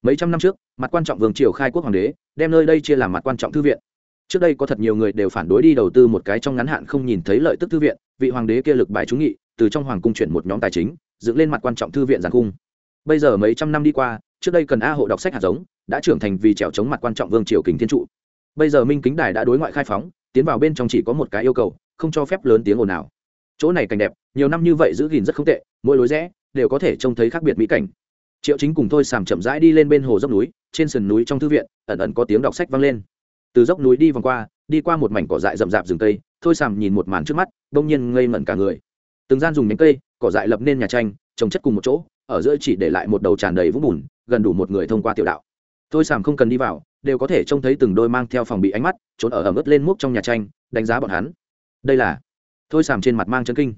Mấy trăm năm trước, mặt quan trọng vương triều khai quốc hoàng đế, đem nơi đây chia làm mặt quan trọng thư viện. Trước đây có thật nhiều người đều phản đối đi đầu tư một cái trong ngắn hạn không nhìn thấy lợi tức thư viện, vị hoàng đế kia lực bài trúng nghị, từ trong hoàng cung chuyển một nhóm tài chính, dựng lên mặt quan trọng thư viện giàn cung bây giờ mấy trăm năm đi qua, trước đây cần a hộ đọc sách hạt giống, đã trưởng thành vì trèo chống mặt quan trọng vương triều kính thiên trụ. Bây giờ minh kính đài đã đối ngoại khai phóng, tiến vào bên trong chỉ có một cái yêu cầu, không cho phép lớn tiếng ồn nào chỗ này cảnh đẹp, nhiều năm như vậy giữ gìn rất không tệ, mỗi lối rẽ đều có thể trông thấy khác biệt mỹ cảnh. Triệu chính cùng thôi sàm chậm rãi đi lên bên hồ dốc núi, trên sườn núi trong thư viện, ẩn ẩn có tiếng đọc sách vang lên. Từ dốc núi đi vòng qua, đi qua một mảnh cỏ dại rậm rạp rừng cây, thôi sàm nhìn một màn trước mắt đông nhiên ngây mẩn cả người. Từng gian dùng nhánh cây, cỏ dại lập nên nhà tranh, trồng chất cùng một chỗ ở giữa chỉ để lại một đầu tràn đầy vũng bùn, gần đủ một người thông qua tiểu đạo. Thôi sàm không cần đi vào, đều có thể trông thấy từng đôi mang theo phòng bị ánh mắt, trốn ở ẩm ướt lên múc trong nhà tranh, đánh giá bọn hắn. Đây là thôi sàm trên mặt mang chân kinh.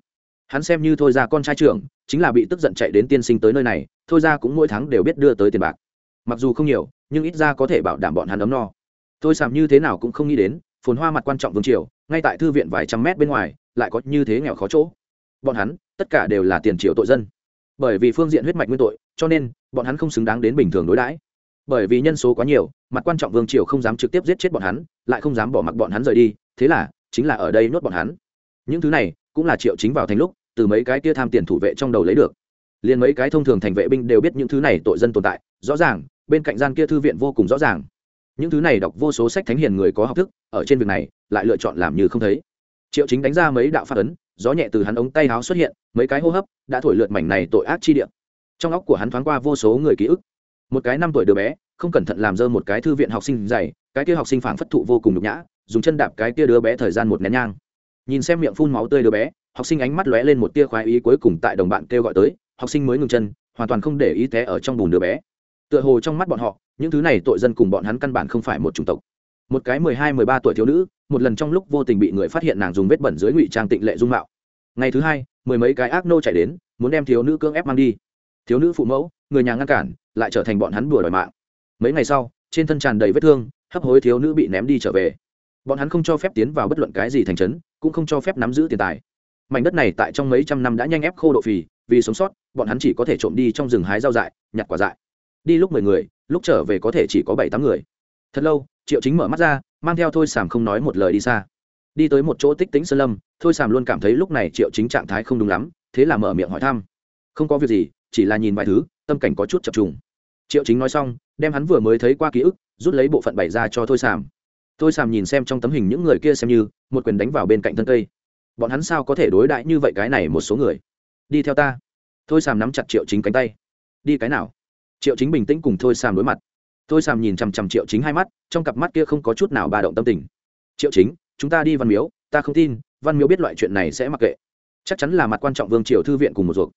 Hắn xem như thôi ra con trai trưởng, chính là bị tức giận chạy đến tiên sinh tới nơi này, thôi ra cũng mỗi tháng đều biết đưa tới tiền bạc. Mặc dù không nhiều, nhưng ít ra có thể bảo đảm bọn hắn ấm no. Thôi sàm như thế nào cũng không nghĩ đến, phồn hoa mặt quan trọng vương triều, ngay tại thư viện vài trăm mét bên ngoài, lại có như thế nghèo khó chỗ. Bọn hắn, tất cả đều là tiền triệu tội dân bởi vì phương diện huyết mạch nguyên tội, cho nên, bọn hắn không xứng đáng đến bình thường đối đãi. Bởi vì nhân số quá nhiều, mặt quan trọng vương triều không dám trực tiếp giết chết bọn hắn, lại không dám bỏ mặc bọn hắn rời đi, thế là, chính là ở đây nuốt bọn hắn. Những thứ này, cũng là triệu chính vào thành lúc, từ mấy cái kia tham tiền thủ vệ trong đầu lấy được. Liền mấy cái thông thường thành vệ binh đều biết những thứ này tội dân tồn tại, rõ ràng, bên cạnh gian kia thư viện vô cùng rõ ràng. Những thứ này đọc vô số sách thánh hiền người có học thức, ở trên việc này, lại lựa chọn làm như không thấy. Triệu chính đánh ra mấy đạo phát ấn gió nhẹ từ hắn ống tay áo xuất hiện, mấy cái hô hấp đã thổi lượt mảnh này tội ác chi điện trong óc của hắn thoáng qua vô số người ký ức. Một cái năm tuổi đứa bé, không cẩn thận làm dơ một cái thư viện học sinh dày, cái kia học sinh phản phất thụ vô cùng nhục nhã, dùng chân đạp cái kia đứa bé thời gian một nén nhang. Nhìn xem miệng phun máu tươi đứa bé, học sinh ánh mắt lóe lên một tia khoái ý cuối cùng tại đồng bạn kêu gọi tới, học sinh mới ngừng chân, hoàn toàn không để ý té ở trong bùn đứa bé. Tựa hồ trong mắt bọn họ, những thứ này tội dân cùng bọn hắn căn bản không phải một chủng tộc một cái mười hai, mười ba tuổi thiếu nữ, một lần trong lúc vô tình bị người phát hiện nàng dùng vết bẩn dưới ngụy trang tịnh lệ dung mạo. Ngày thứ hai, mười mấy cái ác nô chạy đến, muốn đem thiếu nữ cưỡng ép mang đi. Thiếu nữ phụ mẫu, người nhà ngăn cản, lại trở thành bọn hắn đùa đòi mạng. Mấy ngày sau, trên thân tràn đầy vết thương, hấp hối thiếu nữ bị ném đi trở về. Bọn hắn không cho phép tiến vào bất luận cái gì thành trấn, cũng không cho phép nắm giữ tiền tài. Mảnh đất này tại trong mấy trăm năm đã nhanh ép khô độ phì, vì sống sót, bọn hắn chỉ có thể trộm đi trong rừng hái rau dại, nhặt quả dại. Đi lúc mười người, lúc trở về có thể chỉ có bảy tám người. Thật lâu triệu chính mở mắt ra, mang theo thôi sàm không nói một lời đi xa. Đi tới một chỗ tích tĩnh sơn lâm, thôi sàm luôn cảm thấy lúc này triệu chính trạng thái không đúng lắm, thế là mở miệng hỏi thăm. Không có việc gì, chỉ là nhìn vài thứ, tâm cảnh có chút chập trùng. Triệu chính nói xong, đem hắn vừa mới thấy qua ký ức, rút lấy bộ phận bày ra cho thôi sàm. Thôi sàm nhìn xem trong tấm hình những người kia xem như, một quyền đánh vào bên cạnh thân cây. Bọn hắn sao có thể đối đãi như vậy cái này một số người? Đi theo ta. Thôi sàm nắm chặt triệu chính cánh tay. Đi cái nào? Triệu chính bình tĩnh cùng thôi sàm đối mặt thôi sàm nhìn chằm chằm triệu chính hai mắt, trong cặp mắt kia không có chút nào ba động tâm tình. Triệu chính, chúng ta đi văn miếu, ta không tin, văn miếu biết loại chuyện này sẽ mặc kệ. Chắc chắn là mặt quan trọng vương triều thư viện cùng một ruột.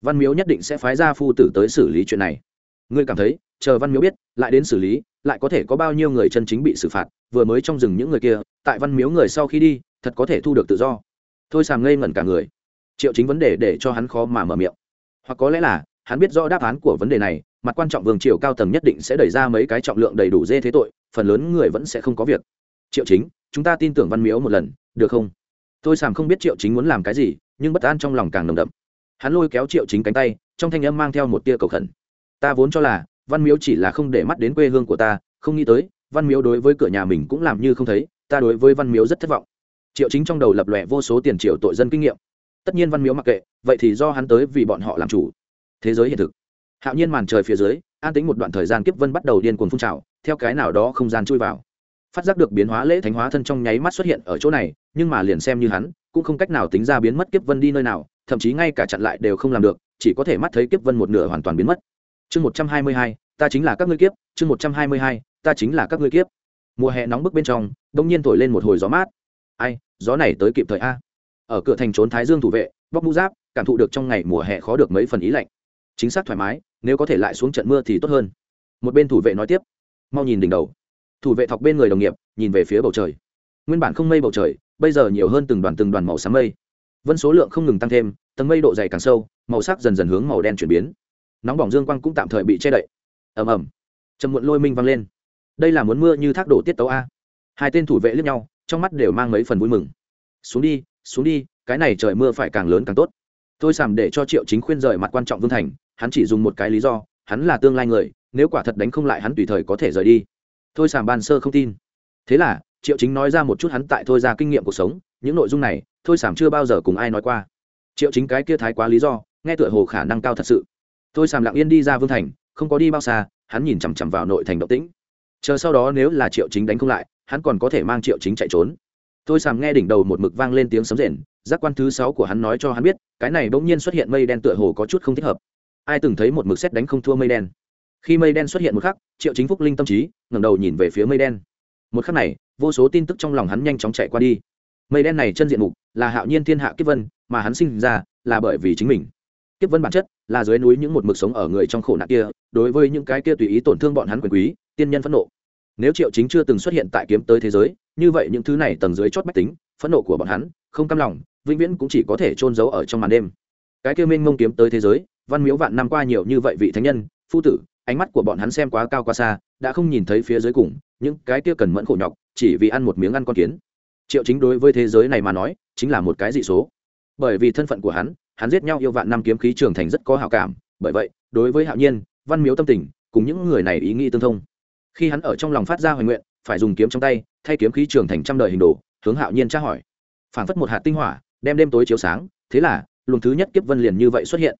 Văn miếu nhất định sẽ phái ra phu tử tới xử lý chuyện này. Ngươi cảm thấy, chờ văn miếu biết, lại đến xử lý, lại có thể có bao nhiêu người chân chính bị xử phạt, vừa mới trong rừng những người kia, tại văn miếu người sau khi đi, thật có thể thu được tự do. Thôi sàm ngây ngẩn cả người. Triệu chính vấn đề để cho hắn khó mà mở miệng. Hoặc có lẽ là, hắn biết rõ đáp án của vấn đề này mặt quan trọng vương triều cao tầng nhất định sẽ đẩy ra mấy cái trọng lượng đầy đủ dê thế tội, phần lớn người vẫn sẽ không có việc. Triệu chính, chúng ta tin tưởng văn miếu một lần, được không? Tôi sàm không biết triệu chính muốn làm cái gì, nhưng bất an trong lòng càng nồng đậm. Hắn lôi kéo triệu chính cánh tay, trong thanh âm mang theo một tia cầu khẩn. Ta vốn cho là, văn miếu chỉ là không để mắt đến quê hương của ta, không nghĩ tới, văn miếu đối với cửa nhà mình cũng làm như không thấy, ta đối với văn miếu rất thất vọng. Triệu chính trong đầu lập lòe vô số tiền triệu tội dân kinh nghiệm. Tất nhiên văn miếu mặc kệ, vậy thì do hắn tới vì bọn họ làm chủ. Thế giới hiện thực hạo nhiên màn trời phía dưới, an tính một đoạn thời gian kiếp vân bắt đầu điên cuồng phun trào, theo cái nào đó không gian chui vào. Phát giác được biến hóa lễ thánh hóa thân trong nháy mắt xuất hiện ở chỗ này, nhưng mà liền xem như hắn, cũng không cách nào tính ra biến mất kiếp vân đi nơi nào, thậm chí ngay cả chặn lại đều không làm được, chỉ có thể mắt thấy kiếp vân một nửa hoàn toàn biến mất. Chương một trăm hai mươi hai, ta chính là các ngươi kiếp, chương một trăm hai mươi hai, ta chính là các ngươi kiếp. Mùa hè nóng bức bên trong, đông nhiên thổi lên một hồi gió mát. Ai, gió này tới kịp thời a. Ở cửa thành trốn thái dương thủ vệ, bóc mũ giáp, cảm thụ được trong ngày mùa hè khó được mấy phần ý lạnh. Chính xác thoải mái nếu có thể lại xuống trận mưa thì tốt hơn. Một bên thủ vệ nói tiếp, mau nhìn đỉnh đầu. Thủ vệ thọc bên người đồng nghiệp, nhìn về phía bầu trời. Nguyên bản không mây bầu trời, bây giờ nhiều hơn từng đoàn từng đoàn màu xám mây. Vân số lượng không ngừng tăng thêm, tầng mây độ dày càng sâu, màu sắc dần dần hướng màu đen chuyển biến. Nóng bỏng dương quang cũng tạm thời bị che đậy. Ầm ầm. Trầm muộn lôi minh vang lên. Đây là muốn mưa như thác đổ tiết tấu a. Hai tên thủ vệ lướt nhau, trong mắt đều mang mấy phần vui mừng. Xuống đi xuống đi, cái này trời mưa phải càng lớn càng tốt. Tôi sàm để cho triệu chính khuyên rời mặt quan trọng vương thành hắn chỉ dùng một cái lý do, hắn là tương lai người, nếu quả thật đánh không lại hắn tùy thời có thể rời đi. Thôi sàm ban sơ không tin. Thế là, triệu chính nói ra một chút hắn tại thôi ra kinh nghiệm cuộc sống, những nội dung này, thôi sàm chưa bao giờ cùng ai nói qua. Triệu chính cái kia thái quá lý do, nghe tựa hồ khả năng cao thật sự. Thôi sàm lặng yên đi ra vương thành, không có đi bao xa, hắn nhìn chằm chằm vào nội thành động tĩnh. Chờ sau đó nếu là triệu chính đánh không lại, hắn còn có thể mang triệu chính chạy trốn. Tôi sàm nghe đỉnh đầu một mực vang lên tiếng sấm rền, giác quan thứ sáu của hắn nói cho hắn biết, cái này bỗng nhiên xuất hiện mây đen tựa hồ có chút không thích hợp ai từng thấy một mực xét đánh không thua mây đen. Khi mây đen xuất hiện một khắc, triệu chính phúc linh tâm trí, ngẩng đầu nhìn về phía mây đen. Một khắc này, vô số tin tức trong lòng hắn nhanh chóng chạy qua đi. Mây đen này chân diện mục là hạo nhiên thiên hạ kiếp vân, mà hắn sinh ra là bởi vì chính mình. Kiếp vân bản chất là dưới núi những một mực sống ở người trong khổ nạn kia, đối với những cái kia tùy ý tổn thương bọn hắn quyền quý, tiên nhân phẫn nộ. Nếu triệu chính chưa từng xuất hiện tại kiếm tới thế giới, như vậy những thứ này tầng dưới chót bách tính, phẫn nộ của bọn hắn, không cam lòng, vĩnh viễn cũng chỉ có thể trôn giấu ở trong màn đêm. Cái kia minh mông kiếm tới thế giới văn miếu vạn năm qua nhiều như vậy vị thánh nhân, phu tử, ánh mắt của bọn hắn xem quá cao quá xa, đã không nhìn thấy phía dưới cùng, những cái kia cần mẫn khổ nhọc, chỉ vì ăn một miếng ăn con kiến. Triệu chính đối với thế giới này mà nói, chính là một cái dị số. Bởi vì thân phận của hắn hắn giết nhau yêu vạn năm kiếm khí trưởng thành rất có hảo cảm, bởi vậy, đối với hạo nhiên, văn miếu tâm tình, cùng những người này ý nghĩ tương thông. Khi hắn ở trong lòng phát ra hoài nguyện, phải dùng kiếm trong tay, thay kiếm khí trưởng thành trăm đời hình đồ, hướng hạo nhiên tra hỏi. Phảng phất một hạt tinh hỏa, đem đêm tối chiếu sáng, thế là, luồng thứ nhất kiếp vân liền như vậy xuất hiện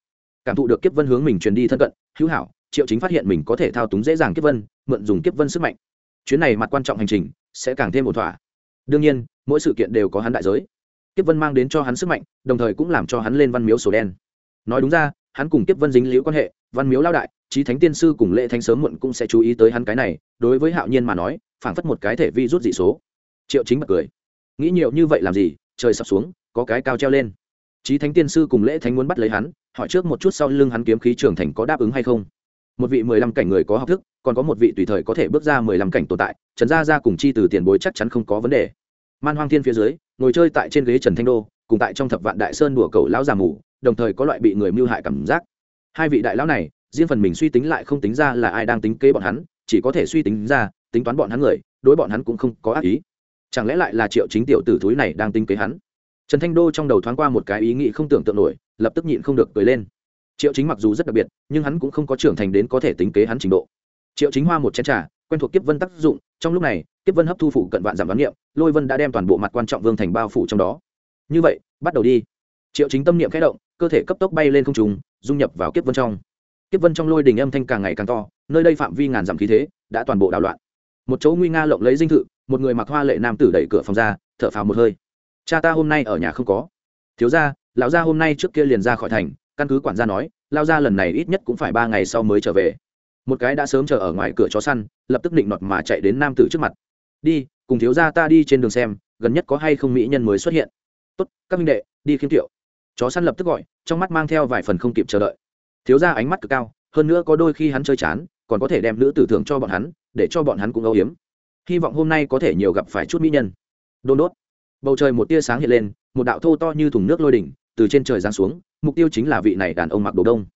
cảm thụ được kiếp vân hướng mình truyền đi thân cận, hữu hảo, triệu chính phát hiện mình có thể thao túng dễ dàng kiếp vân, mượn dùng kiếp vân sức mạnh. Chuyến này mặt quan trọng hành trình sẽ càng thêm ổn thỏa. Đương nhiên, mỗi sự kiện đều có hắn đại giới. Kiếp vân mang đến cho hắn sức mạnh, đồng thời cũng làm cho hắn lên văn miếu sổ đen. Nói đúng ra, hắn cùng kiếp vân dính liễu quan hệ, văn miếu lao đại trí thánh tiên sư cùng lễ thánh sớm muộn cũng sẽ chú ý tới hắn cái này, đối với hạo nhiên mà nói, phảng phất một cái thể vi rút dị số. Triệu chính bật cười. Nghĩ nhiều như vậy làm gì, trời sập xuống, có cái cao treo lên. Chí thánh tiên sư cùng lễ thánh muốn bắt lấy hắn, hỏi trước một chút sau lưng hắn kiếm khí trưởng thành có đáp ứng hay không. Một vị mười lăm cảnh người có học thức, còn có một vị tùy thời có thể bước ra mười lăm cảnh tồn tại, trần gia gia cùng chi từ tiền bối chắc chắn không có vấn đề. Man hoang thiên phía dưới, ngồi chơi tại trên ghế trần thanh đô, cùng tại trong thập vạn đại sơn đùa cậu lão già mù, đồng thời có loại bị người mưu hại cảm giác. Hai vị đại lão này, riêng phần mình suy tính lại không tính ra là ai đang tính kế bọn hắn, chỉ có thể suy tính ra, tính toán bọn hắn người, đối bọn hắn cũng không có ác ý. Chẳng lẽ lại là triệu chính tiểu tử thúi này đang tính kế hắn? Trần thanh đô trong đầu thoáng qua một cái ý nghĩ không tưởng tượng nổi, lập tức nhịn không được cười lên. Triệu chính mặc dù rất đặc biệt, nhưng hắn cũng không có trưởng thành đến có thể tính kế hắn trình độ. Triệu chính hoa một chén t r à quen thuộc kiếp vân tác dụng, trong lúc này, kiếp vân hấp thu phụ cận vạn giảm đoán niệm, lôi vân đã đem toàn bộ mặt quan trọng vương thành bao phủ trong đó. Như vậy, bắt đầu đi. Triệu chính tâm niệm khẽ động, cơ thể cấp tốc bay lên không trùng dung nhập vào kiếp vân trong. Kiếp vân trong lôi đình âm thanh càng ngày càng to, nơi đây phạm vi ngàn dặm khí thế, đã toàn bộ đảo loạn. Một chỗ nguy nga lộng lấy dinh thự, một người mặc hoa lệ nam tử đẩy cửa phòng ra, thở phào một hơi cha ta hôm nay ở nhà không có. Thiếu gia, lão gia hôm nay trước kia liền ra khỏi thành, căn cứ quản gia nói lao gia lần này ít nhất cũng phải ba ngày sau mới trở về. Một cái đã sớm chờ ở ngoài cửa chó săn, lập tức định nọt mà chạy đến nam tử trước mặt. Đi, cùng thiếu gia ta đi trên đường xem, gần nhất có hay không mỹ nhân mới xuất hiện. Tốt, các minh đệ, đi khiêm thiệu. chó săn lập tức gọi, trong mắt mang theo vài phần không kịp chờ đợi. Thiếu gia ánh mắt cực cao, hơn nữa có đôi khi hắn chơi chán, còn có thể đem nữ tử thưởng cho bọn hắn, để cho bọn hắn cũng âu hiếm hy vọng hôm nay có thể nhiều gặp phải chút mỹ nhân. Đôn đốt bầu trời một tia sáng hiện lên, một đạo thô to như thùng nước lôi đỉnh từ trên trời giáng xuống, mục tiêu chính là vị này đàn ông mặc đồ đông.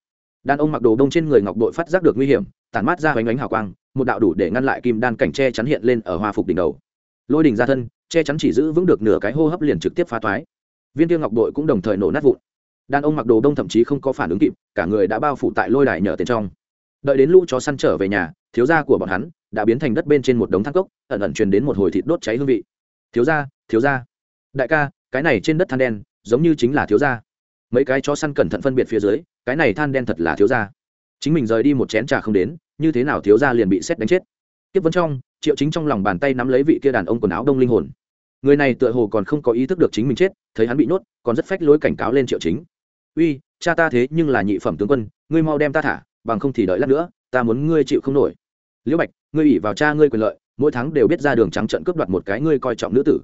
Đàn ông mặc đồ đông trên người ngọc đội phát giác được nguy hiểm, tản mát ra hoành ánh hào quang, một đạo đủ để ngăn lại kim đan cảnh che chắn hiện lên ở hoa phục đỉnh đầu. Lôi đỉnh ra thân, che chắn chỉ giữ vững được nửa cái hô hấp liền trực tiếp phá toái viên tiêu ngọc đội cũng đồng thời nổ nát vụn. Đàn ông mặc đồ đông thậm chí không có phản ứng kịp, cả người đã bao phủ tại lôi đài nhở tiền trong. Đợi đến lũ chó săn trở về nhà, thiếu gia của bọn hắn đã biến thành đất bên trên một đống thang cốc, ẩn ẩn truyền đến một hồi thịt đốt cháy hương vị. Thiếu gia thiếu gia đại ca, cái này trên đất than đen, giống như chính là thiếu gia. Mấy cái chó săn cẩn thận phân biệt phía dưới, cái này than đen thật là thiếu gia. Chính mình rời đi một chén trà không đến, như thế nào thiếu gia liền bị xét đánh chết. Tiếp vấn trong, triệu chính trong lòng bàn tay nắm lấy vị kia đàn ông quần áo đông linh hồn. Người này tựa hồ còn không có ý thức được chính mình chết, thấy hắn bị nhốt, còn rất phách lối cảnh cáo lên triệu chính. Uy, cha ta thế nhưng là nhị phẩm tướng quân, ngươi mau đem ta thả, bằng không thì đợi lát nữa, ta muốn ngươi chịu không nổi. Liễu bạch, ngươi ủy vào cha ngươi quyền lợi, mỗi tháng đều biết ra đường trắng trận cướp đoạt một cái ngươi coi trọng nữ tử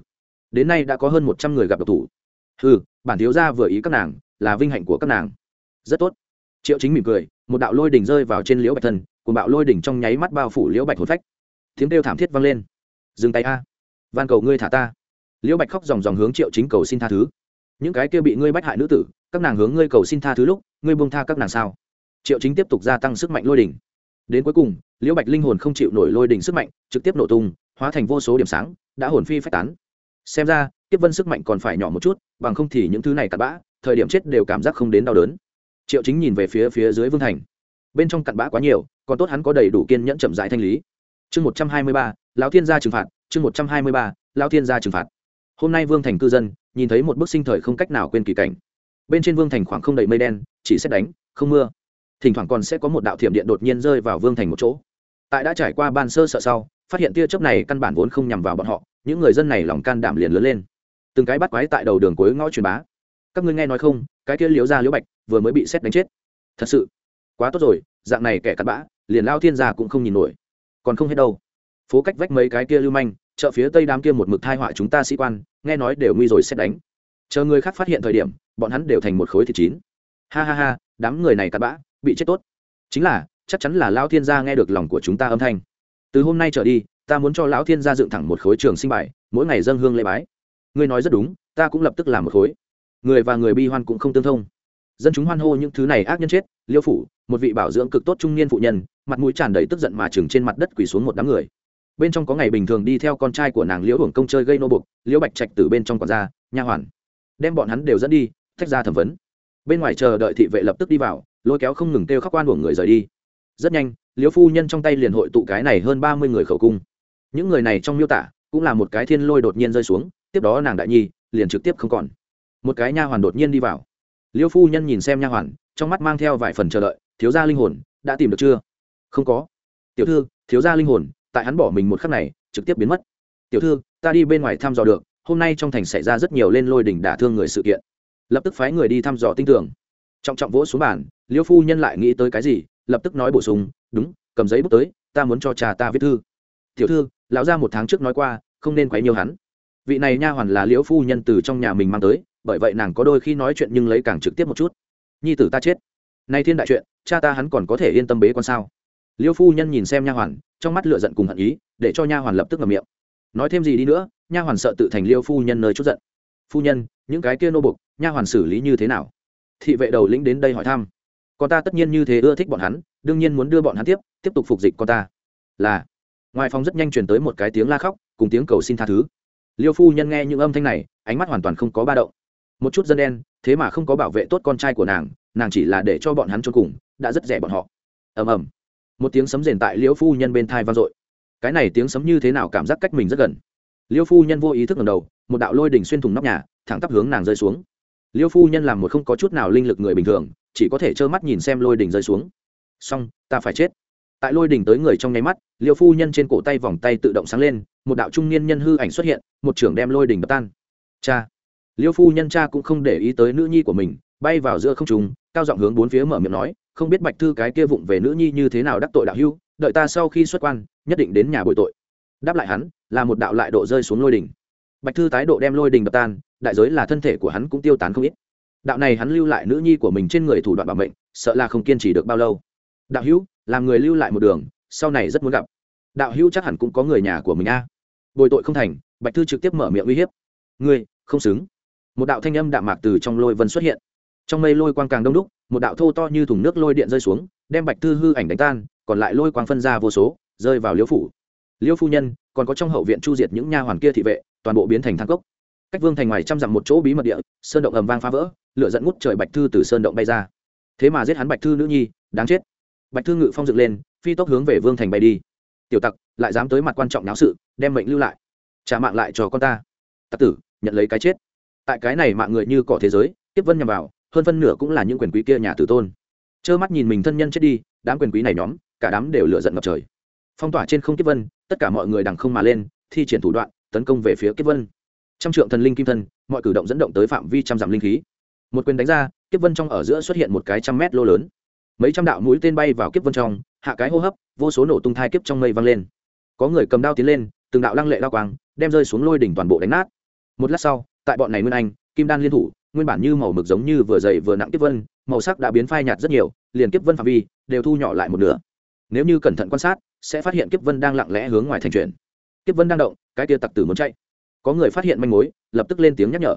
đến nay đã có hơn một trăm người gặp độc thủ. Ừ bản thiếu gia vừa ý các nàng, là vinh hạnh của các nàng. Rất tốt. Triệu chính mỉm cười, một đạo lôi đỉnh rơi vào trên liễu bạch thân cùng bạo lôi đỉnh trong nháy mắt bao phủ liễu bạch hồn phách. Tiếng kêu thảm thiết vang lên. Dừng tay a. Van cầu ngươi thả ta. Liễu bạch khóc dòng dòng hướng triệu chính cầu xin tha thứ. Những cái kia bị ngươi bách hại nữ tử, các nàng hướng ngươi cầu xin tha thứ lúc, ngươi buông tha các nàng sao? Triệu chính tiếp tục gia tăng sức mạnh lôi đỉnh. Đến cuối cùng, liễu bạch linh hồn không chịu nổi lôi đỉnh sức mạnh, trực tiếp nổ tung, hóa thành vô số điểm sáng, đã hồn phi phách tán xem ra, kiếp vân sức mạnh còn phải nhỏ một chút, bằng không thì những thứ này cặn bã, thời điểm chết đều cảm giác không đến đau đớn. Triệu chính nhìn về phía phía dưới vương thành. Bên trong cặn bã quá nhiều, còn tốt hắn có đầy đủ kiên nhẫn chậm rãi thanh lý. Chương một trăm hai mươi ba, lão thiên gia trừng phạt, chương một trăm hai mươi ba, lão thiên gia trừng phạt. Hôm nay vương thành cư dân, nhìn thấy một bức sinh thời không cách nào quên kỳ cảnh. Bên trên vương thành khoảng không đầy mây đen, chỉ xét đánh, không mưa. Thỉnh thoảng còn sẽ có một đạo thiểm điện đột nhiên rơi vào vương thành một chỗ. Tại đã trải qua ban sơ sợ sau phát hiện tia chớp này căn bản vốn không nhằm vào bọn họ, những người dân này lòng can đảm liền lớn lên. Từng cái bắt quái tại đầu đường cuối ngõ truyền bá. Các ngươi nghe nói không, cái kia liếu ra liếu bạch vừa mới bị xét đánh chết. Thật sự, quá tốt rồi, dạng này kẻ cặn bã, liền lao thiên gia cũng không nhìn nổi. Còn không hết đâu. Phố cách vách mấy cái kia lưu manh, chợ phía tây đám kia một mực thai họa chúng ta sĩ quan, nghe nói đều nguy rồi xét đánh. Chờ người khác phát hiện thời điểm, bọn hắn đều thành một khối thịt chín. Ha ha ha, đám người này cặn bã, bị chết tốt. Chính là, chắc chắn là lão thiên gia nghe được lòng của chúng ta âm thanh từ hôm nay trở đi, ta muốn cho lão thiên gia dựng thẳng một khối trường sinh bài, mỗi ngày dâng hương lễ bái. Ngươi nói rất đúng, ta cũng lập tức làm một khối. Người và người bi hoan cũng không tương thông. Dân chúng hoan hô những thứ này ác nhân chết, liêu phủ, một vị bảo dưỡng cực tốt trung niên phụ nhân, mặt mũi tràn đầy tức giận mà chừng trên mặt đất quỳ xuống một đám người. Bên trong có ngày bình thường đi theo con trai của nàng liễu hưởng công chơi gây nô bục, liễu bạch trạch từ bên trong quản gia, nha hoàn. Đem bọn hắn đều dẫn đi thách ra thẩm vấn. Bên ngoài chờ đợi thị vệ lập tức đi vào, lôi kéo không ngừng kêu khóc quan của người rời đi. Rất nhanh liếu phu nhân trong tay liền hội tụ cái này hơn ba mươi người khẩu cung. Những người này trong miêu tả, cũng là một cái thiên lôi đột nhiên rơi xuống, tiếp đó nàng đại nhi, liền trực tiếp không còn. Một cái nha hoàn đột nhiên đi vào. Liêu phu nhân nhìn xem nha hoàn, trong mắt mang theo vài phần chờ đợi, thiếu gia linh hồn, đã tìm được chưa? Không có. Tiểu thư, thiếu gia linh hồn, tại hắn bỏ mình một khắc này, trực tiếp biến mất. Tiểu thư, ta đi bên ngoài thăm dò được, hôm nay trong thành xảy ra rất nhiều lên lôi đỉnh đả thương người sự kiện. Lập tức phái người đi thăm dò tinh tưởng trọng trọng vỗ xuống bàn, liêu phu nhân lại nghĩ tới cái gì, lập tức nói bổ sung đúng, cầm giấy bút tới, ta muốn cho cha ta viết thư. Tiểu thư, lão gia một tháng trước nói qua, không nên quấy nhiều hắn. Vị này nha hoàn là liễu phu nhân từ trong nhà mình mang tới, bởi vậy nàng có đôi khi nói chuyện nhưng lấy càng trực tiếp một chút. Nhi tử ta chết. Nay thiên đại chuyện, cha ta hắn còn có thể yên tâm bế con sao? Liêu phu nhân nhìn xem nha hoàn, trong mắt lựa giận cùng hận ý, để cho nha hoàn lập tức ngậm miệng. Nói thêm gì đi nữa, nha hoàn sợ tự thành liêu phu nhân nơi chút giận. Phu nhân, những cái kia nô bục, nha hoàn xử lý như thế nào? Thị vệ đầu lĩnh đến đây hỏi thăm. Con ta tất nhiên như thế ưa thích bọn hắn đương nhiên muốn đưa bọn hắn tiếp tiếp tục phục dịch con ta. Là. Ngoài phòng rất nhanh chuyển tới một cái tiếng la khóc, cùng tiếng cầu xin tha thứ. Liêu phu nhân nghe những âm thanh này, ánh mắt hoàn toàn không có ba động. Một chút dân đen, thế mà không có bảo vệ tốt con trai của nàng nàng chỉ là để cho bọn hắn cho cùng, đã rất rẻ bọn họ. Ầm ầm. Một tiếng sấm rền tại liêu phu nhân bên thai vang dội. Cái này tiếng sấm như thế nào cảm giác cách mình rất gần. Liêu phu nhân vô ý thức ngầm đầu, một đạo lôi đỉnh xuyên thủng nóc nhà, thẳng tắp hướng nàng rơi xuống. Liêu phu nhân làm một không có chút nào linh lực người bình thường, chỉ có thể trơ mắt nhìn xem lôi đỉnh rơi xuống xong, ta phải chết. Tại lôi đỉnh tới người trong nháy mắt, liêu phu nhân trên cổ tay vòng tay tự động sáng lên, một đạo trung niên nhân hư ảnh xuất hiện, một trưởng đem lôi đỉnh đập tan. Cha! Liêu phu nhân cha cũng không để ý tới nữ nhi của mình, bay vào giữa không trùng cao giọng hướng bốn phía mở miệng nói, không biết bạch thư cái kia vụng về nữ nhi như thế nào đắc tội đạo hưu đợi ta sau khi xuất quan, nhất định đến nhà bồi tội. Đáp lại hắn, là một đạo lại độ rơi xuống lôi đỉnh. Bạch thư tái độ đem lôi đỉnh đập tan, đại giới là thân thể của hắn cũng tiêu tán không ít. Đạo này hắn lưu lại nữ nhi của mình trên người thủ đoạn bảo mệnh, sợ là không kiên trì được bao lâu đạo hữu, làm người lưu lại một đường, sau này rất muốn gặp. Đạo hữu chắc hẳn cũng có người nhà của mình a. À. bồi tội không thành, bạch thư trực tiếp mở miệng uy hiếp. Ngươi, không xứng. Một đạo thanh âm đạm mạc từ trong lôi vân xuất hiện. Trong mây lôi quang càng đông đúc, một đạo thô to như thùng nước lôi điện rơi xuống, đem bạch thư hư ảnh đánh tan, còn lại lôi quang phân ra vô số, rơi vào liễu phủ. Liễu phu nhân, còn có trong hậu viện chu diệt những nha hoàn kia thị vệ, toàn bộ biến thành thang cốc. Cách vương thành ngoài trăm dặm một chỗ bí mật địa, sơn động ầm vang phá vỡ, lửa dẫn ngút trời bạch thư từ sơn động bay ra. Thế mà giết hắn bạch thư nữ nhi, đáng chết bạch thư ngự phong dựng lên, phi tốc hướng về vương thành bay đi. Tiểu tặc, lại dám tới mặt quan trọng náo sự, đem mệnh lưu lại. Trả mạng lại cho con ta. Tặc tử, nhận lấy cái chết. Tại cái này mạng người như cỏ thế giới tiếp vân nhằm vào, hơn phân nửa cũng là những quyền quý kia nhà tử tôn. Trơ mắt nhìn mình thân nhân chết đi, đám quyền quý này nhóm, cả đám đều lựa giận ngập trời. Phong tỏa trên không kiếp vân, tất cả mọi người đằng không mà lên, thi triển thủ đoạn, tấn công về phía kiếp vân. Trăm trượng thần linh kim thân, mọi cử động dẫn động tới phạm vi trăm dặm linh khí. Một quyền đánh ra, kiếp vân trong ở giữa xuất hiện một cái trăm mét lô lớn mấy trăm đạo mũi tên bay vào kiếp vân trong, hạ cái hô hấp, vô số nổ tung thai kiếp trong mây văng lên. Có người cầm đao tiến lên, từng đạo lăng lệ lao quang, đem rơi xuống lôi đỉnh toàn bộ đánh nát. Một lát sau, tại bọn này nguyên anh, kim đan liên thủ, nguyên bản như màu mực giống như vừa dày vừa nặng kiếp vân, màu sắc đã biến phai nhạt rất nhiều, liền kiếp vân phạm vi đều thu nhỏ lại một nửa. Nếu như cẩn thận quan sát, sẽ phát hiện kiếp vân đang lặng lẽ hướng ngoài thành chuyển. Kiếp vân đang động, cái tia tặc tử muốn chạy. Có người phát hiện manh mối, lập tức lên tiếng nhắc nhở.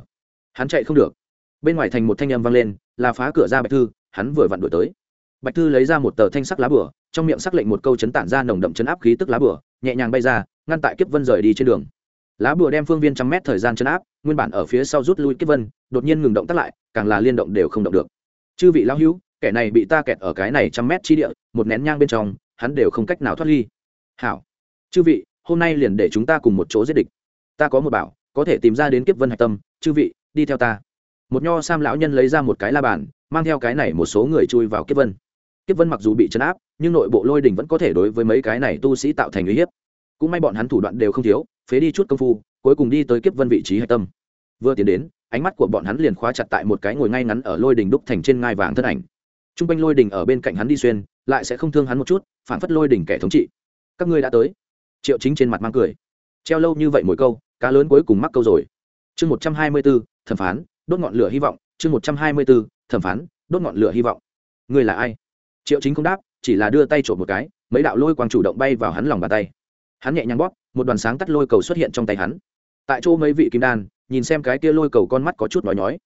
Hắn chạy không được. Bên ngoài thành một thanh âm vang lên, là phá cửa ra bạch thư, hắn vừa vặn đuổi tới bạch thư lấy ra một tờ thanh sắc lá bửa trong miệng sắc lệnh một câu chấn tản ra nồng đậm chấn áp khí tức lá bửa nhẹ nhàng bay ra, ngăn tại kiếp vân rời đi trên đường. Lá bùa đem phương viên trăm mét thời gian chấn áp, nguyên bản ở phía sau rút lui kiếp vân, đột nhiên ngừng động tắt lại, càng là liên động đều không động được. Chư vị lão hữu, kẻ này bị ta kẹt ở cái này trăm mét chi địa, một nén nhang bên trong, hắn đều không cách nào thoát ly. Hảo, chư vị, hôm nay liền để chúng ta cùng một chỗ giết địch. Ta có một bảo, có thể tìm ra đến kiếp vân hạch tâm, chư vị, đi theo ta. Một nho sam lão nhân lấy ra một cái la bàn, mang theo cái này một số người chui vào kiếp vân kiếp vân mặc dù bị chấn áp, nhưng nội bộ lôi đình vẫn có thể đối với mấy cái này tu sĩ tạo thành uy hiếp. Cũng may bọn hắn thủ đoạn đều không thiếu, phế đi chút công phu, cuối cùng đi tới kiếp vân vị trí hạch tâm. Vừa tiến đến, ánh mắt của bọn hắn liền khóa chặt tại một cái ngồi ngay ngắn ở lôi đình đúc thành trên ngai vàng thân ảnh. T r u n g quanh lôi đình ở bên cạnh hắn đi xuyên, lại sẽ không thương hắn một chút, phản phất lôi đình kẻ thống trị. Các ngươi đã tới. Triệu chính trên mặt mang cười. Treo lâu như vậy mỗi câu, cá lớn cuối cùng mắc câu rồi. Chương một trăm hai mươi b ố thẩm phán, đốt ngọn lửa hy vọng. Chương một trăm hai mươi b ố thẩm phán, đốt ngọn lửa hy vọng. Ngươi là ai? Triệu chính không đáp, chỉ là đưa tay trộm một cái, mấy đạo lôi quang chủ động bay vào hắn lòng bàn tay. Hắn nhẹ nhàng bóp, một đoàn sáng tắt lôi cầu xuất hiện trong tay hắn. Tại chỗ mấy vị kim đan, nhìn xem cái kia lôi cầu con mắt có chút nói nhói.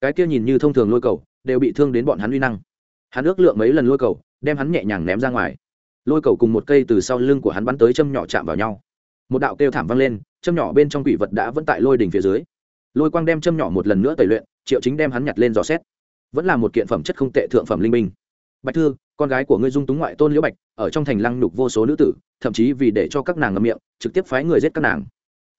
Cái kia nhìn như thông thường lôi cầu, đều bị thương đến bọn hắn uy năng. Hắn ước lượng mấy lần lôi cầu, đem hắn nhẹ nhàng ném ra ngoài. Lôi cầu cùng một cây từ sau lưng của hắn bắn tới châm nhỏ chạm vào nhau. Một đạo kêu thảm vang lên, châm nhỏ bên trong quỷ vật đã vẫn tại lôi đỉnh phía dưới. Lôi quang đem châm nhỏ một lần nữa tẩy luyện, triệu chính đem hắn nhặt lên dò xét. Vẫn là một kiện phẩm chất không tệ thượng phẩm linh minh bạch thư con gái của ngươi dung túng ngoại tôn liễu bạch, ở trong thành lăng nhục vô số nữ tử, thậm chí vì để cho các nàng ngậm miệng, trực tiếp phái người giết các nàng.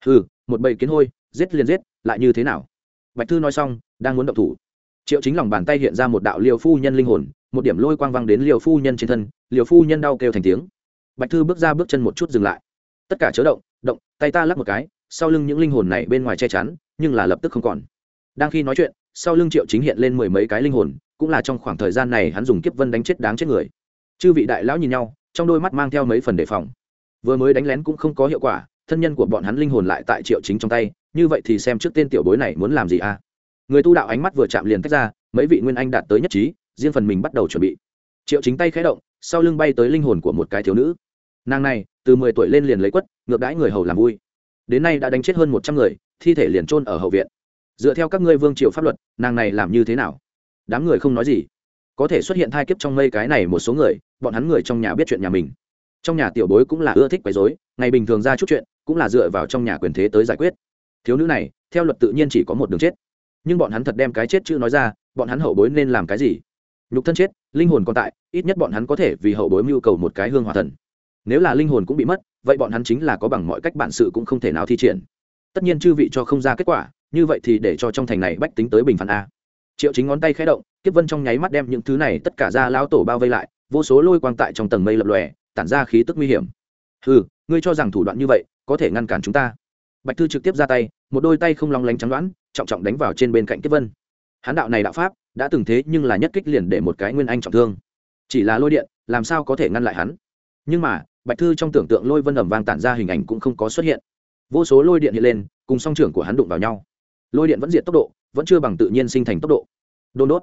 Ừ một bầy kiến hôi, giết liền giết, lại như thế nào? Bạch thư nói xong, đang muốn động thủ. Triệu chính lòng bàn tay hiện ra một đạo liều phu nhân linh hồn, một điểm lôi quang văng đến liều phu nhân trên thân, liều phu nhân đau kêu thành tiếng. Bạch thư bước ra bước chân một chút dừng lại. Tất cả chớ động động, tay ta lắc một cái, sau lưng những linh hồn này bên ngoài che chắn, nhưng là lập tức không còn. Đang khi nói chuyện, sau lưng triệu chính hiện lên mười mấy cái linh hồn cũng là trong khoảng thời gian này hắn dùng kiếp vân đánh chết đáng chết người. Chư vị đại lão nhìn nhau, trong đôi mắt mang theo mấy phần đề phòng. Vừa mới đánh lén cũng không có hiệu quả, thân nhân của bọn hắn linh hồn lại tại triệu chính trong tay, như vậy thì xem trước tên tiểu bối này muốn làm gì à? Người tu đạo ánh mắt vừa chạm liền tách ra, mấy vị nguyên anh đạt tới nhất trí, riêng phần mình bắt đầu chuẩn bị. Triệu chính tay khé động, sau lưng bay tới linh hồn của một cái thiếu nữ. Nàng này, từ mười tuổi lên liền lấy quất, ngược đãi người hầu làm vui. Đến nay đã đánh chết hơn một trăm người, thi thể liền trôn ở hậu viện. Dựa theo các ngươi vương triều pháp luật, nàng này làm như thế nào? Đám người không nói gì. Có thể xuất hiện thai kiếp trong mây cái này một số người, bọn hắn người trong nhà biết chuyện nhà mình. Trong nhà tiểu bối cũng là ưa thích quấy dối ngày bình thường ra chút chuyện, cũng là dựa vào trong nhà quyền thế tới giải quyết. Thiếu nữ này, theo luật tự nhiên chỉ có một đường chết. Nhưng bọn hắn thật đem cái chết chữ nói ra, bọn hắn hậu bối nên làm cái gì? Nhục thân chết, linh hồn còn tại, ít nhất bọn hắn có thể vì hậu bối mưu cầu một cái hương hòa thần. Nếu là linh hồn cũng bị mất, vậy bọn hắn chính là có bằng mọi cách bản sự cũng không thể nào thi triển. Tất nhiên chư vị cho không ra kết quả, như vậy thì để cho trong thành này bách tính tới bình phán a triệu chính ngón tay khẽ động, kiếp vân trong nháy mắt đem những thứ này tất cả ra lao tổ bao vây lại, vô số lôi quang tại trong tầng mây lập lòe, tản ra khí tức nguy hiểm. Ừ ngươi cho rằng thủ đoạn như vậy có thể ngăn cản chúng ta? Bạch thư trực tiếp ra tay, một đôi tay không long lánh trắng đoán, trọng trọng đánh vào trên bên cạnh kiếp vân. Hán đạo này đạo pháp đã từng thế nhưng là nhất kích liền để một cái nguyên anh trọng thương. Chỉ là lôi điện, làm sao có thể ngăn lại hắn? Nhưng mà, bạch thư trong tưởng tượng lôi vân ẩm vang tản ra hình ảnh cũng không có xuất hiện. Vô số lôi điện hiện lên, cùng song trưởng của hắn đụng vào nhau lôi điện vẫn diệt tốc độ, vẫn chưa bằng tự nhiên sinh thành tốc độ. Đôn đốt.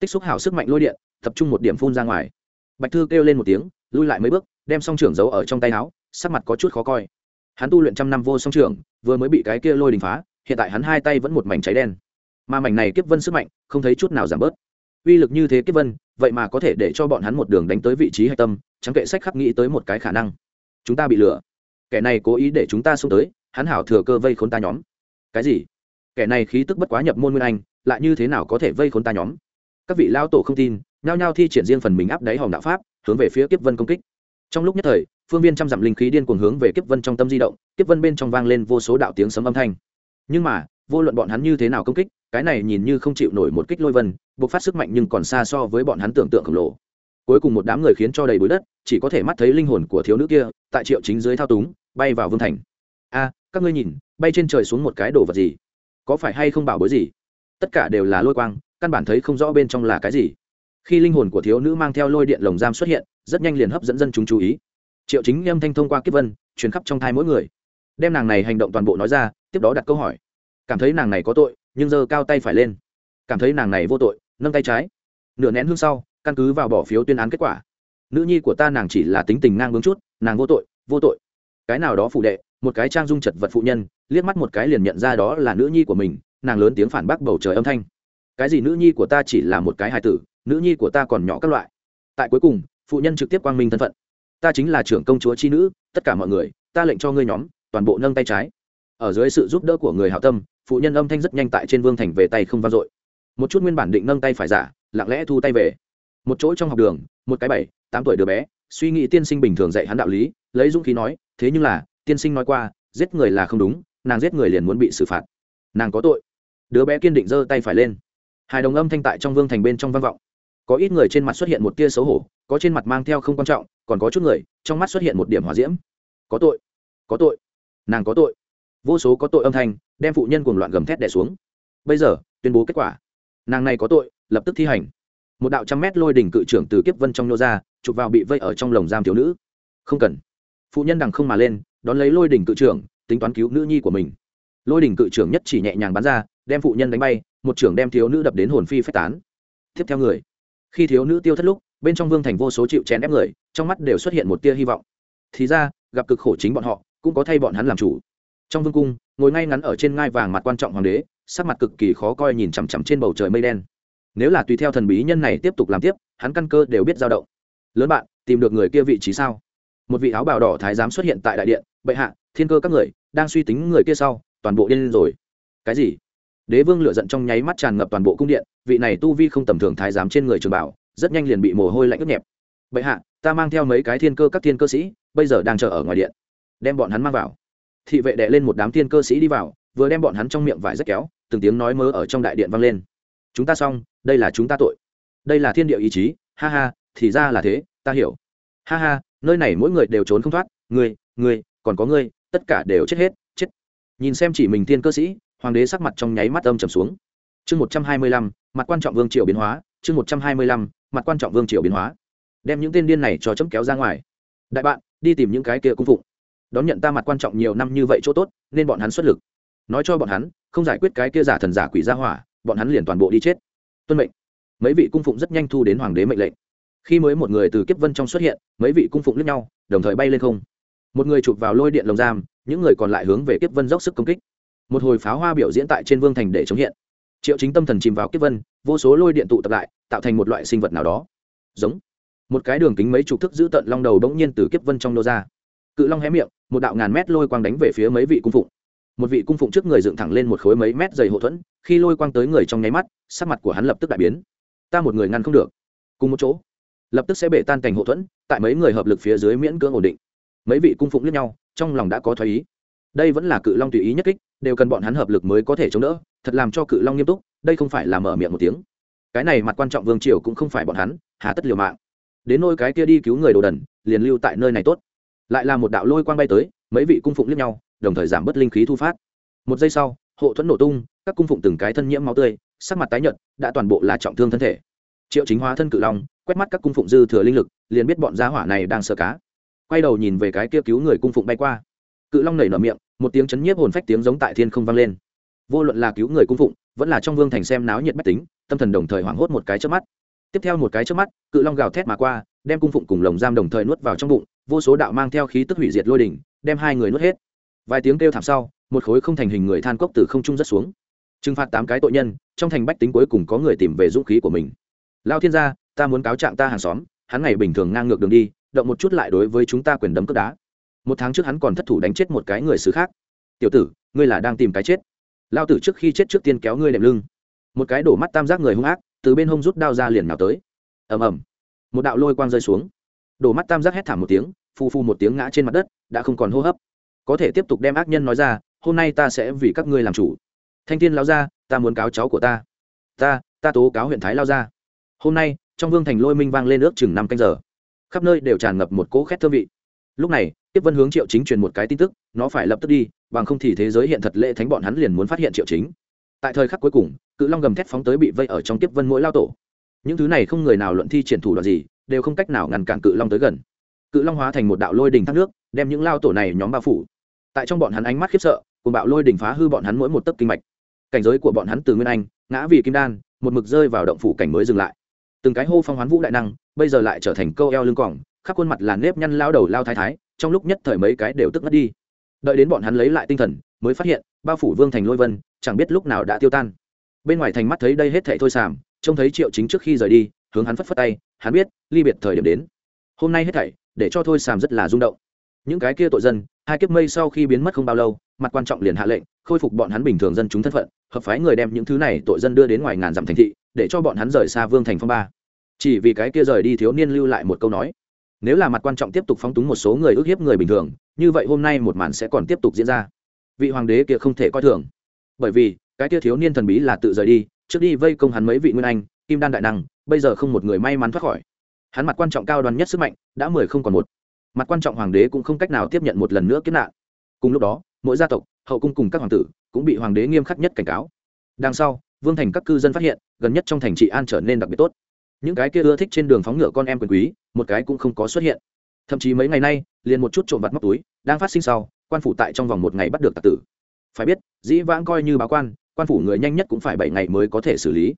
Tích xúc hảo sức mạnh lôi điện, tập trung một điểm phun ra ngoài. Bạch thư kêu lên một tiếng, lui lại mấy bước, đem song trưởng giấu ở trong tay áo, sắc mặt có chút khó coi. Hắn tu luyện trăm năm vô song trưởng, vừa mới bị cái kia lôi đình phá, hiện tại hắn hai tay vẫn một mảnh cháy đen. Mà mảnh này kiếp vân sức mạnh, không thấy chút nào giảm bớt. Uy lực như thế kiếp vân, vậy mà có thể để cho bọn hắn một đường đánh tới vị trí hạch tâm, chẳng kệ sách khắc nghĩ tới một cái khả năng. Chúng ta bị lừa. Kẻ này cố ý để chúng ta xông tới, hắn hảo thừa cơ vây khốn ta nhóm. Cái gì? Kẻ này khí tức bất quá nhập môn nguyên anh, lại như thế nào có thể vây khốn ta nhóm? Các vị lao tổ không tin, nhao nhao thi triển riêng phần mình áp đáy hòm đạo pháp, hướng về phía kiếp vân công kích. Trong lúc nhất thời, phương viên trăm dặm linh khí điên cuồng hướng về kiếp vân trong tâm di động, kiếp vân bên trong vang lên vô số đạo tiếng sấm âm thanh. Nhưng mà, vô luận bọn hắn như thế nào công kích, cái này nhìn như không chịu nổi một kích lôi vân buộc phát sức mạnh nhưng còn xa so với bọn hắn tưởng tượng khổng lồ. Cuối cùng một đám người khiến cho đầy bụi đất, chỉ có thể mắt thấy linh hồn của thiếu nữ kia, tại triệu chính dưới thao túng, bay vào vương thành. A, các ngươi nhìn, bay trên trời xuống một cái đồ vật gì? Có phải hay không bảo bối gì? Tất cả đều là lôi quang, căn bản thấy không rõ bên trong là cái gì. Khi linh hồn của thiếu nữ mang theo lôi điện lồng giam xuất hiện, rất nhanh liền hấp dẫn dân chúng chú ý. Triệu chính âm thanh thông qua kiếp vân, truyền khắp trong thai mỗi người. Đem nàng này hành động toàn bộ nói ra, tiếp đó đặt câu hỏi. Cảm thấy nàng này có tội, nhưng giơ cao tay phải lên. Cảm thấy nàng này vô tội, nâng tay trái. Nửa nén hương sau, căn cứ vào bỏ phiếu tuyên án kết quả. Nữ nhi của ta nàng chỉ là tính tình ngang bướng chút, nàng vô tội vô tội. Cái nào đó phụ đệ một cái trang dung chật vật phụ nhân, liếc mắt một cái liền nhận ra đó là nữ nhi của mình, nàng lớn tiếng phản bác bầu trời âm thanh. Cái gì nữ nhi của ta chỉ là một cái hài tử, nữ nhi của ta còn nhỏ các loại. Tại cuối cùng, phụ nhân trực tiếp quang minh thân phận. Ta chính là trưởng công chúa chi nữ, tất cả mọi người, ta lệnh cho ngươi nhóm, toàn bộ nâng tay trái. Ở dưới sự giúp đỡ của người hảo tâm, phụ nhân âm thanh rất nhanh tại trên vương thành về tay không vang dội. Một chút nguyên bản định nâng tay phải giả, lặng lẽ thu tay về. Một chỗ trong học đường, một cái bảy, tám tuổi đứa bé, suy nghĩ tiên sinh bình thường dạy hắn đạo lý, lấy dũng khí nói, thế nhưng là tiên sinh nói qua, giết người là không đúng, nàng giết người liền muốn bị xử phạt. Nàng có tội. Đứa bé kiên định giơ tay phải lên. Hài đồng âm thanh tại trong vương thành bên trong vang vọng. Có ít người trên mặt xuất hiện một tia xấu hổ, có trên mặt mang theo không quan trọng, còn có chút người, trong mắt xuất hiện một điểm hòa diễm. Có tội. Có tội. Nàng có tội. Vô số có tội âm thanh, đem phụ nhân cuồng loạn gầm thét đẻ xuống. Bây giờ, tuyên bố kết quả. Nàng này có tội, lập tức thi hành. Một đạo trăm mét lôi đỉnh cự trưởng từ kiếp vân trong nô ra, chụp vào bị vây ở trong lồng giam thiếu nữ. Không cần. Phụ nhân đằng không mà lên đón lấy lôi đỉnh cự trưởng, tính toán cứu nữ nhi của mình. Lôi đỉnh cự trưởng nhất chỉ nhẹ nhàng bắn ra, đem phụ nhân đánh bay, một trưởng đem thiếu nữ đập đến hồn phi phách tán. Tiếp theo người. Khi thiếu nữ tiêu thất lúc, bên trong vương thành vô số chịu chèn ép người, trong mắt đều xuất hiện một tia hy vọng. Thì ra, gặp cực khổ chính bọn họ, cũng có thay bọn hắn làm chủ. Trong vương cung, ngồi ngay ngắn ở trên ngai vàng mặt quan trọng hoàng đế, sắc mặt cực kỳ khó coi nhìn chằm chằm trên bầu trời mây đen. Nếu là tùy theo thần bí nhân này tiếp tục làm tiếp, hắn căn cơ đều biết dao động. Lớn bạn, tìm được người kia vị trí sao? Một vị áo bào đỏ thái giám xuất hiện tại đại điện, bệ hạ, thiên cơ các người, đang suy tính người kia sau, toàn bộ điên rồi. Cái gì? Đế vương lựa giận trong nháy mắt tràn ngập toàn bộ cung điện, vị này tu vi không tầm thường thái giám trên người trường bảo, rất nhanh liền bị mồ hôi lạnh ướt nhẹp. Bệ hạ, ta mang theo mấy cái thiên cơ các thiên cơ sĩ, bây giờ đang chờ ở ngoài điện. Đem bọn hắn mang vào. Thị vệ đệ lên một đám thiên cơ sĩ đi vào, vừa đem bọn hắn trong miệng vải rất kéo, từng tiếng nói mơ ở trong đại điện vang lên. Chúng ta xong, đây là chúng ta tội. Đây là thiên địa ý chí, ha ha, thì ra là thế, ta hiểu. Ha ha nơi này mỗi người đều trốn không thoát, ngươi ngươi, còn có ngươi, tất cả đều chết hết, chết. Nhìn xem chỉ mình thiên cơ sĩ, hoàng đế sắc mặt trong nháy mắt âm trầm xuống. Chương một trăm hai mươi lăm, mặt quan trọng vương triều biến hóa, chương một trăm hai mươi lăm, mặt quan trọng vương triều biến hóa. Đem những tên điên này cho chấm kéo ra ngoài. Đại bạn, đi tìm những cái kia cung phụng. Đón nhận ta mặt quan trọng nhiều năm như vậy chỗ tốt, nên bọn hắn xuất lực. Nói cho bọn hắn, không giải quyết cái kia giả thần giả quỷ ra hỏa, bọn hắn liền toàn bộ đi chết. Tuân mệnh. Mấy vị cung phụng rất nhanh thu đến hoàng đế mệnh lệnh khi mới một người từ kiếp vân trong xuất hiện, mấy vị cung phụng lướt nhau, đồng thời bay lên không. Một người chụp vào lôi điện lồng giam, những người còn lại hướng về kiếp vân dốc sức công kích. Một hồi pháo hoa biểu diễn tại trên vương thành để chống hiện. Triệu chính tâm thần chìm vào kiếp vân, vô số lôi điện tụ tập lại, tạo thành một loại sinh vật nào đó. Giống. Một cái đường kính mấy chục thức giữ tận long đầu bỗng nhiên từ kiếp vân trong nô ra. Cự long hé miệng, một đạo ngàn mét lôi quang đánh về phía mấy vị cung phụng. Một vị cung phụng trước người dựng thẳng lên một khối mấy mét dày hậu thuẫn, khi lôi quang tới người trong nháy mắt, sắc mặt của hắn lập tức đại biến. Ta một người ngăn không được. Cùng một chỗ lập tức sẽ bể tan cảnh hậu thuẫn, tại mấy người hợp lực phía dưới miễn cưỡng ổn định. Mấy vị cung phụng lẫn nhau, trong lòng đã có thoái ý. Đây vẫn là cự long tùy ý nhất kích, đều cần bọn hắn hợp lực mới có thể chống đỡ, thật làm cho cự long nghiêm túc, đây không phải là mở miệng một tiếng. Cái này mặt quan trọng vương triều cũng không phải bọn hắn, hà tất liều mạng. Đến nôi cái kia đi cứu người đồ đần, liền lưu tại nơi này tốt. Lại là một đạo lôi quang bay tới, mấy vị cung phụng liếc nhau, đồng thời giảm bớt linh khí thu phát. Một giây sau, hộ thuẫn nổ tung, các cung phụng từng cái thân nhiễm máu tươi, sắc mặt tái nhợt, đã toàn bộ là trọng thương thân thể triệu chính hóa thân cự long, quét mắt các cung phụng dư thừa linh lực, liền biết bọn gia hỏa này đang sợ cá. Quay đầu nhìn về cái kia cứu người cung phụng bay qua. Cự long nảy nở miệng, một tiếng chấn nhiếp hồn phách tiếng giống tại thiên không vang lên. Vô luận là cứu người cung phụng, vẫn là trong vương thành xem náo nhiệt bách tính, tâm thần đồng thời hoảng hốt một cái trước mắt. Tiếp theo một cái trước mắt, cự long gào thét mà qua, đem cung phụng cùng lồng giam đồng thời nuốt vào trong bụng, vô số đạo mang theo khí tức hủy diệt lôi đỉnh, đem hai người nuốt hết. Vài tiếng kêu thảm sau, một khối không thành hình người than cốc từ không trung rất xuống. Trừng phạt tám cái tội nhân, trong thành bách tính cuối cùng có người tìm về dũng khí của mình lao thiên gia, ta muốn cáo trạng ta hàng xóm, hắn ngày bình thường ngang ngược đường đi, động một chút lại đối với chúng ta quyền đấm cướp đá. Một tháng trước hắn còn thất thủ đánh chết một cái người xứ khác. Tiểu tử, ngươi là đang tìm cái chết. Lao tử trước khi chết trước tiên kéo ngươi đệm lưng. Một cái đổ mắt tam giác người hung ác, từ bên hông rút đao ra liền nào tới. Ầm ầm. Một đạo lôi quang rơi xuống. Đổ mắt tam giác hét thảm một tiếng phu phu một tiếng ngã trên mặt đất, đã không còn hô hấp. Có thể tiếp tục đem ác nhân nói ra, hôm nay ta sẽ vì các ngươi làm chủ. Thanh thiên lao ra, ta muốn cáo cháu của ta. Ta ta tố cáo huyện thái lao ra hôm nay, trong vương thành lôi minh vang lên ước chừng năm canh giờ. Khắp nơi đều tràn ngập một cỗ khét thơm vị. Lúc này, tiếp vân hướng triệu chính truyền một cái tin tức, nó phải lập tức đi, bằng không thì thế giới hiện thật lễ thánh bọn hắn liền muốn phát hiện triệu chính. Tại thời khắc cuối cùng, cự long gầm thét phóng tới bị vây ở trong tiếp vân mỗi lao tổ. Những thứ này không người nào luận thi triển thủ đoạn gì, đều không cách nào ngăn cản cự long tới gần. Cự long hóa thành một đạo lôi đình thác nước, đem những lao tổ này nhóm bao phủ. Tại trong bọn hắn ánh mắt khiếp sợ cùng bạo lôi đình phá hư bọn hắn mỗi một tấc kinh mạch. Cảnh giới của bọn hắn từ nguyên anh, ngã vì kim đan, một mực rơi vào động phủ cảnh mới dừng lại từng cái hô phong hoán vũ đại năng, bây giờ lại trở thành câu eo lưng cỏng khắp khuôn mặt là nếp nhăn lao đầu lao thái thái, trong lúc nhất thời mấy cái đều tức mất đi. Đợi đến bọn hắn lấy lại tinh thần, mới phát hiện, bao phủ vương thành lôi vân, chẳng biết lúc nào đã tiêu tan. Bên ngoài thành mắt thấy đây hết thệ thôi sàm trông thấy triệu chính trước khi rời đi, hướng hắn phất phất tay, hắn biết, ly biệt thời điểm đến. Hôm nay hết thảy, để cho thôi sàm rất là rung động. Những cái kia tội dân, hai kiếp mây sau khi biến mất không bao lâu, mặt quan trọng liền hạ lệnh, khôi phục bọn hắn bình thường dân chúng thân phận, hợp phái người đem những thứ này tội dân đưa đến ngoài ngàn dặm thành thị để cho bọn hắn rời xa vương thành phong ba. Chỉ vì cái kia rời đi thiếu niên lưu lại một câu nói. Nếu là mặt quan trọng tiếp tục phóng túng một số người ức hiếp người bình thường, như vậy hôm nay một màn sẽ còn tiếp tục diễn ra. Vị hoàng đế kia không thể coi thường. Bởi vì, cái kia thiếu niên thần bí là tự rời đi, trước đi vây công hắn mấy vị nguyên anh, kim đan đại năng, bây giờ không một người may mắn thoát khỏi. Hắn mặt quan trọng cao đoàn nhất sức mạnh, đã mười không còn một. Mặt quan trọng hoàng đế cũng không cách nào tiếp nhận một lần nữa kiếp nạn. Cùng lúc đó, mỗi gia tộc, hậu cung cùng các hoàng tử cũng bị hoàng đế nghiêm khắc nhất cảnh cáo. Đằng sau vương thành các cư dân phát hiện, gần nhất trong thành trị an trở nên đặc biệt tốt. Những cái kia ưa thích trên đường phóng ngựa con em quyền quý, một cái cũng không có xuất hiện. Thậm chí mấy ngày nay, liền một chút trộm vặt móc túi, đang phát sinh sau, quan phủ tại trong vòng một ngày bắt được tạc tử. Phải biết, dĩ vãng coi như báo quan quan phủ người nhanh nhất cũng phải bảy ngày mới có thể xử lý.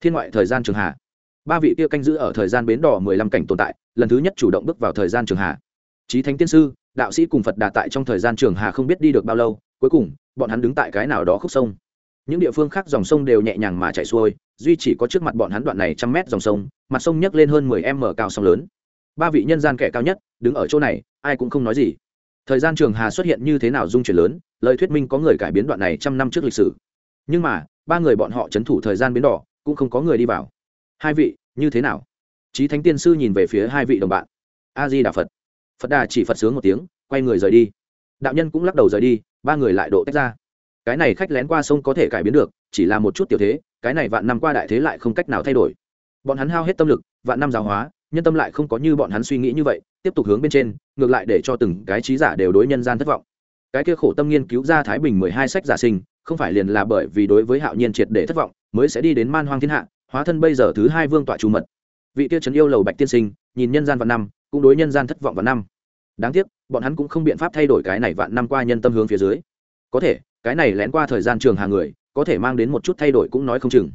Thiên ngoại thời gian trường hạ. Ba vị kia canh giữ ở thời gian bến đỏ mười lăm cảnh tồn tại, lần thứ nhất chủ động bước vào thời gian trường hạ. Trí thánh tiên sư, đạo sĩ cùng phật đà tại trong thời gian trường hà không biết đi được bao lâu, cuối cùng, bọn hắn đứng tại cái nào đó khúc sông những địa phương khác dòng sông đều nhẹ nhàng mà chạy xuôi, duy chỉ có trước mặt bọn hắn đoạn này trăm mét dòng sông, mặt sông nhấc lên hơn mười m cao sông lớn. Ba vị nhân gian kẻ cao nhất, đứng ở chỗ này, ai cũng không nói gì. Thời gian trường hà xuất hiện như thế nào dung chuyển lớn, lời thuyết minh có người cải biến đoạn này trăm năm trước lịch sử. Nhưng mà, ba người bọn họ c h ấ n thủ thời gian biến đỏ, cũng không có người đi vào. Hai vị, như thế nào? Trí thánh tiên sư nhìn về phía hai vị đồng bạn. A di đà phật. Phật đà chỉ phật sướng một tiếng, quay người rời đi. Đạo nhân cũng lắc đầu rời đi, ba người lại độ tách ra cái này khách lén qua sông có thể cải biến được, chỉ là một chút tiểu thế, cái này vạn năm qua đại thế lại không cách nào thay đổi. Bọn hắn hao hết tâm lực, vạn năm giáo hóa, nhân tâm lại không có như bọn hắn suy nghĩ như vậy, tiếp tục hướng bên trên, ngược lại để cho từng cái trí giả đều đối nhân gian thất vọng. Cái kia khổ tâm nghiên cứu ra thái bình mười hai sách giả sinh, không phải liền là bởi vì đối với hạo nhiên triệt để thất vọng, mới sẽ đi đến man hoang thiên hạ, hóa thân bây giờ thứ hai vương tọa chủ mật. Vị kia trấn yêu lầu bạch tiên sinh, nhìn nhân gian vạn năm, cũng đối nhân gian thất vọng vạn năm. Đáng tiếc, bọn hắn cũng không biện pháp thay đổi cái này vạn năm qua nhân tâm hướng phía dưới. Có thể cái này lén qua thời gian trường hàng người, có thể mang đến một chút thay đổi cũng nói không chừng.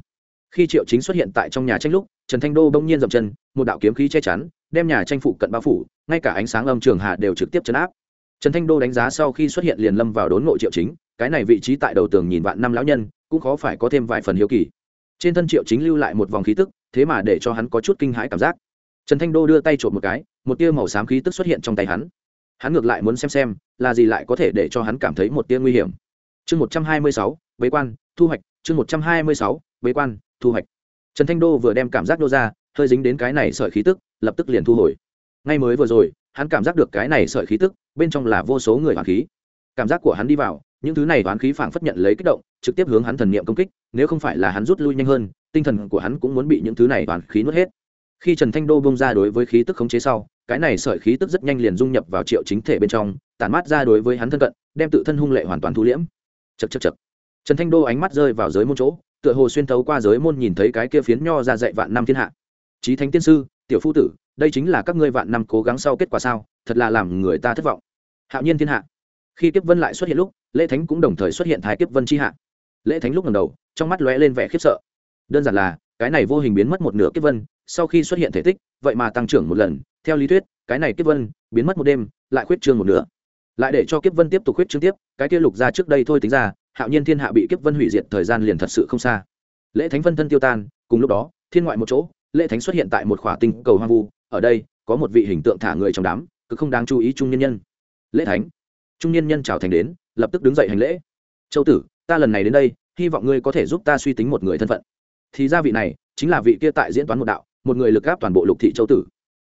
Khi triệu chính xuất hiện tại trong nhà tranh lúc, trần thanh đô bỗng nhiên dậm chân, một đạo kiếm khí che chắn, đem nhà tranh phụ cận bao phủ, ngay cả ánh sáng âm trường hà đều trực tiếp chấn áp. Trần thanh đô đánh giá sau khi xuất hiện liền lâm vào đốn ngộ triệu chính, cái này vị trí tại đầu tường nhìn vạn năm lão nhân, cũng khó phải có thêm vài phần hiếu kỳ. Trên thân triệu chính lưu lại một vòng khí tức, thế mà để cho hắn có chút kinh hãi cảm giác. Trần thanh đô đưa tay trộm một cái, một tia màu xám khí tức xuất hiện trong tay hắn. Hắn ngược lại muốn xem xem, là gì lại có thể để cho hắn cảm thấy một tia nguy hiểm chương một trăm hai mươi sáu, bế quan, thu hoạch. Chương một trăm hai mươi sáu, bế quan, thu hoạch. Trần thanh đô vừa đem cảm giác đô ra, hơi dính đến cái này sợi khí tức, lập tức liền thu hồi. Ngay mới vừa rồi, hắn cảm giác được cái này sợi khí tức, bên trong là vô số người hoàn khí. Cảm giác của hắn đi vào, những thứ này toán khí phảng phất nhận lấy kích động, trực tiếp hướng hắn thần niệm công kích, nếu không phải là hắn rút lui nhanh hơn, tinh thần của hắn cũng muốn bị những thứ này toán khí nuốt hết. Khi trần thanh đô bung ra đối với khí tức khống chế sau, cái này sợi khí tức rất nhanh liền dung nhập vào triệu chính thể bên trong, tản mát ra đối với hắn thân cận, đem tự thân hung lệ hoàn toàn thu liễm chật chật chật. Trần thanh đô ánh mắt rơi vào giới môn chỗ, tựa hồ xuyên thấu qua giới môn nhìn thấy cái kia phiến nho ra dạy vạn năm thiên hạ. Trí thánh tiên sư, tiểu phu tử, đây chính là các ngươi vạn năm cố gắng sau kết quả sao, thật là làm người ta thất vọng. Hạo nhiên thiên hạ. Khi kiếp vân lại xuất hiện lúc, lễ thánh cũng đồng thời xuất hiện thái kiếp vân chi hạ. Lễ thánh lúc lần đầu, trong mắt lóe lên vẻ khiếp sợ. Đơn giản là, cái này vô hình biến mất một nửa kiếp vân, sau khi xuất hiện thể tích, vậy mà tăng trưởng một lần. Theo lý thuyết, cái này kiếp vân, biến mất một đêm, lại khuyết trương một nửa lại để cho kiếp vân tiếp tục khuyết chương tiếp, cái kia lục ra trước đây thôi tính ra, hạo nhiên thiên hạ bị kiếp vân hủy diệt thời gian liền thật sự không xa. Lễ thánh phân thân tiêu tan, cùng lúc đó, thiên ngoại một chỗ, lễ thánh xuất hiện tại một khỏa tinh cầu hoang vu, ở đây, có một vị hình tượng thả người trong đám cứ không đáng chú ý trung nhân nhân. Lễ thánh. Trung nhân nhân chào thành đến, lập tức đứng dậy hành lễ. Châu tử, ta lần này đến đây, hy vọng ngươi có thể giúp ta suy tính một người thân phận. Thì ra vị này, chính là vị kia tại diễn toán một đạo, một người lực gáp toàn bộ lục thị châu tử.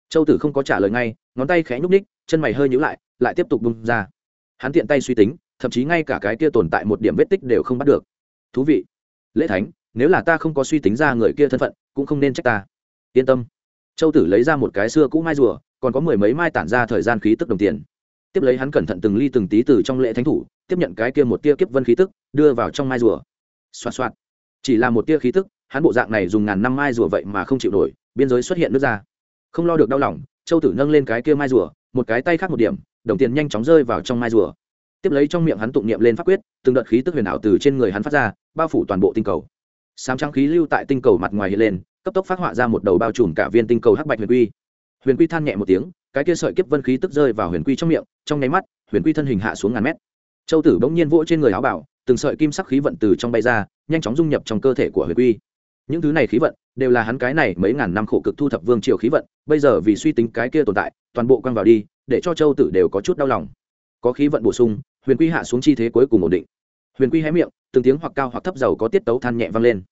Châu tử không có trả lời ngay, ngón tay khẽ nhúc ních chân mày hơi nhữ lại lại tiếp tục bung ra. Hắn tiện tay suy tính, thậm chí ngay cả cái kia tồn tại một điểm vết tích đều không bắt được. Thú vị. Lễ thánh, nếu là ta không có suy tính ra người kia thân phận, cũng không nên trách ta. Yên tâm. Châu tử lấy ra một cái xưa cũ mai rùa, còn có mười mấy mai tản ra thời gian khí tức đồng tiền. Tiếp lấy hắn cẩn thận từng ly từng tí từ trong lễ thánh thủ, tiếp nhận cái kia một tia kiếp vân khí tức, đưa vào trong mai rùa. Xoa xoa chỉ là một tia khí tức, hắn bộ dạng này dùng ngàn năm mai rùa vậy mà không chịu nổi, biên giới xuất hiện nước ra. Không lo được đau lòng, châu tử nâng lên cái kia mai rùa, một cái tay khác một điểm đồng tiền nhanh chóng rơi vào trong mai rùa. Tiếp lấy trong miệng hắn tụng niệm lên pháp quyết, từng đợt khí tức huyền ảo từ trên người hắn phát ra, bao phủ toàn bộ tinh cầu. Sám trắng khí lưu tại tinh cầu mặt ngoài hiện lên, cấp tốc phát họa ra một đầu bao trùm cả viên tinh cầu hắc bạch huyền quy. Huyền quy than nhẹ một tiếng, cái kia sợi kiếp vân khí tức rơi vào huyền quy trong miệng, trong nháy mắt, huyền quy thân hình hạ xuống ngàn mét. Châu tử bỗng nhiên vỗ trên người áo bảo, từng sợi kim sắc khí vận từ trong bay ra, nhanh chóng dung nhập trong cơ thể của huyền quy những thứ này khí vận đều là hắn cái này mấy ngàn năm khổ cực thu thập vương triều khí vận, bây giờ vì suy tính cái kia tồn tại, toàn bộ quăng vào đi, để cho châu tử đều có chút đau lòng. Có khí vận bổ sung, huyền quy hạ xuống chi thế cuối cùng ổn định. Huyền quy hé miệng, từng tiếng hoặc cao hoặc thấp dầu có tiết tấu than nhẹ vang lên.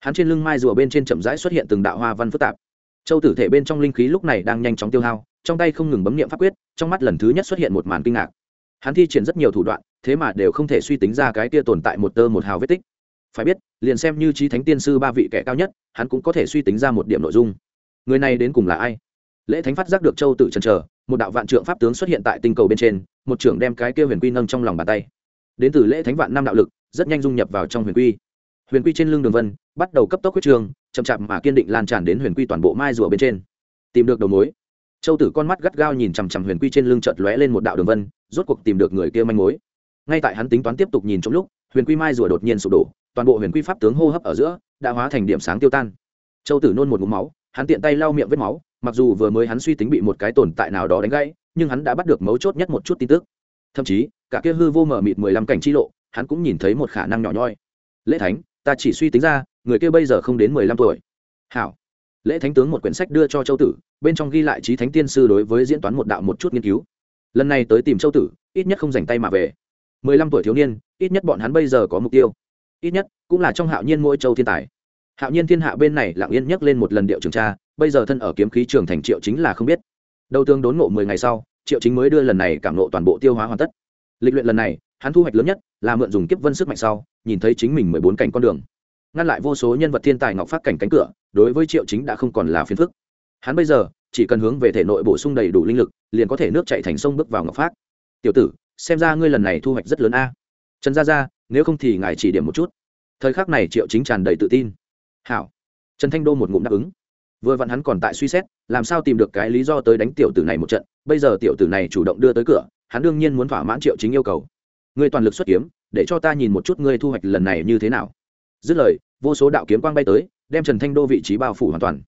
Hắn trên lưng mai rùa bên trên chậm rãi xuất hiện từng đạo hoa văn phức tạp. Châu tử thể bên trong linh khí lúc này đang nhanh chóng tiêu hao, trong tay không ngừng bấm nghiệm pháp quyết, trong mắt lần thứ nhất xuất hiện một màn kinh ngạc. Hắn thi triển rất nhiều thủ đoạn, thế mà đều không thể suy tính ra cái kia tồn tại một tơ một hào vết tích phải biết, liền xem như trí thánh tiên sư ba vị kẻ cao nhất, hắn cũng có thể suy tính ra một điểm nội dung. Người này đến cùng là ai? Lễ thánh phát giác được châu tự trần trờ một đạo vạn trượng pháp tướng xuất hiện tại tinh cầu bên trên, một trưởng đem cái kia huyền quy nâng trong lòng bàn tay. Đến từ lễ thánh vạn năm đạo lực, rất nhanh dung nhập vào trong huyền quy. Huyền quy trên lưng đường vân, bắt đầu cấp tốc huyết trường, chậm chạp mà kiên định lan tràn đến huyền quy toàn bộ mai rùa bên trên. Tìm được đầu mối. Châu tử con mắt gắt gao nhìn chằm chằm huyền quy trên lưng chợt lóe lên một đạo đường vân, rốt cuộc tìm được người kia manh mối. Ngay tại hắn tính toán tiếp tục nhìn trong lúc, huyền quy mai rùa đột nhiên sụp đổ toàn bộ huyền quy pháp tướng hô hấp ở giữa đã hóa thành điểm sáng tiêu tan. Châu tử nôn một mũ máu, hắn tiện tay lau miệng vết máu, mặc dù vừa mới hắn suy tính bị một cái tồn tại nào đó đánh gãy, nhưng hắn đã bắt được mấu chốt nhất một chút tin tức. Thậm chí, cả kia hư vô mở mịt mười lăm cảnh chi lộ, hắn cũng nhìn thấy một khả năng nhỏ nhoi. Lễ thánh, ta chỉ suy tính ra, người kia bây giờ không đến mười lăm tuổi. Hảo. Lễ thánh tướng một quyển sách đưa cho châu tử, bên trong ghi lại trí thánh tiên sư đối với diễn toán một đạo một chút nghiên cứu. Lần này tới tìm châu tử, ít nhất không dành tay mà về. Mười lăm tuổi thiếu niên, ít nhất bọn hắn bây giờ có mục tiêu ít nhất cũng là trong hạo nhiên mỗi châu thiên tài. Hạo nhiên thiên hạ bên này lặng yên nhắc lên một lần điệu trường tra, bây giờ thân ở kiếm khí trường thành triệu chính là không biết. Đầu tương đốn ngộ mười ngày sau, triệu chính mới đưa lần này cảm nộ toàn bộ tiêu hóa hoàn tất. Lịch luyện lần này, hắn thu hoạch lớn nhất là mượn dùng kiếp vân sức mạnh sau, nhìn thấy chính mình mười bốn cảnh con đường. Ngăn lại vô số nhân vật thiên tài ngọc phát cảnh cánh cửa, đối với triệu chính đã không còn là phiền phức. Hắn bây giờ chỉ cần hướng về thể nội bổ sung đầy đủ linh lực, liền có thể nước chạy thành sông bước vào ngọc phát. Tiểu tử, xem ra ngươi lần này thu hoạch rất lớn a trần gia gia, nếu không thì ngài chỉ điểm một chút. Thời khắc này triệu chính tràn đầy tự tin. Hảo. Trần thanh đô một ngụm đáp ứng. Vừa vặn hắn còn tại suy xét, làm sao tìm được cái lý do tới đánh tiểu tử này một trận. Bây giờ tiểu tử này chủ động đưa tới cửa, hắn đương nhiên muốn thỏa mãn triệu chính yêu cầu. Ngươi toàn lực xuất kiếm, để cho ta nhìn một chút ngươi thu hoạch lần này như thế nào. Dứt lời, vô số đạo kiếm quang bay tới, đem trần thanh đô vị trí bao phủ hoàn toàn.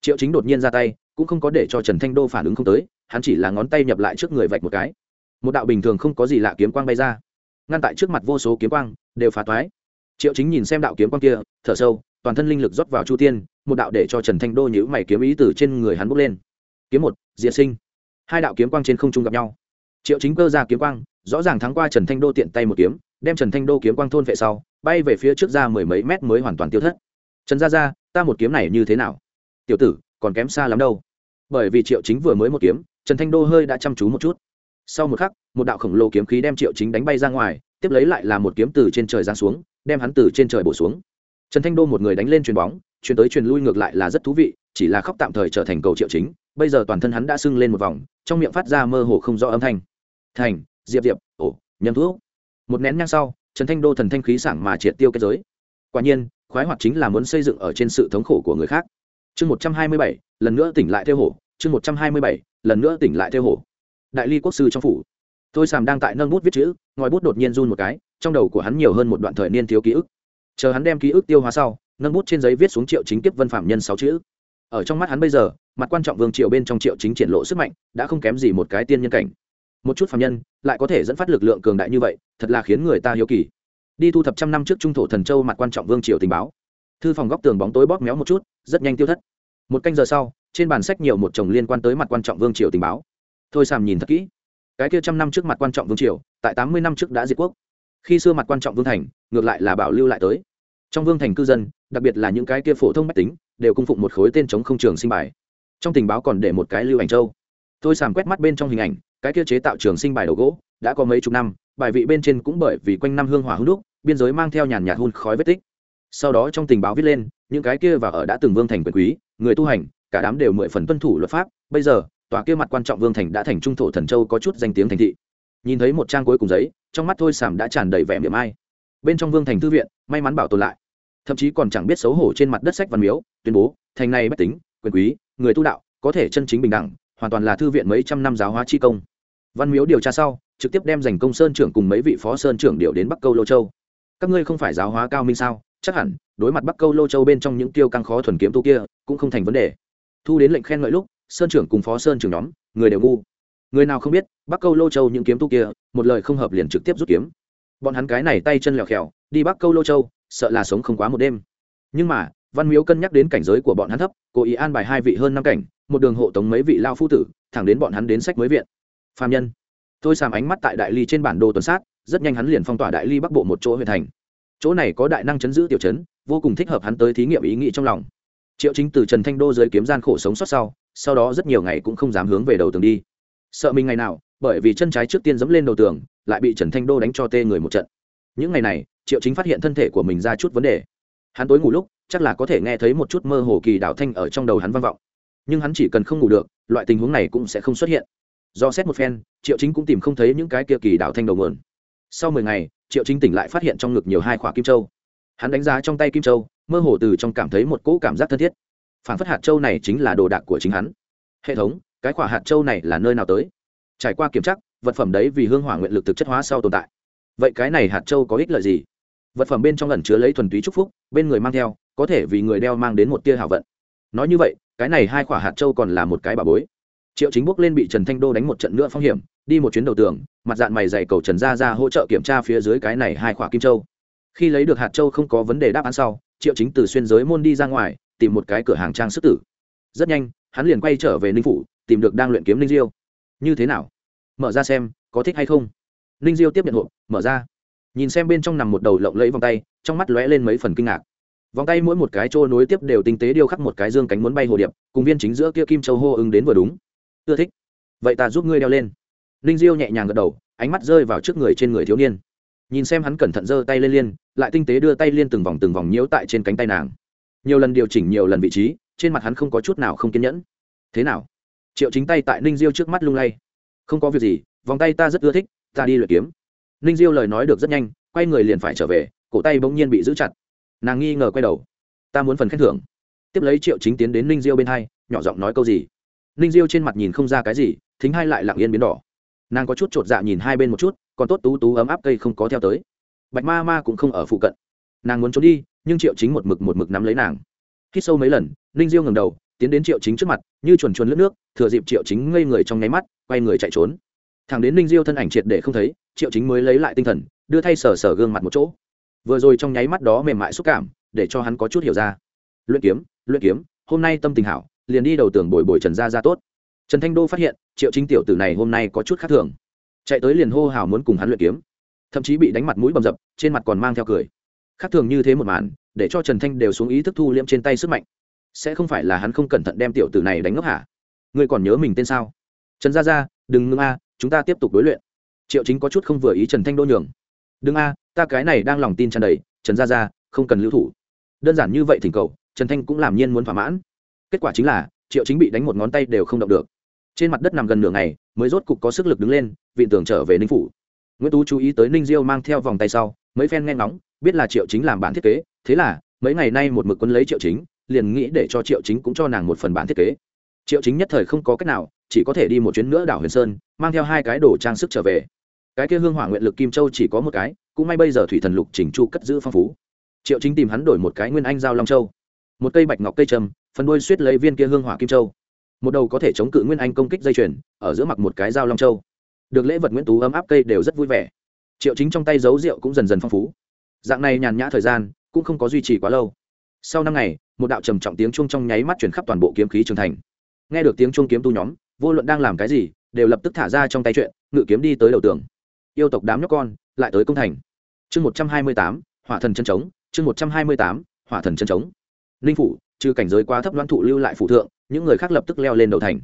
Triệu chính đột nhiên ra tay, cũng không có để cho trần thanh đô phản ứng không tới, hắn chỉ là ngón tay nhập lại trước người vạch một cái. Một đạo bình thường không có gì lạ kiếm quang bay ra ngăn tại trước mặt vô số kiếm quang, đều phá toái. Triệu chính nhìn xem đạo kiếm quang kia, thở sâu, toàn thân linh lực rót vào chu tiên, một đạo để cho trần thanh đô nhữ mày kiếm ý từ trên người hắn bốc lên. Kiếm một diện sinh. Hai đạo kiếm quang trên không trung gặp nhau. Triệu chính cơ ra kiếm quang, rõ ràng thắng qua trần thanh đô tiện tay một kiếm, đem trần thanh đô kiếm quang thôn vệ sau, bay về phía trước ra mười mấy mét mới hoàn toàn tiêu thất. Trần gia ra ta một kiếm này như thế nào? Tiểu tử, còn kém xa lắm đâu. Bởi vì triệu chính vừa mới một kiếm, trần thanh đô hơi đã chăm chú một chút sau một khắc, một đạo khổng lồ kiếm khí đem triệu chính đánh bay ra ngoài, tiếp lấy lại là một kiếm từ trên trời giáng xuống, đem hắn từ trên trời bổ xuống. Trần thanh đô một người đánh lên chuyền bóng, chuyền tới chuyền lui ngược lại là rất thú vị, chỉ là khóc tạm thời trở thành cầu triệu chính, bây giờ toàn thân hắn đã sưng lên một vòng, trong miệng phát ra mơ hồ không rõ âm thanh. Thành, diệp diệp ổ nhầm thuốc. Một nén nhang sau, trần thanh đô thần thanh khí sảng mà triệt tiêu kết giới. Quả nhiên, khoái hoạt chính là muốn xây dựng ở trên sự thống khổ của người khác. Chương một trăm hai mươi bảy, lần nữa tỉnh lại theo hổ. Chương một trăm hai mươi bảy, lần nữa tỉnh lại theo hổ đại ly quốc sư trong phủ. Tôi sàm đang tại nâng bút viết chữ, ngòi bút đột nhiên run một cái, trong đầu của hắn nhiều hơn một đoạn thời niên thiếu ký ức. Chờ hắn đem ký ức tiêu hóa sau, nâng bút trên giấy viết xuống triệu chính kiếp vân phạm nhân sáu chữ. Ở trong mắt hắn bây giờ, mặt quan trọng vương triệu bên trong triệu chính triển lộ sức mạnh, đã không kém gì một cái tiên nhân cảnh. Một chút phạm nhân, lại có thể dẫn phát lực lượng cường đại như vậy, thật là khiến người ta hiếu kỳ. Đi thu thập trăm năm trước trung thổ thần châu mặt quan trọng vương triều tình báo. Thư phòng góc tường bóng tối bóp méo một chút, rất nhanh tiêu thất. Một canh giờ sau, trên bàn sách nhiều một chồng liên quan tới mặt quan trọng vương triều tình báo thôi sàm nhìn thật kỹ. Cái kia trăm năm trước mặt quan trọng vương triều, tại tám mươi năm trước đã diệt quốc. Khi xưa mặt quan trọng vương thành, ngược lại là bảo lưu lại tới. Trong vương thành cư dân, đặc biệt là những cái kia phổ thông mách tính, đều cung phụng một khối tên chống không trường sinh bài. Trong tình báo còn để một cái lưu ảnh châu. Tôi sàm quét mắt bên trong hình ảnh, cái kia chế tạo trường sinh bài đầu gỗ, đã có mấy chục năm, bài vị bên trên cũng bởi vì quanh năm hương hỏa hữu đúc, biên giới mang theo nhàn nhạt hun khói vết tích. Sau đó trong tình báo viết lên, những cái kia và ở đã từng vương thành quyền quý, người tu hành, cả đám đều mười phần tuân thủ luật pháp, bây giờ tòa kia mặt quan trọng vương thành đã thành trung thổ thần châu có chút danh tiếng thành thị. Nhìn thấy một trang cuối cùng giấy, trong mắt thôi sàm đã tràn đầy vẻ miệng ai. Bên trong vương thành thư viện, may mắn bảo tồn lại. Thậm chí còn chẳng biết xấu hổ trên mặt đất sách văn miếu, tuyên bố, thành này bất tính, quyền quý, người tu đạo, có thể chân chính bình đẳng, hoàn toàn là thư viện mấy trăm năm giáo hóa chi công. Văn miếu điều tra sau, trực tiếp đem giành công sơn trưởng cùng mấy vị phó sơn trưởng điều đến bắc câu lô châu. Các ngươi không phải giáo hóa cao minh sao? Chắc hẳn, đối mặt bắc câu lô châu bên trong những tiêu căng khó thuần kiếm tu kia, cũng không thành vấn đề. Thu đến lệnh khen ngợi lúc sơn trưởng cùng phó sơn trưởng nhóm, người đều ngu. Người nào không biết, bắc câu lô châu những kiếm tu kia, một lời không hợp liền trực tiếp rút kiếm. Bọn hắn cái này tay chân lèo khèo, đi bắc câu lô châu, sợ là sống không quá một đêm. Nhưng mà, văn miếu cân nhắc đến cảnh giới của bọn hắn thấp, cố ý an bài hai vị hơn năm cảnh, một đường hộ tống mấy vị lao phu tử, thẳng đến bọn hắn đến sách mới viện. Phạm nhân. Tôi sàm ánh mắt tại đại ly trên bản đồ tuần sát, rất nhanh hắn liền phong tỏa đại ly bắc bộ một chỗ huyện thành. Chỗ này có đại năng chấn giữ tiểu chấn, vô cùng thích hợp hắn tới thí nghiệm ý nghĩ trong lòng. Triệu chính từ trần thanh đô dưới kiếm gian khổ sống sót sau sau đó rất nhiều ngày cũng không dám hướng về đầu tường đi. Sợ mình ngày nào, bởi vì chân trái trước tiên dẫm lên đầu tường, lại bị trần thanh đô đánh cho tê người một trận. Những ngày này, triệu chính phát hiện thân thể của mình ra chút vấn đề. Hắn tối ngủ lúc, chắc là có thể nghe thấy một chút mơ hồ kỳ đạo thanh ở trong đầu hắn vang vọng. Nhưng hắn chỉ cần không ngủ được, loại tình huống này cũng sẽ không xuất hiện. Do xét một phen, triệu chính cũng tìm không thấy những cái kia kỳ đạo thanh đầu nguồn. Sau mười ngày, triệu chính tỉnh lại phát hiện trong ngực nhiều hai khỏa kim châu. Hắn đánh giá trong tay kim châu, mơ hồ từ trong cảm thấy một cỗ cảm giác thân thiết phản phất hạt châu này chính là đồ đạc của chính hắn. Hệ thống, cái khỏa hạt châu này là nơi nào tới? Trải qua kiểm tra, vật phẩm đấy vì hương hỏa nguyện lực thực chất hóa sau tồn tại. Vậy cái này hạt châu có ích lợi gì? Vật phẩm bên trong lần chứa lấy thuần túy trúc phúc, bên người mang theo, có thể vì người đeo mang đến một tia hảo vận. Nói như vậy, cái này hai quả hạt châu còn là một cái bà bối. Triệu chính bước lên bị trần thanh đô đánh một trận nữa phong hiểm, đi một chuyến đầu tường, mặt dạng mày dày cầu trần gia ra hỗ trợ kiểm tra phía dưới cái này hai quả kim châu. Khi lấy được hạt châu không có vấn đề đáp án sau, triệu chính từ xuyên giới môn đi ra ngoài tìm một cái cửa hàng trang sức tử. Rất nhanh, hắn liền quay trở về ninh phủ, tìm được đang luyện kiếm ninh diêu. Như thế nào? Mở ra xem, có thích hay không? Ninh diêu tiếp nhận hộp, mở ra. Nhìn xem bên trong nằm một đầu lộng lẫy vòng tay, trong mắt lóe lên mấy phần kinh ngạc. Vòng tay mỗi một cái trô nối tiếp đều tinh tế điêu khắc một cái dương cánh muốn bay hồ điệp, cùng viên chính giữa kia kim châu hô ứng đến vừa đúng. Ưa thích. Vậy ta giúp ngươi đeo lên. Ninh diêu nhẹ nhàng gật đầu, ánh mắt rơi vào trước người trên người thiếu niên. Nhìn xem hắn cẩn thận giơ tay lên liên, lại tinh tế đưa tay liên từng vòng từng vòng nhiễu tại trên cánh tay nàng nhiều lần điều chỉnh nhiều lần vị trí, trên mặt hắn không có chút nào không kiên nhẫn. Thế nào? Triệu chính tay tại ninh diêu trước mắt lung lay. Không có việc gì, vòng tay ta rất ưa thích, ta đi luyện kiếm. Ninh diêu lời nói được rất nhanh, quay người liền phải trở về, cổ tay bỗng nhiên bị giữ chặt. Nàng nghi ngờ quay đầu. Ta muốn phần khen thưởng. Tiếp lấy triệu chính tiến đến ninh diêu bên hai, nhỏ giọng nói câu gì? Ninh diêu trên mặt nhìn không ra cái gì, thính hai lại lặng yên biến đỏ. Nàng có chút chột dạ nhìn hai bên một chút, còn tốt tú tú ấm áp cây không có theo tới. Bạch ma ma cũng không ở phụ cận. Nàng muốn trốn đi nhưng triệu chính một mực một mực nắm lấy nàng. Hít sâu mấy lần, ninh diêu ngầm đầu, tiến đến triệu chính trước mặt, như chuồn chuồn lướt nước, thừa dịp triệu chính ngây người trong nháy mắt, quay người chạy trốn. Thằng đến ninh diêu thân ảnh triệt để không thấy, triệu chính mới lấy lại tinh thần, đưa thay sờ sờ gương mặt một chỗ. Vừa rồi trong nháy mắt đó mềm mại xúc cảm, để cho hắn có chút hiểu ra. Luyện kiếm luyện kiếm, hôm nay tâm tình hảo, liền đi đầu tường bồi bồi trần gia ra tốt. Trần thanh đô phát hiện, triệu chính tiểu tử này hôm nay có chút khác thường. Chạy tới liền hô hào muốn cùng hắn luyện kiếm. Thậm chí bị đánh mặt mũi bầm dập, trên mặt còn mang theo cười khác thường như thế một màn, để cho trần thanh đều xuống ý thức thu liễm trên tay sức mạnh. Sẽ không phải là hắn không cẩn thận đem tiểu tử này đánh ngốc hả? Ngươi còn nhớ mình tên sao? Trần gia gia, đừng ngưng a, chúng ta tiếp tục đối luyện. Triệu chính có chút không vừa ý trần thanh đô nhường. Đừng a, ta cái này đang lòng tin tràn đầy, trần gia gia, không cần lưu thủ. Đơn giản như vậy thỉnh cầu, trần thanh cũng làm nhiên muốn thỏa mãn. Kết quả chính là, triệu chính bị đánh một ngón tay đều không động được. Trên mặt đất nằm gần nửa ngày, mới rốt cục có sức lực đứng lên, vị tưởng trở về ninh phủ. Nguyễn tú chú ý tới ninh diêu mang theo vòng tay sau, mấy phen nghe ngóng biết là triệu chính làm bản thiết kế, thế là, mấy ngày nay một mực quân lấy triệu chính, liền nghĩ để cho triệu chính cũng cho nàng một phần bản thiết kế. Triệu chính nhất thời không có cách nào, chỉ có thể đi một chuyến nữa đảo huyền sơn, mang theo hai cái đồ trang sức trở về. Cái kia hương hỏa nguyện lực kim châu chỉ có một cái, cũng may bây giờ thủy thần lục chỉnh chu cất giữ phong phú. Triệu chính tìm hắn đổi một cái nguyên anh giao long châu. Một cây bạch ngọc cây trầm phần đuôi suýt lấy viên kia hương hỏa kim châu. Một đầu có thể chống cự nguyên anh công kích dây chuyền, ở giữa mặt một cái dao long châu. Được lễ vật nguyễn tú ấm áp cây đều rất vui vẻ. Triệu chính trong tay giấu rượu cũng dần dần phong phú dạng này nhàn nhã thời gian cũng không có duy trì quá lâu. Sau năm ngày, một đạo trầm trọng tiếng chuông trong nháy mắt chuyển khắp toàn bộ kiếm khí trường thành. Nghe được tiếng chuông kiếm tu nhóm, vô luận đang làm cái gì, đều lập tức thả ra trong tay chuyện, ngự kiếm đi tới đầu tường. Yêu tộc đám nhóc con, lại tới công thành. Chương một trăm hai mươi tám, hỏa thần chân trống, chương một trăm hai mươi tám, hỏa thần chân trống. Ninh phủ, trừ cảnh giới quá thấp đoán thụ lưu lại phủ thượng, những người khác lập tức leo lên đầu thành.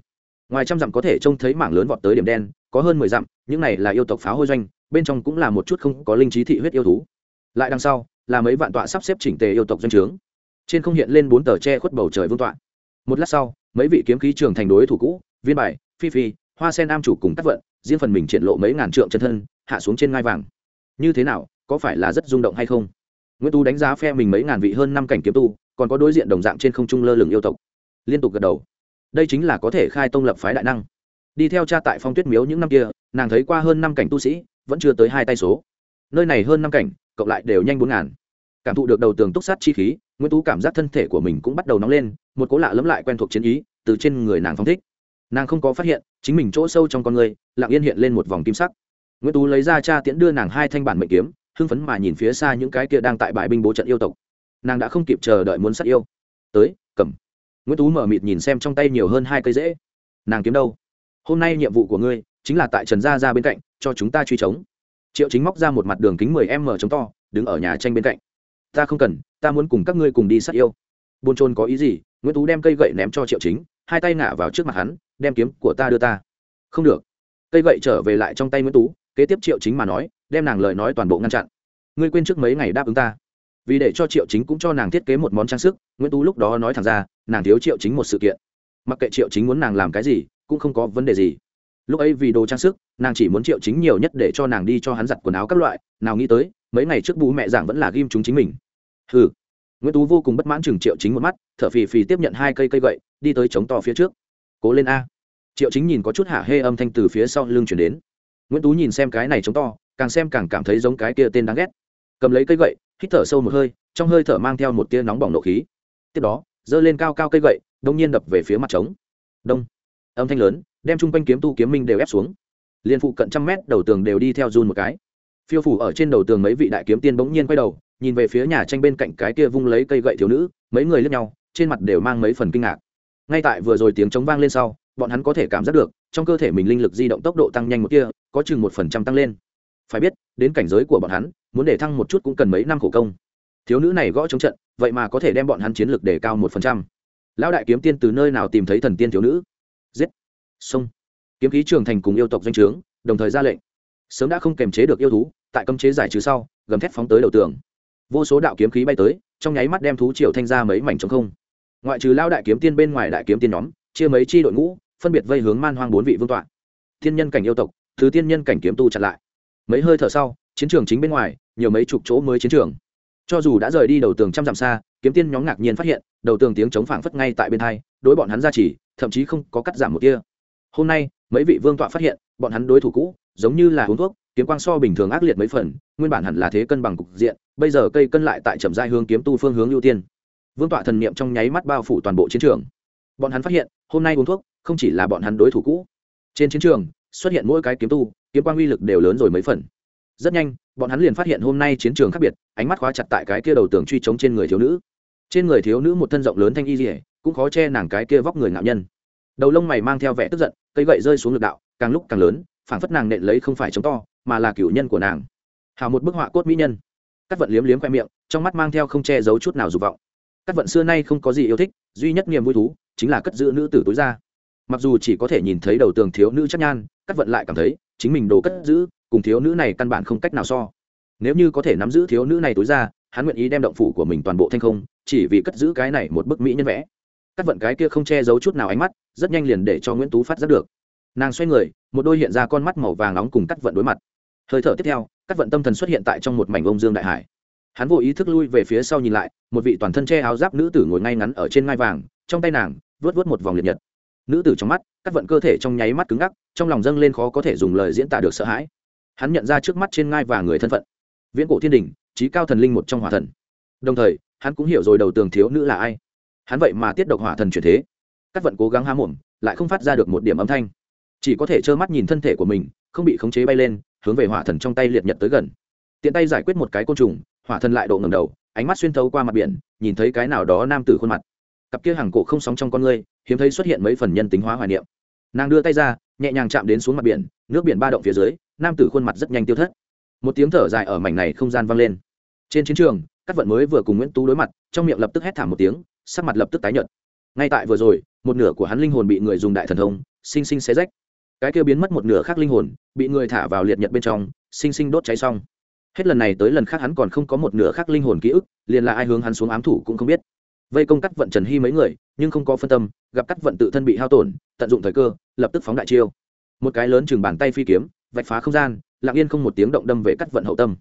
Ngoài trăm dặm có thể trông thấy mảng lớn vọt tới điểm đen, có hơn mười dặm, những này là yêu tộc pháo hôi doanh, bên trong cũng là một chút không có linh trí thị huyết yêu thú lại đằng sau, là mấy vạn tọa sắp xếp chỉnh tề yêu tộc doanh trướng. Trên không hiện lên bốn tờ che khuất bầu trời vương tọa. Một lát sau, mấy vị kiếm khí trường thành đối thủ cũ, viên bài, phi phi, hoa sen nam chủ cùng các vận, riêng phần mình triển lộ mấy ngàn trượng chân thân, hạ xuống trên ngai vàng. Như thế nào, có phải là rất rung động hay không? Nguyễn tu đánh giá phe mình mấy ngàn vị hơn năm cảnh kiếm tu, còn có đối diện đồng dạng trên không trung lơ lửng yêu tộc. Liên tục gật đầu. Đây chính là có thể khai tông lập phái đại năng. Đi theo cha tại phong tuyết miếu những năm kia, nàng thấy qua hơn năm cảnh tu sĩ, vẫn chưa tới hai tay số. Nơi này hơn năm cảnh cộng lại đều nhanh bốn ngàn. Cảm thụ được đầu tường túc sát chi khí, nguyễn tú cảm giác thân thể của mình cũng bắt đầu nóng lên, một cố lạ lẫm lại quen thuộc chiến ý từ trên người nàng phong thích. Nàng không có phát hiện, chính mình chỗ sâu trong con người, lặng yên hiện lên một vòng kim sắc. Nguyễn tú lấy ra cha tiễn đưa nàng hai thanh bản mệnh kiếm, hưng phấn mà nhìn phía xa những cái kia đang tại bãi binh bố trận yêu tộc. Nàng đã không kịp chờ đợi muốn sát yêu. Tới, cầm. Nguyễn tú mở mịt nhìn xem trong tay nhiều hơn hai cây rễ. Nàng kiếm đâu? Hôm nay nhiệm vụ của ngươi chính là tại trần gia ra bên cạnh, cho chúng ta truy chống triệu chính móc ra một mặt đường kính mười m chống to, đứng ở nhà tranh bên cạnh. Ta không cần, ta muốn cùng các ngươi cùng đi sát yêu. Bồn trôn có ý gì? Nguyễn tú đem cây gậy ném cho triệu chính, hai tay ngả vào trước mặt hắn, đem kiếm của ta đưa ta. Không được. Cây gậy trở về lại trong tay nguyễn tú, kế tiếp triệu chính mà nói, đem nàng lời nói toàn bộ ngăn chặn. Ngươi quên trước mấy ngày đáp ứng ta. Vì để cho triệu chính cũng cho nàng thiết kế một món trang sức, nguyễn tú lúc đó nói thẳng ra, nàng thiếu triệu chính một sự kiện. Mặc kệ triệu chính muốn nàng làm cái gì, cũng không có vấn đề gì lúc ấy vì đồ trang sức, nàng chỉ muốn triệu chính nhiều nhất để cho nàng đi cho hắn giặt quần áo các loại, nào nghĩ tới, mấy ngày trước bố mẹ giảng vẫn là ghim chúng chính mình. Hừ. Nguyễn tú vô cùng bất mãn chừng triệu chính một mắt t h ở phì phì tiếp nhận hai cây cây gậy, đi tới chống to phía trước. Cố lên a. Triệu chính nhìn có chút hạ hê âm thanh từ phía sau lưng chuyển đến. Nguyễn tú nhìn xem cái này chống to, càng xem càng cảm thấy giống cái kia tên đáng ghét. Cầm lấy cây gậy, hít thở sâu một hơi, trong hơi thở mang theo một tia nóng bỏng nộ khí. Tiếp đó, giơ lên cao cao cây gậy, đông nhiên đập về phía mặt trống. Đông. Âm thanh lớn đem chung quanh kiếm tu kiếm minh đều ép xuống. Liên phụ cận trăm mét đầu tường đều đi theo run một cái. Phiêu phủ ở trên đầu tường mấy vị đại kiếm tiên bỗng nhiên quay đầu, nhìn về phía nhà tranh bên cạnh cái kia vung lấy cây gậy thiếu nữ, mấy người lướt nhau, trên mặt đều mang mấy phần kinh ngạc. Ngay tại vừa rồi tiếng chống vang lên sau, bọn hắn có thể cảm giác được, trong cơ thể mình linh lực di động tốc độ tăng nhanh một kia, có chừng một phần trăm tăng lên. Phải biết, đến cảnh giới của bọn hắn, muốn để thăng một chút cũng cần mấy năm khổ công. Thiếu nữ này gõ chống trận, vậy mà có thể đem bọn hắn chiến lược để cao một phần trăm. Lão đại kiếm tiên từ nơi nào tìm thấy thần tiên thiếu nữ? Giết! Sông. Kiếm khí trường thành cùng yêu tộc doanh trướng, đồng thời ra lệnh. Sớm đã không kềm chế được yêu thú, tại cấm chế giải trừ sau, gầm thép phóng tới đầu tường. Vô số đạo kiếm khí bay tới, trong nháy mắt đem thú triều thanh ra mấy mảnh trống không. Ngoại trừ lao đại kiếm tiên bên ngoài đại kiếm tiên nhóm, chia mấy chi đội ngũ, phân biệt vây hướng man hoang bốn vị vương tọa. Thiên nhân cảnh yêu tộc, thứ tiên nhân cảnh kiếm tu chặn lại. Mấy hơi thở sau, chiến trường chính bên ngoài, nhiều mấy chục chỗ mới chiến trường. Cho dù đã rời đi đầu tường trăm dặm xa, kiếm tiên nhóm ngạc nhiên phát hiện, đầu tường tiếng chống phảng phất ngay tại bên hai, đối bọn hắn ra chỉ, thậm chí không có cắt giảm một kia hôm nay, mấy vị vương tọa phát hiện, bọn hắn đối thủ cũ, giống như là uống thuốc, kiếm quang so bình thường ác liệt mấy phần, nguyên bản hẳn là thế cân bằng cục diện, bây giờ cây cân lại tại trầm giai hướng kiếm tu phương hướng ưu tiên. Vương tọa thần niệm trong nháy mắt bao phủ toàn bộ chiến trường. Bọn hắn phát hiện, hôm nay uống thuốc, không chỉ là bọn hắn đối thủ cũ. Trên chiến trường, xuất hiện mỗi cái kiếm tu, kiếm quang uy lực đều lớn rồi mấy phần. Rất nhanh, bọn hắn liền phát hiện hôm nay chiến trường khác biệt, ánh mắt khóa chặt tại cái kia đầu tường truy chống trên người thiếu nữ. Trên người thiếu nữ một thân rộng lớn thanh y dỉa cũng khó che nàng cái kia vóc người ngạo nhân đầu lông mày mang theo vẻ tức giận, cây gậy rơi xuống lực đạo, càng lúc càng lớn, phảng phất nàng nện lấy không phải chống to, mà là cựu nhân của nàng. Hào một bức họa cốt mỹ nhân. Cắt vận liếm liếm khoe miệng, trong mắt mang theo không che giấu chút nào dục vọng. Cắt vận xưa nay không có gì yêu thích, duy nhất niềm vui thú, chính là cất giữ nữ tử tối ra. Mặc dù chỉ có thể nhìn thấy đầu tường thiếu nữ chắc nhan cắt vận lại cảm thấy, chính mình đồ cất giữ, cùng thiếu nữ này căn bản không cách nào so. Nếu như có thể nắm giữ thiếu nữ này tối ra, hắn nguyện ý đem động phủ của mình toàn bộ thanh không, chỉ vì cất giữ cái này một bức mỹ nhân vẽ cắt vận cái kia không che giấu chút nào ánh mắt, rất nhanh liền để cho nguyễn tú phát giác được. Nàng xoay người, một đôi hiện ra con mắt màu vàng nóng cùng cắt vận đối mặt. Hơi thở tiếp theo, cắt vận tâm thần xuất hiện tại trong một mảnh ông dương đại hải. Hắn vô ý thức lui về phía sau nhìn lại, một vị toàn thân che áo giáp nữ tử ngồi ngay ngắn ở trên ngai vàng, trong tay nàng vớt vớt một vòng liệt nhật. Nữ tử trong mắt, cắt vận cơ thể trong nháy mắt cứng ngắc, trong lòng dâng lên khó có thể dùng lời diễn tả được sợ hãi. Hắn nhận ra trước mắt trên ngai vàng người thân phận. Viễn cổ thiên đình, trí cao thần linh một trong hỏa thần. Đồng thời, hắn cũng hiểu rồi đầu tường thiếu nữ là ai hắn vậy mà tiết độc hỏa thần chuyển thế. Các vận cố gắng há mồm, lại không phát ra được một điểm âm thanh. Chỉ có thể trơ mắt nhìn thân thể của mình, không bị khống chế bay lên, hướng về hỏa thần trong tay liệt nhật tới gần. Tiện tay giải quyết một cái côn trùng, hỏa thần lại độ ngầm đầu, ánh mắt xuyên thấu qua mặt biển, nhìn thấy cái nào đó nam tử khuôn mặt. Cặp kia hàng cổ không sóng trong con ngươi, hiếm thấy xuất hiện mấy phần nhân tính hóa hoài niệm. Nàng đưa tay ra, nhẹ nhàng chạm đến xuống mặt biển, nước biển ba động phía dưới, nam tử khuôn mặt rất nhanh tiêu thất. Một tiếng thở dài ở mảnh này không gian vang lên. Trên chiến trường, các vận mới vừa cùng nguyễn tú đối mặt, trong miệng lập tức hét thảm một tiếng sắc mặt lập tức tái nhợt. Ngay tại vừa rồi, một nửa của hắn linh hồn bị người dùng đại thần thông, sinh sinh xé rách. Cái kia biến mất một nửa khác linh hồn, bị người thả vào liệt nhật bên trong, sinh sinh đốt cháy xong. Hết lần này tới lần khác hắn còn không có một nửa khác linh hồn ký ức, liền là ai hướng hắn xuống ám thủ cũng không biết. Vây công cắt vận trần hy mấy người, nhưng không có phân tâm, gặp cắt vận tự thân bị hao tổn, tận dụng thời cơ, lập tức phóng đại chiêu. Một cái lớn chừng bàn tay phi kiếm, vạch phá không gian, lặng yên không một tiếng động đâm về cắt vận hậu tâm.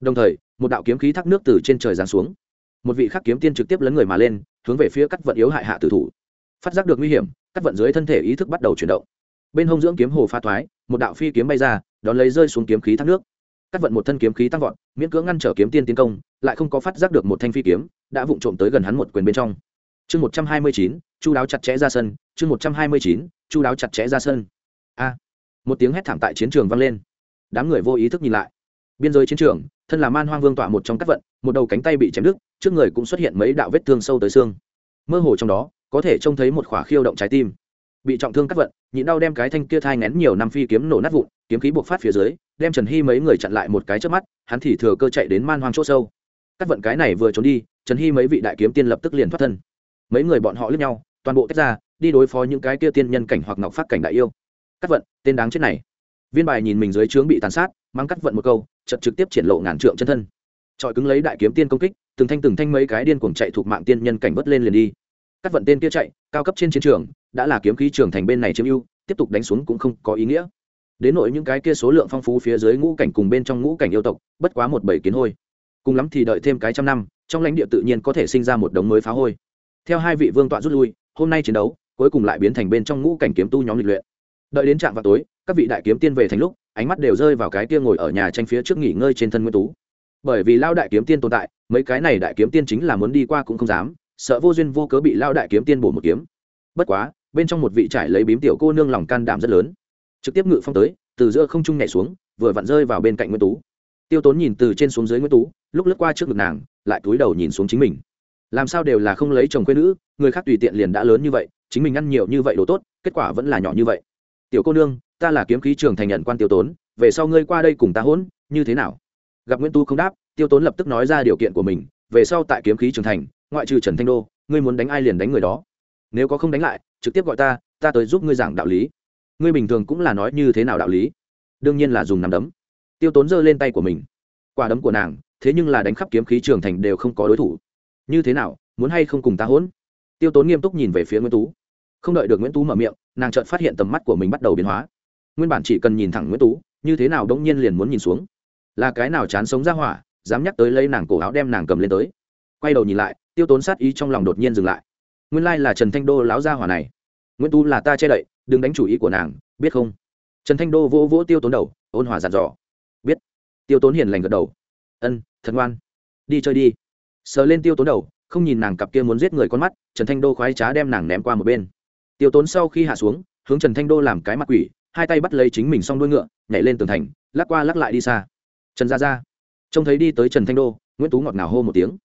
Đồng thời, một đạo kiếm khí thác nước từ trên trời giáng xuống. Một vị khắc kiếm tiên trực tiếp lấn người mà lên hướng về phía cắt vận yếu hại hạ tử thủ. Phát giác được nguy hiểm, cắt vận dưới thân thể ý thức bắt đầu chuyển động. Bên hông dưỡng kiếm hồ pha thoái, một đạo phi kiếm bay ra, đón lấy rơi xuống kiếm khí thác nước. Cắt vận một thân kiếm khí tăng vọt, miễn cưỡng ngăn trở kiếm tiên tiến công, lại không có phát giác được một thanh phi kiếm đã vụng trộm tới gần hắn một quyền bên trong. Chương một trăm hai mươi chín, chu đáo chặt chẽ ra sân, chương một trăm hai mươi chín, chu đáo chặt chẽ ra sân. A. Một tiếng hét thảm tại chiến trường vang lên. Đám người vô ý thức nhìn lại biên giới chiến trường, thân là man hoang vương tọa một trong các vận, một đầu cánh tay bị chém đứt, trước người cũng xuất hiện mấy đạo vết thương sâu tới xương. Mơ hồ trong đó, có thể trông thấy một khỏa khiêu động trái tim. Bị trọng thương các vận, nhịn đau đem cái thanh kia thai ngén nhiều năm phi kiếm nổ nát vụn, kiếm khí buộc phát phía dưới, đem trần hy mấy người chặn lại một cái trước mắt, hắn thì thừa cơ chạy đến man hoang chỗ sâu. Các vận cái này vừa trốn đi, trần hy mấy vị đại kiếm tiên lập tức liền thoát thân. Mấy người bọn họ lướt nhau, toàn bộ tách ra, đi đối phó những cái kia tiên nhân cảnh hoặc ngọc phát cảnh đại yêu. Các vận, tên đáng chết này. Viên bài nhìn mình dưới trướng bị tàn sát mang cắt vận một câu chật trực tiếp triển lộ ngàn trượng chân thân. Trọi cứng lấy đại kiếm tiên công kích, từng thanh từng thanh mấy cái điên cuồng chạy thuộc mạng tiên nhân cảnh vất lên liền đi. Các vận tên kia chạy, cao cấp trên chiến trường, đã là kiếm khí trường thành bên này chiếm ưu, tiếp tục đánh xuống cũng không có ý nghĩa. Đến nội những cái kia số lượng phong phú phía dưới ngũ cảnh cùng bên trong ngũ cảnh yêu tộc, bất quá một bảy kiến hôi. Cùng lắm thì đợi thêm cái trăm năm, trong lãnh địa tự nhiên có thể sinh ra một đống mới phá hôi. Theo hai vị vương tọa rút lui, hôm nay chiến đấu, cuối cùng lại biến thành bên trong ngũ cảnh kiếm tu nhóm lịch luyện đợi đến trạm vào tối, các vị đại kiếm tiên về thành lúc, ánh mắt đều rơi vào cái kia ngồi ở nhà tranh phía trước nghỉ ngơi trên thân nguyên tú. Bởi vì lao đại kiếm tiên tồn tại, mấy cái này đại kiếm tiên chính là muốn đi qua cũng không dám, sợ vô duyên vô cớ bị lao đại kiếm tiên bổ một kiếm. Bất quá, bên trong một vị trải lấy bím tiểu cô nương lòng can đảm rất lớn. Trực tiếp ngự phong tới, từ giữa không trung nhảy xuống, vừa vặn rơi vào bên cạnh nguyên tú. Tiêu tốn nhìn từ trên xuống dưới nguyên tú, lúc lướt qua trước ngực nàng, lại cúi đầu nhìn xuống chính mình. Làm sao đều là không lấy chồng quê nữ, người khác tùy tiện liền đã lớn như vậy, chính mình ăn nhiều như vậy đồ tốt, kết quả vẫn là nhỏ như vậy tiểu cô nương, ta là kiếm khí trường thành nhận quan tiêu tốn, về sau ngươi qua đây cùng ta hỗn, như thế nào? Gặp nguyễn tu không đáp, tiêu tốn lập tức nói ra điều kiện của mình, về sau tại kiếm khí trường thành, ngoại trừ trần thanh đô, ngươi muốn đánh ai liền đánh người đó. Nếu có không đánh lại, trực tiếp gọi ta ta tới giúp ngươi giảng đạo lý. Ngươi bình thường cũng là nói như thế nào đạo lý? Đương nhiên là dùng nắm đấm. Tiêu tốn giơ lên tay của mình. Quả đấm của nàng, thế nhưng là đánh khắp kiếm khí trường thành đều không có đối thủ. Như thế nào, muốn hay không cùng ta hỗn? Tiêu tốn nghiêm túc nhìn về phía nguyễn tú không đợi được nguyễn tú mở miệng, nàng chợt phát hiện tầm mắt của mình bắt đầu biến hóa. Nguyên bản chỉ cần nhìn thẳng nguyễn tú, như thế nào đống nhiên liền muốn nhìn xuống. Là cái nào chán sống ra hỏa, dám nhắc tới lấy nàng cổ áo đem nàng cầm lên tới. Quay đầu nhìn lại, tiêu tốn sát ý trong lòng đột nhiên dừng lại. Nguyên lai là trần thanh đô láo ra hỏa này. Nguyễn tú là ta che đậy, đừng đánh chủ ý của nàng, biết không? Trần thanh đô vỗ vỗ tiêu tốn đầu, ôn hòa dặn dò. Biết. Tiêu tốn hiền lành gật đầu. Ân, thật ngoan. Đi chơi đi. Sờ lên tiêu tốn đầu, không nhìn nàng cặp kia muốn giết người con mắt, trần thanh đô khoái trá đem nàng ném qua một bên tiêu tốn sau khi hạ xuống, hướng trần thanh đô làm cái mặt quỷ, hai tay bắt lấy chính mình xong đuôi ngựa, nhảy lên tường thành, lắc qua lắc lại đi xa. Trần gia gia. Trông thấy đi tới trần thanh đô, nguyễn tú ngọt ngào hô một tiếng.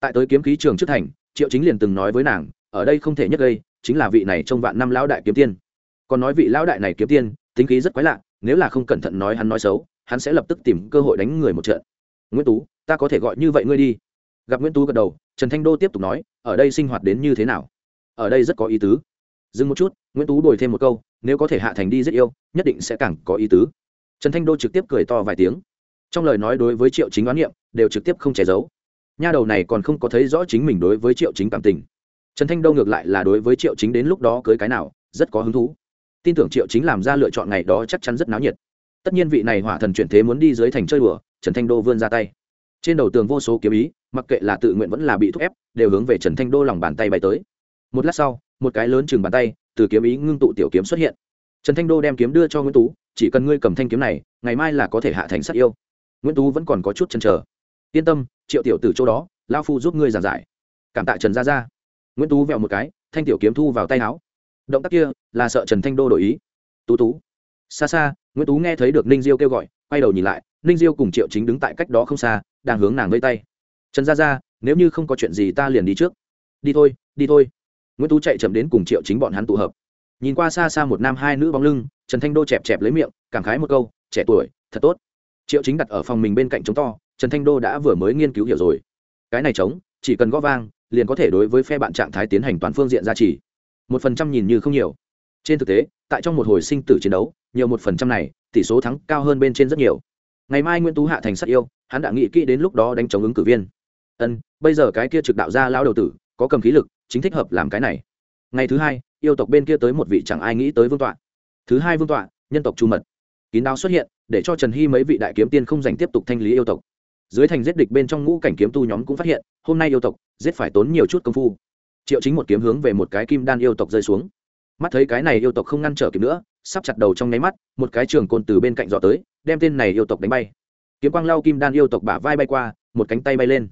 Tại tới kiếm khí trường trước thành, triệu chính liền từng nói với nàng, ở đây không thể nhất gây, chính là vị này trong vạn năm lão đại kiếm tiên. Còn nói vị lão đại này kiếm tiên, tính khí rất quái lạ, nếu là không cẩn thận nói hắn nói xấu, hắn sẽ lập tức tìm cơ hội đánh người một trận. Nguyễn tú, ta có thể gọi như vậy ngươi đi. Gặp nguyễn tú gật đầu, trần thanh đô tiếp tục nói, ở đây sinh hoạt đến như thế nào? Ở đây rất có ý tứ dừng một chút, nguyễn tú đổi thêm một câu, nếu có thể hạ thành đi rất yêu, nhất định sẽ càng có ý tứ. Trần thanh đô trực tiếp cười to vài tiếng. Trong lời nói đối với triệu chính đoán niệm, đều trực tiếp không che giấu. Nha đầu này còn không có thấy rõ chính mình đối với triệu chính cảm tình. Trần thanh đô ngược lại là đối với triệu chính đến lúc đó cưới cái nào, rất có hứng thú. Tin tưởng triệu chính làm ra lựa chọn ngày đó chắc chắn rất náo nhiệt. Tất nhiên vị này hỏa thần chuyển thế muốn đi dưới thành chơi đùa, trần thanh đô vươn ra tay. Trên đầu tường vô số kiếm ý, mặc kệ là tự nguyện vẫn là bị thúc ép, đều hướng về trần thanh đô lòng bàn tay bay tới. Một lát sau một cái lớn chừng bàn tay, từ kiếm ý ngưng tụ tiểu kiếm xuất hiện. Trần thanh đô đem kiếm đưa cho nguyễn tú, chỉ cần ngươi cầm thanh kiếm này, ngày mai là có thể hạ thành sát yêu. Nguyễn tú vẫn còn có chút chăn trở yên tâm, triệu tiểu từ chỗ đó lao phu giúp ngươi giàn giải. Cảm tạ trần gia gia. Nguyễn tú vẹo một cái, thanh tiểu kiếm thu vào tay áo. Động tác kia là sợ trần thanh đô đổi ý. Tú tú. Xa xa, nguyễn tú nghe thấy được ninh diêu kêu gọi, quay đầu nhìn lại, ninh diêu cùng triệu chính đứng tại cách đó không xa, đang hướng nàng vây tay. Trần gia gia, nếu như không có chuyện gì ta liền đi trước. Đi thôi đi thôi nguyễn tú chạy chậm đến cùng triệu chính bọn hắn tụ hợp. Nhìn qua xa xa một nam hai nữ bóng lưng, trần thanh đô chẹp chẹp lấy miệng, cảm khái một câu, trẻ tuổi, thật tốt. Triệu chính đặt ở phòng mình bên cạnh trống to, trần thanh đô đã vừa mới nghiên cứu hiểu rồi. Cái này trống, chỉ cần gõ vang, liền có thể đối với phe bạn trạng thái tiến hành toàn phương diện gia trì. Một phần trăm nhìn như không nhiều. Trên thực tế, tại trong một hồi sinh tử chiến đấu, nhiều một phần trăm này, tỷ số thắng cao hơn bên trên rất nhiều. Ngày mai nguyễn tú hạ thành sắt yêu, hắn đã nghĩ kỹ đến lúc đó đánh chống ứng cử viên. Ân, bây giờ cái kia trực đạo ra lao đầu tử, có cầm khí lực chính thích hợp làm cái này. Ngày thứ hai, yêu tộc bên kia tới một vị chẳng ai nghĩ tới vương tọa. Thứ hai vương tọa, nhân tộc chu mật. Kín đáo xuất hiện, để cho trần hy mấy vị đại kiếm tiên không dành tiếp tục thanh lý yêu tộc. Dưới thành giết địch bên trong ngũ cảnh kiếm tu nhóm cũng phát hiện, hôm nay yêu tộc, giết phải tốn nhiều chút công phu. Triệu chính một kiếm hướng về một cái kim đan yêu tộc rơi xuống. Mắt thấy cái này yêu tộc không ngăn trở kịp nữa, sắp chặt đầu trong nháy mắt, một cái trường côn từ bên cạnh dọ tới, đem tên này yêu tộc đánh bay. Kiếm quang lau kim đan yêu tộc bả vai bay qua, một cánh tay bay lên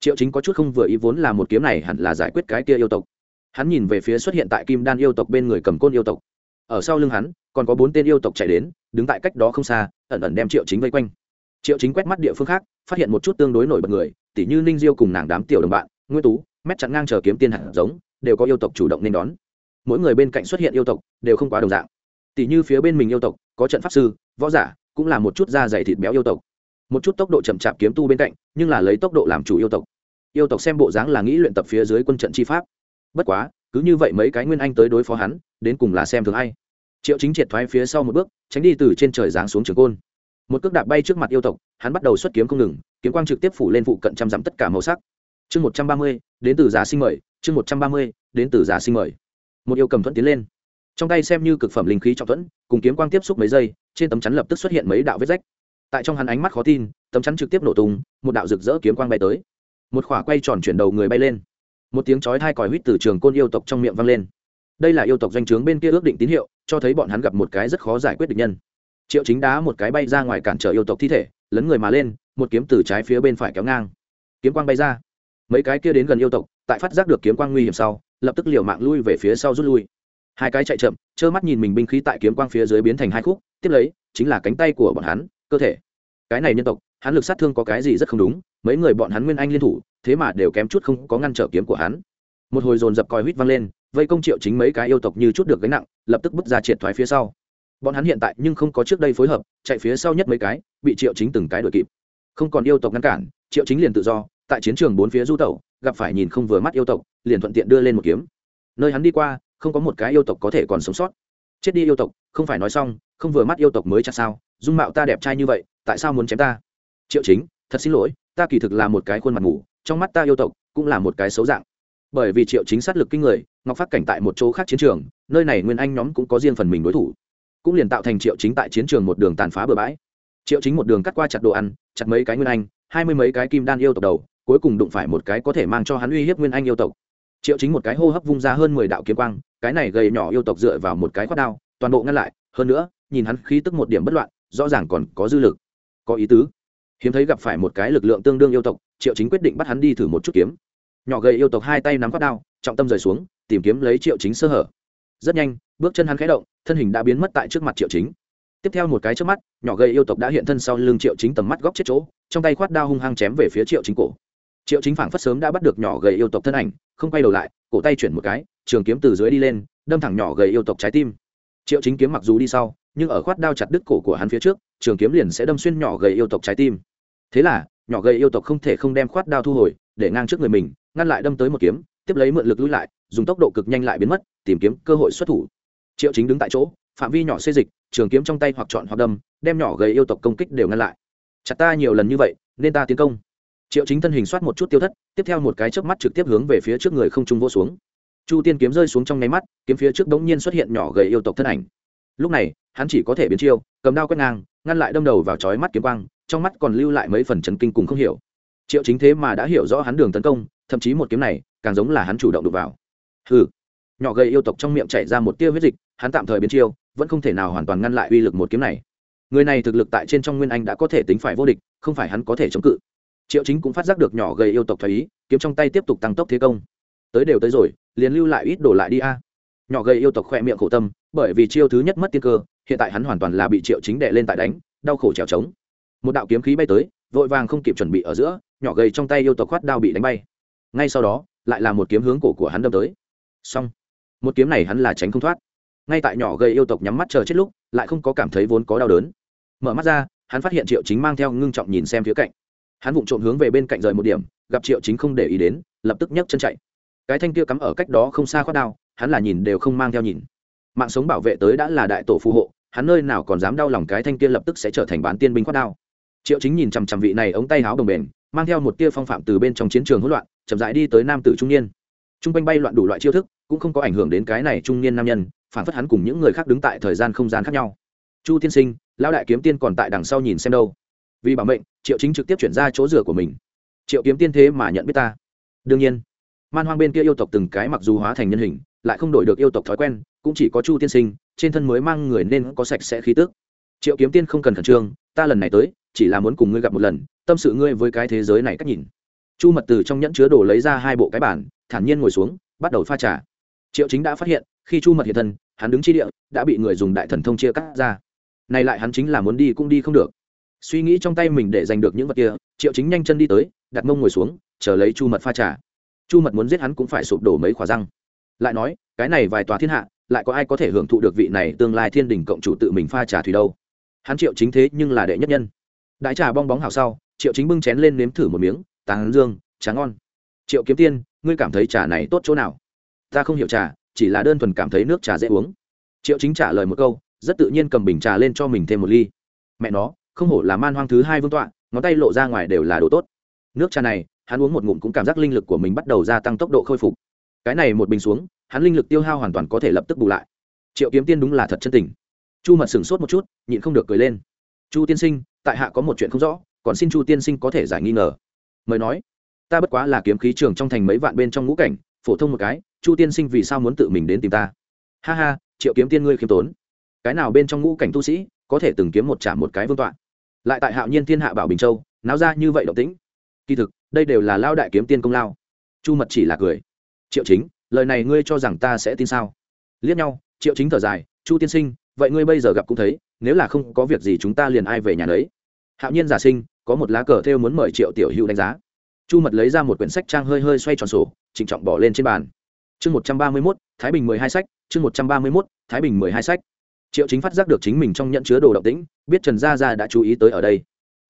triệu chính có chút không vừa ý vốn là một kiếm này hẳn là giải quyết cái kia yêu tộc. Hắn nhìn về phía xuất hiện tại kim đan yêu tộc bên người cầm côn yêu tộc. Ở sau lưng hắn, còn có bốn tên yêu tộc chạy đến, đứng tại cách đó không xa, ẩn ẩn đem triệu chính vây quanh. Triệu chính quét mắt địa phương khác, phát hiện một chút tương đối nổi bật người, tỉ như ninh diêu cùng nàng đám tiểu đồng bạn, nguyên tú, mét chặn ngang chờ kiếm tiên hạt giống, đều có yêu tộc chủ động nên đón. Mỗi người bên cạnh xuất hiện yêu tộc, đều không quá đồng dạng. Tỉ như phía bên mình yêu tộc, có trận pháp sư, võ giả, cũng là một chút da dày thịt béo yêu tộc một chút tốc độ chậm chạp kiếm tu bên cạnh, nhưng là lấy tốc độ làm chủ yêu tộc. Yêu tộc xem bộ dáng là nghĩ luyện tập phía dưới quân trận chi pháp. Bất quá, cứ như vậy mấy cái nguyên anh tới đối phó hắn, đến cùng là xem thường hay. triệu chính triệt thoái phía sau một bước, tránh đi từ trên trời giáng xuống trường côn. Một cước đạp bay trước mặt yêu tộc, hắn bắt đầu xuất kiếm không ngừng, kiếm quang trực tiếp phủ lên phụ cận trăm dặm tất cả màu sắc. Chương một trăm ba mươi, đến từ giả sinh mời, chương một trăm ba mươi, đến từ giả sinh mời. Một yêu cầm thuận tiến lên. Trong tay xem như cực phẩm linh khí trọng thuẫn, cùng kiếm quang tiếp xúc mấy giây, trên tấm chắn lập tức xuất hiện mấy đạo vết rách tại trong hắn ánh mắt khó tin, tấm chắn trực tiếp nổ tung, một đạo rực rỡ kiếm quang bay tới. Một khỏa quay tròn chuyển đầu người bay lên. Một tiếng chói thai còi huýt từ trường côn yêu tộc trong miệng vang lên. Đây là yêu tộc doanh trướng bên kia ước định tín hiệu, cho thấy bọn hắn gặp một cái rất khó giải quyết được nhân. Triệu chính đá một cái bay ra ngoài cản trở yêu tộc thi thể, lấn người mà lên, một kiếm từ trái phía bên phải kéo ngang. Kiếm quang bay ra. Mấy cái kia đến gần yêu tộc, tại phát giác được kiếm quang nguy hiểm sau, lập tức liều mạng lui về phía sau rút lui. Hai cái chạy chậm, trơ mắt nhìn mình binh khí tại kiếm quang phía dưới biến thành hai khúc, tiếp lấy, chính là cánh tay của bọn hắn cơ thể. Cái này nhân tộc, hắn lực sát thương có cái gì rất không đúng, mấy người bọn hắn nguyên anh liên thủ, thế mà đều kém chút không có ngăn trở kiếm của hắn. Một hồi dồn dập coi huýt văng lên, vây công triệu chính mấy cái yêu tộc như chút được gánh nặng, lập tức bước ra triệt thoái phía sau. Bọn hắn hiện tại nhưng không có trước đây phối hợp, chạy phía sau nhất mấy cái, bị triệu chính từng cái đuổi kịp. Không còn yêu tộc ngăn cản, triệu chính liền tự do, tại chiến trường bốn phía du tẩu, gặp phải nhìn không vừa mắt yêu tộc, liền thuận tiện đưa lên một kiếm. Nơi hắn đi qua, không có một cái yêu tộc có thể còn sống sót chết đi yêu tộc, không phải nói xong, không vừa mắt yêu tộc mới chặt sao, dung mạo ta đẹp trai như vậy, tại sao muốn chém ta? Triệu chính, thật xin lỗi, ta kỳ thực là một cái khuôn mặt ngủ trong mắt ta yêu tộc cũng là một cái xấu dạng. Bởi vì triệu chính sát lực kinh người, ngọc phát cảnh tại một chỗ khác chiến trường, nơi này nguyên anh nhóm cũng có riêng phần mình đối thủ. Cũng liền tạo thành triệu chính tại chiến trường một đường tàn phá bừa bãi. Triệu chính một đường cắt qua chặt đồ ăn, chặt mấy cái nguyên anh, hai mươi mấy cái kim đan yêu tộc đầu, cuối cùng đụng phải một cái có thể mang cho hắn uy hiếp nguyên anh yêu tộc. Triệu chính một cái hô hấp vung ra hơn mười đạo kiếm quang cái này gầy nhỏ yêu tộc dựa vào một cái khoát đao, toàn bộ ngăn lại, hơn nữa, nhìn hắn khí tức một điểm bất loạn, rõ ràng còn có dư lực. Có ý tứ. Hiếm thấy gặp phải một cái lực lượng tương đương yêu tộc, triệu chính quyết định bắt hắn đi thử một chút kiếm. Nhỏ gầy yêu tộc hai tay nắm khoát đao, trọng tâm rời xuống, tìm kiếm lấy triệu chính sơ hở. Rất nhanh, bước chân hắn khẽ động, thân hình đã biến mất tại trước mặt triệu chính. Tiếp theo một cái trước mắt, nhỏ gầy yêu tộc đã hiện thân sau lưng triệu chính tầm mắt góc chết chỗ, trong tay khoát đao hung hăng chém về phía triệu chính cổ. Triệu chính phảng phất sớm đã bắt được nhỏ gầy yêu tộc thân ảnh, không quay đầu lại, cổ tay chuyển một cái trường kiếm từ dưới đi lên, đâm thẳng nhỏ gầy yêu tộc trái tim. Triệu chính kiếm mặc dù đi sau, nhưng ở khoát đao chặt đứt cổ của hắn phía trước, trường kiếm liền sẽ đâm xuyên nhỏ gầy yêu tộc trái tim. Thế là, nhỏ gầy yêu tộc không thể không đem khoát đao thu hồi, để ngang trước người mình, ngăn lại đâm tới một kiếm, tiếp lấy mượn lực lui lại, dùng tốc độ cực nhanh lại biến mất, tìm kiếm cơ hội xuất thủ. Triệu chính đứng tại chỗ, phạm vi nhỏ xê dịch, trường kiếm trong tay hoặc chọn hoặc đâm, đem nhỏ gầy yêu tộc công kích đều ngăn lại. Chặt ta nhiều lần như vậy, nên ta tiến công. Triệu chính thân hình soát một chút tiêu thất, tiếp theo một cái chớp mắt trực tiếp hướng về phía trước người không trung vô xuống chu tiên kiếm rơi xuống trong nháy mắt, kiếm phía trước bỗng nhiên xuất hiện nhỏ gầy yêu tộc thân ảnh. Lúc này, hắn chỉ có thể biến chiêu, cầm đao quét ngang, ngăn lại đâm đầu vào chói mắt kiếm quang, trong mắt còn lưu lại mấy phần chấn kinh cùng không hiểu. Triệu chính thế mà đã hiểu rõ hắn đường tấn công, thậm chí một kiếm này, càng giống là hắn chủ động đụng vào. Hừ. Nhỏ gầy yêu tộc trong miệng chảy ra một tia huyết dịch, hắn tạm thời biến chiêu, vẫn không thể nào hoàn toàn ngăn lại uy lực một kiếm này. Người này thực lực tại trên trong nguyên anh đã có thể tính phải vô địch, không phải hắn có thể chống cự. Triệu chính cũng phát giác được nhỏ gầy yêu tộc thoái ý, kiếm trong tay tiếp tục tăng tốc thế công tới đều tới rồi, liền lưu lại ít đổ lại đi a. Nhỏ gầy yêu tộc khoe miệng khổ tâm, bởi vì chiêu thứ nhất mất tiên cơ, hiện tại hắn hoàn toàn là bị triệu chính đệ lên tại đánh, đau khổ trèo trống. Một đạo kiếm khí bay tới, vội vàng không kịp chuẩn bị ở giữa, nhỏ gầy trong tay yêu tộc khoát đao bị đánh bay. Ngay sau đó, lại là một kiếm hướng cổ của hắn đâm tới. Xong. Một kiếm này hắn là tránh không thoát. Ngay tại nhỏ gầy yêu tộc nhắm mắt chờ chết lúc, lại không có cảm thấy vốn có đau đớn. Mở mắt ra, hắn phát hiện triệu chính mang theo ngưng trọng nhìn xem phía cạnh. Hắn vụng trộm hướng về bên cạnh rời một điểm, gặp triệu chính không để ý đến, lập tức nhấc chân chạy cái thanh kia cắm ở cách đó không xa khoát đao, hắn là nhìn đều không mang theo nhìn. Mạng sống bảo vệ tới đã là đại tổ phù hộ, hắn nơi nào còn dám đau lòng cái thanh kia lập tức sẽ trở thành bán tiên binh khoát đao. Triệu chính nhìn chằm chằm vị này ống tay háo đồng bền, mang theo một tia phong phạm từ bên trong chiến trường hỗn loạn, chậm rãi đi tới nam tử trung niên. Trung quanh bay loạn đủ loại chiêu thức, cũng không có ảnh hưởng đến cái này trung niên nam nhân, phản phất hắn cùng những người khác đứng tại thời gian không gian khác nhau. Chu tiên sinh, lão đại kiếm tiên còn tại đằng sau nhìn xem đâu. Vì bảo mệnh, triệu chính trực tiếp chuyển ra chỗ rửa của mình. Triệu kiếm tiên thế mà nhận biết ta. Đương nhiên man hoang bên kia yêu tộc từng cái mặc dù hóa thành nhân hình, lại không đổi được yêu tộc thói quen, cũng chỉ có chu tiên sinh, trên thân mới mang người nên có sạch sẽ khí tức. Triệu kiếm tiên không cần khẩn trương, ta lần này tới, chỉ là muốn cùng ngươi gặp một lần, tâm sự ngươi với cái thế giới này cách nhìn. Chu mật từ trong nhẫn chứa đồ lấy ra hai bộ cái bản thản nhiên ngồi xuống, bắt đầu pha trà. Triệu chính đã phát hiện, khi chu mật hiện thân, hắn đứng chi địa, đã bị người dùng đại thần thông chia cắt ra. Này lại hắn chính là muốn đi cũng đi không được. Suy nghĩ trong tay mình để giành được những vật kia, triệu chính nhanh chân đi tới, đặt mông ngồi xuống, chờ lấy chu mật pha trà chu mật muốn giết hắn cũng phải sụp đổ mấy khỏa răng. Lại nói, cái này vài tòa thiên hạ, lại có ai có thể hưởng thụ được vị này tương lai thiên đình cộng chủ tự mình pha trà thủy đâu? Hắn triệu chính thế nhưng là đệ nhất nhân. Đại trà bong bóng hào sau, triệu chính bưng chén lên nếm thử một miếng, tán dương, trà ngon. Triệu kiếm tiên, ngươi cảm thấy trà này tốt chỗ nào? Ta không hiểu trà, chỉ là đơn thuần cảm thấy nước trà dễ uống. Triệu chính trả lời một câu, rất tự nhiên cầm bình trà lên cho mình thêm một ly. Mẹ nó, không hổ là man hoang thứ hai vương tọa, ngón tay lộ ra ngoài đều là đồ tốt. Nước trà này hắn uống một ngụm cũng cảm giác linh lực của mình bắt đầu gia tăng tốc độ khôi phục. Cái này một bình xuống, hắn linh lực tiêu hao hoàn toàn có thể lập tức bù lại. Triệu kiếm tiên đúng là thật chân tình. Chu mật sửng sốt một chút, nhịn không được cười lên. Chu tiên sinh, tại hạ có một chuyện không rõ, còn xin chu tiên sinh có thể giải nghi ngờ. Mời nói. Ta bất quá là kiếm khí trường trong thành mấy vạn bên trong ngũ cảnh, phổ thông một cái, chu tiên sinh vì sao muốn tự mình đến tìm ta? Ha ha, triệu kiếm tiên ngươi khiêm tốn. Cái nào bên trong ngũ cảnh tu sĩ, có thể từng kiếm một trả một cái vương tọa? Lại tại hạo nhiên thiên hạ bảo bình châu, náo ra như vậy động tĩnh. Kỳ thực đây đều là lao đại kiếm tiên công lao. Chu mật chỉ là cười. Triệu chính, lời này ngươi cho rằng ta sẽ tin sao? Liếc nhau, triệu chính thở dài, chu tiên sinh, vậy ngươi bây giờ gặp cũng thấy, nếu là không có việc gì chúng ta liền ai về nhà đấy hạo nhiên giả sinh, có một lá cờ theo muốn mời triệu tiểu hữu đánh giá. Chu mật lấy ra một quyển sách trang hơi hơi xoay tròn sổ, trịnh trọng bỏ lên trên bàn. Chương một trăm ba mươi mốt, thái bình mười hai sách, chương một trăm ba mươi mốt, thái bình mười hai sách. Triệu chính phát giác được chính mình trong nhận chứa đồ động tĩnh, biết trần gia gia đã chú ý tới ở đây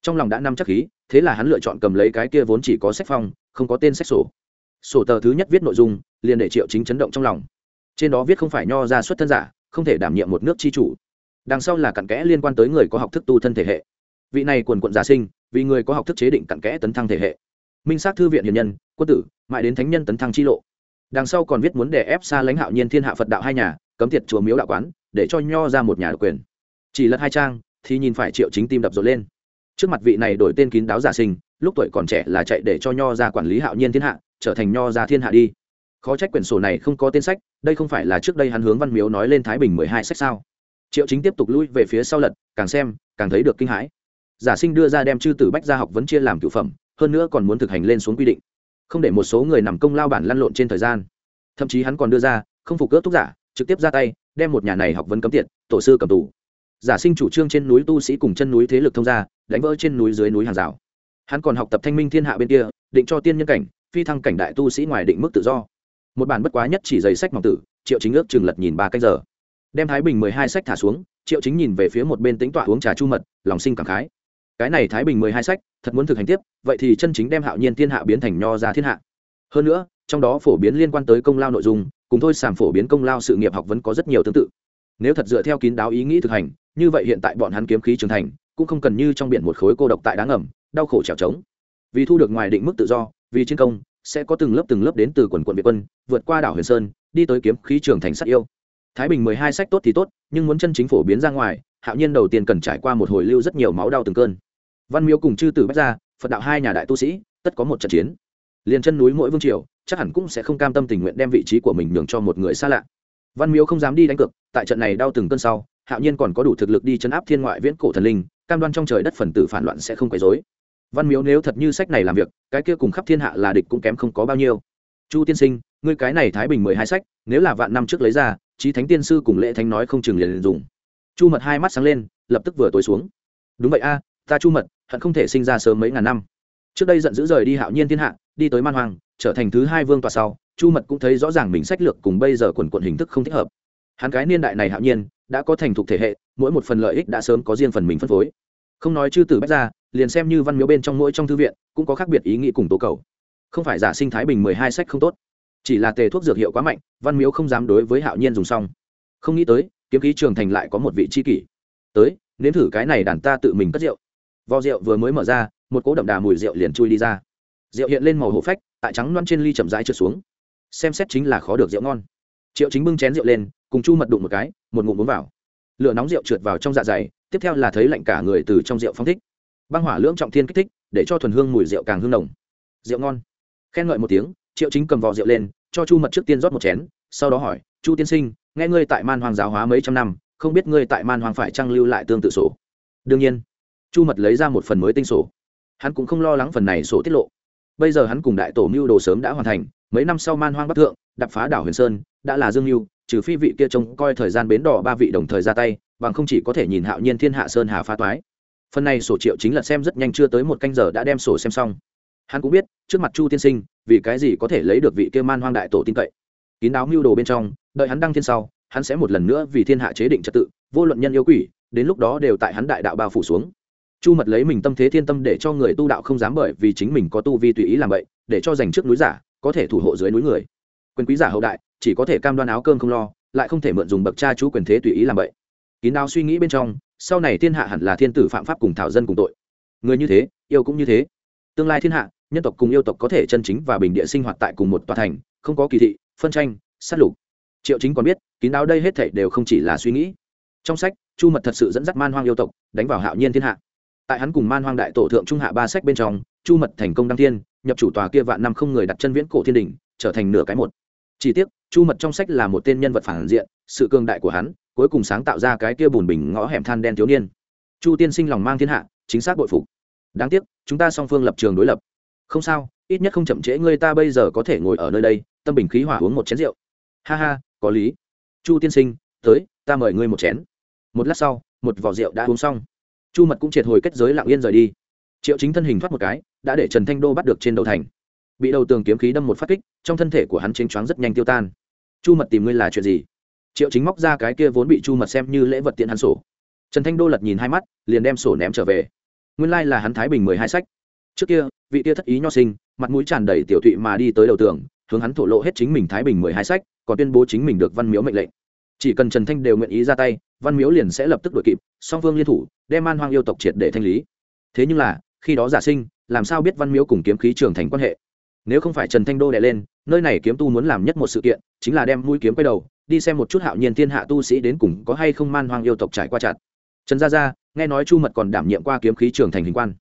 trong lòng đã năm chắc khí, thế là hắn lựa chọn cầm lấy cái kia vốn chỉ có sách phong, không có tên sách sổ. Sổ tờ thứ nhất viết nội dung, liền để triệu chính chấn động trong lòng. Trên đó viết không phải nho ra xuất thân giả, không thể đảm nhiệm một nước tri chủ. Đằng sau là cặn kẽ liên quan tới người có học thức tu thân thể hệ. Vị này quần quận giả sinh, vì người có học thức chế định cặn kẽ tấn thăng thể hệ. Minh sát thư viện hiền nhân, quân tử, mãi đến thánh nhân tấn thăng chi lộ. Đằng sau còn viết muốn để ép xa lãnh hạo nhiên thiên hạ phật đạo hai nhà, cấm tiệt chùa miếu đạo quán, để cho nho ra một nhà độc quyền. Chỉ lật hai trang, thì nhìn phải triệu chính tim đập rộn lên trước mặt vị này đổi tên kín đáo giả sinh, lúc tuổi còn trẻ là chạy để cho nho ra quản lý hạo nhiên thiên hạ, trở thành nho ra thiên hạ đi. Khó trách quyển sổ này không có tên sách, đây không phải là trước đây hắn hướng văn miếu nói lên thái bình mười hai sách sao? Triệu chính tiếp tục lui về phía sau lật, càng xem, càng thấy được kinh hãi. Giả sinh đưa ra đem chư tử bách gia học vấn chia làm cựu phẩm, hơn nữa còn muốn thực hành lên xuống quy định. Không để một số người nằm công lao bản lăn lộn trên thời gian. Thậm chí hắn còn đưa ra, không phục cướp thúc giả, trực tiếp ra tay, đem một nhà này học vấn cấm tiệt, tổ sư cầm tù giả sinh chủ trương trên núi tu sĩ cùng chân núi thế lực thông gia, đánh vỡ trên núi dưới núi hàng rào. Hắn còn học tập thanh minh thiên hạ bên kia, định cho tiên nhân cảnh, phi thăng cảnh đại tu sĩ ngoài định mức tự do. Một bản bất quá nhất chỉ giấy sách mỏng tử, triệu chính ước chừng lật nhìn ba cách giờ. Đem thái bình mười hai sách thả xuống, triệu chính nhìn về phía một bên tính tọa uống trà chu mật, lòng sinh cảm khái. Cái này thái bình mười hai sách, thật muốn thực hành tiếp, vậy thì chân chính đem hạo nhiên thiên hạ biến thành nho ra thiên hạ. Hơn nữa, trong đó phổ biến liên quan tới công lao nội dung, cùng thôi sàm phổ biến công lao sự nghiệp học vẫn có rất nhiều tương tự nếu thật dựa theo kín đáo ý nghĩ thực hành, như vậy hiện tại bọn hắn kiếm khí trưởng thành, cũng không cần như trong biển một khối cô độc tại đá ngầm, đau khổ trèo trống. Vì thu được ngoài định mức tự do, vì chiến công, sẽ có từng lớp từng lớp đến từ quần quận việt quân, vượt qua đảo huyền sơn, đi tới kiếm khí trường thành sắt yêu. Thái bình mười hai sách tốt thì tốt, nhưng muốn chân chính phổ biến ra ngoài, hạo nhiên đầu tiên cần trải qua một hồi lưu rất nhiều máu đau từng cơn. Văn miếu cùng chư tử bách gia phật đạo hai nhà đại tu sĩ, tất có một trận chiến. Liền chân núi mỗi vương triều, chắc hẳn cũng sẽ không cam tâm tình nguyện đem vị trí của mình nhường cho một người xa lạ văn miếu không dám đi đánh cược tại trận này đau từng cơn sau hạo nhiên còn có đủ thực lực đi chấn áp thiên ngoại viễn cổ thần linh cam đoan trong trời đất phần tử phản loạn sẽ không quấy dối văn miếu nếu thật như sách này làm việc cái kia cùng khắp thiên hạ là địch cũng kém không có bao nhiêu. Chu tiên sinh ngươi cái này thái bình mười hai sách nếu là vạn năm trước lấy ra trí thánh tiên sư cùng lễ thánh nói không chừng liền, liền dùng. Chu mật hai mắt sáng lên lập tức vừa tối xuống. Đúng vậy a ta chu mật hận không thể sinh ra sớm mấy ngàn năm. Trước đây giận dữ rời đi hạo nhiên thiên hạ đi tới man hoàng trở thành thứ hai vương tòa sau, chu mật cũng thấy rõ ràng mình sách lược cùng bây giờ quần quận hình thức không thích hợp. Hắn cái niên đại này hạo nhiên, đã có thành thục thể hệ, mỗi một phần lợi ích đã sớm có riêng phần mình phân phối. Không nói chư tử bách ra liền xem như văn miếu bên trong mỗi trong thư viện, cũng có khác biệt ý nghĩ cùng tố cầu. Không phải giả sinh thái bình mười hai sách không tốt, chỉ là tề thuốc dược hiệu quá mạnh, văn miếu không dám đối với hạo nhiên dùng xong. Không nghĩ tới, kiếm khí trường thành lại có một vị c h i kỷ. Tới, nếm thử cái này đàn ta tự mình cất rượu. Vò rượu vừa mới mở ra, một cỗ đậm đà mùi rượu liền chui đi ra. Rượu hiện lên màu hổ phách tại trắng loan trên ly chậm rãi trượt xuống. Xem xét chính là khó được rượu ngon. Triệu chính bưng chén rượu lên, cùng chu mật đụng một cái, một ngụm uống vào. Lửa nóng rượu trượt vào trong dạ dày, tiếp theo là thấy lạnh cả người từ trong rượu phong thích. Băng hỏa lưỡng trọng thiên kích thích, để cho thuần hương mùi rượu càng hương nồng. Rượu ngon. Khen ngợi một tiếng, triệu chính cầm vò rượu lên, cho chu mật trước tiên rót một chén, sau đó hỏi, chu tiên sinh, nghe ngươi tại man hoàng giáo hóa mấy trăm năm, không biết ngươi tại man hoàng phải trăng lưu lại tương tự sổ? Đương nhiên. Chu mật lấy ra một phần mới tinh sổ. Hắn cũng không lo lắng phần này sổ tiết lộ bây giờ hắn cùng đại tổ mưu đồ sớm đã hoàn thành, mấy năm sau man hoang bắc thượng đập phá đảo huyền sơn, đã là dương mưu trừ phi vị kia trông coi thời gian bến đỏ ba vị đồng thời ra tay, bằng không chỉ có thể nhìn hạo nhiên thiên hạ sơn hà phá toái. Phần này sổ triệu chính là xem rất nhanh chưa tới một canh giờ đã đem sổ xem xong. Hắn cũng biết, trước mặt chu tiên sinh, vì cái gì có thể lấy được vị kia man hoang đại tổ tin cậy. Kín đáo mưu đồ bên trong, đợi hắn đăng thiên sau, hắn sẽ một lần nữa vì thiên hạ chế định trật tự, vô luận nhân yêu quỷ, đến lúc đó đều tại hắn đại đạo bao phủ xuống chu mật lấy mình tâm thế thiên tâm để cho người tu đạo không dám bởi vì chính mình có tu vi tùy ý làm vậy, để cho giành trước núi giả, có thể thủ hộ dưới núi người. Quyền quý giả hậu đại, chỉ có thể cam đoan áo cơm không lo, lại không thể mượn dùng bậc cha chú quyền thế tùy ý làm vậy. Kín đáo suy nghĩ bên trong, sau này thiên hạ hẳn là thiên tử phạm pháp cùng thảo dân cùng tội. Người như thế, yêu cũng như thế. Tương lai thiên hạ, nhân tộc cùng yêu tộc có thể chân chính và bình địa sinh hoạt tại cùng một tòa thành, không có kỳ thị, phân tranh, sát lục. Triệu chính còn biết, kín đáo đây hết thảy đều không chỉ là suy nghĩ. Trong sách, chu mật thật sự dẫn dắt man hoang yêu tộc, đánh vào hạo nhiên thiên hạ tại hắn cùng man hoang đại tổ thượng trung hạ ba sách bên trong, chu mật thành công đăng thiên, nhập chủ tòa kia vạn năm không người đặt chân viễn cổ thiên đình, trở thành nửa cái một. Chỉ tiếc, chu mật trong sách là một tên nhân vật phản diện, sự cường đại của hắn, cuối cùng sáng tạo ra cái kia bùn bình ngõ hẻm than đen thiếu niên. Chu tiên sinh lòng mang thiên hạ, chính xác bội phục. Đáng tiếc, chúng ta song phương lập trường đối lập. Không sao, ít nhất không chậm trễ ngươi ta bây giờ có thể ngồi ở nơi đây, tâm bình khí hỏa uống một chén rượu. Ha ha, có lý. Chu tiên sinh, tới, ta mời ngươi một chén. Một lát sau, một vỏ rượu đã uống xong chu mật cũng triệt hồi kết giới lặng yên rời đi. Triệu chính thân hình thoát một cái, đã để trần thanh đô bắt được trên đầu thành. Bị đầu tường kiếm khí đâm một phát kích, trong thân thể của hắn chênh choáng rất nhanh tiêu tan. Chu mật tìm ngươi là chuyện gì? Triệu chính móc ra cái kia vốn bị chu mật xem như lễ vật tiện hắn sổ. Trần thanh đô lật nhìn hai mắt, liền đem sổ ném trở về. Nguyên lai là hắn thái bình mười hai sách. Trước kia, vị tia thất ý nho sinh, mặt mũi tràn đầy tiểu thụy mà đi tới đầu tường, hướng hắn thổ lộ hết chính mình thái bình mười hai sách, còn tuyên bố chính mình được văn miếu mệnh lệnh. Chỉ cần trần thanh đều nguyện ý ra tay văn miếu liền sẽ lập tức đội kịp, song phương liên thủ, đem man hoang yêu tộc triệt để thanh lý. Thế nhưng là, khi đó giả sinh, làm sao biết văn miếu cùng kiếm khí trường thành quan hệ? Nếu không phải trần thanh đô đẻ lên, nơi này kiếm tu muốn làm nhất một sự kiện, chính là đem mũi kiếm quay đầu, đi xem một chút hạo nhiên thiên hạ tu sĩ đến cùng có hay không man hoang yêu tộc trải qua chặt. Trần gia gia, nghe nói chu mật còn đảm nhiệm qua kiếm khí trường thành hình quan.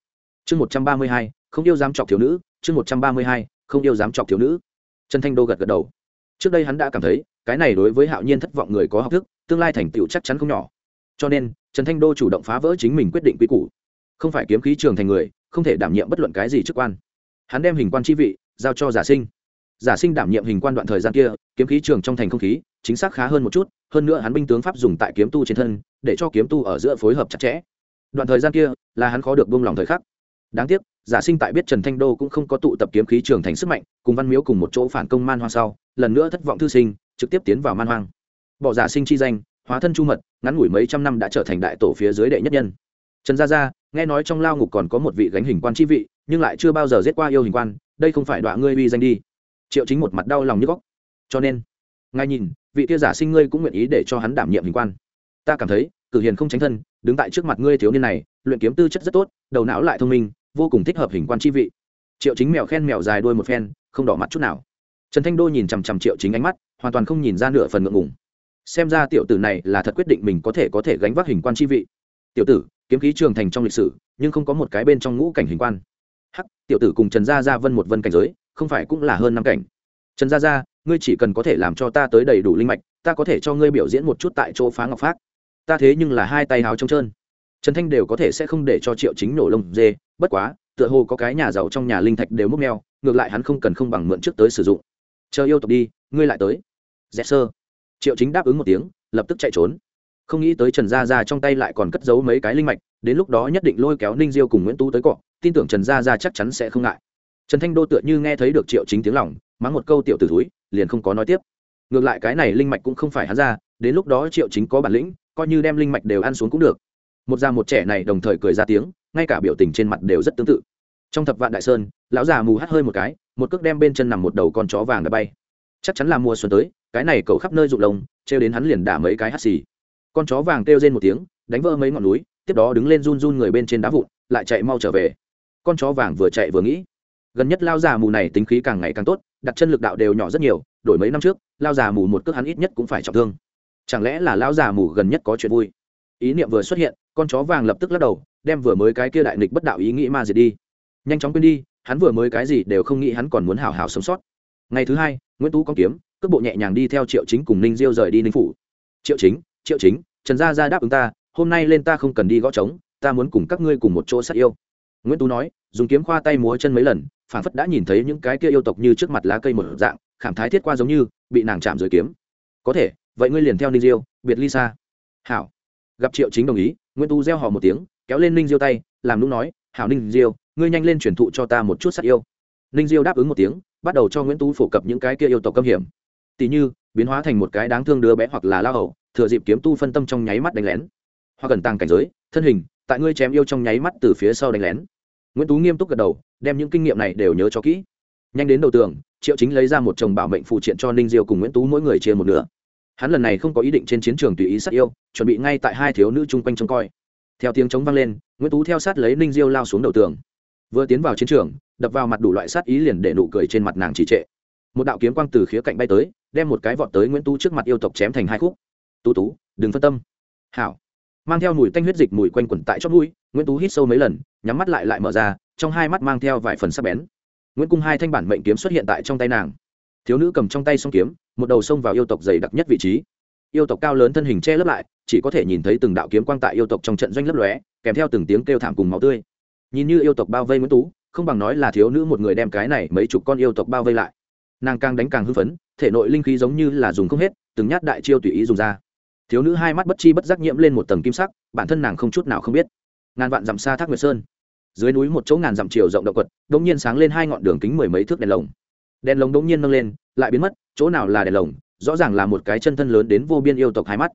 Chương một trăm ba mươi hai, không yêu dám chọc thiếu nữ, chương một trăm ba mươi hai, không yêu dám chọc thiếu nữ. Trần thanh đô gật gật đầu trước đây hắn đã cảm thấy, cái này đối với hạo nhiên thất vọng người có học thức, tương lai thành tựu chắc chắn không nhỏ. Cho nên, trần thanh đô chủ động phá vỡ chính mình quyết định quy củ. Không phải kiếm khí trường thành người, không thể đảm nhiệm bất luận cái gì chức quan. Hắn đem hình quan chi vị, giao cho giả sinh. Giả sinh đảm nhiệm hình quan đoạn thời gian kia, kiếm khí trường trong thành không khí, chính xác khá hơn một chút, hơn nữa hắn binh tướng pháp dùng tại kiếm tu trên thân, để cho kiếm tu ở giữa phối hợp chặt chẽ. Đoạn thời gian kia, là hắn khó được buông lòng thời khắc. Đáng tiếc, giả sinh tại biết trần thanh đô cũng không có tụ tập kiếm khí trường thành sức mạnh, cùng văn miếu cùng một chỗ phản công man hoa sau lần nữa thất vọng thư sinh, trực tiếp tiến vào man hoang. Bỏ giả sinh chi danh, hóa thân chu mật, ngắn ngủi mấy trăm năm đã trở thành đại tổ phía dưới đệ nhất nhân. Trần gia gia, nghe nói trong lao ngục còn có một vị gánh hình quan chi vị, nhưng lại chưa bao giờ giết qua yêu hình quan, đây không phải đoạn ngươi uy danh đi. Triệu chính một mặt đau lòng như góc. Cho nên ngay nhìn, vị kia giả sinh ngươi cũng nguyện ý để cho hắn đảm nhiệm hình quan. Ta cảm thấy, cử hiền không tránh thân, đứng tại trước mặt ngươi thiếu niên này, luyện kiếm tư chất rất tốt, đầu não lại thông minh, vô cùng thích hợp hình quan chi vị. Triệu chính mèo khen mèo dài đuôi một phen, không đỏ mặt chút nào trần thanh đô nhìn chằm chằm triệu chính ánh mắt, hoàn toàn không nhìn ra nửa phần ngượng ngùng. Xem ra tiểu tử này là thật quyết định mình có thể có thể gánh vác hình quan chi vị. Tiểu tử, kiếm khí trường thành trong lịch sử, nhưng không có một cái bên trong ngũ cảnh hình quan. Hắc, tiểu tử cùng trần gia gia vân một vân cảnh giới, không phải cũng là hơn năm cảnh. Trần gia gia, ngươi chỉ cần có thể làm cho ta tới đầy đủ linh mạch, ta có thể cho ngươi biểu diễn một chút tại chỗ phá ngọc phát ta thế nhưng là hai tay háo trống trơn. Trần thanh đều có thể sẽ không để cho triệu chính nổ lông dê, bất quá, tựa hồ có cái nhà giàu trong nhà linh thạch đều múc neo ngược lại hắn không cần không bằng mượn trước tới sử dụng chờ yêu tộc đi, ngươi lại tới. Dẹp sơ. Triệu chính đáp ứng một tiếng, lập tức chạy trốn. Không nghĩ tới trần gia gia trong tay lại còn cất giấu mấy cái linh mạch, đến lúc đó nhất định lôi kéo ninh diêu cùng nguyễn tú tới cọ, tin tưởng trần gia gia chắc chắn sẽ không ngại. Trần thanh đô tựa như nghe thấy được triệu chính tiếng lòng, mắng một câu tiểu tử thúi, liền không có nói tiếp. Ngược lại cái này linh mạch cũng không phải hắn ra, đến lúc đó triệu chính có bản lĩnh, coi như đem linh mạch đều ăn xuống cũng được. Một già một trẻ này đồng thời cười ra tiếng, ngay cả biểu tình trên mặt đều rất tương tự. Trong thập vạn đại sơn lão già mù hắt hơi một cái, một cước đem bên chân nằm một đầu con chó vàng đã bay. Chắc chắn là mùa xuân tới, cái này cậu khắp nơi rụng lông, trêu đến hắn liền đả mấy cái hắt xì. Con chó vàng kêu rên một tiếng, đánh vỡ mấy ngọn núi, tiếp đó đứng lên run run người bên trên đá vụn, lại chạy mau trở về. Con chó vàng vừa chạy vừa nghĩ, gần nhất lao già mù này tính khí càng ngày càng tốt, đặt chân lực đạo đều nhỏ rất nhiều, đổi mấy năm trước lao già mù một cước hắn ít nhất cũng phải trọng thương. Chẳng lẽ là lao già mù gần nhất có chuyện vui? Ý niệm vừa xuất hiện, con chó vàng lập tức lắc đầu, đem vừa mới cái kia đại nghịch bất đạo ý nghĩ ma diệt đi. Nhanh chóng quên đi hắn vừa mới cái gì đều không nghĩ hắn còn muốn hào hào sống sót. Ngày thứ hai, nguyễn tú có kiếm, cước bộ nhẹ nhàng đi theo triệu chính cùng ninh diêu rời đi ninh phủ. Triệu chính triệu chính, trần gia ra đáp ứng ta, hôm nay lên ta không cần đi gõ trống, ta muốn cùng các ngươi cùng một chỗ sát yêu. Nguyễn tú nói, dùng kiếm khoa tay múa chân mấy lần, phảng phất đã nhìn thấy những cái kia yêu tộc như trước mặt lá cây một dạng, khảm thái thiết qua giống như, bị nàng chạm rồi kiếm. Có thể, vậy ngươi liền theo ninh diêu, biệt ly xa. Hảo. Gặp triệu chính đồng ý, nguyễn tú gieo hò một tiếng, kéo lên ninh diêu tay, làm lúc nói, hảo ninh diêu ngươi nhanh lên truyền thụ cho ta một chút sát yêu. Ninh diêu đáp ứng một tiếng, bắt đầu cho nguyễn tú phổ cập những cái kia yêu tộc câm hiểm. Tỷ như, biến hóa thành một cái đáng thương đứa bé hoặc là lao hầu, thừa dịp kiếm tu phân tâm trong nháy mắt đánh lén. Hoặc cần tăng cảnh giới, thân hình, tại ngươi chém yêu trong nháy mắt từ phía sau đánh lén. Nguyễn tú nghiêm túc gật đầu, đem những kinh nghiệm này đều nhớ cho kỹ. Nhanh đến đầu tường, triệu chính lấy ra một chồng bảo mệnh phụ triện cho ninh diêu cùng nguyễn tú mỗi người chia một nửa. Hắn lần này không có ý định trên chiến trường tùy ý sát yêu, chuẩn bị ngay tại hai thiếu nữ chung quanh trông coi. Theo tiếng chống vang lên, nguyễn tú theo sát lấy ninh diêu lao xuống đầu tường vừa tiến vào chiến trường, đập vào mặt đủ loại sát ý liền để nụ cười trên mặt nàng trì trệ. Một đạo kiếm quang từ khía cạnh bay tới, đem một cái vọt tới nguyễn tú trước mặt yêu tộc chém thành hai khúc. Tú tú, đừng phân tâm. Hảo. Mang theo mùi tanh huyết dịch mùi quanh quẩn tại chót mũi, nguyễn tú hít sâu mấy lần, nhắm mắt lại lại mở ra, trong hai mắt mang theo vài phần sắc bén. Nguyễn cung hai thanh bản mệnh kiếm xuất hiện tại trong tay nàng. Thiếu nữ cầm trong tay song kiếm, một đầu xông vào yêu tộc dày đặc nhất vị trí. Yêu tộc cao lớn thân hình che lấp lại, chỉ có thể nhìn thấy từng đạo kiếm quang tại yêu tộc trong trận doanh lấp lóe, kèm theo từng tiếng kêu thảm cùng máu tươi nhìn như yêu tộc bao vây nguyễn tú, không bằng nói là thiếu nữ một người đem cái này mấy chục con yêu tộc bao vây lại. Nàng càng đánh càng hưng phấn, thể nội linh khí giống như là dùng không hết, từng nhát đại chiêu tùy ý dùng ra. Thiếu nữ hai mắt bất chi bất giác nhiễm lên một tầng kim sắc, bản thân nàng không chút nào không biết. Ngàn vạn dặm xa thác nguyệt sơn. Dưới núi một chỗ ngàn dặm chiều rộng động quật đ ỗ n g nhiên sáng lên hai ngọn đường kính mười mấy thước đèn lồng. Đèn lồng đ ỗ n g nhiên nâng lên, lại biến mất, chỗ nào là đèn lồng, rõ ràng là một cái chân thân lớn đến vô biên yêu tộc hai mắt.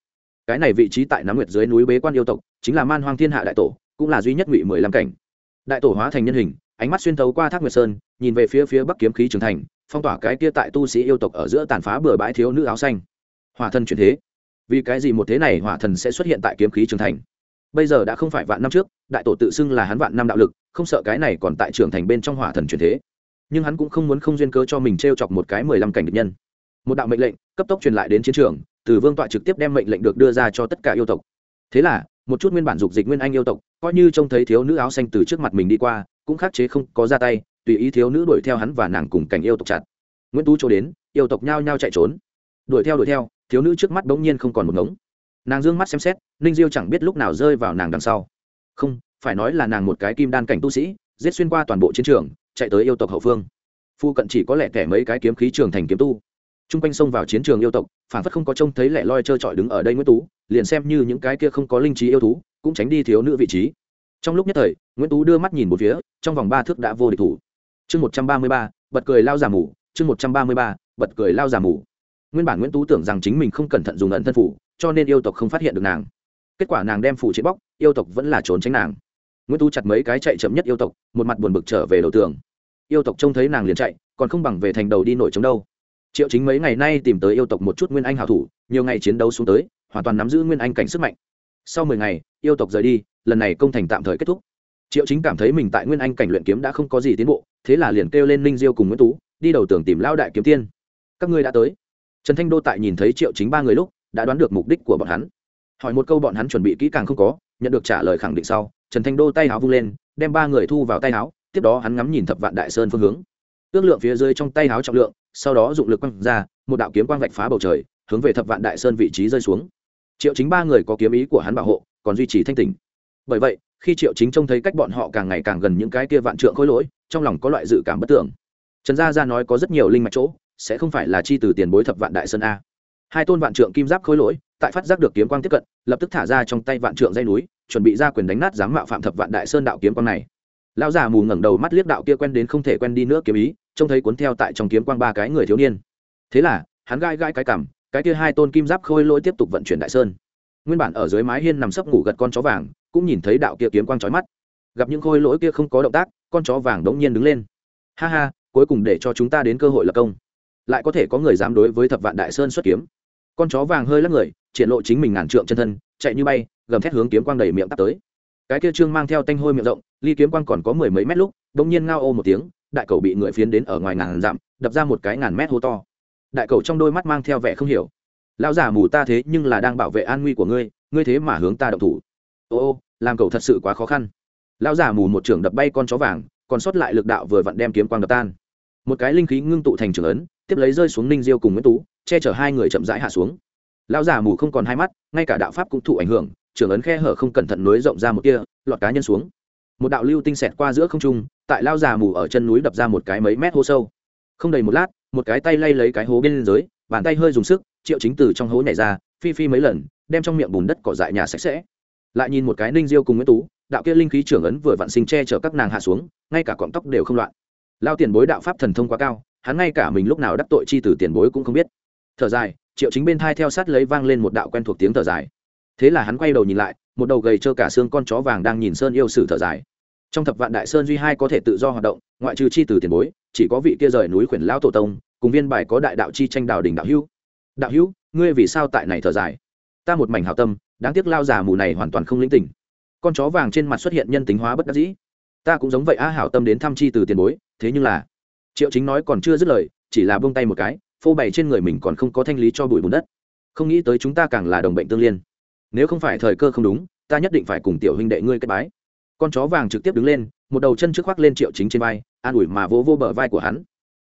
Cái này vị trí tại nắm nguyệt dưới núi bế quan yêu tộc, chính là man hoang thiên hạ đại tổ, cũng là duy nhất ngụy mười lăm cảnh đại tổ hóa thành nhân hình, ánh mắt xuyên thấu qua thác nguyệt sơn, nhìn về phía phía bắc kiếm khí trưởng thành, phong tỏa cái kia tại tu sĩ yêu tộc ở giữa tàn phá bừa bãi thiếu nữ áo xanh. Hòa thân chuyển thế. Vì cái gì một thế này hỏa thần sẽ xuất hiện tại kiếm khí trường thành? Bây giờ đã không phải vạn năm trước, đại tổ tự xưng là hắn vạn năm đạo lực, không sợ cái này còn tại trưởng thành bên trong hỏa thần chuyển thế. Nhưng hắn cũng không muốn không duyên cớ cho mình t r e o chọc một cái mười lăm cảnh địch nhân. Một đạo mệnh lệnh cấp tốc truyền lại đến chiến trường, từ vương tọa trực tiếp đem mệnh lệnh được đưa ra cho tất cả yêu tộc. Thế là một chút nguyên bản dục dịch nguyên anh yêu tộc, coi như trông thấy thiếu nữ áo xanh từ trước mặt mình đi qua, cũng khắc chế không có ra tay, tùy ý thiếu nữ đuổi theo hắn và nàng cùng cảnh yêu tộc chặt. Nguyễn tú chỗ đến, yêu tộc nhao nhao chạy trốn. Đuổi theo đuổi theo, thiếu nữ trước mắt bỗng nhiên không còn một ngống. Nàng d ư ơ n g mắt xem xét, ninh diêu chẳng biết lúc nào rơi vào nàng đằng sau. Không, phải nói là nàng một cái kim đan cảnh tu sĩ, giết xuyên qua toàn bộ chiến trường, chạy tới yêu tộc hậu phương. Phu cận chỉ có lẽ kẻ mấy cái kiếm khí trường thành kiếm tu t r u n g quanh xông vào chiến trường yêu tộc, phản phất không có trông thấy lẻ loi trơ trọi đứng ở đây nguyễn tú, liền xem như những cái kia không có linh trí yêu thú, cũng tránh đi thiếu nữ vị trí. Trong lúc nhất thời, nguyễn tú đưa mắt nhìn một phía, trong vòng ba thước đã vô địch thủ. Chương một trăm ba mươi ba, bật cười lao giả mù. Chương một trăm ba mươi ba, bật cười lao giả mù. Nguyên bản nguyễn tú tưởng rằng chính mình không cẩn thận dùng ẩn thân phủ, cho nên yêu tộc không phát hiện được nàng. Kết quả nàng đem phủ chế bóc, yêu tộc vẫn là trốn tránh nàng. Nguyễn tú chặt mấy cái chạy chậm nhất yêu tộc, một mặt buồn bực trở về đầu tường. Yêu tộc trông thấy nàng liền chạy, còn không bằng về thành đầu đi nổi chống đâu triệu chính mấy ngày nay tìm tới yêu tộc một chút nguyên anh hảo thủ, nhiều ngày chiến đấu xuống tới, hoàn toàn nắm giữ nguyên anh cảnh sức mạnh. Sau mười ngày, yêu tộc rời đi, lần này công thành tạm thời kết thúc. Triệu chính cảm thấy mình tại nguyên anh cảnh luyện kiếm đã không có gì tiến bộ, thế là liền kêu lên ninh diêu cùng nguyễn tú, đi đầu tường tìm lao đại kiếm tiên. Các ngươi đã tới. Trần thanh đô tại nhìn thấy triệu chính ba người lúc, đã đoán được mục đích của bọn hắn. Hỏi một câu bọn hắn chuẩn bị kỹ càng không có, nhận được trả lời khẳng định sau, trần thanh đô tay áo vung lên, đem ba người thu vào tay áo tiếp đó hắn ngắm nhìn thập vạn đại sơn phương hướng. Ước lượng phía dưới trong tay áo trọng lượng sau đó dụng lực quăng ra, một đạo kiếm quang vạch phá bầu trời, hướng về thập vạn đại sơn vị trí rơi xuống. Triệu chính ba người có kiếm ý của hắn bảo hộ, còn duy trì thanh tình bởi vậy, khi triệu chính trông thấy cách bọn họ càng ngày càng gần những cái kia vạn trượng khối lỗi, trong lòng có loại dự cảm bất tưởng trần gia ra nói có rất nhiều linh mạch chỗ, sẽ không phải là chi từ tiền bối thập vạn đại sơn a. Hai tôn vạn trượng kim giáp khối lỗi, tại phát giác được kiếm quang tiếp cận, lập tức thả ra trong tay vạn trượng dây núi, chuẩn bị ra quyền đánh nát dám mạo phạm thập vạn đại sơn đạo kiếm quang này. Lão già mù ngẩng đầu mắt liếc đạo kia quen đến không thể quen đi nữa kiếm ý trông thấy cuốn theo tại trong kiếm quang ba cái người thiếu niên. Thế là, hắn gai gai cái cằm, cái kia hai tôn kim giáp khôi lỗi tiếp tục vận chuyển đại sơn. Nguyên bản ở dưới mái hiên nằm sấp ngủ gật con chó vàng, cũng nhìn thấy đạo kia kiếm quang chói mắt. Gặp những khôi lỗi kia không có động tác, con chó vàng đống nhiên đứng lên. Ha ha, cuối cùng để cho chúng ta đến cơ hội lập công. Lại có thể có người dám đối với thập vạn đại sơn xuất kiếm. Con chó vàng hơi lắc người, triển lộ chính mình ngàn trượng chân thân, chạy như bay, gầm thét hướng kiếm quang đầy miệng tắt tới. Cái kia trương mang theo tanh hôi miệng rộng, ly kiếm quang còn có mười mấy mét lúc đ ỗ n g nhiên ngao ô một tiếng đại cầu bị người phiến đến ở ngoài ngàn dặm, đập ra một cái ngàn mét hô to. Đại cầu trong đôi mắt mang theo vẻ không hiểu. Lão giả mù ta thế nhưng là đang bảo vệ an nguy của ngươi ngươi thế mà hướng ta động thủ. Ô ô, làm cầu thật sự quá khó khăn. Lão giả mù một trưởng đập bay con chó vàng, còn sót lại lực đạo vừa vặn đem kiếm quang đập tan. Một cái linh khí ngưng tụ thành trưởng ấn, tiếp lấy rơi xuống ninh diêu cùng nguyễn tú, che chở hai người chậm rãi hạ xuống. Lão già mù không còn hai mắt, ngay cả đạo pháp cũng thụ ảnh hưởng trưởng ấn khe hở không cẩn thận nối rộng ra một kia lọt cá nhân xuống. Một đạo lưu tinh xẹt qua giữa không trung tại lao già mù ở chân núi đập ra một cái mấy mét hố sâu. Không đầy một lát, một cái tay lay lấy cái hố bên dưới, bàn tay hơi dùng sức, triệu chính từ trong hố nhảy ra, phi phi mấy lần, đem trong miệng bùn đất cỏ dại nhà sạch sẽ. Lại nhìn một cái ninh diêu cùng nguyễn tú, đạo kia linh khí trưởng ấn vừa vặn sinh che chở các nàng hạ xuống, ngay cả cọng tóc đều không loạn. Lao tiền bối đạo pháp thần thông quá cao, hắn ngay cả mình lúc nào đắc tội chi từ tiền bối cũng không biết. Thở dài, triệu chính bên thai theo sát lấy vang lên một đạo quen thuộc tiếng thở dài. Thế là hắn quay đầu nhìn lại, một đầu gầy trơ cả xương con chó vàng đang nhìn sơn yêu sử thở dài trong thập vạn đại sơn duy hai có thể tự do hoạt động, ngoại trừ chi từ tiền bối, chỉ có vị kia rời núi khuyển lão tổ tông, cùng viên bài có đại đạo chi tranh đào đình đạo hữu. Đạo hữu, ngươi vì sao tại này thở dài? Ta một mảnh hảo tâm, đáng tiếc lao già mù này hoàn toàn không linh tỉnh con chó vàng trên mặt xuất hiện nhân tính hóa bất đắc dĩ. Ta cũng giống vậy a hảo tâm đến thăm chi từ tiền bối, thế nhưng là, triệu chính nói còn chưa dứt lời, chỉ là buông tay một cái, phô bày trên người mình còn không có thanh lý cho bụi bùn đất. Không nghĩ tới chúng ta càng là đồng bệnh tương liên. Nếu không phải thời cơ không đúng, ta nhất định phải cùng tiểu huynh đệ ngươi kết bái con chó vàng trực tiếp đứng lên một đầu chân trước khoác lên triệu chính trên vai an ủi mà vô, vô bờ vai của hắn.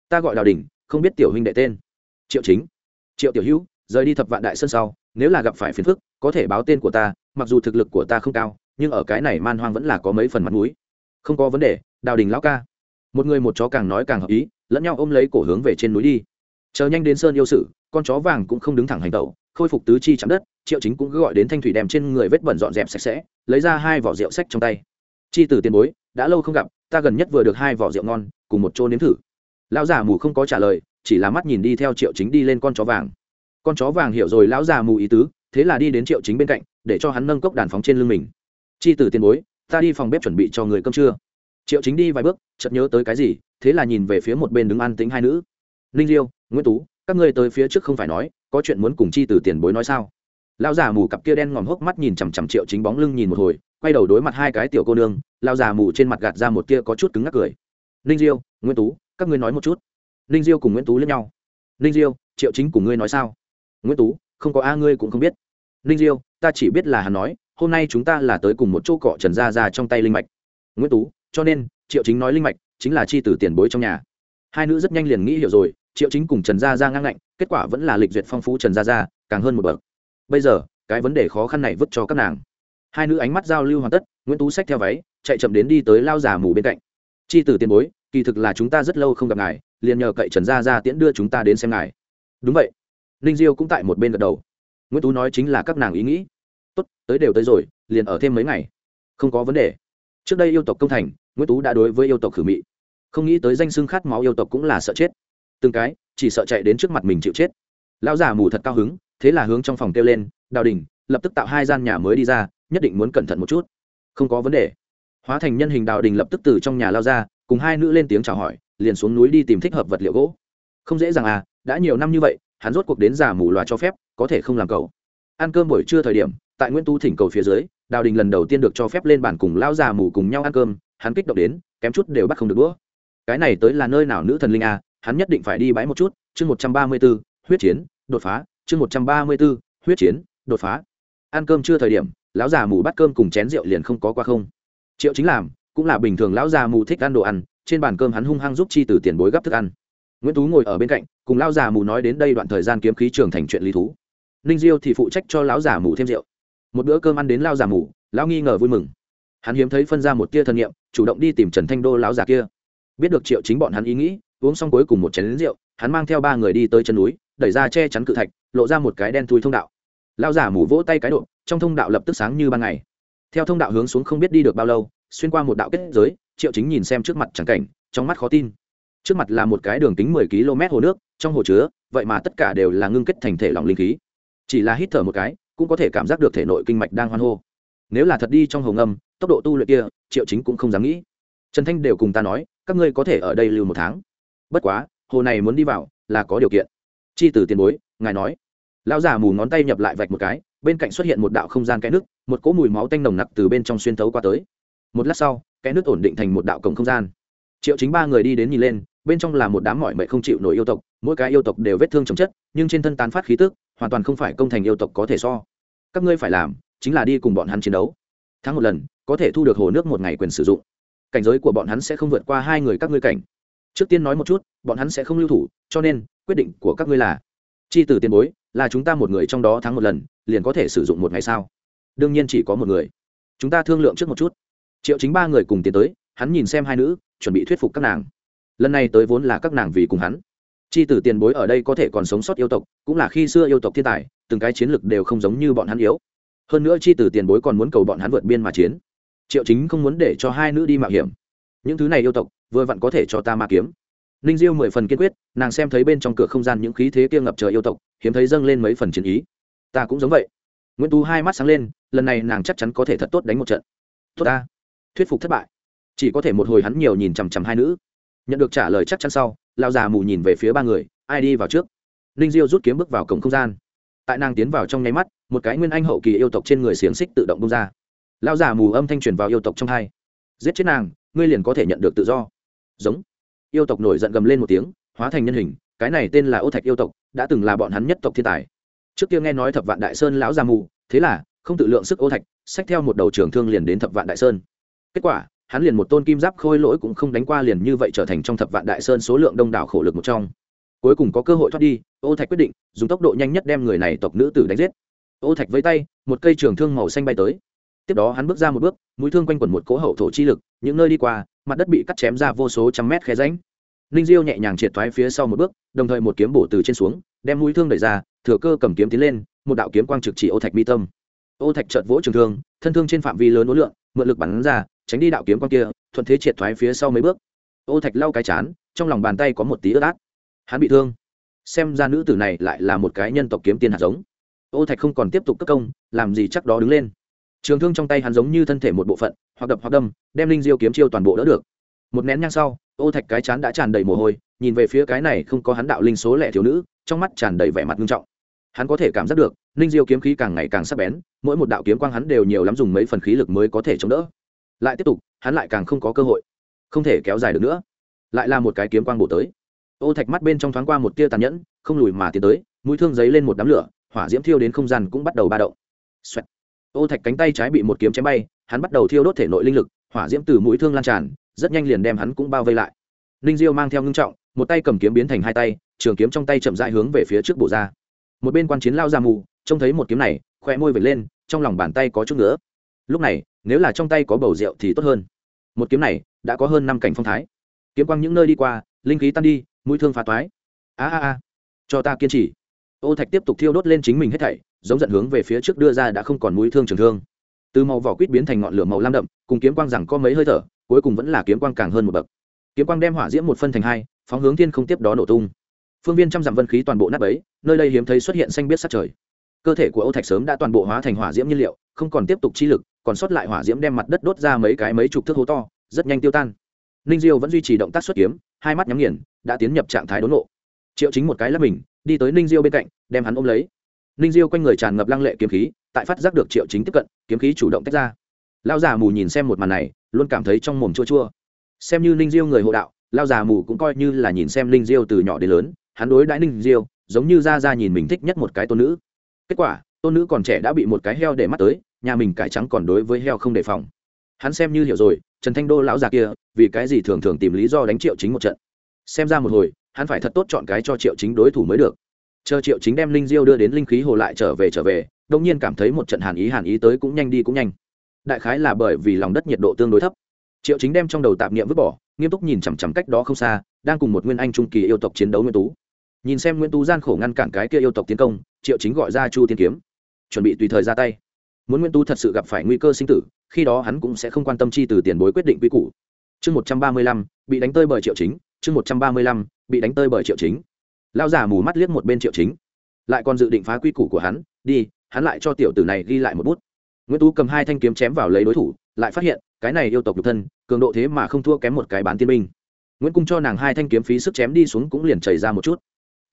Ta gọi đào đình không biết tiểu huynh đệ tên. Triệu chính. Triệu tiểu hữu rời đi thập vạn đại sân sau nếu là gặp phải phiền phức có thể báo tên của ta mặc dù thực lực của ta không cao nhưng ở cái này man hoang vẫn là có mấy phần mặt mũi. Không có vấn đề đào đình lão ca. Một người một chó càng nói càng hợp ý lẫn nhau ôm lấy cổ hướng về trên núi đi. Chờ nhanh đến sơn yêu sử con chó vàng cũng không đứng thẳng hành tẩu khôi phục tứ chi chạm đất triệu chính cũng cứ gọi đến thanh thủy đem trên người vết bẩn dọn dẹp sạch sẽ lấy ra hai vỏ rượu sách trong tay chi Tử tiền bối, đã lâu không gặp, ta gần nhất vừa được hai vỏ rượu ngon, cùng một chỗ nếm thử. Lão già mù không có trả lời, chỉ là mắt nhìn đi theo triệu chính đi lên con chó vàng. Con chó vàng hiểu rồi lão già mù ý tứ, thế là đi đến triệu chính bên cạnh, để cho hắn nâng cốc đàn phóng trên lưng mình. Chi Tử tiền bối, ta đi phòng bếp chuẩn bị cho người cơm trưa. Triệu chính đi vài bước, chợt nhớ tới cái gì, thế là nhìn về phía một bên đứng ăn tính hai nữ. Ninh diêu nguyễn tú, các ngươi tới phía trước không phải nói, có chuyện muốn cùng chi từ tiền bối nói sao? Lão già mù cặp kia đen ngòm hốc mắt nhìn chằm chằm triệu chính bóng lưng nhìn một hồi quay đầu đối mặt hai cái tiểu cô nương, lao già mù trên mặt gạt ra một kia có chút cứng ngắc cười. Ninh diêu, nguyễn tú, các ngươi nói một chút. Ninh diêu cùng nguyễn tú lẫn nhau. Ninh diêu, triệu chính cùng ngươi nói sao? Nguyễn tú, không có a, ngươi cũng không biết. Ninh diêu, ta chỉ biết là hắn nói, hôm nay chúng ta là tới cùng một chỗ cọ trần Gia ra trong tay linh mạch. Nguyễn tú, cho nên, triệu chính nói linh mạch chính là chi từ tiền bối trong nhà. Hai nữ rất nhanh liền nghĩ hiểu rồi, triệu chính cùng trần gia ra ngang ngạnh, kết quả vẫn là lịch duyệt phong phú trần gia ra càng hơn một bậc. Bây giờ, cái vấn đề khó khăn này vứt cho các nàng hai nữ ánh mắt giao lưu hoàn tất, nguyễn tú xách theo váy, chạy chậm đến đi tới lao già mù bên cạnh. Chi từ tiền bối, kỳ thực là chúng ta rất lâu không gặp ngài, liền nhờ cậy trần gia ra tiễn đưa chúng ta đến xem ngài. Đúng vậy. Ninh diêu cũng tại một bên gật đầu. Nguyễn tú nói chính là các nàng ý nghĩ. Tốt, tới đều tới rồi, liền ở thêm mấy ngày. Không có vấn đề. Trước đây yêu tộc công thành, nguyễn tú đã đối với yêu tộc khử mị. Không nghĩ tới danh xưng khát máu yêu tộc cũng là sợ chết. Từng cái, chỉ sợ chạy đến trước mặt mình chịu chết. Lão già mù thật cao hứng, thế là hướng trong phòng kêu lên, đào đình, lập tức tạo hai gian nhà mới đi ra nhất định muốn cẩn thận một chút. Không có vấn đề. Hóa thành nhân hình đào đình lập tức từ trong nhà lao ra, cùng hai nữ lên tiếng chào hỏi, liền xuống núi đi tìm thích hợp vật liệu gỗ. Không dễ dàng à đã nhiều năm như vậy, hắn rốt cuộc đến già mù loà cho phép, có thể không làm cầu. Ăn cơm buổi trưa thời điểm, tại nguyễn tu thỉnh cầu phía dưới, đào đình lần đầu tiên được cho phép lên bàn cùng lao già mù cùng nhau ăn cơm, hắn kích động đến, kém chút đều bắt không được đũa. Cái này tới là nơi nào nữ thần linh à? hắn nhất định phải đi bãi một chút, chương một trăm ba mươi b ố huyết chiến, đột phá, chương một trăm ba mươi b ố huyết chiến, đột phá. Ăn cơm chưa thời điểm lão già mù bắt cơm cùng chén rượu liền không có qua không. Triệu chính làm, cũng là bình thường lão già mù thích ăn đồ ăn, trên bàn cơm hắn hung hăng giúp chi từ tiền bối gấp thức ăn. Nguyễn tú ngồi ở bên cạnh, cùng lão già mù nói đến đây đoạn thời gian kiếm khí trường thành chuyện lý thú. Ninh diêu thì phụ trách cho lão già mù thêm rượu. Một bữa cơm ăn đến lão già mù, lão nghi ngờ vui mừng. Hắn hiếm thấy phân ra một tia thân nhiệm chủ động đi tìm trần thanh đô lão già kia. Biết được triệu chính bọn hắn ý nghĩ, uống xong cuối cùng một chén lính rượu, hắn mang theo ba người đi tới chân núi, đẩy ra che chắn cự thạch, lộ ra một cái đen thui thông đạo. Lão già mù vỗ tay cái độ trong thông đạo lập tức sáng như ban ngày. Theo thông đạo hướng xuống không biết đi được bao lâu, xuyên qua một đạo kết giới, triệu chính nhìn xem trước mặt trắng cảnh, trong mắt khó tin. Trước mặt là một cái đường kính mười km hồ nước, trong hồ chứa, vậy mà tất cả đều là ngưng kết thành thể lỏng linh khí. Chỉ là hít thở một cái, cũng có thể cảm giác được thể nội kinh mạch đang hoan hô. Nếu là thật đi trong hồ ngâm tốc độ tu luyện kia, triệu chính cũng không dám nghĩ. Trần thanh đều cùng ta nói, các ngươi có thể ở đây lưu một tháng. Bất quá, hồ này muốn đi vào, là có điều kiện. Chi từ tiền bối, ngài nói. Lão già mù ngón tay nhập lại vạch một cái bên cạnh xuất hiện một đạo không gian kẽ nước, một cỗ mùi máu tanh nồng nặc từ bên trong xuyên thấu qua tới. Một lát sau, kẽ nước ổn định thành một đạo cổng không gian. Triệu chính ba người đi đến nhìn lên, bên trong là một đám mỏi mệt không chịu nổi yêu tộc, mỗi cái yêu tộc đều vết thương chấm chất, nhưng trên thân tán phát khí tức, hoàn toàn không phải công thành yêu tộc có thể so. Các ngươi phải làm chính là đi cùng bọn hắn chiến đấu. Tháng một lần, có thể thu được hồ nước một ngày quyền sử dụng. Cảnh giới của bọn hắn sẽ không vượt qua hai người các ngươi cảnh. Trước tiên nói một chút, bọn hắn sẽ không lưu thủ, cho nên quyết định của các ngươi là chi từ tiền bối, là chúng ta một người trong đó thắng một lần, liền có thể sử dụng một ngày sao? Đương nhiên chỉ có một người. Chúng ta thương lượng trước một chút. Triệu chính ba người cùng tiến tới, hắn nhìn xem hai nữ, chuẩn bị thuyết phục các nàng. Lần này tới vốn là các nàng vì cùng hắn. Chi tử tiền bối ở đây có thể còn sống sót yêu tộc, cũng là khi xưa yêu tộc thiên tài, từng cái chiến lực đều không giống như bọn hắn yếu. Hơn nữa chi tử tiền bối còn muốn cầu bọn hắn vượt biên mà chiến. Triệu chính không muốn để cho hai nữ đi mạo hiểm. Những thứ này yêu tộc, vừa vặn có thể cho ta ma kiếm ninh diêu mười phần kiên quyết, nàng xem thấy bên trong cửa không gian những khí thế kia ngập trời yêu tộc, hiếm thấy dâng lên mấy phần chiến ý. Ta cũng giống vậy. Nguyễn tú hai mắt sáng lên, lần này nàng chắc chắn có thể thật tốt đánh một trận. Tốt ta. Thuyết phục thất bại. Chỉ có thể một hồi hắn nhiều nhìn chằm chằm hai nữ. Nhận được trả lời chắc chắn sau lao già mù nhìn về phía ba người, ai đi vào trước? Ninh diêu rút kiếm bước vào cổng không gian. Tại nàng tiến vào trong nháy mắt, một cái nguyên anh hậu kỳ yêu tộc trên người xiềng xích tự động bung ra. Lao già mù âm thanh truyền vào yêu tộc trong hai. Giết chết nàng, ngươi liền có thể nhận được tự do. Giống yêu tộc nổi giận gầm lên một tiếng, hóa thành nhân hình, cái này tên là ô thạch yêu tộc, đã từng là bọn hắn nhất tộc thiên tài. Trước kia nghe nói thập vạn đại sơn lão già mù, thế là, không tự lượng sức ô thạch, xách theo một đầu trường thương liền đến thập vạn đại sơn. Kết quả, hắn liền một tôn kim giáp khôi lỗi cũng không đánh qua liền như vậy trở thành trong thập vạn đại sơn số lượng đông đảo khổ lực một trong. Cuối cùng có cơ hội thoát đi, ô thạch quyết định, dùng tốc độ nhanh nhất đem người này tộc nữ tử đánh giết. Ô thạch với tay, một cây trường thương màu xanh bay tới. Tiếp đó hắn bước ra một bước, mũi thương quanh quẩn một cỗ hậu thổ chi lực, những nơi đi qua mặt đất bị cắt chém ra vô số trăm mét khe ránh ninh diêu nhẹ nhàng triệt thoái phía sau một bước, đồng thời một kiếm bổ từ trên xuống, đem mũi thương đẩy ra, thừa cơ cầm kiếm tiến lên, một đạo kiếm quang trực chỉ ô thạch mi tâm. Ô thạch chợt vỗ trường thương, thân thương trên phạm vi lớn ối lượng mượn lực bắn ra, tránh đi đạo kiếm quang kia, thuận thế triệt thoái phía sau mấy bước. Ô thạch lau cái chán, trong lòng bàn tay có một tí ướt át. Hắn bị thương. Xem ra nữ tử này lại là một cái nhân tộc kiếm tiên hạt giống. Ô thạch không còn tiếp tục cất công, làm gì chắc đó đứng lên trường thương trong tay hắn giống như thân thể một bộ phận, hoặc đập hoặc đâm, đem linh diêu kiếm chiêu toàn bộ đỡ được. Một nén nhang sau, ô thạch cái chán đã tràn đầy mồ hôi, nhìn về phía cái này không có hắn đạo linh số lẻ thiếu nữ, trong mắt tràn đầy vẻ mặt nghiêm trọng. Hắn có thể cảm giác được, linh diêu kiếm khí càng ngày càng sắc bén, mỗi một đạo kiếm quang hắn đều nhiều lắm dùng mấy phần khí lực mới có thể chống đỡ. Lại tiếp tục, hắn lại càng không có cơ hội, không thể kéo dài được nữa. Lại là một cái kiếm quang bổ tới. Ô thạch mắt bên trong thoáng qua một tia tàn nhẫn, không lùi mà tiến tới, mũi thương giấy lên một đám lửa, hỏa diễm thiêu đến không gian cũng bắt đầu ba động. Xoẹt ô thạch cánh tay trái bị một kiếm chém bay, hắn bắt đầu thiêu đốt thể nội linh lực, hỏa diễm từ mũi thương lan tràn, rất nhanh liền đem hắn cũng bao vây lại. Ninh diêu mang theo ngưng trọng, một tay cầm kiếm biến thành hai tay, trường kiếm trong tay chậm dại hướng về phía trước bổ ra. Một bên quan chiến lao ra mù, trông thấy một kiếm này khoe môi vệt lên, trong lòng bàn tay có chút nữa lúc này, nếu là trong tay có bầu rượu thì tốt hơn. Một kiếm này, đã có hơn năm cảnh phong thái. Kiếm quang những nơi đi qua, linh khí tan đi, mũi thương phá toái. A a a. Cho ta kiên trì. Ô thạch tiếp tục thiêu đốt lên chính mình hết thảy giống giận hướng về phía trước đưa ra đã không còn mũi thương trường thương. Từ màu vỏ quýt biến thành ngọn lửa màu lam đậm, cùng kiếm quang rằng có mấy hơi thở, cuối cùng vẫn là kiếm quang càng hơn một bậc. Kiếm quang đem hỏa diễm một phân thành hai, phóng hướng thiên không tiếp đó nổ tung. Phương viên trăm dặm vân khí toàn bộ nắp ấy nơi đây hiếm thấy xuất hiện xanh biết sát trời. Cơ thể của âu thạch sớm đã toàn bộ hóa thành hỏa diễm nhiên liệu, không còn tiếp tục chi lực, còn sót lại hỏa diễm đem mặt đất đốt ra mấy cái mấy chục thước hố to, rất nhanh tiêu tan. Ninh diêu vẫn duy trì động tác xuất kiếm, hai mắt nhắm nghiền, đã tiến nhập trạng thái đốn nộ triệu chính một cái lắc mình, đi tới ninh diêu bên cạnh, đem hắn ôm lấy ninh diêu quanh người tràn ngập lăng lệ kiếm khí, tại phát giác được triệu chính tiếp cận, kiếm khí chủ động tách ra. Lao già mù nhìn xem một màn này, luôn cảm thấy trong mồm chua chua. Xem như ninh diêu người hộ đạo lao già mù cũng coi như là nhìn xem ninh diêu từ nhỏ đến lớn, hắn đối đãi ninh diêu, giống như ra ra nhìn mình thích nhất một cái tôn nữ. Kết quả, tôn nữ còn trẻ đã bị một cái heo để mắt tới, nhà mình cải trắng còn đối với heo không đề phòng. Hắn xem như hiểu rồi, trần thanh đô lão già kia, vì cái gì thường thường tìm lý do đánh triệu chính một trận? Xem ra một hồi, hắn phải thật tốt chọn cái cho triệu chính đối thủ mới được chờ triệu chính đem linh diêu đưa đến linh khí hồ lại trở về trở về đông nhiên cảm thấy một trận hàn ý hàn ý tới cũng nhanh đi cũng nhanh. Đại khái là bởi vì lòng đất nhiệt độ tương đối thấp. Triệu chính đem trong đầu tạp niệm vứt bỏ, nghiêm túc nhìn chằm chằm cách đó không xa, đang cùng một nguyên anh trung kỳ yêu tộc chiến đấu nguyễn tú. Nhìn xem nguyễn tú gian khổ ngăn cản cái kia yêu tộc tiến công, triệu chính gọi ra chu tiên kiếm. Chuẩn bị tùy thời ra tay. Muốn nguyễn tú thật sự gặp phải nguy cơ sinh tử, khi đó hắn cũng sẽ không quan tâm chi từ tiền bối quyết định quy củ. Chương một trăm ba mươi lăm, bị đánh tơi bởi triệu chính, chương một trăm ba mươi lăm, bị đánh tơi bởi triệu chính lao giả mù mắt liếc một bên triệu chính. Lại còn dự định phá quy củ của hắn, đi, hắn lại cho tiểu tử này ghi lại một bút. Nguyễn tú cầm hai thanh kiếm chém vào lấy đối thủ, lại phát hiện, cái này yêu tộc nhục thân, cường độ thế mà không thua kém một cái bán tiên binh. Nguyễn cung cho nàng hai thanh kiếm phí sức chém đi xuống cũng liền chảy ra một chút.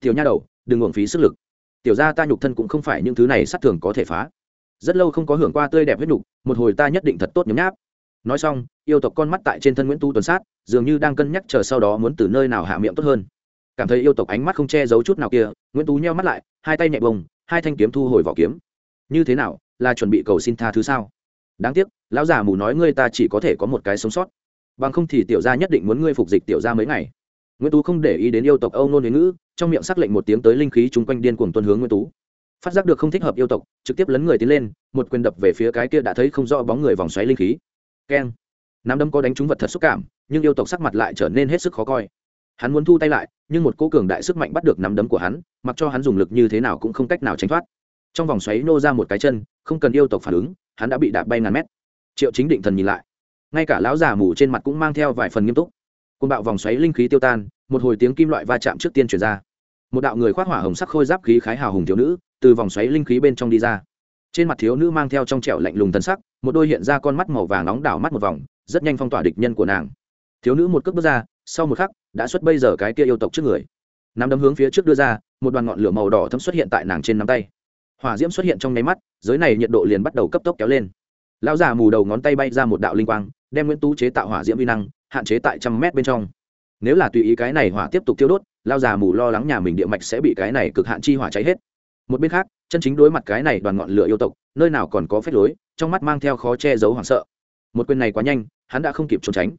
Tiểu nha đầu, đừng uổng phí sức lực. Tiểu ra ta nhục thân cũng không phải những thứ này sát thường có thể phá. Rất lâu không có hưởng qua tươi đẹp huyết nhục, một hồi ta nhất định thật tốt nhấm nháp. Nói xong, yêu tộc con mắt tại trên thân nguyễn tu tuần sát, dường như đang cân nhắc chờ sau đó muốn từ nơi nào hạ miệng tốt hơn cảm thấy yêu tộc ánh mắt không che giấu chút nào kia, nguyễn tú nheo mắt lại, hai tay nhẹ bông hai thanh kiếm thu hồi vỏ kiếm. Như thế nào, là chuẩn bị cầu xin tha thứ sao? Đáng tiếc, lão già mù nói ngươi ta chỉ có thể có một cái sống sót. Bằng không thì tiểu gia nhất định muốn ngươi phục dịch tiểu gia mấy ngày. Nguyễn tú không để ý đến yêu tộc âu nôn huế ngữ, trong miệng sắc lệnh một tiếng tới linh khí chung quanh điên cuồng tuân hướng nguyễn tú. Phát giác được không thích hợp yêu tộc, trực tiếp lấn người tiến lên, một quyền đập về phía cái kia đã thấy không rõ bóng người vòng xoáy linh khí. Keng. Nắm đấm có đánh trúng vật thật xúc cảm, nhưng yêu tộc sắc mặt lại trở nên hết sức khó coi hắn muốn thu tay lại, nhưng một cô cường đại sức mạnh bắt được nắm đấm của hắn, mặc cho hắn dùng lực như thế nào cũng không cách nào tránh thoát. Trong vòng xoáy nô ra một cái chân, không cần yêu tộc phản ứng, hắn đã bị đạp bay ngàn mét. Triệu chính định thần nhìn lại. Ngay cả lão già mù trên mặt cũng mang theo vài phần nghiêm túc. Côn bạo vòng xoáy linh khí tiêu tan, một hồi tiếng kim loại va chạm trước tiên chuyển ra. Một đạo người khoác hỏa hồng sắc khôi giáp khí khái hào hùng thiếu nữ, từ vòng xoáy linh khí bên trong đi ra. Trên mặt thiếu nữ mang theo trong trẻo lạnh lùng tân sắc, một đôi hiện ra con mắt màu vàng nóng đảo mắt một vòng, rất nhanh phong tỏa địch nhân của nàng. Thiếu nữ một cước bước ra, sau một khắc đã xuất bây giờ cái kia yêu tộc trước người. Nắm đấm hướng phía trước đưa ra, một đoàn ngọn lửa màu đỏ thấm xuất hiện tại nàng trên nắm tay. Hỏa diễm xuất hiện trong nháy mắt, giới này nhiệt độ liền bắt đầu cấp tốc kéo lên. Lão già mù đầu ngón tay bay ra một đạo linh quang, đem nguyễn tú chế tạo hỏa diễm vi năng, hạn chế tại trăm mét bên trong. Nếu là tùy ý cái này hỏa tiếp tục tiêu đốt, lão già mù lo lắng nhà mình địa mạch sẽ bị cái này cực hạn chi hỏa cháy hết. Một bên khác, chân chính đối mặt cái này đoàn ngọn lửa yêu tộc, nơi nào còn có phép lối, trong mắt mang theo khó che giấu hoảng sợ. Một quyền này quá nhanh, hắn đã không kịp trốn tránh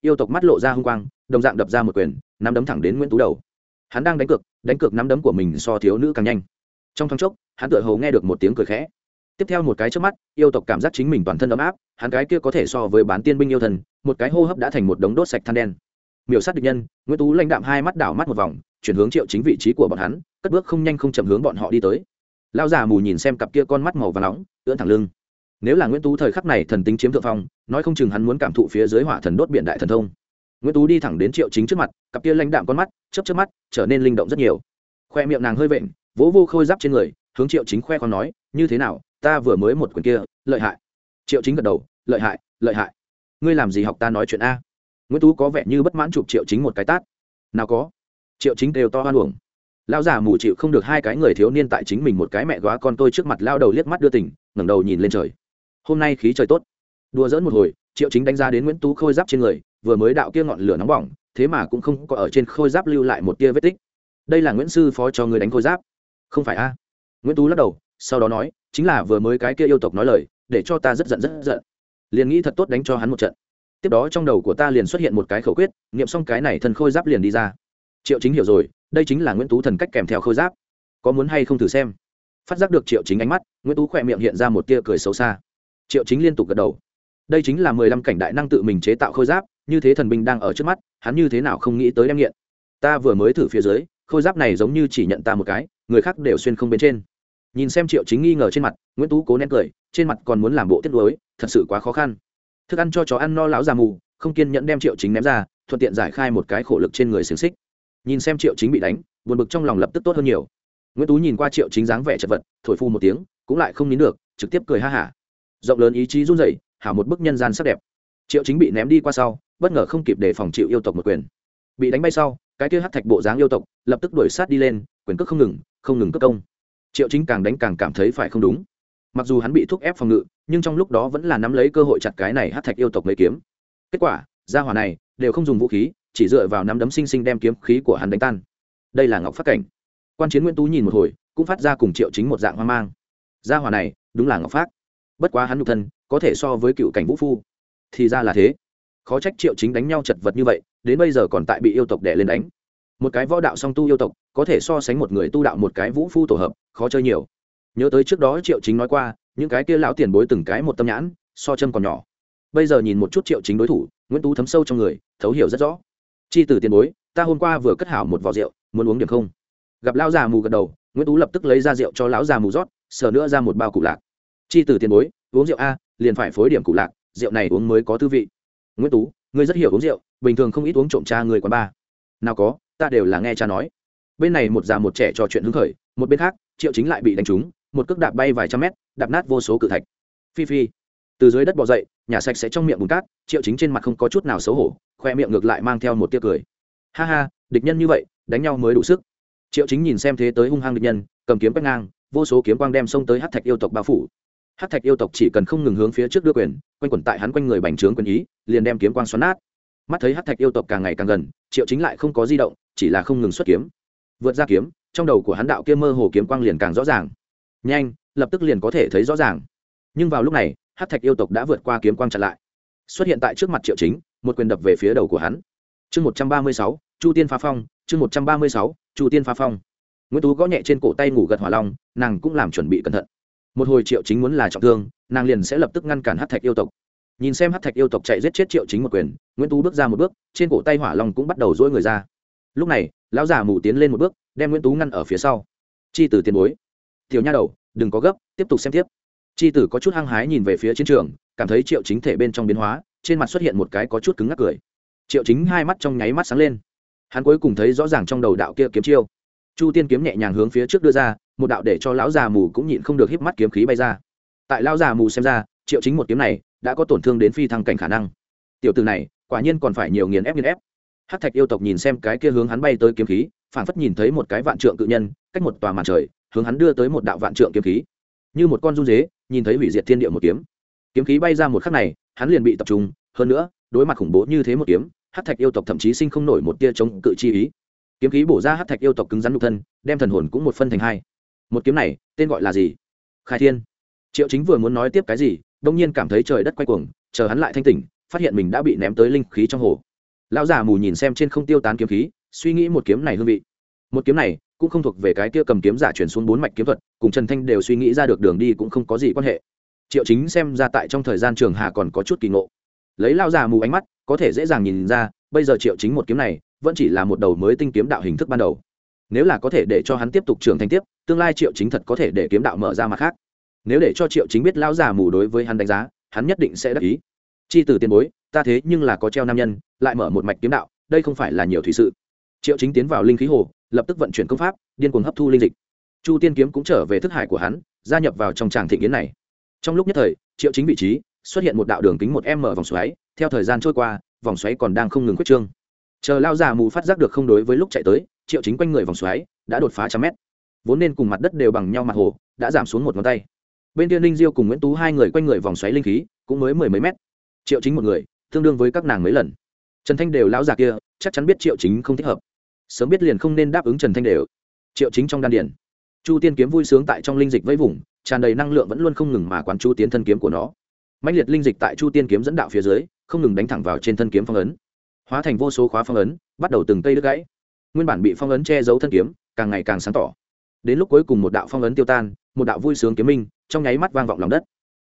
yêu tộc mắt lộ ra hung quang, đồng dạng đập ra một quyền, nắm đấm thẳng đến nguyễn tú đầu. Hắn đang đánh cược đánh cược nắm đấm của mình so thiếu nữ càng nhanh. Trong thoáng chốc, hắn tựa hồ nghe được một tiếng cười khẽ. Tiếp theo một cái trước mắt, yêu tộc cảm giác chính mình toàn thân ấm áp, hắn cái kia có thể so với bán tiên binh yêu thần, một cái hô hấp đã thành một đống đốt sạch than đen. Miểu sát địch nhân, nguyễn tú lãnh đạm hai mắt đảo mắt một vòng, chuyển hướng triệu chính vị trí của bọn hắn, cất bước không nhanh không chậm hướng bọn họ đi tới. Lao già mù nhìn xem cặp kia con mắt màu và nóng, ưỡn thẳng lưng nếu là nguyễn tú thời khắc này thần tính chiếm thượng phong, nói không chừng hắn muốn cảm thụ phía dưới hỏa thần đốt biện đại thần thông. Nguyễn tú đi thẳng đến triệu chính trước mặt, cặp kia lãnh đạm con mắt chấp chấp mắt, trở nên linh động rất nhiều. Khoe miệng nàng hơi vện, vỗ vô khôi giáp trên người, hướng triệu chính khoe con nói, như thế nào, ta vừa mới một quyền kia, lợi hại. Triệu chính gật đầu, lợi hại lợi hại. Ngươi làm gì học ta nói chuyện a? Nguyễn tú có vẻ như bất mãn chụp triệu chính một cái tát. Nào có. Triệu chính đều to hoan uổng. Lão già mù chịu không được hai cái người thiếu niên tại chính mình một cái mẹ góa con tôi trước mặt lao đầu liếc mắt đưa tỉnh ngẩng đầu nhìn lên trời hôm nay khí trời tốt. Đùa dỡn một hồi, triệu chính đánh giá đến nguyễn tú khôi giáp trên người, vừa mới đạo kia ngọn lửa nóng bỏng, thế mà cũng không có ở trên khôi giáp lưu lại một tia vết tích. Đây là nguyễn sư phó cho người đánh khôi giáp. Không phải a? Nguyễn tú lắc đầu, sau đó nói, chính là vừa mới cái kia yêu tộc nói lời, để cho ta rất giận rất giận. Liền nghĩ thật tốt đánh cho hắn một trận. Tiếp đó trong đầu của ta liền xuất hiện một cái khẩu quyết nghiệm xong cái này thần khôi giáp liền đi ra. Triệu chính hiểu rồi, đây chính là nguyễn tú thần cách kèm theo khôi giáp. Có muốn hay không thử xem? Phát giác được triệu chính ánh mắt, nguyễn tú khỏe miệng hiện ra một tia cười xấu xa triệu chính liên tục gật đầu. Đây chính là mười lăm cảnh đại năng tự mình chế tạo khôi giáp, như thế thần binh đang ở trước mắt, hắn như thế nào không nghĩ tới đem nghiện. Ta vừa mới thử phía dưới, khôi giáp này giống như chỉ nhận ta một cái, người khác đều xuyên không bên trên. Nhìn xem triệu chính nghi ngờ trên mặt, nguyễn tú cố nén cười, trên mặt còn muốn làm bộ tiết lối thật sự quá khó khăn. Thức ăn cho chó ăn no lão già mù, không kiên nhẫn đem triệu chính ném ra, thuận tiện giải khai một cái khổ lực trên người xiềng xích. Nhìn xem triệu chính bị đánh, buồn bực trong lòng lập tức tốt hơn nhiều. Nguyễn tú nhìn qua triệu chính dáng vẻ chật vật, thổi phu một tiếng, cũng lại không nín được, trực tiếp cười ha hả rộng lớn ý chí run rẩy, hảo một bức nhân gian sắc đẹp. Triệu chính bị ném đi qua sau, bất ngờ không kịp để phòng chịu yêu tộc một quyền. Bị đánh bay sau, cái kia hát thạch bộ dáng yêu tộc lập tức đuổi sát đi lên, quyền cước không ngừng không ngừng cất công. Triệu chính càng đánh càng cảm thấy phải không đúng. Mặc dù hắn bị thúc ép phòng ngự, nhưng trong lúc đó vẫn là nắm lấy cơ hội chặt cái này hát thạch yêu tộc lấy kiếm. Kết quả, gia hỏa này đều không dùng vũ khí, chỉ dựa vào nắm đấm sinh sinh đem kiếm khí của hắn đánh tan. Đây là ngọc phát cảnh. Quan chiến nguyễn tú nhìn một hồi, cũng phát ra cùng triệu chính một dạng hoang mang. Gia hỏa này, đúng là ngọc phát bất quá hắn nhục thân, có thể so với cựu cảnh vũ phu. Thì ra là thế. Khó trách triệu chính đánh nhau chật vật như vậy, đến bây giờ còn tại bị yêu tộc đẻ lên đánh. Một cái võ đạo song tu yêu tộc, có thể so sánh một người tu đạo một cái vũ phu tổ hợp, khó chơi nhiều. Nhớ tới trước đó triệu chính nói qua, những cái kia lão tiền bối từng cái một tâm nhãn, so châm còn nhỏ. Bây giờ nhìn một chút triệu chính đối thủ, nguyễn tú thấm sâu trong người, thấu hiểu rất rõ. Chi từ tiền bối, ta hôm qua vừa cất hảo một vỏ rượu, muốn uống điểm không? Gặp lão già mù gật đầu, nguyễn tú lập tức lấy ra rượu cho lão già mù rót, sờ nữa ra một bao cụ lạc chi từ tiền bối, uống rượu a, liền phải phối điểm cụ lạc, rượu này uống mới có tư vị. Nguyễn tú, ngươi rất hiểu uống rượu, bình thường không ít uống trộm cha người quán ba nào có, ta đều là nghe cha nói. Bên này một già một trẻ trò chuyện hứng khởi, một bên khác, triệu chính lại bị đánh trúng, một cước đạp bay vài trăm mét, đạp nát vô số cự thạch. Phi phi. Từ dưới đất bỏ dậy, nhà sạch sẽ trong miệng bùn cát, triệu chính trên mặt không có chút nào xấu hổ, khoe miệng ngược lại mang theo một tia cười. Ha ha, địch nhân như vậy, đánh nhau mới đủ sức. Triệu chính nhìn xem thế tới hung hăng địch nhân, cầm kiếm quét ngang, vô số kiếm quang đem xông tới hát thạch yêu tộc bao phủ hát thạch yêu tộc chỉ cần không ngừng hướng phía trước đưa quyền, quanh quẩn tại hắn quanh người bành trướng quyền ý, liền đem kiếm quang xoắn nát. Mắt thấy hát thạch yêu tộc càng ngày càng gần, triệu chính lại không có di động, chỉ là không ngừng xuất kiếm. Vượt ra kiếm, trong đầu của hắn đạo kia mơ hồ kiếm quang liền càng rõ ràng. Nhanh, lập tức liền có thể thấy rõ ràng. Nhưng vào lúc này hát thạch yêu tộc đã vượt qua kiếm quang chặn lại. Xuất hiện tại trước mặt triệu chính, một quyền đập về phía đầu của hắn. Chương một trăm ba mươi sáu, chu tiên phá phong, chương một trăm ba mươi sáu, chu tiên phá phong. Nguyễn tú gõ nhẹ trên cổ tay ngủ gật hỏa long, nàng cũng làm chuẩn bị cẩn thận một hồi triệu chính muốn là trọng thương, nàng liền sẽ lập tức ngăn cản hát thạch yêu tộc. Nhìn xem hát thạch yêu tộc chạy giết chết triệu chính một quyền, nguyễn tú bước ra một bước, trên cổ tay hỏa long cũng bắt đầu dỗi người ra. Lúc này, lão già mù tiến lên một bước, đem nguyễn tú ngăn ở phía sau. Chi tử tiền bối. Tiểu nha đầu, đừng có gấp, tiếp tục xem tiếp. Chi tử có chút hăng hái nhìn về phía chiến trường, cảm thấy triệu chính thể bên trong biến hóa, trên mặt xuất hiện một cái có chút cứng ngắc cười. Triệu chính hai mắt trong nháy mắt sáng lên. Hắn cuối cùng thấy rõ ràng trong đầu đạo kia kiếm chiêu. Chu tiên kiếm nhẹ nhàng hướng phía trước đưa ra một đạo để cho lão già mù cũng nhịn không được híp mắt kiếm khí bay ra. Tại lão già mù xem ra, triệu chính một kiếm này đã có tổn thương đến phi thăng cảnh khả năng. Tiểu từ này, quả nhiên còn phải nhiều nghiền ép nghiền ép. Hát thạch yêu tộc nhìn xem cái kia hướng hắn bay tới kiếm khí, phảng phất nhìn thấy một cái vạn trượng cự nhân, cách một tòa màn trời, hướng hắn đưa tới một đạo vạn trượng kiếm khí. Như một con run dế, nhìn thấy hủy diệt thiên địa một kiếm. Kiếm khí bay ra một khắc này, hắn liền bị tập trung, hơn nữa, đối mặt khủng bố như thế một kiếm hát thạch yêu tộc thậm chí sinh không nổi một tia chống cự chi ý. Kiếm khí bổ ra hát thạch yêu tộc cứng rắn nhục thân, đem thần hồn cũng một phân thành hai một kiếm này, tên gọi là gì? Khai thiên. Triệu chính vừa muốn nói tiếp cái gì, đông nhiên cảm thấy trời đất quay cuồng, chờ hắn lại thanh tỉnh, phát hiện mình đã bị ném tới linh khí trong hồ. Lão già mù nhìn xem trên không tiêu tán kiếm khí, suy nghĩ một kiếm này hương vị. Một kiếm này cũng không thuộc về cái kia cầm kiếm giả chuyển xuống bốn mạch kiếm thuật, cùng trần thanh đều suy nghĩ ra được đường đi cũng không có gì quan hệ. Triệu chính xem ra tại trong thời gian trường hà còn có chút kỳ ngộ. Lấy lao già mù ánh mắt, có thể dễ dàng nhìn ra, bây giờ triệu chính một kiếm này, vẫn chỉ là một đầu mới tinh kiếm đạo hình thức ban đầu nếu là có thể để cho hắn tiếp tục trưởng thành tiếp, tương lai triệu chính thật có thể để kiếm đạo mở ra mặt khác. Nếu để cho triệu chính biết lão già mù đối với hắn đánh giá, hắn nhất định sẽ đắc ý. Chi từ tiền bối, ta thế nhưng là có treo nam nhân, lại mở một mạch kiếm đạo, đây không phải là nhiều thủy sự. Triệu chính tiến vào linh khí hồ, lập tức vận chuyển công pháp, điên cuồng hấp thu linh dịch. Chu tiên kiếm cũng trở về thức hải của hắn, gia nhập vào trong tràng thị kiến này. Trong lúc nhất thời, triệu chính vị trí xuất hiện một đạo đường kính một m vòng xoáy, theo thời gian trôi qua, vòng xoáy còn đang không ngừng quyết trương chờ lao già mù phát giác được không đối với lúc chạy tới, triệu chính quanh người vòng xoáy, đã đột phá trăm mét. Vốn nên cùng mặt đất đều bằng nhau mặt hồ, đã giảm xuống một ngón tay. Bên tiên ninh diêu cùng nguyễn tú hai người quanh người vòng xoáy linh khí, cũng mới mười mấy mét. Triệu chính một người, tương đương với các nàng mấy lần. Trần thanh đều lão già kia, chắc chắn biết triệu chính không thích hợp. Sớm biết liền không nên đáp ứng trần thanh đều. Triệu chính trong đan điển chu tiên kiếm vui sướng tại trong linh dịch vây vùng, tràn đầy năng lượng vẫn luôn không ngừng mà quán chu tiến thân kiếm của nó. Mạnh liệt linh dịch tại chu tiên kiếm dẫn đạo phía dưới, không ngừng đánh thẳng vào trên thân kiếm phong ấn hóa thành vô số khóa phong ấn, bắt đầu từng cây đứt gãy. Nguyên bản bị phong ấn che giấu thân kiếm, càng ngày càng sáng tỏ. Đến lúc cuối cùng một đạo phong ấn tiêu tan, một đạo vui sướng kiếm minh, trong nháy mắt vang vọng lòng đất.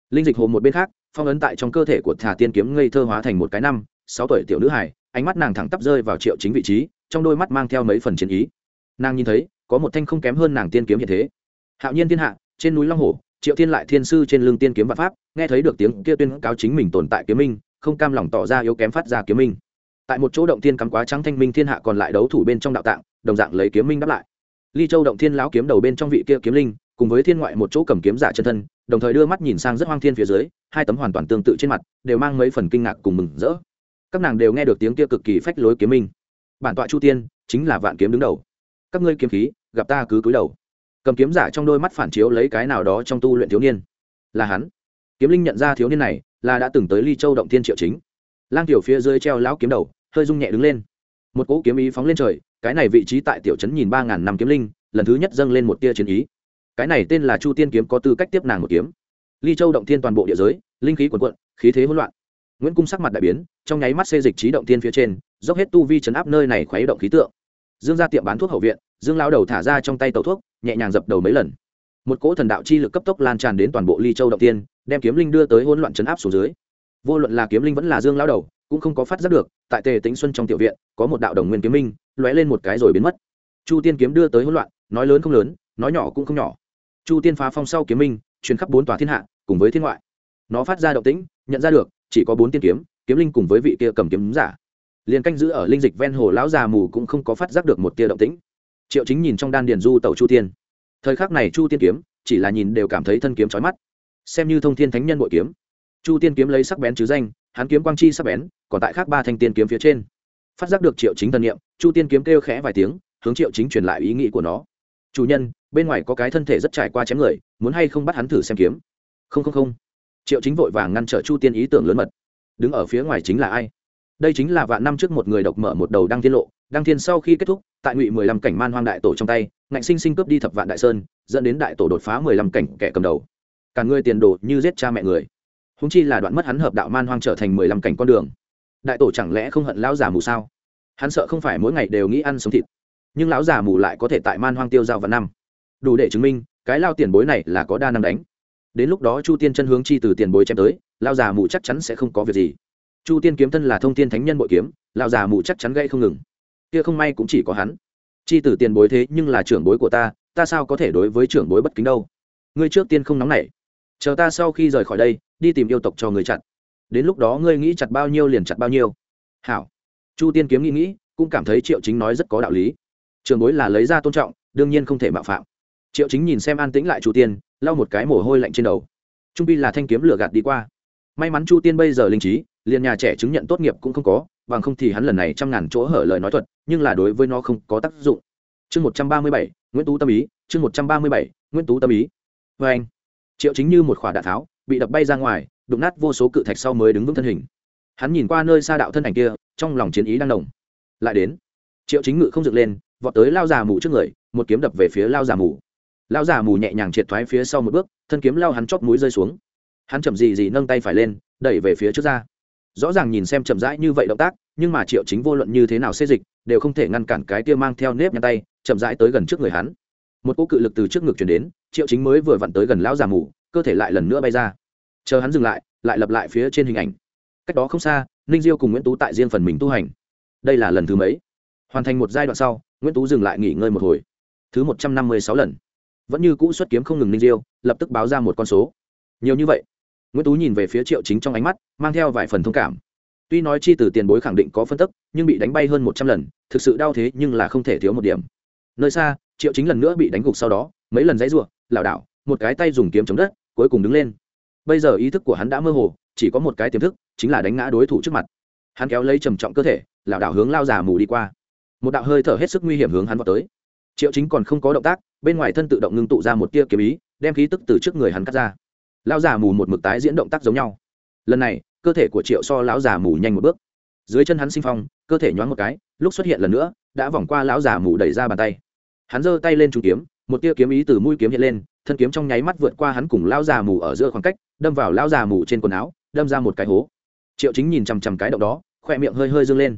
Linh dịch hồ một bên khác, phong ấn tại trong cơ thể của thả tiên kiếm ngây thơ hóa thành một cái năm, sáu tuổi tiểu nữ hải ánh mắt nàng thẳng tắp rơi vào triệu chính vị trí, trong đôi mắt mang theo mấy phần chiến ý. Nàng nhìn thấy, có một thanh không kém hơn nàng tiên kiếm hiện thế. Hạo nhiên thiên hạ, trên núi long hồ triệu thiên lại thiên sư trên lưng tiên kiếm vạn pháp, nghe thấy được tiếng kia tuyên cáo chính mình tồn tại kiếm minh, không cam lòng tỏ ra yếu kém phát ra kiếm minh tại một chỗ động thiên cắm quá trắng thanh minh thiên hạ còn lại đấu thủ bên trong đạo tạng, đồng dạng lấy kiếm minh đáp lại. Ly châu động thiên lão kiếm đầu bên trong vị kia kiếm linh, cùng với thiên ngoại một chỗ cầm kiếm giả chân thân, đồng thời đưa mắt nhìn sang rất hoang thiên phía dưới, hai tấm hoàn toàn tương tự trên mặt, đều mang mấy phần kinh ngạc cùng mừng rỡ. Các nàng đều nghe được tiếng kia cực kỳ phách lối kiếm minh. Bản tọa chu tiên, chính là vạn kiếm đứng đầu. Các ngươi kiếm khí, gặp ta cứ cúi đầu. Cầm kiếm giả trong đôi mắt phản chiếu lấy cái nào đó trong tu luyện thiếu niên. Là hắn. Kiếm linh nhận ra thiếu niên này, là đã từng tới ly châu động thiên triệu chính lang tiểu phía dưới treo lão kiếm đầu, hơi rung nhẹ đứng lên. Một cỗ kiếm ý phóng lên trời, cái này vị trí tại tiểu trấn nhìn ba ngàn năm kiếm linh, lần thứ nhất dâng lên một tia chiến ý. Cái này tên là chu tiên kiếm có tư cách tiếp nàng một kiếm. Ly châu động thiên toàn bộ địa giới, linh khí quần quận khí thế hỗn loạn. Nguyễn cung sắc mặt đại biến, trong nháy mắt xê dịch trí động thiên phía trên, dốc hết tu vi chấn áp nơi này khuấy động khí tượng. Dương ra tiệm bán thuốc hậu viện, dương lao đầu thả ra trong tay tàu thuốc, nhẹ nhàng dập đầu mấy lần. Một cỗ thần đạo chi lực cấp tốc lan tràn đến toàn bộ ly châu động tiên đem kiếm linh đưa tới hỗn loạn chấn áp xuống dưới vô luận là kiếm linh vẫn là dương lao đầu, cũng không có phát giác được, tại tề tính xuân trong tiểu viện, có một đạo đồng nguyên kiếm minh lóe lên một cái rồi biến mất. Chu tiên kiếm đưa tới hỗn loạn, nói lớn không lớn, nói nhỏ cũng không nhỏ. Chu tiên phá phong sau kiếm minh, truyền khắp bốn tòa thiên hạ, cùng với thiên ngoại. Nó phát ra động tĩnh, nhận ra được, chỉ có bốn tiên kiếm kiếm linh cùng với vị kia cầm kiếm giả. Liền canh giữ ở linh dịch ven hồ lão già mù cũng không có phát giác được một tia động tĩnh. Triệu chính nhìn trong đan điền du tàu chu tiên. Thời khắc này chu tiên kiếm, chỉ là nhìn đều cảm thấy thân kiếm trói mắt. Xem như thông thiên thánh nhân bội kiếm chu tiên kiếm lấy sắc bén chứ danh, hắn kiếm quang chi sắc bén, còn tại khác ba thanh tiên kiếm phía trên. Phát giác được triệu chính thần niệm, chu tiên kiếm kêu khẽ vài tiếng, hướng triệu chính truyền lại ý nghĩ của nó. Chủ nhân, bên ngoài có cái thân thể rất trải qua chém người, muốn hay không bắt hắn thử xem kiếm? Không không không. Triệu chính vội vàng ngăn trở chu tiên ý tưởng lớn mật. Đứng ở phía ngoài chính là ai? Đây chính là vạn năm trước một người độc mở một đầu đăng thiên lộ. Đăng thiên sau khi kết thúc, tại ngụy mười lăm cảnh man hoang đại tổ trong tay, ngạnh sinh sinh cướp đi thập vạn đại sơn, dẫn đến đại tổ đột phá mười lăm cảnh kẻ cầm đầu. Cả người tiền đồ như giết cha mẹ người húng chi là đoạn mất hắn hợp đạo man hoang trở thành mười lăm cảnh con đường. Đại tổ chẳng lẽ không hận lão già mù sao? Hắn sợ không phải mỗi ngày đều nghĩ ăn sống thịt, nhưng lão già mù lại có thể tại man hoang tiêu giao vạn năm. Đủ để chứng minh, cái lao tiền bối này là có đa năm đánh. Đến lúc đó chu tiên chân hướng chi từ tiền bối chém tới lao già mù chắc chắn sẽ không có việc gì. Chu tiên kiếm thân là thông tiên thánh nhân bội kiếm lao già mù chắc chắn gây không ngừng. Kia không may cũng chỉ có hắn. Chi từ tiền bối thế nhưng là trưởng bối của ta ta sao có thể đối với trưởng bối bất kính đâu? Ngươi trước tiên không nóng nảy. Chờ ta sau khi rời khỏi đây đi tìm yêu tộc cho người chặt. Đến lúc đó ngươi nghĩ chặt bao nhiêu liền chặt bao nhiêu. Hảo. Chu tiên kiếm nghĩ nghĩ, cũng cảm thấy triệu chính nói rất có đạo lý. Trường bối là lấy ra tôn trọng, đương nhiên không thể mạo phạm. Triệu chính nhìn xem an tĩnh lại chu tiên, lau một cái mồ hôi lạnh trên đầu. Trung pi là thanh kiếm lửa gạt đi qua. May mắn chu tiên bây giờ linh trí, liền nhà trẻ chứng nhận tốt nghiệp cũng không có, bằng không thì hắn lần này trăm ngàn chỗ hở lời nói thuật, nhưng là đối với nó không có tác dụng. Chương một trăm ba mươi bảy, nguyễn tú tâm ý, chương một trăm ba mươi bảy, nguyễn tú tâm ý. Vê anh triệu chính như một khỏa đạn tháo bị đập bay ra ngoài, đụng nát vô số cự thạch sau mới đứng vững thân hình. Hắn nhìn qua nơi xa đạo thân ảnh kia, trong lòng chiến ý đang nồng. lại đến, triệu chính ngự không dựng lên, vọt tới lao già mù trước người, một kiếm đập về phía lao già mù. Lao già mù nhẹ nhàng triệt thoái phía sau một bước, thân kiếm lao hắn chóp mũi rơi xuống. Hắn chậm gì gì nâng tay phải lên, đẩy về phía trước ra. Rõ ràng nhìn xem chậm rãi như vậy động tác, nhưng mà triệu chính vô luận như thế nào xê dịch, đều không thể ngăn cản cái kia mang theo nếp nhăn tay, chậm rãi tới gần trước người hắn. Một cỗ cự lực từ trước ngực chuyển đến, triệu chính mới vừa vặn tới gần lão già mù cơ thể lại lần nữa bay ra. Chờ hắn dừng lại lại lập lại phía trên hình ảnh. Cách đó không xa, ninh diêu cùng nguyễn tú tại riêng phần mình tu hành. Đây là lần thứ mấy? Hoàn thành một giai đoạn sau, nguyễn tú dừng lại nghỉ ngơi một hồi. Thứ một trăm năm mươi sáu lần. Vẫn như cũ xuất kiếm không ngừng ninh diêu, lập tức báo ra một con số. Nhiều như vậy. Nguyễn tú nhìn về phía triệu chính trong ánh mắt, mang theo vài phần thông cảm. Tuy nói chi từ tiền bối khẳng định có phân tức, nhưng bị đánh bay hơn một trăm lần, thực sự đau thế nhưng là không thể thiếu một điểm. Nơi xa, triệu chính lần nữa bị đánh gục sau đó, mấy lần dãy ruộng lảo đảo, một cái tay dùng kiếm chống đất cuối cùng đứng lên. Bây giờ ý thức của hắn đã mơ hồ, chỉ có một cái tiềm thức, chính là đánh ngã đối thủ trước mặt. Hắn kéo lấy trầm trọng cơ thể, lảo đảo hướng lao già mù đi qua. Một đạo hơi thở hết sức nguy hiểm hướng hắn vào tới. Triệu chính còn không có động tác, bên ngoài thân tự động ngưng tụ ra một tia kiếm ý, đem khí tức từ trước người hắn cắt ra. Lão già mù một mực tái diễn động tác giống nhau. Lần này, cơ thể của triệu so lão già mù nhanh một bước. Dưới chân hắn sinh phong, cơ thể nhoáng một cái, lúc xuất hiện lần nữa, đã vòng qua lão già mù đẩy ra bàn tay. Hắn giơ tay lên trúng kiếm, một tia kiếm ý từ mũi kiếm hiện lên thân kiếm trong nháy mắt vượt qua hắn cùng lao già mù ở giữa khoảng cách, đâm vào lao già mù trên quần áo, đâm ra một cái hố. Triệu chính nhìn chằm chằm cái động đó, khoe miệng hơi hơi dâng lên.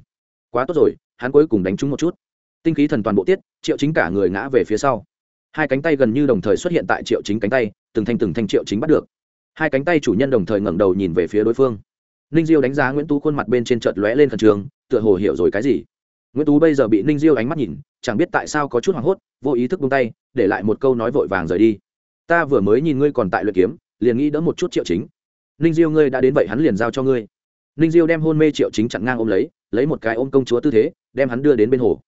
Quá tốt rồi, hắn cuối cùng đánh trúng một chút. Tinh khí thần toàn bộ tiết, triệu chính cả người ngã về phía sau. Hai cánh tay gần như đồng thời xuất hiện tại triệu chính cánh tay, từng thanh từng thanh triệu chính bắt được. Hai cánh tay chủ nhân đồng thời ngẩng đầu nhìn về phía đối phương. Ninh diêu đánh giá nguyễn tú khuôn mặt bên trên chợt lóe lên khẩn trường tựa hồ hiểu rồi cái gì. Nguyễn tú bây giờ bị ninh diêu ánh mắt nhìn, chẳng biết tại sao có chút hoảng hốt, vô ý thức buông tay, để lại một câu nói vội vàng rời đi ta vừa mới nhìn ngươi còn tại luyện kiếm, liền nghĩ đỡ một chút triệu chính. Ninh diêu, ngươi đã đến vậy hắn liền giao cho ngươi. Ninh diêu đem hôn mê triệu chính chặn ngang ôm lấy lấy một cái ôm công chúa tư thế, đem hắn đưa đến bên hồ.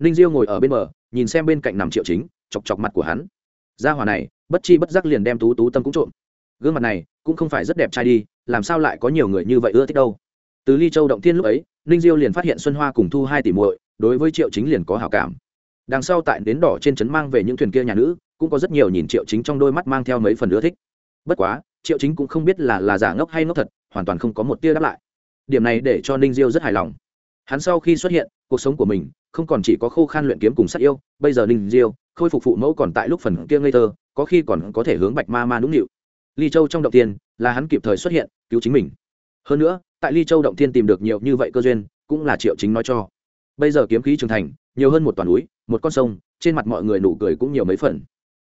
Ninh diêu ngồi ở bên bờ, nhìn xem bên cạnh nằm triệu chính, chọc chọc mặt của hắn. Gia hòa này, bất chi bất giác liền đem tú tú tâm cũng trộm. Gương mặt này, cũng không phải rất đẹp trai đi, làm sao lại có nhiều người như vậy ưa thích đâu. Từ ly châu động thiên lúc ấy, ninh diêu liền phát hiện xuân hoa cùng thu hai tỷ muội, đối với triệu chính liền có hảo cảm đằng sau tại đến đỏ trên trấn mang về những thuyền kia nhà nữ, cũng có rất nhiều nhìn triệu chính trong đôi mắt mang theo mấy phần ưa thích. Bất quá, triệu chính cũng không biết là là giả ngốc hay ngốc thật, hoàn toàn không có một tia đáp lại. Điểm này để cho ninh diêu rất hài lòng. Hắn sau khi xuất hiện, cuộc sống của mình không còn chỉ có khô khan luyện kiếm cùng sát yêu, bây giờ ninh diêu khôi phục phụ mẫu còn tại lúc phần kia ngây thơ, có khi còn có thể hướng bạch ma ma nũng nịu. Ly châu trong động tiên là hắn kịp thời xuất hiện, cứu chính mình. Hơn nữa, tại ly châu động tiên tìm được nhiều như vậy cơ duyên, cũng là triệu chính nói cho. Bây giờ kiếm khí trưởng thành, nhiều hơn một toàn núi một con sông trên mặt mọi người nụ cười cũng nhiều mấy phần.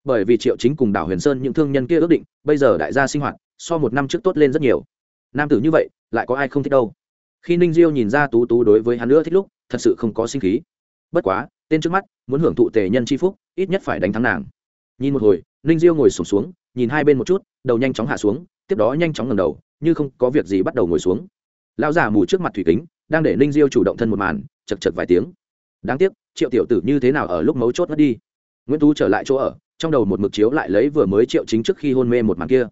Bởi vì triệu chính cùng đảo huyền sơn những thương nhân kia ước định bây giờ đại gia sinh hoạt so một năm trước tốt lên rất nhiều. Nam tử như vậy lại có ai không thích đâu. Khi ninh diêu nhìn ra tú tú đối với hắn nữa thích lúc thật sự không có sinh khí. Bất quá tên trước mắt muốn hưởng thụ tề nhân c h i phúc ít nhất phải đánh thắng nàng. Nhìn một hồi ninh diêu ngồi sụp xuống, xuống nhìn hai bên một chút đầu nhanh chóng hạ xuống tiếp đó nhanh chóng ngầm đầu như không có việc gì bắt đầu ngồi xuống. Lão già mù trước mặt thủy kính đang để ninh diêu chủ động thân một màn chật chật vài tiếng. Đáng tiếc triệu tiểu tử như thế nào ở lúc mấu chốt mất đi. Nguyễn tú trở lại chỗ ở, trong đầu một mực chiếu lại lấy vừa mới triệu chính trước khi hôn mê một màn kia.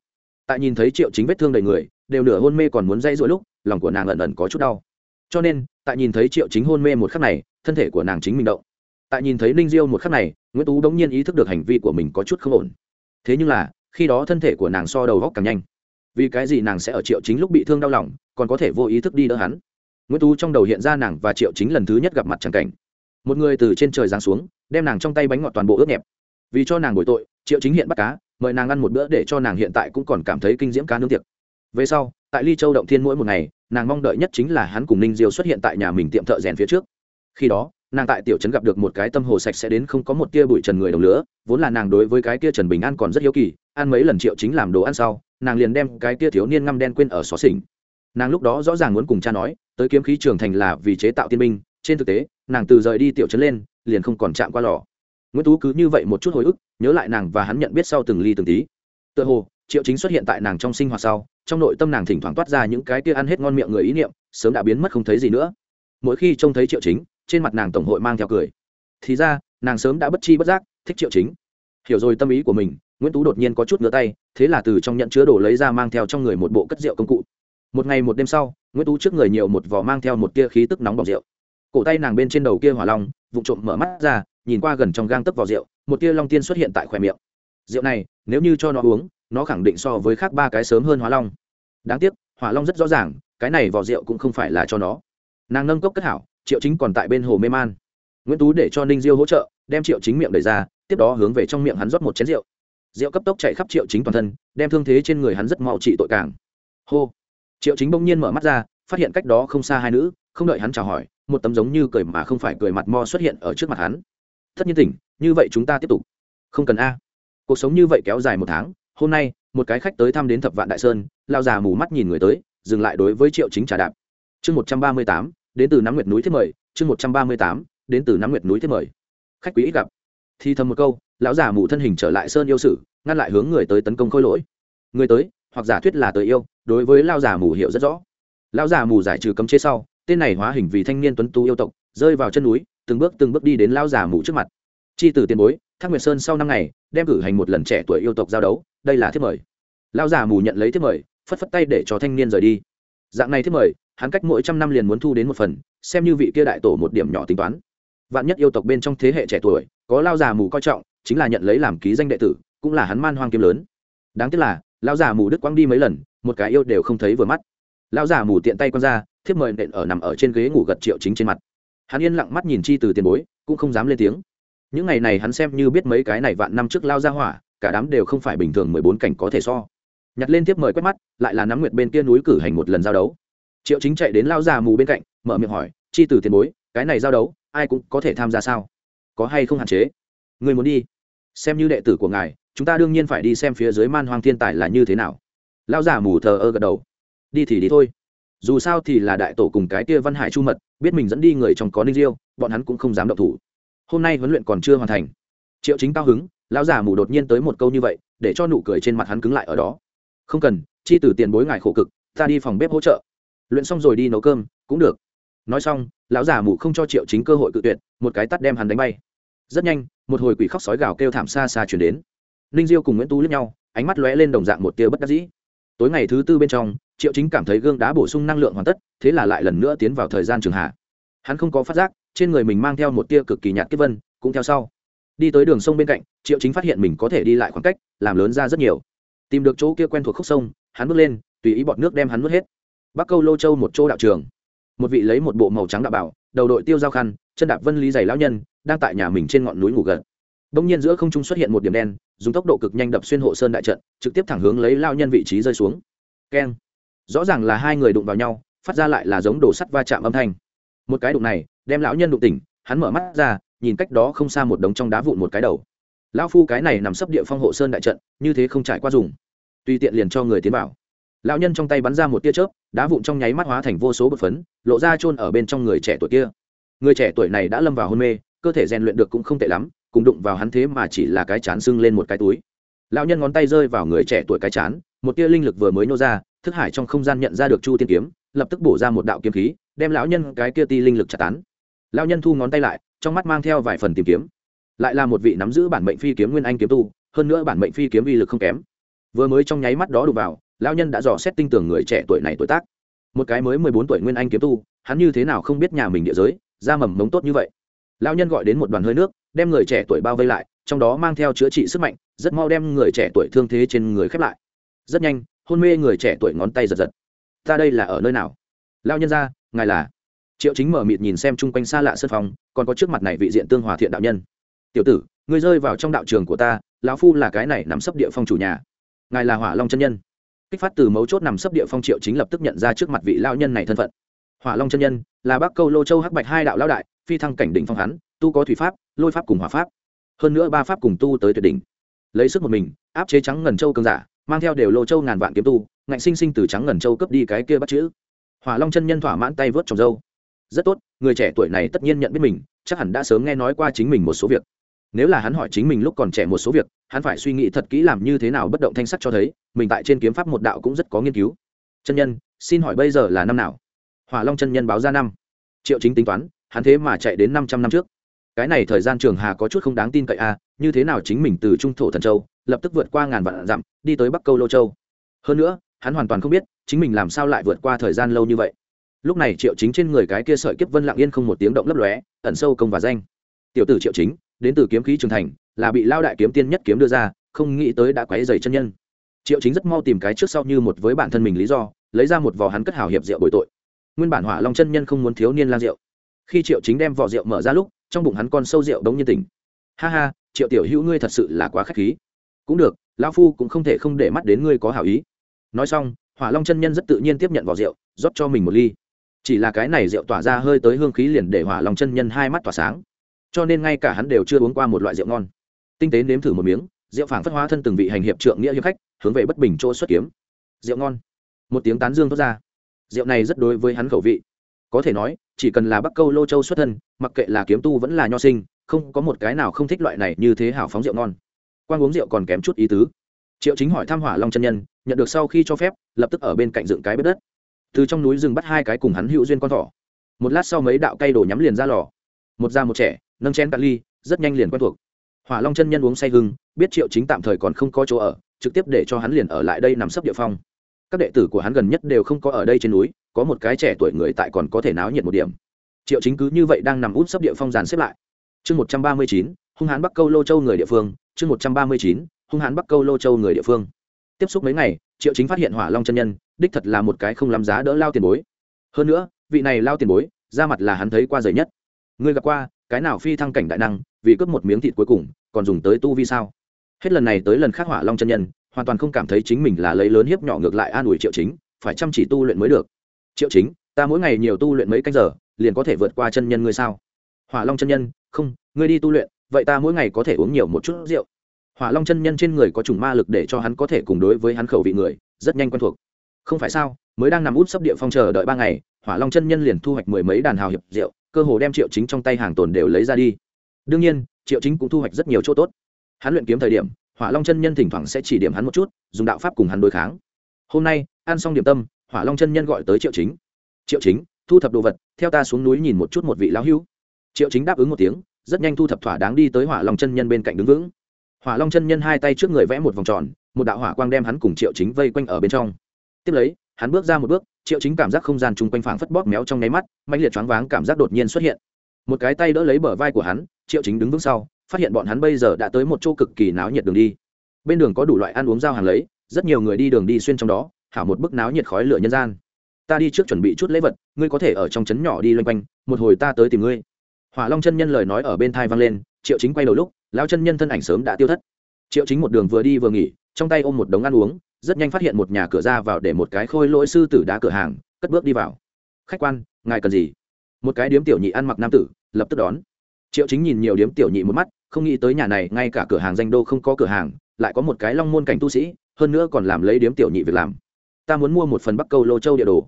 Tại nhìn thấy triệu chính vết thương đầy người, đều nửa hôn mê còn muốn dây dỗi lúc, lòng của nàng ẩn ẩn có chút đau. Cho nên, tại nhìn thấy triệu chính hôn mê một khắc này, thân thể của nàng chính mình động. Tại nhìn thấy ninh diêu một khắc này, nguyễn tú đống nhiên ý thức được hành vi của mình có chút không ổn. Thế nhưng là, khi đó thân thể của nàng so đầu góc càng nhanh. Vì cái gì nàng sẽ ở triệu chính lúc bị thương đau lòng, còn có thể vô ý thức đi đỡ hắn? Nguyễn tú trong đầu hiện ra nàng và triệu chính lần thứ nhất gặp mặt c cảnh một người từ trên trời giáng xuống, đem nàng trong tay bánh ngọt toàn bộ ướt nhẹp. Vì cho nàng bồi tội, triệu chính hiện bắt cá, mời nàng ăn một bữa để cho nàng hiện tại cũng còn cảm thấy kinh diễm cá nương tiệc. Về sau, tại ly châu động thiên mỗi một ngày, nàng mong đợi nhất chính là hắn cùng ninh diêu xuất hiện tại nhà mình tiệm thợ rèn phía trước. Khi đó, nàng tại tiểu trấn gặp được một cái tâm hồ sạch sẽ đến không có một tia bụi trần người đồng lửa, vốn là nàng đối với cái tia trần bình an còn rất hiếu kỳ, ăn mấy lần triệu chính làm đồ ăn sau, nàng liền đem cái tia thiếu niên ngăm đen quên ở xó xỉnh. Nàng lúc đó rõ ràng muốn cùng cha nói, tới kiếm khí trường thành là vì chế tạo tiên minh trên thực tế, nàng từ rời đi tiểu trấn lên, liền không còn chạm qua lò. Nguyễn tú cứ như vậy một chút hồi ức, nhớ lại nàng và hắn nhận biết sau từng ly từng tí. Tựa hồ, triệu chính xuất hiện tại nàng trong sinh hoạt sau, trong nội tâm nàng thỉnh thoảng toát ra những cái kia ăn hết ngon miệng người ý niệm, sớm đã biến mất không thấy gì nữa. Mỗi khi trông thấy triệu chính, trên mặt nàng tổng hội mang theo cười. Thì ra, nàng sớm đã bất chi bất giác thích triệu chính. Hiểu rồi tâm ý của mình, nguyễn tú đột nhiên có chút ngửa tay, thế là từ trong nhận chứa đồ lấy ra mang theo trong người một bộ cất rượu công cụ. Một ngày một đêm sau, nguyễn tú trước người nhiều một vỏ mang theo một tia khí tức nóng bỏng rượu cổ tay nàng bên trên đầu kia hỏa long vụ trộm mở mắt ra, nhìn qua gần trong gang tấp vào rượu, một tia long tiên xuất hiện tại khỏe miệng. Rượu này, nếu như cho nó uống, nó khẳng định so với khác ba cái sớm hơn hóa long. Đáng tiếc, hỏa long rất rõ ràng, cái này vào rượu cũng không phải là cho nó. Nàng nâng cốc cất hảo, triệu chính còn tại bên hồ mê man. Nguyễn tú để cho ninh diêu hỗ trợ, đem triệu chính miệng đẩy ra, tiếp đó hướng về trong miệng hắn rót một chén rượu. Rượu cấp tốc chạy khắp triệu chính toàn thân, đem thương thế trên người hắn rất mau trị tội càng. Hô! Triệu chính bỗng nhiên mở mắt ra, phát hiện cách đó không xa hai nữ, không đợi hắn chào hỏi một tấm giống như cười mà không phải cười mặt mo xuất hiện ở trước mặt hắn. Tất nhiên tỉnh, như vậy chúng ta tiếp tục. Không cần a. Cuộc sống như vậy kéo dài một tháng, hôm nay, một cái khách tới thăm đến thập vạn đại sơn, lao già mù mắt nhìn người tới, dừng lại đối với triệu chính trà đạp. Chương một trăm ba mươi tám, đến từ nắm nguyệt núi thiết mời, chương một trăm ba mươi tám, đến từ nắm nguyệt núi thiết mời. Khách quý ít gặp. Thì thầm một câu, lão già mù thân hình trở lại sơn yêu sử, ngăn lại hướng người tới tấn công khôi lỗi. Người tới, hoặc giả thuyết là tới yêu, đối với lao già mù hiểu rất rõ. Lão già mù giải trừ cấm chế sau tên này hóa hình vì thanh niên tuấn tú yêu tộc, rơi vào chân núi, từng bước từng bước đi đến lao già mù trước mặt. Chi từ tiền bối, thác nguyệt sơn sau năm ngày, đem cử hành một lần trẻ tuổi yêu tộc giao đấu, đây là thiết mời. Lao già mù nhận lấy thiết mời, phất phất tay để cho thanh niên rời đi. Dạng này thiết mời, hắn cách mỗi trăm năm liền muốn thu đến một phần, xem như vị kia đại tổ một điểm nhỏ tính toán. Vạn nhất yêu tộc bên trong thế hệ trẻ tuổi, có lao già mù coi trọng, chính là nhận lấy làm ký danh đệ tử, cũng là hắn man hoang kiếm lớn. Đáng tiếc là lao già mù đức quang đi mấy lần, một cái yêu đều không thấy vừa mắt. Lao già mù tiện tay quăng ra thiếp mời nện ở nằm ở trên ghế ngủ gật triệu chính trên mặt. Hắn yên lặng mắt nhìn chi từ tiền bối, cũng không dám lên tiếng. Những ngày này hắn xem như biết mấy cái này vạn năm trước lao ra hỏa, cả đám đều không phải bình thường mười bốn cảnh có thể so. Nhặt lên Thiếp mời quét mắt, lại là nắm nguyệt bên kia núi cử hành một lần giao đấu. Triệu chính chạy đến lao già mù bên cạnh, mở miệng hỏi, chi từ tiền bối, cái này giao đấu, ai cũng có thể tham gia sao? Có hay không hạn chế? Người muốn đi. Xem như đệ tử của ngài, chúng ta đương nhiên phải đi xem phía dưới man hoang thiên tài là như thế nào. Lao già mù thờ ơ gật đầu. Đi thì đi thôi dù sao thì là đại tổ cùng cái kia văn hải chu mật, biết mình dẫn đi người trong có ninh diêu, bọn hắn cũng không dám động thủ. Hôm nay huấn luyện còn chưa hoàn thành. Triệu chính cao hứng, lão già mù đột nhiên tới một câu như vậy, để cho nụ cười trên mặt hắn cứng lại ở đó. Không cần, chi từ tiền bối ngài khổ cực, ta đi phòng bếp hỗ trợ. Luyện xong rồi đi nấu cơm, cũng được. Nói xong, lão già mù không cho triệu chính cơ hội cự tuyệt, một cái tắt đem hắn đánh bay. Rất nhanh, một hồi quỷ khóc sói gào kêu thảm xa xa chuyển đến. Ninh diêu cùng nguyễn tu lướt nhau, ánh mắt lóe lên đồng dạng một tia bất đắc dĩ. Tối ngày thứ tư bên trong triệu chính cảm thấy gương đá bổ sung năng lượng hoàn tất, thế là lại lần nữa tiến vào thời gian trường hạ. Hắn không có phát giác, trên người mình mang theo một tia cực kỳ nhạt kết vân, cũng theo sau. Đi tới đường sông bên cạnh, triệu chính phát hiện mình có thể đi lại khoảng cách, làm lớn ra rất nhiều. Tìm được chỗ kia quen thuộc khúc sông, hắn bước lên, tùy ý bọt nước đem hắn nuốt hết. Bắc câu lô châu một chỗ đạo trường. Một vị lấy một bộ màu trắng đạo bảo, đầu đội tiêu giao khăn, chân đạp vân lý giày lão nhân, đang tại nhà mình trên ngọn núi ngủ gật. Đông nhiên giữa không trung xuất hiện một điểm đen, dùng tốc độ cực nhanh đập xuyên hộ sơn đại trận, trực tiếp thẳng hướng lấy lao nhân vị trí rơi xuống. Keng rõ ràng là hai người đụng vào nhau, phát ra lại là giống đổ sắt va chạm âm thanh. Một cái đụng này, đem lão nhân đụng tỉnh, hắn mở mắt ra, nhìn cách đó không xa một đống trong đá vụn một cái đầu. Lão phu cái này nằm sấp địa phong hộ sơn đại trận, như thế không trải qua dùng. Tùy tiện liền cho người tiến vào. Lão nhân trong tay bắn ra một tia chớp, đá vụn trong nháy mắt hóa thành vô số bột phấn, lộ ra chôn ở bên trong người trẻ tuổi kia. Người trẻ tuổi này đã lâm vào hôn mê, cơ thể rèn luyện được cũng không tệ lắm, cùng đụng vào hắn thế mà chỉ là cái chán sưng lên một cái túi. Lão nhân ngón tay rơi vào người trẻ tuổi cái chán, một tia linh lực vừa mới nô ra thức hải trong không gian nhận ra được chu tiên kiếm, lập tức bổ ra một đạo kiếm khí, đem lão nhân cái kia ti linh lực chặt tán. Lão nhân thu ngón tay lại, trong mắt mang theo vài phần tìm kiếm. Lại là một vị nắm giữ bản mệnh phi kiếm nguyên anh kiếm tu, hơn nữa bản mệnh phi kiếm uy lực không kém. Vừa mới trong nháy mắt đó đụng vào, lão nhân đã dò xét tinh tưởng người trẻ tuổi này tuổi tác. Một cái mới mười bốn tuổi nguyên anh kiếm tu, hắn như thế nào không biết nhà mình địa giới ra mầm mống tốt như vậy. Lão nhân gọi đến một đoàn hơi nước, đem người trẻ tuổi bao vây lại, trong đó mang theo chữa trị sức mạnh, rất mau đem người trẻ tuổi thương thế trên người khép lại. Rất nhanh hôn mê người trẻ tuổi ngón tay giật giật. Ta đây là ở nơi nào? Lao nhân ra ngài là? Triệu chính mở mịt nhìn xem chung quanh xa lạ sân phòng, còn có trước mặt này vị diện tương hòa thiện đạo nhân. Tiểu tử, ngươi rơi vào trong đạo trường của ta, lão phu là cái này nằm sấp địa phong chủ nhà. Ngài là hỏa long chân nhân. Kích phát từ mấu chốt nằm sấp địa phong triệu chính lập tức nhận ra trước mặt vị lao nhân này thân phận. Hỏa long chân nhân, là bác câu lô châu hắc bạch hai đạo lao đại, phi thăng cảnh đỉnh phong hắn, tu có thủy pháp, lôi pháp cùng hỏa pháp. Hơn nữa ba pháp cùng tu tới tuyệt đỉnh. Lấy sức một mình, áp chế trắng ngần châu cơn giả mang theo đều lô châu ngàn vạn kiếm tu ngạnh sinh sinh từ trắng ngần châu cướp đi cái kia bắt chữ. Hỏa long chân nhân thỏa mãn tay vớt trồng dâu. Rất tốt người trẻ tuổi này tất nhiên nhận biết mình chắc hẳn đã sớm nghe nói qua chính mình một số việc. Nếu là hắn hỏi chính mình lúc còn trẻ một số việc hắn phải suy nghĩ thật kỹ làm như thế nào bất động thanh sắc cho thấy mình tại trên kiếm pháp một đạo cũng rất có nghiên cứu. Chân nhân xin hỏi bây giờ là năm nào? Hỏa long chân nhân báo ra năm. Triệu chính tính toán hắn thế mà chạy đến năm trăm năm trước. Cái này thời gian trường hà có chút không đáng tin cậy a à, như thế nào chính mình từ trung thổ thần châu lập tức vượt qua ngàn vạn dặm, đi tới bắc câu lô châu. Hơn nữa, hắn hoàn toàn không biết, chính mình làm sao lại vượt qua thời gian lâu như vậy. Lúc này triệu chính trên người cái kia sợi kiếp vân lặng yên không một tiếng động lấp lóe, ẩn sâu công và danh. Tiểu tử triệu chính, đến từ kiếm khí trường thành, là bị lao đại kiếm tiên nhất kiếm đưa ra, không nghĩ tới đã quấy dày chân nhân. Triệu chính rất mau tìm cái trước sau như một với bản thân mình lý do, lấy ra một vò hắn cất hào hiệp rượu bồi tội. Nguyên bản hỏa long chân nhân không muốn thiếu niên lan rượu. Khi triệu chính đem vỏ rượu mở ra lúc, trong bụng hắn con sâu rượu đống như tỉnh. Ha ha, triệu tiểu hữu ngươi thật sự là quá k h á c h khí cũng được, lão phu cũng không thể không để mắt đến ngươi có hảo ý. Nói xong, hỏa long chân nhân rất tự nhiên tiếp nhận vỏ rượu, rót cho mình một ly. Chỉ là cái này rượu tỏa ra hơi tới hương khí liền để hỏa long chân nhân hai mắt tỏa sáng. Cho nên ngay cả hắn đều chưa uống qua một loại rượu ngon. Tinh tế nếm thử một miếng, rượu phảng phất hóa thân từng vị hành hiệp trượng nghĩa hiệp khách, hướng về bất bình chỗ xuất kiếm. Rượu ngon. Một tiếng tán dương thoát ra. Rượu này rất đối với hắn khẩu vị. Có thể nói, chỉ cần là bắc câu lô châu xuất thân, mặc kệ là kiếm tu vẫn là nho sinh, không có một cái nào không thích loại này như thế hảo phóng rượu ngon quan uống rượu còn kém chút ý tứ. Triệu chính hỏi thăm hỏa long chân nhân, nhận được sau khi cho phép, lập tức ở bên cạnh dựng cái bếp đất. Từ trong núi rừng bắt hai cái cùng hắn hữu duyên con thỏ. Một lát sau mấy đạo cây đổ nhắm liền ra lò. Một da một trẻ, nâng chén cạn ly, rất nhanh liền quen thuộc. Hỏa long chân nhân uống say hưng, biết triệu chính tạm thời còn không có chỗ ở, trực tiếp để cho hắn liền ở lại đây nằm sấp địa phong. Các đệ tử của hắn gần nhất đều không có ở đây trên núi, có một cái trẻ tuổi người tại còn có thể náo nhiệt một điểm. Triệu chính cứ như vậy đang nằm út sấp địa phong dàn xếp lại. Chương một trăm ba mươi chín, hung hãn bắc câu lô châu người địa phương chương một trăm ba mươi chín, hung hãn bắc câu lô châu người địa phương. Tiếp xúc mấy ngày, triệu chính phát hiện hỏa long chân nhân, đích thật là một cái không làm giá đỡ lao tiền bối. Hơn nữa, vị này lao tiền bối, ra mặt là hắn thấy qua dày nhất. Ngươi gặp qua, cái nào phi thăng cảnh đại năng, vì cướp một miếng thịt cuối cùng, còn dùng tới tu vi sao? Hết lần này tới lần khác hỏa long chân nhân, hoàn toàn không cảm thấy chính mình là lấy lớn hiếp nhỏ ngược lại an ủi triệu chính, phải chăm chỉ tu luyện mới được. Triệu chính, ta mỗi ngày nhiều tu luyện mấy canh giờ, liền có thể vượt qua chân nhân ngươi sao? Hỏa long chân nhân, không, ngươi đi tu luyện vậy ta mỗi ngày có thể uống nhiều một chút rượu. Hỏa long chân nhân trên người có chủng ma lực để cho hắn có thể cùng đối với hắn khẩu vị người, rất nhanh quen thuộc. Không phải sao, mới đang nằm út sấp địa phong chờ đợi ba ngày, hỏa long chân nhân liền thu hoạch mười mấy đàn hào hiệp rượu, cơ hồ đem triệu chính trong tay hàng tồn đều lấy ra đi. Đương nhiên, triệu chính cũng thu hoạch rất nhiều chỗ tốt. Hắn luyện kiếm thời điểm, hỏa long chân nhân thỉnh thoảng sẽ chỉ điểm hắn một chút, dùng đạo pháp cùng hắn đối kháng. Hôm nay, ăn xong điểm tâm, hỏa long chân nhân gọi tới triệu chính. Triệu chính, thu thập đồ vật, theo ta xuống núi nhìn một chút một vị lão hữu. Triệu chính đáp ứng một tiếng rất nhanh thu thập thỏa đáng đi tới hỏa long chân nhân bên cạnh đứng vững. Hỏa long chân nhân hai tay trước người vẽ một vòng tròn, một đạo hỏa quang đem hắn cùng triệu chính vây quanh ở bên trong. Tiếp lấy, hắn bước ra một bước, triệu chính cảm giác không gian chung quanh phảng phất bóp méo trong nháy mắt mạnh liệt choáng váng cảm giác đột nhiên xuất hiện. Một cái tay đỡ lấy bờ vai của hắn, triệu chính đứng vững sau, phát hiện bọn hắn bây giờ đã tới một chỗ cực kỳ náo nhiệt đường đi. Bên đường có đủ loại ăn uống giao hàng lấy, rất nhiều người đi đường đi xuyên trong đó, hảo một bức náo nhiệt khói lửa nhân gian. Ta đi trước chuẩn bị chút lễ vật, ngươi có thể ở trong trấn nhỏ đi loanh quanh, một hồi ta tới tìm ngươi hỏa long chân nhân lời nói ở bên thai vang lên, triệu chính quay đầu lúc lao chân nhân thân ảnh sớm đã tiêu thất. Triệu chính một đường vừa đi vừa nghỉ, trong tay ôm một đống ăn uống, rất nhanh phát hiện một nhà cửa ra vào để một cái khôi lỗi sư tử đá cửa hàng, cất bước đi vào. Khách quan, ngài cần gì? Một cái điếm tiểu nhị ăn mặc nam tử, lập tức đón. Triệu chính nhìn nhiều điếm tiểu nhị một mắt, không nghĩ tới nhà này ngay cả cửa hàng danh đô không có cửa hàng, lại có một cái long môn cảnh tu sĩ, hơn nữa còn làm lấy điếm tiểu nhị việc làm. Ta muốn mua một phần bắc câu lô châu địa đồ.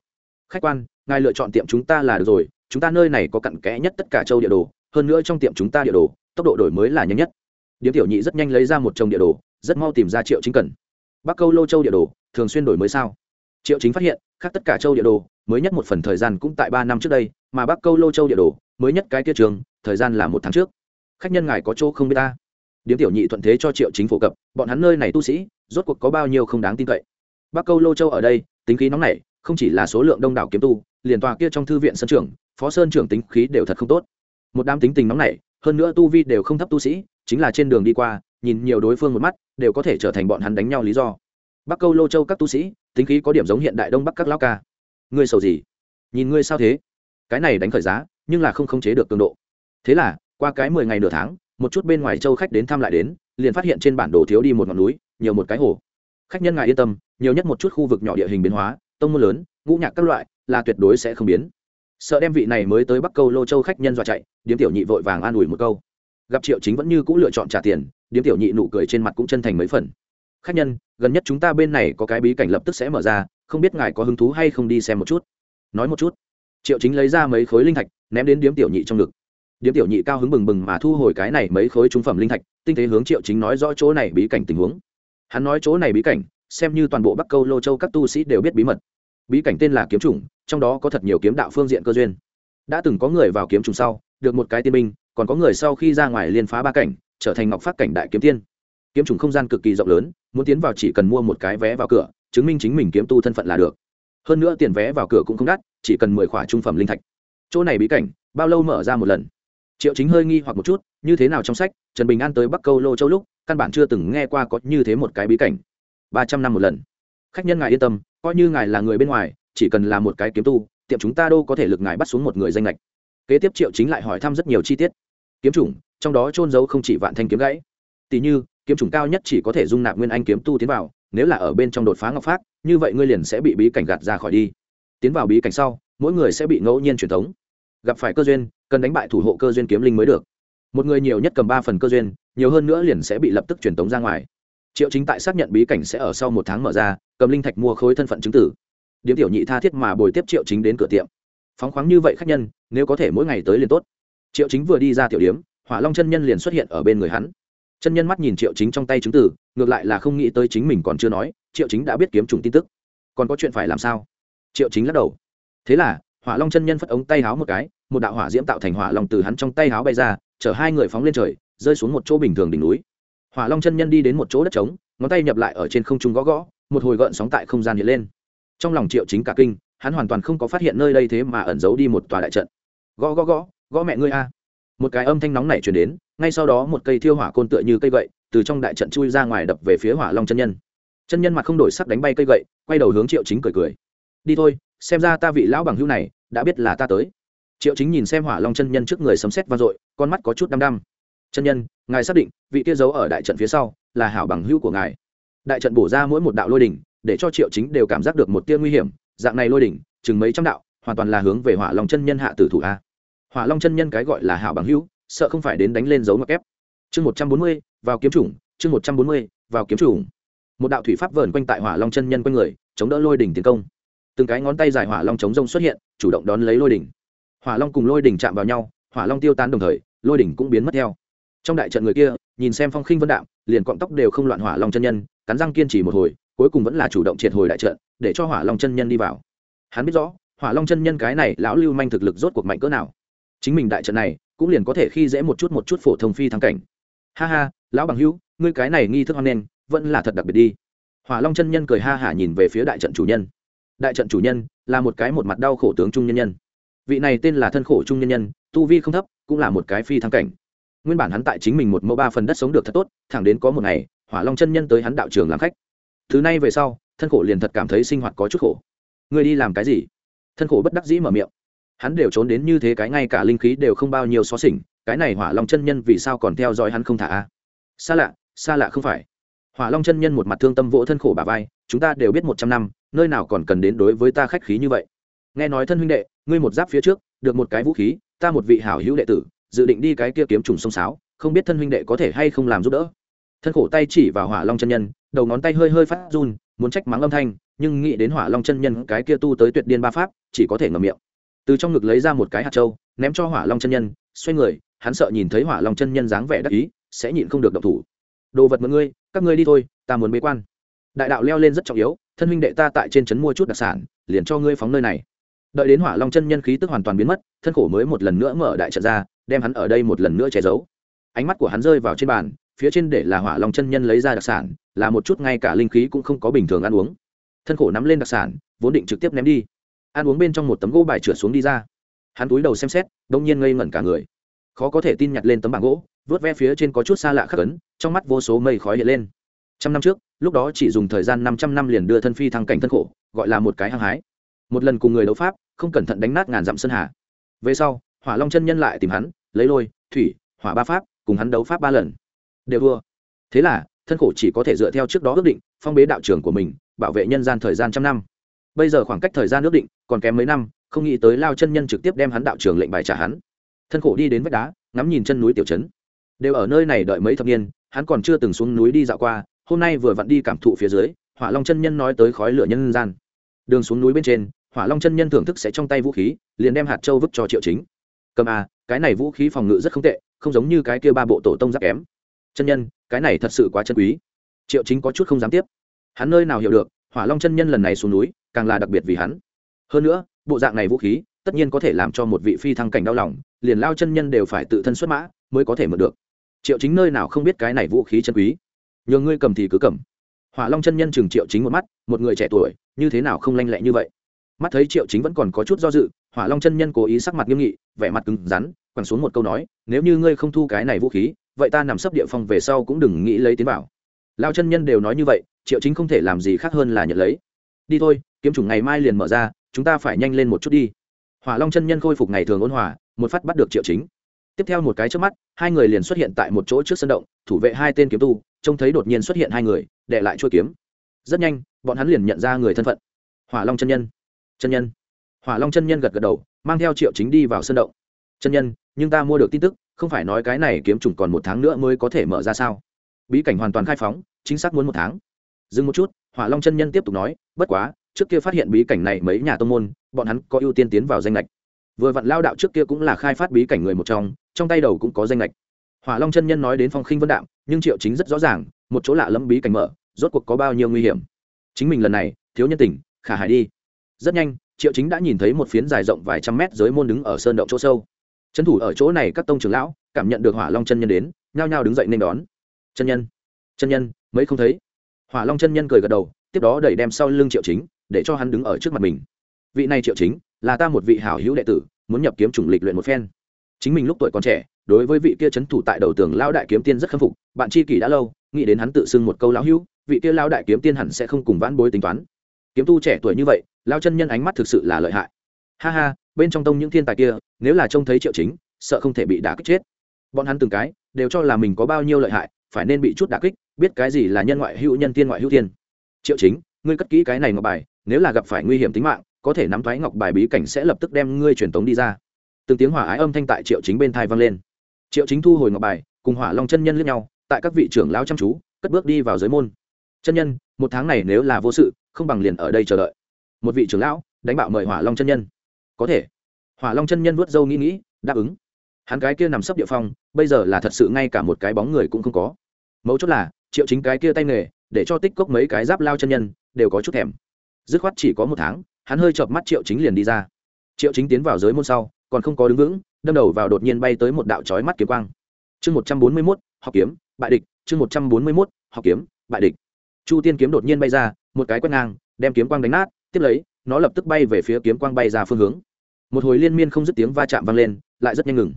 Khách quan, ngài lựa chọn tiệm chúng ta là được rồi chúng ta nơi này có cặn kẽ nhất tất cả châu địa đồ, hơn nữa trong tiệm chúng ta địa đồ, tốc độ đổi mới là nhanh nhất. Điếm tiểu nhị rất nhanh lấy ra một chồng địa đồ, rất mau tìm ra triệu chính cần. Bắc câu lô châu địa đồ, thường xuyên đổi mới sao? Triệu chính phát hiện, khác tất cả châu địa đồ, mới nhất một phần thời gian cũng tại ba năm trước đây, mà bắc câu lô châu địa đồ, mới nhất cái kia trường, thời gian là một tháng trước. Khách nhân ngài có chỗ không biết ta? Điếm tiểu nhị thuận thế cho triệu chính phổ cập, bọn hắn nơi này tu sĩ, rốt cuộc có bao nhiêu không đáng tin cậy? Bắc câu lô châu ở đây, tính khí nóng này không chỉ là số lượng đông đảo kiếm tu, liền tòa kia trong thư viện sân trưởng phó sơn trưởng tính khí đều thật không tốt. Một đám tính tình nóng này hơn nữa tu vi đều không thấp tu sĩ, chính là trên đường đi qua, nhìn nhiều đối phương một mắt, đều có thể trở thành bọn hắn đánh nhau lý do. Bắc câu lô châu các tu sĩ, tính khí có điểm giống hiện đại đông bắc các lao ca. Ngươi sầu gì? Nhìn ngươi sao thế? Cái này đánh khởi giá, nhưng là không khống chế được cường độ. Thế là, qua cái mười ngày nửa tháng, một chút bên ngoài châu khách đến thăm lại đến, liền phát hiện trên bản đồ thiếu đi một ngọn núi, nhiều một cái hồ. Khách nhân ngài yên tâm, nhiều nhất một chút khu vực nhỏ địa hình biến hóa tông môn lớn, ngũ nhạc các loại, là tuyệt đối sẽ không biến. Sợ đem vị này mới tới bắc câu lô châu khách nhân dọa chạy, điếm tiểu nhị vội vàng an ủi một câu. Gặp triệu chính vẫn như c ũ lựa chọn trả tiền, điếm tiểu nhị nụ cười trên mặt cũng chân thành mấy phần. Khách nhân, gần nhất chúng ta bên này có cái bí cảnh lập tức sẽ mở ra, không biết ngài có hứng thú hay không đi xem một chút. Nói một chút. Triệu chính lấy ra mấy khối linh thạch, ném đến điếm tiểu nhị trong ngực. Điếm tiểu nhị cao hứng bừng bừng mà thu hồi cái này mấy khối trung phẩm linh thạch, tinh tế hướng triệu chính nói rõ chỗ này bí cảnh tình huống. Hắn nói chỗ này bí cảnh xem như toàn bộ bắc câu lô châu các tu sĩ đều biết bí mật. Bí cảnh tên là kiếm chủng, trong đó có thật nhiều kiếm đạo phương diện cơ duyên. Đã từng có người vào kiếm trùng sau, được một cái tiên binh, còn có người sau khi ra ngoài liên phá ba cảnh, trở thành ngọc phát cảnh đại kiếm tiên. Kiếm trùng không gian cực kỳ rộng lớn, muốn tiến vào chỉ cần mua một cái vé vào cửa, chứng minh chính mình kiếm tu thân phận là được. Hơn nữa tiền vé vào cửa cũng không đắt, chỉ cần mười khỏa trung phẩm linh thạch. Chỗ này bí cảnh, bao lâu mở ra một lần? Triệu chính hơi nghi hoặc một chút, như thế nào trong sách, trần bình an tới bắc câu lô châu lúc, căn bản chưa từng nghe qua có như thế một cái bí cảnh ba trăm năm một lần. Khách nhân ngài yên tâm, coi như ngài là người bên ngoài, chỉ cần là một cái kiếm tu, tiệm chúng ta đâu có thể lực ngài bắt xuống một người danh lệch kế tiếp triệu chính lại hỏi thăm rất nhiều chi tiết. Kiếm chủng, trong đó trôn giấu không chỉ vạn thanh kiếm gãy. Tỷ như, kiếm chủng cao nhất chỉ có thể dung nạp nguyên anh kiếm tu tiến vào, nếu là ở bên trong đột phá ngọc phát như vậy ngươi liền sẽ bị bí cảnh gạt ra khỏi đi. Tiến vào bí cảnh sau, mỗi người sẽ bị ngẫu nhiên truyền thống. Gặp phải cơ duyên, cần đánh bại thủ hộ cơ duyên kiếm linh mới được. Một người nhiều nhất cầm ba phần cơ duyên, nhiều hơn nữa liền sẽ bị lập tức truyền tống ra ngoài triệu chính tại xác nhận bí cảnh sẽ ở sau một tháng mở ra, cầm linh thạch mua khối thân phận chứng tử. Điếm tiểu nhị tha thiết mà bồi tiếp triệu chính đến cửa tiệm. Phóng khoáng như vậy khách nhân, nếu có thể mỗi ngày tới liền tốt. Triệu chính vừa đi ra tiểu điếm, hỏa long chân nhân liền xuất hiện ở bên người hắn. Chân nhân mắt nhìn triệu chính trong tay chứng tử, ngược lại là không nghĩ tới chính mình còn chưa nói, triệu chính đã biết kiếm trùng tin tức. Còn có chuyện phải làm sao? Triệu chính lắc đầu. Thế là, hỏa long chân nhân phất ống tay háo một cái, một đạo hỏa diễm tạo thành hỏa long từ hắn trong tay háo bay ra, chở hai người phóng lên trời, rơi xuống một chỗ bình thường đỉnh núi hỏa long chân nhân đi đến một chỗ đất trống, ngón tay nhập lại ở trên không trung gõ gõ, một hồi gợn sóng tại không gian hiện lên. Trong lòng triệu chính cả kinh, hắn hoàn toàn không có phát hiện nơi đây thế mà ẩn giấu đi một tòa đại trận. Gõ gõ gõ gõ mẹ ngươi a. Một cái âm thanh nóng nảy truyền đến, ngay sau đó một cây thiêu hỏa côn tựa như cây gậy, từ trong đại trận chui ra ngoài đập về phía hỏa long chân nhân. Chân nhân mặt không đổi sắc đánh bay cây gậy, quay đầu hướng triệu chính cười cười. Đi thôi, xem ra ta vị lão bằng hữu này đã biết là ta tới. Triệu chính nhìn xem hỏa long chân nhân trước người sấm sét vang dội, con mắt có chút đăm đăm chân nhân, ngài xác định, vị kia giấu ở đại trận phía sau là hảo bằng hữu của ngài. Đại trận bổ ra mỗi một đạo lôi đỉnh, để cho triệu chính đều cảm giác được một tia nguy hiểm. Dạng này lôi đỉnh, chừng mấy trăm đạo, hoàn toàn là hướng về hỏa long chân nhân hạ tử thủ a. Hỏa long chân nhân cái gọi là hảo bằng hữu, sợ không phải đến đánh lên dấu mặc ép chương một trăm bốn mươi, vào kiếm chủng, chương một trăm bốn mươi, vào kiếm chủng. Một đạo thủy pháp vờn quanh tại hỏa long chân nhân quanh người, chống đỡ lôi đỉnh tiến công. Từng cái ngón tay dài hỏa long chống rông xuất hiện, chủ động đón lấy lôi đỉnh. Hỏa long cùng lôi đỉnh chạm vào nhau, hỏa long tiêu tán đồng thời, lôi đỉnh cũng biến mất theo trong đại trận người kia, nhìn xem phong khinh vân đạm liền cọng tóc đều không loạn hỏa long chân nhân, cắn răng kiên trì một hồi, cuối cùng vẫn là chủ động triệt hồi đại trận, để cho hỏa long chân nhân đi vào. Hắn biết rõ, hỏa long chân nhân cái này lão lưu manh thực lực rốt cuộc mạnh cỡ nào. Chính mình đại trận này, cũng liền có thể khi dễ một chút một chút phổ thông phi thăng cảnh. Ha ha, lão bằng hữu, ngươi cái này nghi thức hoan nen vẫn là thật đặc biệt đi. Hỏa long chân nhân cười ha hả nhìn về phía đại trận chủ nhân. Đại trận chủ nhân, là một cái một mặt đau khổ tướng trung nhân nhân. Vị này tên là thân khổ trung nhân nhân, tu vi không thấp, cũng là một cái phi thăng cảnh nguyên bản hắn tại chính mình một mẫu ba phần đất sống được thật tốt, thẳng đến có một ngày, hỏa long chân nhân tới hắn đạo trường làm khách. Thứ này về sau, thân khổ liền thật cảm thấy sinh hoạt có chút khổ. Người đi làm cái gì? Thân khổ bất đắc dĩ mở miệng. Hắn đều trốn đến như thế cái ngay cả linh khí đều không bao nhiêu xó xỉnh cái này hỏa long chân nhân vì sao còn theo dõi hắn không thả a? Xa lạ xa lạ không phải. Hỏa long chân nhân một mặt thương tâm vỗ thân khổ bà vai, chúng ta đều biết một trăm năm, nơi nào còn cần đến đối với ta khách khí như vậy. Nghe nói thân huynh đệ, ngươi một giáp phía trước, được một cái vũ khí, ta một vị hảo hữu đệ tử dự định đi cái kia kiếm trùng sông sáo, không biết thân huynh đệ có thể hay không làm giúp đỡ. Thân khổ tay chỉ vào hỏa long chân nhân, đầu ngón tay hơi hơi phát run, muốn trách mắng âm thanh, nhưng nghĩ đến hỏa long chân nhân cái kia tu tới tuyệt điên ba pháp, chỉ có thể ngậm miệng. Từ trong ngực lấy ra một cái hạt trâu ném cho hỏa long chân nhân, xoay người, hắn sợ nhìn thấy hỏa long chân nhân dáng vẻ đắc ý, sẽ nhịn không được động thủ. Đồ vật mọi ngươi, các ngươi đi thôi, ta muốn bế quan. Đại đạo leo lên rất trọng yếu, thân huynh đệ ta tại trên trấn mua chút đặc sản, liền cho ngươi phóng nơi này. Đợi đến hỏa long chân nhân khí tức hoàn toàn biến mất, thân khổ mới một lần nữa mở đại trận ra đem hắn ở đây một lần nữa che giấu. Ánh mắt của hắn rơi vào trên bàn, phía trên để là hỏa long chân nhân lấy ra đặc sản, là một chút ngay cả linh khí cũng không có bình thường ăn uống. Thân khổ nắm lên đặc sản, vốn định trực tiếp ném đi. Ăn uống bên trong một tấm gỗ bài trượt xuống đi ra. Hắn túi đầu xem xét, đông nhiên ngây ngẩn cả người. Khó có thể tin nhặt lên tấm bảng gỗ, vớt ve phía trên có chút xa lạ khắc ấn, trong mắt vô số mây khói hiện lên. Trăm năm trước, lúc đó chỉ dùng thời gian năm trăm năm liền đưa thân phi thăng cảnh thân khổ, gọi là một cái hăng hái. Một lần cùng người đấu pháp, không cẩn thận đánh nát ngàn dặm sơn hà. Về sau, hỏa long chân nhân lại tìm hắn lấy lôi, thủy, hỏa ba pháp, cùng hắn đấu pháp ba lần. Đều thua. Thế là, thân khổ chỉ có thể dựa theo trước đó ước định, phong bế đạo trường của mình, bảo vệ nhân gian thời gian trăm năm. Bây giờ khoảng cách thời gian ước định còn kém mấy năm, không nghĩ tới lao chân nhân trực tiếp đem hắn đạo trường lệnh bài trả hắn. Thân khổ đi đến vách đá, ngắm nhìn chân núi tiểu trấn. Đều ở nơi này đợi mấy thập niên, hắn còn chưa từng xuống núi đi dạo qua, hôm nay vừa vặn đi cảm thụ phía dưới, hỏa long chân nhân nói tới khói lửa nhân gian. Đường xuống núi bên trên, hỏa long chân nhân thưởng thức sẽ trong tay vũ khí, liền đem hạt châu vứt cho triệu chính cầm à cái này vũ khí phòng ngự rất không tệ, không giống như cái kia ba bộ tổ tông giáp kém. Chân nhân, cái này thật sự quá chân quý. Triệu chính có chút không dám tiếp. Hắn nơi nào hiểu được, hỏa long chân nhân lần này xuống núi, càng là đặc biệt vì hắn. Hơn nữa, bộ dạng này vũ khí, tất nhiên có thể làm cho một vị phi thăng cảnh đau lòng, liền lao chân nhân đều phải tự thân xuất mã, mới có thể mượn được. Triệu chính nơi nào không biết cái này vũ khí chân quý. Nhờ ngươi cầm thì cứ cầm. Hỏa long chân nhân chừng triệu chính một mắt, một người trẻ tuổi, như thế nào không lanh lẹ như vậy? Mắt thấy triệu chính vẫn còn có chút do dự, hỏa long chân nhân cố ý sắc mặt nghiêm nghị, vẻ mặt cứng rắn, quẳng xuống một câu nói, nếu như ngươi không thu cái này vũ khí, vậy ta nằm sấp địa phong về sau cũng đừng nghĩ lấy tiến bảo lao chân nhân đều nói như vậy, triệu chính không thể làm gì khác hơn là nhận lấy. Đi thôi, kiếm chủng ngày mai liền mở ra, chúng ta phải nhanh lên một chút đi. Hỏa long chân nhân khôi phục ngày thường ôn hòa, một phát bắt được triệu chính. Tiếp theo một cái trước mắt, hai người liền xuất hiện tại một chỗ trước sân động, thủ vệ hai tên kiếm tu, trông thấy đột nhiên xuất hiện hai người đệ lại chua kiếm. Rất nhanh, bọn hắn liền nhận ra người thân phận. Hỏa long chân nhân chân nhân. Hỏa long chân nhân gật gật đầu, mang theo triệu chính đi vào sân động. Chân nhân, nhưng ta mua được tin tức, không phải nói cái này kiếm trùng còn một tháng nữa mới có thể mở ra sao? Bí cảnh hoàn toàn khai phóng, chính xác muốn một tháng. Dừng một chút, hỏa long chân nhân tiếp tục nói, bất quá, trước kia phát hiện bí cảnh này mấy nhà tông môn, bọn hắn có ưu tiên tiến vào danh lệch vừa vặn lao đạo trước kia cũng là khai phát bí cảnh người một trong trong tay đầu cũng có danh lệch hỏa long chân nhân nói đến phong khinh vân đạm, nhưng triệu chính rất rõ ràng, một chỗ lạ lẫm bí cảnh mở, rốt cuộc có bao nhiêu nguy hiểm. Chính mình lần này, thiếu nhân tình, khả hải đi rất nhanh, triệu chính đã nhìn thấy một phiến dài rộng vài trăm mét dưới môn đứng ở sơn động chỗ sâu. Trấn thủ ở chỗ này các tông trưởng lão cảm nhận được hỏa long chân nhân đến, nhao nhao đứng dậy nên đón. Chân nhân chân nhân, mấy không thấy? Hỏa long chân nhân cười gật đầu, tiếp đó đẩy đem sau lưng triệu chính, để cho hắn đứng ở trước mặt mình. Vị này triệu chính, là ta một vị hảo hữu đệ tử, muốn nhập kiếm chủng lịch luyện một phen. Chính mình lúc tuổi còn trẻ, đối với vị kia c thủ tại đầu tường lão đại kiếm tiên rất khâm phục, bạn chi kỷ đã lâu, nghĩ đến hắn tự xưng một câu lão hữu, vị kia lão đại kiếm tiên hẳn sẽ không cùng vãn bối tính toán. Kiếm tu trẻ tuổi như vậy lao chân nhân ánh mắt thực sự là lợi hại. Ha ha, bên trong tông những thiên tài kia, nếu là trông thấy triệu chính, sợ không thể bị đả kích chết. Bọn hắn từng cái, đều cho là mình có bao nhiêu lợi hại, phải nên bị chút đả kích, biết cái gì là nhân ngoại hữu nhân tiên ngoại hữu tiên triệu chính, ngươi cất kỹ cái này ngọc bài, nếu là gặp phải nguy hiểm tính mạng, có thể nắm thoái ngọc bài bí cảnh sẽ lập tức đem ngươi truyền tống đi ra. Từng tiếng hỏa ái âm thanh tại triệu chính bên thai vang lên. Triệu chính thu hồi ngọc bài, cùng hỏa long chân nhân lướt nhau, tại các vị trưởng lao chăm chú, cất bước đi vào giới môn. Chân nhân, một tháng này nếu là vô sự, không bằng liền ở đây chờ đợi một vị trưởng lão đánh bạo mời hỏa long chân nhân có thể hỏa long chân nhân vuốt dâu nghĩ nghĩ đáp ứng hắn cái kia nằm sấp địa phong bây giờ là thật sự ngay cả một cái bóng người cũng không có mấu chốt là triệu chính cái kia tay nghề để cho tích cốc mấy cái giáp lao chân nhân đều có chút thèm dứt khoát chỉ có một tháng hắn hơi chợp mắt triệu chính liền đi ra triệu chính tiến vào giới môn sau còn không có đứng vững đâm đầu vào đột nhiên bay tới một đạo trói mắt kiếm quang chương một trăm bốn mươi mốt học kiếm bại địch chương một trăm bốn mươi mốt học kiếm bại địch chu tiên kiếm đột nhiên bay ra một cái quét ngang đem kiếm quang đánh nát tiếp lấy, nó lập tức bay về phía kiếm quang bay ra phương hướng. Một hồi liên miên không dứt tiếng va chạm vang lên, lại rất nhanh ngừng.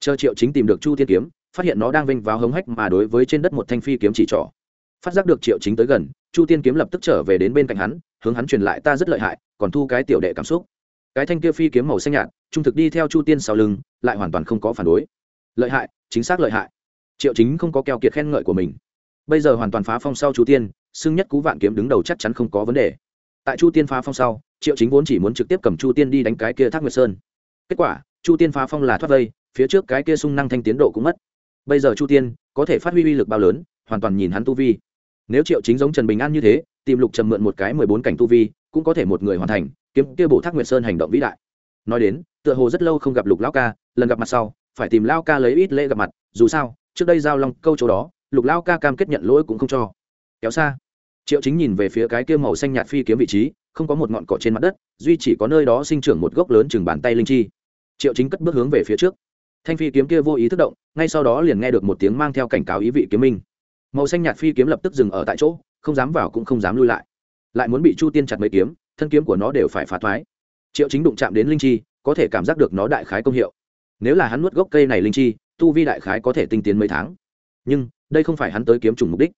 Chờ triệu chính tìm được chu tiên kiếm, phát hiện nó đang vinh vào hống hách mà đối với trên đất một thanh phi kiếm chỉ trỏ. Phát giác được triệu chính tới gần, chu tiên kiếm lập tức trở về đến bên cạnh hắn, hướng hắn truyền lại ta rất lợi hại, còn thu cái tiểu đệ cảm xúc. Cái thanh kia phi kiếm màu xanh nhạt, trung thực đi theo chu tiên sau lưng, lại hoàn toàn không có phản đối. Lợi hại, chính xác lợi hại. Triệu chính không có keo kiệt khen ngợi của mình. Bây giờ hoàn toàn phá phong sau chu tiên xưng nhất cú vạn kiếm đứng đầu chắc chắn không có vấn đề tại chu tiên phá phong sau, triệu chính vốn chỉ muốn trực tiếp cầm chu tiên đi đánh cái kia thác nguyệt sơn. Kết quả, chu tiên phá phong là thoát vây, phía trước cái kia sung năng thanh tiến độ cũng mất. Bây giờ chu tiên có thể phát huy uy lực bao lớn, hoàn toàn nhìn hắn tu vi. Nếu triệu chính giống trần bình an như thế, tìm lục trầm mượn một cái mười bốn cảnh tu vi, cũng có thể một người hoàn thành, kiếm kia bổ thác nguyệt sơn hành động vĩ đại. Nói đến, tựa hồ rất lâu không gặp lục lao ca, lần gặp mặt sau, phải tìm lao ca lấy ít lễ gặp mặt, dù sao, trước đây giao long câu chỗ đó, lục lao ca cam kết nhận lỗi cũng không cho. Kéo xa triệu chính nhìn về phía cái kia màu xanh nhạt phi kiếm vị trí, không có một ngọn cỏ trên mặt đất, duy chỉ có nơi đó sinh trưởng một gốc lớn chừng bàn tay linh chi. Triệu chính cất bước hướng về phía trước. Thanh phi kiếm kia vô ý thức động, ngay sau đó liền nghe được một tiếng mang theo cảnh cáo ý vị kiếm minh. Màu xanh nhạt phi kiếm lập tức dừng ở tại chỗ, không dám vào cũng không dám lui lại. Lại muốn bị chu tiên chặt mấy kiếm, thân kiếm của nó đều phải phá thoái. Triệu chính đụng chạm đến linh chi, có thể cảm giác được nó đại khái công hiệu. Nếu là hắn nuốt gốc cây này linh chi, tu vi đại khái có thể tinh tiến mấy tháng. Nhưng, đây không phải hắn tới kiếm trùng mục đích.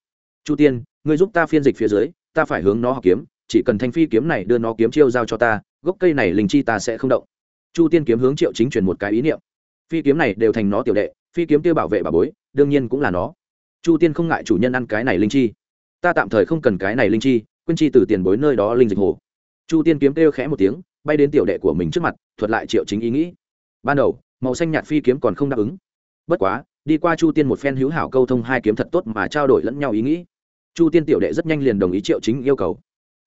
Chu tiên ngươi giúp ta phiên dịch phía dưới, ta phải hướng nó học kiếm, chỉ cần thanh phi kiếm này đưa nó kiếm chiêu giao cho ta, gốc cây này linh chi ta sẽ không động. Chu tiên kiếm hướng triệu chính truyền một cái ý niệm. Phi kiếm này đều thành nó tiểu đệ, phi kiếm kia bảo vệ bà bối, đương nhiên cũng là nó. Chu tiên không ngại chủ nhân ăn cái này linh chi. Ta tạm thời không cần cái này linh chi, quên chi từ tiền bối nơi đó linh dịch hồ. Chu tiên kiếm kêu khẽ một tiếng, bay đến tiểu đệ của mình trước mặt, thuật lại triệu chính ý nghĩ. Ban đầu, màu xanh nhạt phi kiếm còn không đáp ứng. Bất quá, đi qua chu tiên một phen hữu hảo câu thông hai kiếm thật tốt mà trao đổi lẫn nhau ý nghĩ chu tiên tiểu đệ rất nhanh liền đồng ý triệu chính yêu cầu.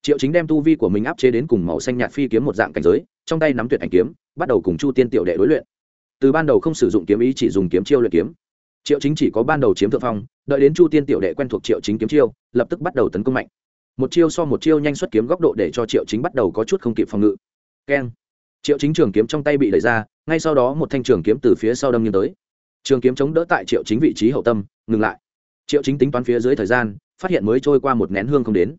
Triệu chính đem tu vi của mình áp chế đến cùng màu xanh nhạt phi kiếm một dạng cảnh giới, trong tay nắm tuyệt ảnh kiếm, bắt đầu cùng chu tiên tiểu đệ đối luyện. Từ ban đầu không sử dụng kiếm ý chỉ dùng kiếm chiêu luyện kiếm. Triệu chính chỉ có ban đầu chiếm thượng phong, đợi đến chu tiên tiểu đệ quen thuộc triệu chính kiếm chiêu, lập tức bắt đầu tấn công mạnh. Một chiêu so một chiêu nhanh xuất kiếm góc độ để cho triệu chính bắt đầu có chút không kịp phòng ngự. Keng. Triệu chính trường kiếm trong tay bị đẩy ra, ngay sau đó một thanh trường kiếm từ phía sau đâm nghiêng tới. Trường kiếm chống đỡ tại triệu chính vị trí hậu tâm, ngừng lại. Triệu chính tính toán phía dưới thời gian phát hiện mới trôi qua một nén hương không đến.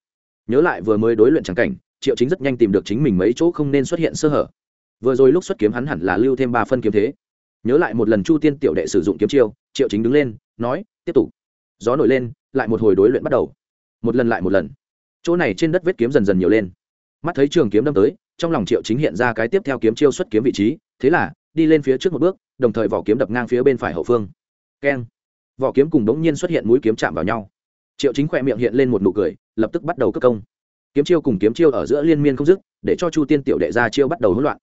Nhớ lại vừa mới đối luyện trắng cảnh, triệu chính rất nhanh tìm được chính mình mấy chỗ không nên xuất hiện sơ hở. Vừa rồi lúc xuất kiếm hắn hẳn là lưu thêm ba phân kiếm thế. Nhớ lại một lần chu tiên tiểu đệ sử dụng kiếm chiêu, triệu chính đứng lên, nói, tiếp tục. Gió nổi lên, lại một hồi đối luyện bắt đầu. Một lần lại một lần. Chỗ này trên đất vết kiếm dần dần nhiều lên. Mắt thấy trường kiếm đâm tới, trong lòng triệu chính hiện ra cái tiếp theo kiếm chiêu xuất kiếm vị trí, thế là, đi lên phía trước một bước, đồng thời vỏ kiếm đập ngang phía bên phải hậu phương. Keng. Vỏ kiếm cùng đống nhiên xuất hiện mũi kiếm chạm vào nhau triệu chính khỏe miệng hiện lên một nụ cười, lập tức bắt đầu cất công. Kiếm chiêu cùng kiếm chiêu ở giữa liên miên không dứt, để cho chu tiên tiểu đệ ra chiêu bắt đầu hỗn loạn.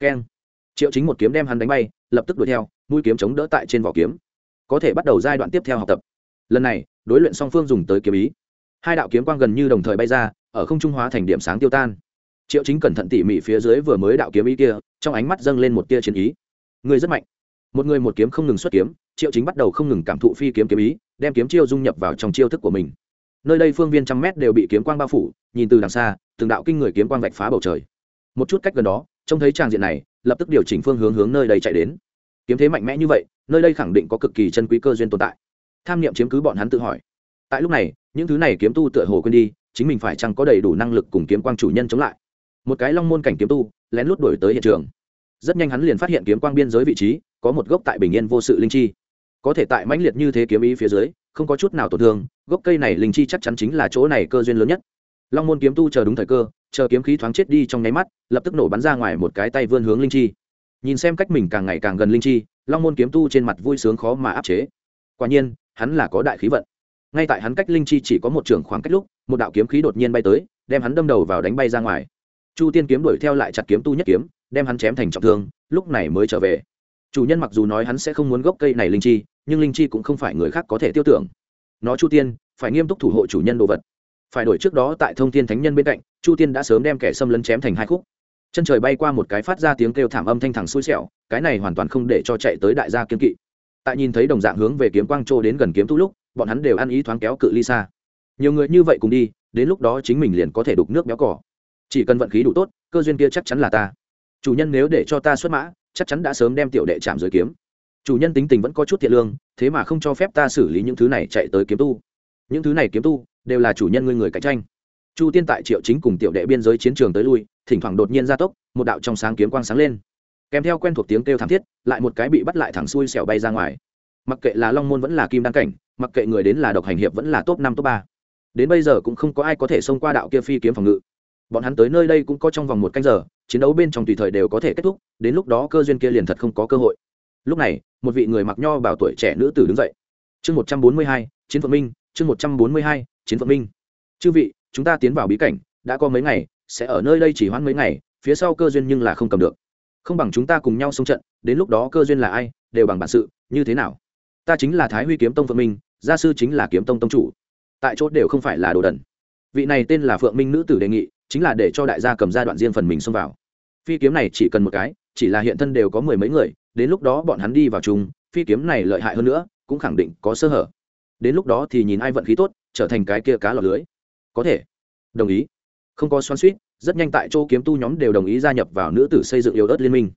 Keng. Triệu chính một kiếm đem hắn đánh bay, lập tức đuổi theo, mũi kiếm chống đỡ tại trên vỏ kiếm. Có thể bắt đầu giai đoạn tiếp theo học tập. Lần này, đối luyện song phương dùng tới kiếm ý. Hai đạo kiếm quang gần như đồng thời bay ra, ở không trung hóa thành điểm sáng tiêu tan. Triệu chính cẩn thận tỉ mỉ phía dưới vừa mới đạo kiếm ý kia, trong ánh mắt dâng lên một tia chiến ý. Người rất mạnh. Một người một kiếm không ngừng xuất kiếm triệu chính bắt đầu không ngừng cảm thụ phi kiếm kiếm ý, đem kiếm chiêu dung nhập vào trong chiêu thức của mình. Nơi đây phương viên trăm mét đều bị kiếm quang bao phủ, nhìn từ đằng xa, từng đạo kinh người kiếm quang vạch phá bầu trời. Một chút cách gần đó, trông thấy tràng diện này, lập tức điều chỉnh phương hướng hướng nơi đây chạy đến. Kiếm thế mạnh mẽ như vậy, nơi đây khẳng định có cực kỳ chân quý cơ duyên tồn tại. Tham niệm chiếm cứ bọn hắn tự hỏi. Tại lúc này, những thứ này kiếm tu tựa hồ quên đi, chính mình phải chăng có đầy đủ năng lực cùng kiếm quang chủ nhân chống lại. Một cái long môn cảnh kiếm tu, lén lút đổi tới hiện trường. Rất nhanh hắn liền phát hiện kiếm quang biên giới vị trí, có một gốc tại bình yên vô sự linh chi có thể tại mãnh liệt như thế kiếm ý phía dưới, không có chút nào tổn thương, gốc cây này linh chi chắc chắn chính là chỗ này cơ duyên lớn nhất. Long môn kiếm tu chờ đúng thời cơ, chờ kiếm khí thoáng chết đi trong nháy mắt, lập tức nổ bắn ra ngoài một cái tay vươn hướng linh chi. Nhìn xem cách mình càng ngày càng gần linh chi, long môn kiếm tu trên mặt vui sướng khó mà áp chế. Quả nhiên, hắn là có đại khí vận. Ngay tại hắn cách linh chi chỉ có một trường khoảng cách lúc, một đạo kiếm khí đột nhiên bay tới, đem hắn đâm đầu vào đánh bay ra ngoài. Chu tiên kiếm đuổi theo lại chặt kiếm tu nhất kiếm, đem hắn chém thành trọng thương, lúc này mới trở về. Chủ nhân mặc dù nói hắn sẽ không muốn gốc cây này linh chi nhưng linh chi cũng không phải người khác có thể tiêu tưởng. Nó chu tiên, phải nghiêm túc thủ hộ chủ nhân đồ vật. Phải đổi trước đó tại thông thiên thánh nhân bên cạnh, chu tiên đã sớm đem kẻ xâm lấn chém thành hai khúc. Chân trời bay qua một cái phát ra tiếng kêu thảm âm thanh thẳng xui xẻo, cái này hoàn toàn không để cho chạy tới đại gia kiên kỵ. Tại nhìn thấy đồng dạng hướng về kiếm quang trô đến gần kiếm tu lúc, bọn hắn đều ăn ý thoáng kéo cự ly xa. Nhiều người như vậy cùng đi, đến lúc đó chính mình liền có thể đục nước béo cỏ. Chỉ cần vận khí đủ tốt, cơ duyên kia chắc chắn là ta. Chủ nhân nếu để cho ta xuất mã, chắc chắn đã sớm đem tiểu đệ chạm dưới kiếm chủ nhân tính tình vẫn có chút thiện lương, thế mà không cho phép ta xử lý những thứ này chạy tới kiếm tu. Những thứ này kiếm tu đều là chủ nhân ngươi người cạnh tranh. Chu tiên tại triệu chính cùng tiểu đệ biên giới chiến trường tới lui, thỉnh thoảng đột nhiên gia tốc, một đạo trong sáng kiếm quang sáng lên. Kèm theo quen thuộc tiếng kêu thảm thiết, lại một cái bị bắt lại thẳng xuôi xẻo bay ra ngoài. Mặc kệ là long môn vẫn là kim đăng cảnh, mặc kệ người đến là độc hành hiệp vẫn là top năm, top ba. Đến bây giờ cũng không có ai có thể xông qua đạo kia phi kiếm phòng ngự. Bọn hắn tới nơi đây cũng có trong vòng một canh giờ, chiến đấu bên trong tùy thời đều có thể kết thúc, đến lúc đó cơ duyên kia liền thật không có cơ hội lúc này, một vị người mặc nho bảo tuổi trẻ nữ tử đứng dậy. Chương một trăm bốn mươi hai, chiến phượng minh, chương một trăm bốn mươi hai, chiến phượng minh. Chư vị, chúng ta tiến vào bí cảnh, đã có mấy ngày, sẽ ở nơi đây chỉ hoãn mấy ngày, phía sau cơ duyên nhưng là không cầm được. Không bằng chúng ta cùng nhau xông trận, đến lúc đó cơ duyên là ai, đều bằng bản sự, như thế nào? Ta chính là thái huy kiếm tông phượng minh, gia sư chính là kiếm tông tông chủ. Tại chỗ đều không phải là đồ đần. Vị này tên là phượng minh nữ tử đề nghị, chính là để cho đại gia cầm ra đoạn riêng phần mình xông vào. Phi kiếm này chỉ cần một cái, chỉ là hiện thân đều có mười mấy người đến lúc đó bọn hắn đi vào chung, phi kiếm này lợi hại hơn nữa, cũng khẳng định có sơ hở. Đến lúc đó thì nhìn ai vận khí tốt, trở thành cái kia cá lọt lưới. Có thể. Đồng ý. Không có xoắn suýt, rất nhanh tại chỗ kiếm tu nhóm đều đồng ý gia nhập vào nữ tử xây dựng yêu đất liên minh.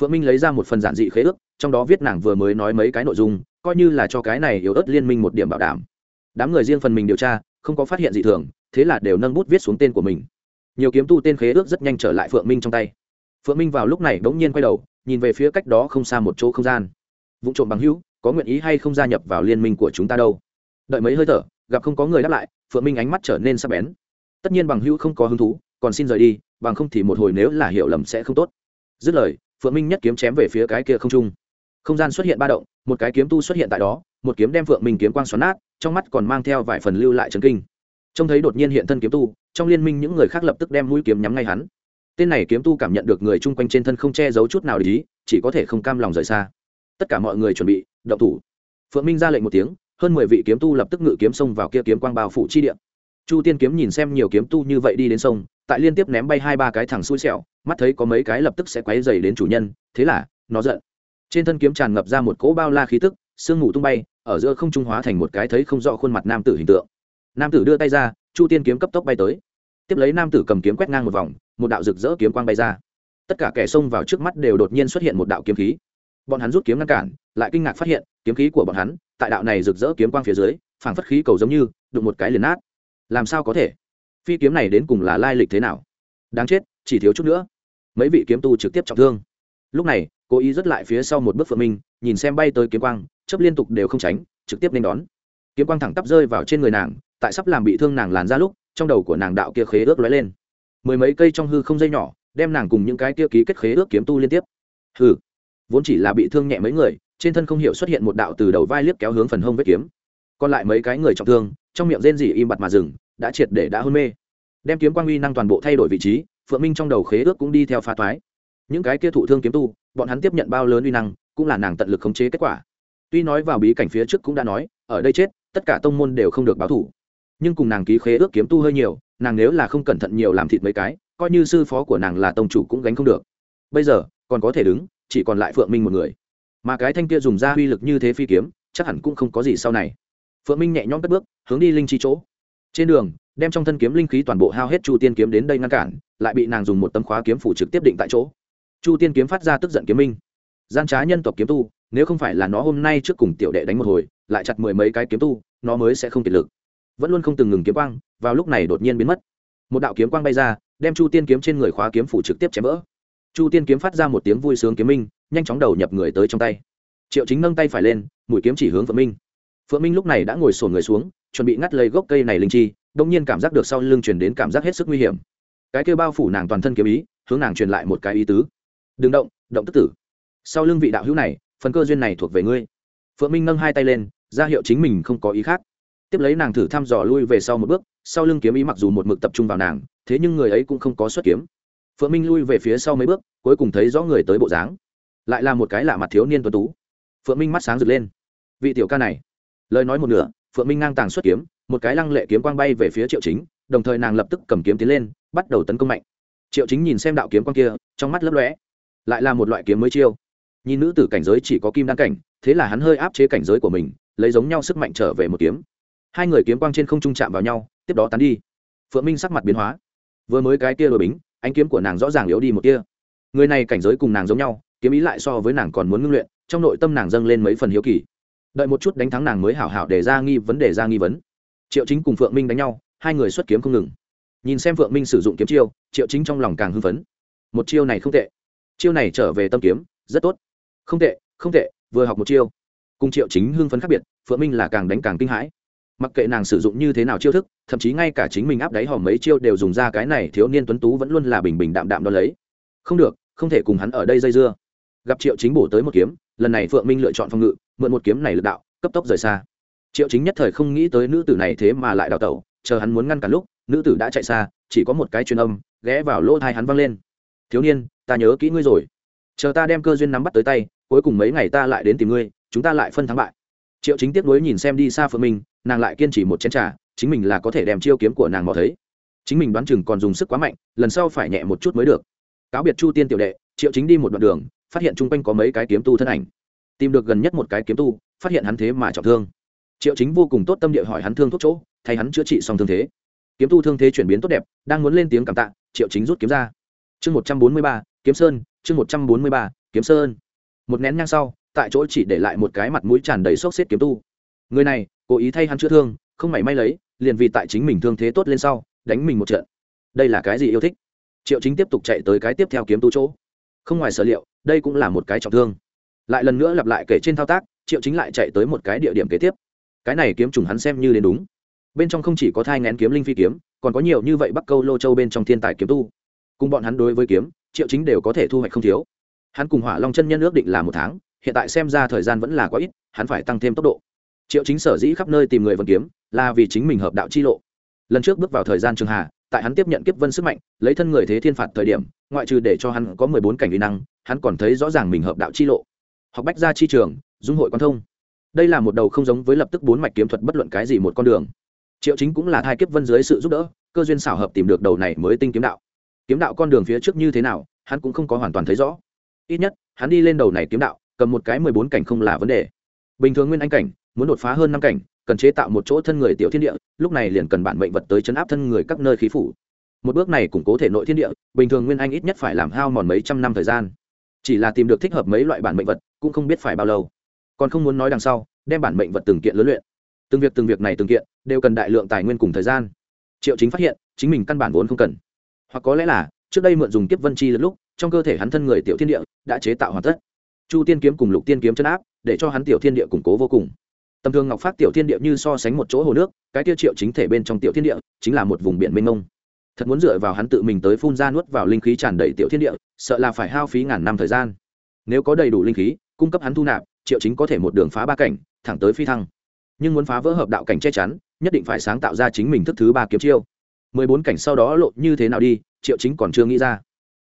Phượng minh lấy ra một phần giản dị khế ước, trong đó viết nàng vừa mới nói mấy cái nội dung, coi như là cho cái này yêu đất liên minh một điểm bảo đảm. Đám người riêng phần mình điều tra, không có phát hiện gì thường, thế là đều nâng bút viết xuống tên của mình. Nhiều kiếm tu tên khế ước rất nhanh trở lại phượng minh trong tay. Phượng minh vào lúc này bỗng nhiên quay đầu nhìn về phía cách đó không xa một chỗ không gian. Vụ trộm bằng hữu, có nguyện ý hay không gia nhập vào liên minh của chúng ta đâu? Đợi mấy hơi thở, gặp không có người đáp lại, phượng minh ánh mắt trở nên sắc bén. Tất nhiên bằng hữu không có hứng thú, còn xin rời đi, bằng không thì một hồi nếu là hiểu lầm sẽ không tốt. Dứt lời, phượng minh nhất kiếm chém về phía cái kia không trung. Không gian xuất hiện ba động, một cái kiếm tu xuất hiện tại đó, một kiếm đem phượng minh kiếm quang xoắn nát, trong mắt còn mang theo vài phần lưu lại trấn kinh. Trông thấy đột nhiên hiện thân kiếm tu, trong liên minh những người khác lập tức đem mũi kiếm nhắm ngay hắn tên này kiếm tu cảm nhận được người chung quanh trên thân không che giấu chút nào để ý, chỉ có thể không cam lòng rời xa. Tất cả mọi người chuẩn bị, động thủ. Phượng minh ra lệnh một tiếng, hơn mười vị kiếm tu lập tức ngự kiếm xông vào kia kiếm quang bao phủ chi điện chu tiên kiếm nhìn xem nhiều kiếm tu như vậy đi đến sông, tại liên tiếp ném bay hai ba cái thẳng xui xẹo mắt thấy có mấy cái lập tức sẽ quấy dày đến chủ nhân, thế là, nó giận. Trên thân kiếm tràn ngập ra một cỗ bao la khí tức, sương mù tung bay, ở giữa không trung hóa thành một cái thấy không rõ khuôn mặt nam tử hình tượng. Nam tử đưa tay ra, chu tiên kiếm cấp tốc bay tới. Tiếp lấy nam tử cầm kiếm quét ngang một vòng một đạo rực rỡ kiếm quang bay ra. Tất cả kẻ xông vào trước mắt đều đột nhiên xuất hiện một đạo kiếm khí. Bọn hắn rút kiếm ngăn cản, lại kinh ngạc phát hiện, kiếm khí của bọn hắn, tại đạo này rực rỡ kiếm quang phía dưới, phảng phất khí cầu giống như, đụng một cái liền nát. Làm sao có thể? Phi kiếm này đến cùng là lai lịch thế nào? Đáng chết, chỉ thiếu chút nữa. Mấy vị kiếm tu trực tiếp trọng thương. Lúc này, cố ý rút lại phía sau một bước phượng minh, nhìn xem bay tới kiếm quang chấp liên tục đều không tránh, trực tiếp nên đón. Kiếm quang thẳng tắp rơi vào trên người nàng, tại sắp làm bị thương nàng làn ra lúc, trong đầu của nàng đạo kia khế ước lóe lên mười mấy cây trong hư không dây nhỏ, đem nàng cùng những cái kia ký kết khế ước kiếm tu liên tiếp. Hư vốn chỉ là bị thương nhẹ mấy người, trên thân không hiểu xuất hiện một đạo từ đầu vai liếc kéo hướng phần hông vết kiếm. Còn lại mấy cái người trọng thương, trong miệng rên rỉ im bặt mà dừng, đã triệt để đã hôn mê. Đem kiếm quang uy năng toàn bộ thay đổi vị trí, phượng minh trong đầu khế ước cũng đi theo pha toái. Những cái kia thụ thương kiếm tu, bọn hắn tiếp nhận bao lớn uy năng, cũng là nàng tận lực khống chế kết quả. Tuy nói vào bí cảnh phía trước cũng đã nói, ở đây chết, tất cả tông môn đều không được báo thủ. Nhưng cùng nàng ký khế ước kiếm tu hơi nhiều nàng nếu là không cẩn thận nhiều làm thịt mấy cái, coi như sư phó của nàng là tông chủ cũng gánh không được. Bây giờ, còn có thể đứng, chỉ còn lại phượng minh một người. Mà cái thanh kia dùng ra uy lực như thế phi kiếm, chắc hẳn cũng không có gì sau này. Phượng minh nhẹ nhõm cất bước, hướng đi linh chi chỗ. Trên đường, đem trong thân kiếm linh khí toàn bộ hao hết chu tiên kiếm đến đây ngăn cản, lại bị nàng dùng một tấm khóa kiếm phủ trực tiếp định tại chỗ. Chu tiên kiếm phát ra tức giận kiếm minh. Gian trá nhân tộc kiếm tu, nếu không phải là nó hôm nay trước cùng tiểu đệ đánh một hồi, lại chặt mười mấy cái kiếm tu, nó mới sẽ không kiệt lực vẫn luôn không từng ngừng kiếm quang, vào lúc này đột nhiên biến mất. Một đạo kiếm quang bay ra, đem chu tiên kiếm trên người khóa kiếm phủ trực tiếp chém vỡ. Chu tiên kiếm phát ra một tiếng vui sướng kiếm minh, nhanh chóng đầu nhập người tới trong tay. Triệu chính nâng tay phải lên, mũi kiếm chỉ hướng phượng minh. Phượng minh lúc này đã ngồi sổn người xuống, chuẩn bị ngắt lấy gốc cây này linh chi đông nhiên cảm giác được sau lưng truyền đến cảm giác hết sức nguy hiểm. Cái kêu bao phủ nàng toàn thân kiếm ý, hướng nàng truyền lại một cái ý tứ. Đừng động động tức tử. Sau lưng vị đạo hữu này, phần cơ duyên này thuộc về ngươi. Phượng minh nâng hai tay lên, ra hiệu chính mình không có ý khác tiếp lấy nàng thử thăm dò lui về sau một bước, sau lưng kiếm ý mặc dù một mực tập trung vào nàng, thế nhưng người ấy cũng không có xuất kiếm. Phượng minh lui về phía sau mấy bước, cuối cùng thấy rõ người tới bộ dáng. Lại là một cái lạ mặt thiếu niên tuấn tú. Phượng minh mắt sáng rực lên. Vị tiểu ca này. Lời nói một nửa, phượng minh ngang tàng xuất kiếm, một cái lăng lệ kiếm quang bay về phía triệu chính, đồng thời nàng lập tức cầm kiếm tiến lên, bắt đầu tấn công mạnh. Triệu chính nhìn xem đạo kiếm quang kia, trong mắt lấp lóe. Lại là một loại kiếm mới chiêu. Nhìn nữ tử cảnh giới chỉ có kim đan cảnh, thế là hắn hơi áp chế cảnh giới của mình, lấy giống nhau sức mạnh trở về một kiếm hai người kiếm quang trên không trung chạm vào nhau, tiếp đó tán đi. Phượng minh sắc mặt biến hóa. Vừa mới cái kia đổi bính, ánh kiếm của nàng rõ ràng yếu đi một kia. Người này cảnh giới cùng nàng giống nhau, kiếm ý lại so với nàng còn muốn ngưng luyện, trong nội tâm nàng dâng lên mấy phần hiếu kỳ. Đợi một chút đánh thắng nàng mới hảo hảo để ra nghi vấn đề ra nghi vấn. Triệu chính cùng phượng minh đánh nhau, hai người xuất kiếm không ngừng. Nhìn xem phượng minh sử dụng kiếm chiêu, triệu chính trong lòng càng hưng phấn. Một chiêu này không tệ. Chiêu này trở về tâm kiếm, rất tốt. Không tệ không tệ, vừa học một chiêu. Cùng triệu chính hưng phấn khác biệt, phượng minh là càng đánh càng kinh hãi mặc kệ nàng sử dụng như thế nào chiêu thức, thậm chí ngay cả chính mình áp đáy hòm mấy chiêu đều dùng ra cái này thiếu niên tuấn tú vẫn luôn là bình bình đạm đạm đo lấy. Không được, không thể cùng hắn ở đây dây dưa. Gặp triệu chính bổ tới một kiếm, lần này phượng minh lựa chọn phòng ngự, mượn một kiếm này lực đạo, cấp tốc rời xa. Triệu chính nhất thời không nghĩ tới nữ tử này thế mà lại đào tẩu, chờ hắn muốn ngăn cản lúc, nữ tử đã chạy xa, chỉ có một cái truyền âm, ghé vào lỗ thai hắn văng lên. Thiếu niên, ta nhớ kỹ ngươi rồi. Chờ ta đem cơ duyên nắm bắt tới tay, cuối cùng mấy ngày ta lại đến tìm ngươi, chúng ta lại phân thắng bại. Triệu chính tiếp nối nhìn xem đi xa phượng minh nàng lại kiên trì một chén trà, chính mình là có thể đem chiêu kiếm của nàng mò thấy. Chính mình đoán chừng còn dùng sức quá mạnh lần sau phải nhẹ một chút mới được. Cáo biệt chu tiên tiểu đệ triệu chính đi một đoạn đường phát hiện chung quanh có mấy cái kiếm tu thân ảnh. Tìm được gần nhất một cái kiếm tu phát hiện hắn thế mà trọng thương. Triệu chính vô cùng tốt tâm địa hỏi hắn thương thuốc chỗ thay hắn chữa trị xong thương thế. Kiếm tu thương thế chuyển biến tốt đẹp đang muốn lên tiếng cảm tạ triệu chính rút kiếm ra. Chương một trăm bốn mươi ba kiếm sơn chương một trăm bốn mươi ba kiếm sơn. Một nén nhang sau tại chỗ chỉ để lại một cái mặt mũi tràn đầy xốc xếp kiếm tu. Người này cố ý thay hắn chữa thương, không mảy may lấy, liền vì tại chính mình thương thế tốt lên sau, đánh mình một trận. Đây là cái gì yêu thích? Triệu chính tiếp tục chạy tới cái tiếp theo kiếm tu chỗ. Không ngoài sở liệu, đây cũng là một cái trọng thương. Lại lần nữa lặp lại kể trên thao tác, triệu chính lại chạy tới một cái địa điểm kế tiếp. Cái này kiếm trùng hắn xem như đến đúng. Bên trong không chỉ có thai ngén kiếm, linh phi kiếm, còn có nhiều như vậy bắc câu lô châu bên trong thiên tài kiếm tu. Cùng bọn hắn đối với kiếm, triệu chính đều có thể thu hoạch không thiếu. Hắn cùng hỏa long chân nhân ước định là một tháng, hiện tại xem ra thời gian vẫn là quá ít, hắn phải tăng thêm tốc độ triệu chính sở dĩ khắp nơi tìm người vân kiếm là vì chính mình hợp đạo chi lộ. Lần trước bước vào thời gian trường hà, tại hắn tiếp nhận kiếp vân sức mạnh, lấy thân người thế thiên phạt thời điểm, ngoại trừ để cho hắn có mười bốn cảnh uy năng, hắn còn thấy rõ ràng mình hợp đạo chi lộ. Học bách gia chi trường, dung hội quan thông. Đây là một đầu không giống với lập tức bốn mạch kiếm thuật bất luận cái gì một con đường. Triệu chính cũng là thai kiếp vân dưới sự giúp đỡ, cơ duyên xảo hợp tìm được đầu này mới tinh kiếm đạo. Kiếm đạo con đường phía trước như thế nào, hắn cũng không có hoàn toàn thấy rõ. Ít nhất, hắn đi lên đầu này kiếm đạo, cầm một cái mười bốn cảnh không là vấn đề. Bình thường nguyên anh cảnh muốn đột phá hơn năm cảnh, cần chế tạo một chỗ thân người tiểu thiên địa, lúc này liền cần bản mệnh vật tới chấn áp thân người các nơi khí phủ. Một bước này củng cố thể nội thiên địa, bình thường nguyên anh ít nhất phải làm hao mòn mấy trăm năm thời gian. Chỉ là tìm được thích hợp mấy loại bản mệnh vật, cũng không biết phải bao lâu. Còn không muốn nói đằng sau, đem bản mệnh vật từng kiện lớn luyện. Từng việc từng việc này từng kiện, đều cần đại lượng tài nguyên cùng thời gian. Triệu chính phát hiện, chính mình căn bản vốn không cần. Hoặc có lẽ là, trước đây mượn dùng kiếp vân chi lúc, trong cơ thể hắn thân người tiểu thiên địa, đã chế tạo hoàn tất. Chu tiên kiếm cùng lục tiên kiếm chân áp, để cho hắn tiểu thiên địa củng cố vô cùng tầm thường ngọc phát tiểu thiên địa như so sánh một chỗ hồ nước, cái tiêu triệu chính thể bên trong tiểu thiên địa chính là một vùng biển mênh mông. Thật muốn dựa vào hắn tự mình tới phun ra nuốt vào linh khí tràn đầy tiểu thiên địa, sợ là phải hao phí ngàn năm thời gian. Nếu có đầy đủ linh khí, cung cấp hắn thu nạp, triệu chính có thể một đường phá ba cảnh, thẳng tới phi thăng. Nhưng muốn phá vỡ hợp đạo cảnh che chắn, nhất định phải sáng tạo ra chính mình thức thứ ba kiếm chiêu. Mười bốn cảnh sau đó lộ như thế nào đi, triệu chính còn chưa nghĩ ra.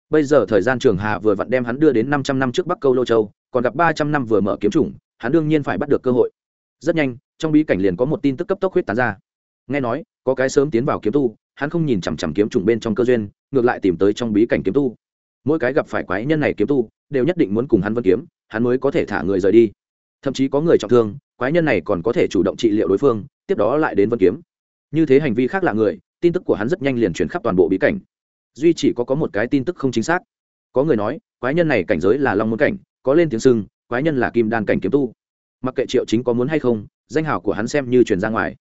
Bây giờ thời gian trường hà vừa vặn đem hắn đưa đến năm trăm năm trước bắc câu lô châu, còn gặp ba trăm năm vừa mở kiếm chủng, hắn đương nhiên phải bắt được cơ hội rất nhanh, trong bí cảnh liền có một tin tức cấp tốc huyết tán ra. Nghe nói, có cái sớm tiến vào kiếm tu, hắn không nhìn chằm chằm kiếm trùng bên trong cơ duyên, ngược lại tìm tới trong bí cảnh kiếm tu. Mỗi cái gặp phải quái nhân này kiếm tu, đều nhất định muốn cùng hắn vân kiếm, hắn mới có thể thả người rời đi. Thậm chí có người trọng thương, quái nhân này còn có thể chủ động trị liệu đối phương, tiếp đó lại đến vân kiếm. Như thế hành vi khác lạ người, tin tức của hắn rất nhanh liền chuyển khắp toàn bộ bí cảnh. Duy chỉ có có một cái tin tức không chính xác. Có người nói, quái nhân này cảnh giới là long môn cảnh, có lên tiếng sưng quái nhân là kim đan cảnh kiếm tu mặc kệ triệu chính có muốn hay không, danh hào của hắn xem như truyền ra ngoài.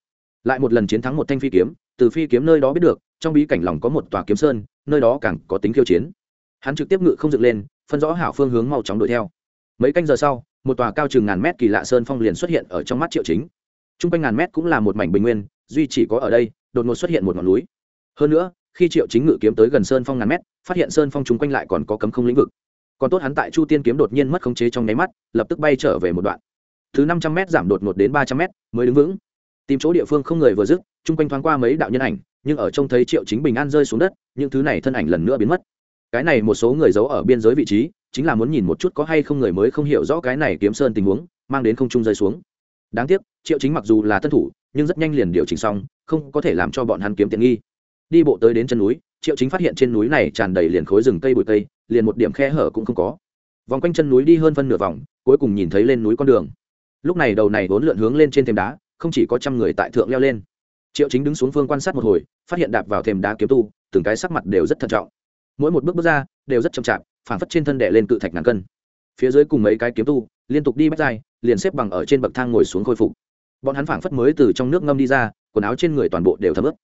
Lại một lần chiến thắng một thanh phi kiếm, từ phi kiếm nơi đó biết được, trong bí cảnh lòng có một tòa kiếm sơn, nơi đó càng có tính khiêu chiến. Hắn trực tiếp ngự không dựng lên, phân rõ hảo phương hướng mau chóng đuổi theo. Mấy canh giờ sau, một tòa cao chừng ngàn mét kỳ lạ sơn phong liền xuất hiện ở trong mắt triệu chính. T r u n g quanh ngàn mét cũng là một mảnh bình nguyên, duy chỉ có ở đây, đột ngột xuất hiện một ngọn núi. Hơn nữa, khi triệu chính ngự kiếm tới gần sơn phong ngàn mét, phát hiện sơn phong chung quanh lại còn có cấm không lĩnh vực. Còn tốt hắn tại chu tiên kiếm đột nhiên mất khống chế trong nháy mắt, lập tức bay trở về một đoạn thứ năm trăm m giảm đột ngột đến ba trăm m mới đứng vững. Tìm chỗ địa phương không người vừa dứt, chung quanh thoáng qua mấy đạo nhân ảnh, nhưng ở trông thấy triệu chính bình an rơi xuống đất, những thứ này thân ảnh lần nữa biến mất. Cái này một số người giấu ở biên giới vị trí, chính là muốn nhìn một chút có hay không người mới không hiểu rõ cái này kiếm sơn tình huống, mang đến không trung rơi xuống. Đáng tiếc, triệu chính mặc dù là tân thủ, nhưng rất nhanh liền điều chỉnh xong, không có thể làm cho bọn hắn kiếm tiện nghi. Đi bộ tới đến chân núi, triệu chính phát hiện trên núi này tràn đầy liền khối rừng cây bụi cây, liền một điểm khe hở cũng không có. Vòng quanh chân núi đi hơn phân nửa vòng, cuối cùng nhìn thấy lên núi con đường lúc này đầu này vốn lượn hướng lên trên thềm đá, không chỉ có trăm người tại thượng leo lên. Triệu chính đứng xuống phương quan sát một hồi, phát hiện đạp vào thềm đá kiếm tu, từng cái sắc mặt đều rất thận trọng. Mỗi một bước bước ra, đều rất chậm chạp phản phất trên thân đệ lên cự thạch ngàn cân. Phía dưới cùng mấy cái kiếm tu, liên tục đi bách dài liền xếp bằng ở trên bậc thang ngồi xuống khôi phục. Bọn hắn phảng phất mới từ trong nước ngâm đi ra, quần áo trên người toàn bộ đều thấm ướt.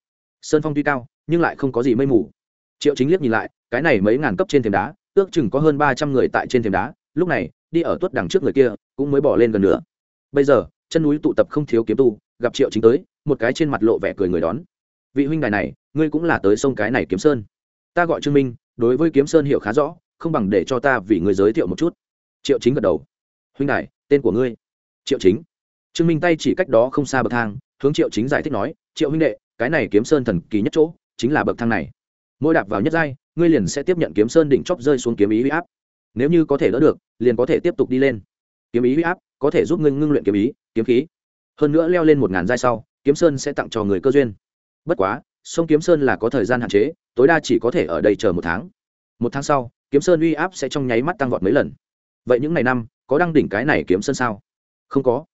Sơn phong tuy cao, nhưng lại không có gì mây mù. Triệu chính liếc nhìn lại, cái này mấy ngàn cấp trên thềm đá, ước chừng có hơn ba trăm người tại trên thềm đá, lúc này, đi ở tuất đằng trước người kia, cũng mới bỏ lên gần nữa bây giờ, chân núi tụ tập không thiếu kiếm tu, gặp triệu chính tới, một cái trên mặt lộ vẻ cười người đón. Vị huynh đài này, ngươi cũng là tới sông cái này kiếm sơn. Ta gọi trương minh, đối với kiếm sơn hiểu khá rõ, không bằng để cho ta vì người giới thiệu một chút. Triệu chính gật đầu. Huynh đài, tên của ngươi? Triệu chính. Trương minh tay chỉ cách đó không xa bậc thang, hướng triệu chính giải thích nói, triệu huynh đệ, cái này kiếm sơn thần kỳ nhất chỗ, chính là bậc thang này. Mỗi đạp vào nhất giai, ngươi liền sẽ tiếp nhận kiếm sơn đỉnh chóp rơi xuống kiếm ý huy áp. Nếu như có thể đỡ được, liền có thể tiếp tục đi lên. Kiếm ý huy áp có thể giúp ngươi ngưng luyện kiếm ý, kiếm khí. Hơn nữa leo lên một ngàn giai sau, kiếm sơn sẽ tặng cho người cơ duyên. Bất quá, sông kiếm sơn là có thời gian hạn chế, tối đa chỉ có thể ở đây chờ một tháng. Một tháng sau, kiếm sơn uy áp sẽ trong nháy mắt tăng vọt mấy lần. Vậy những ngày năm, có đăng đỉnh cái này kiếm sơn sao? Không có.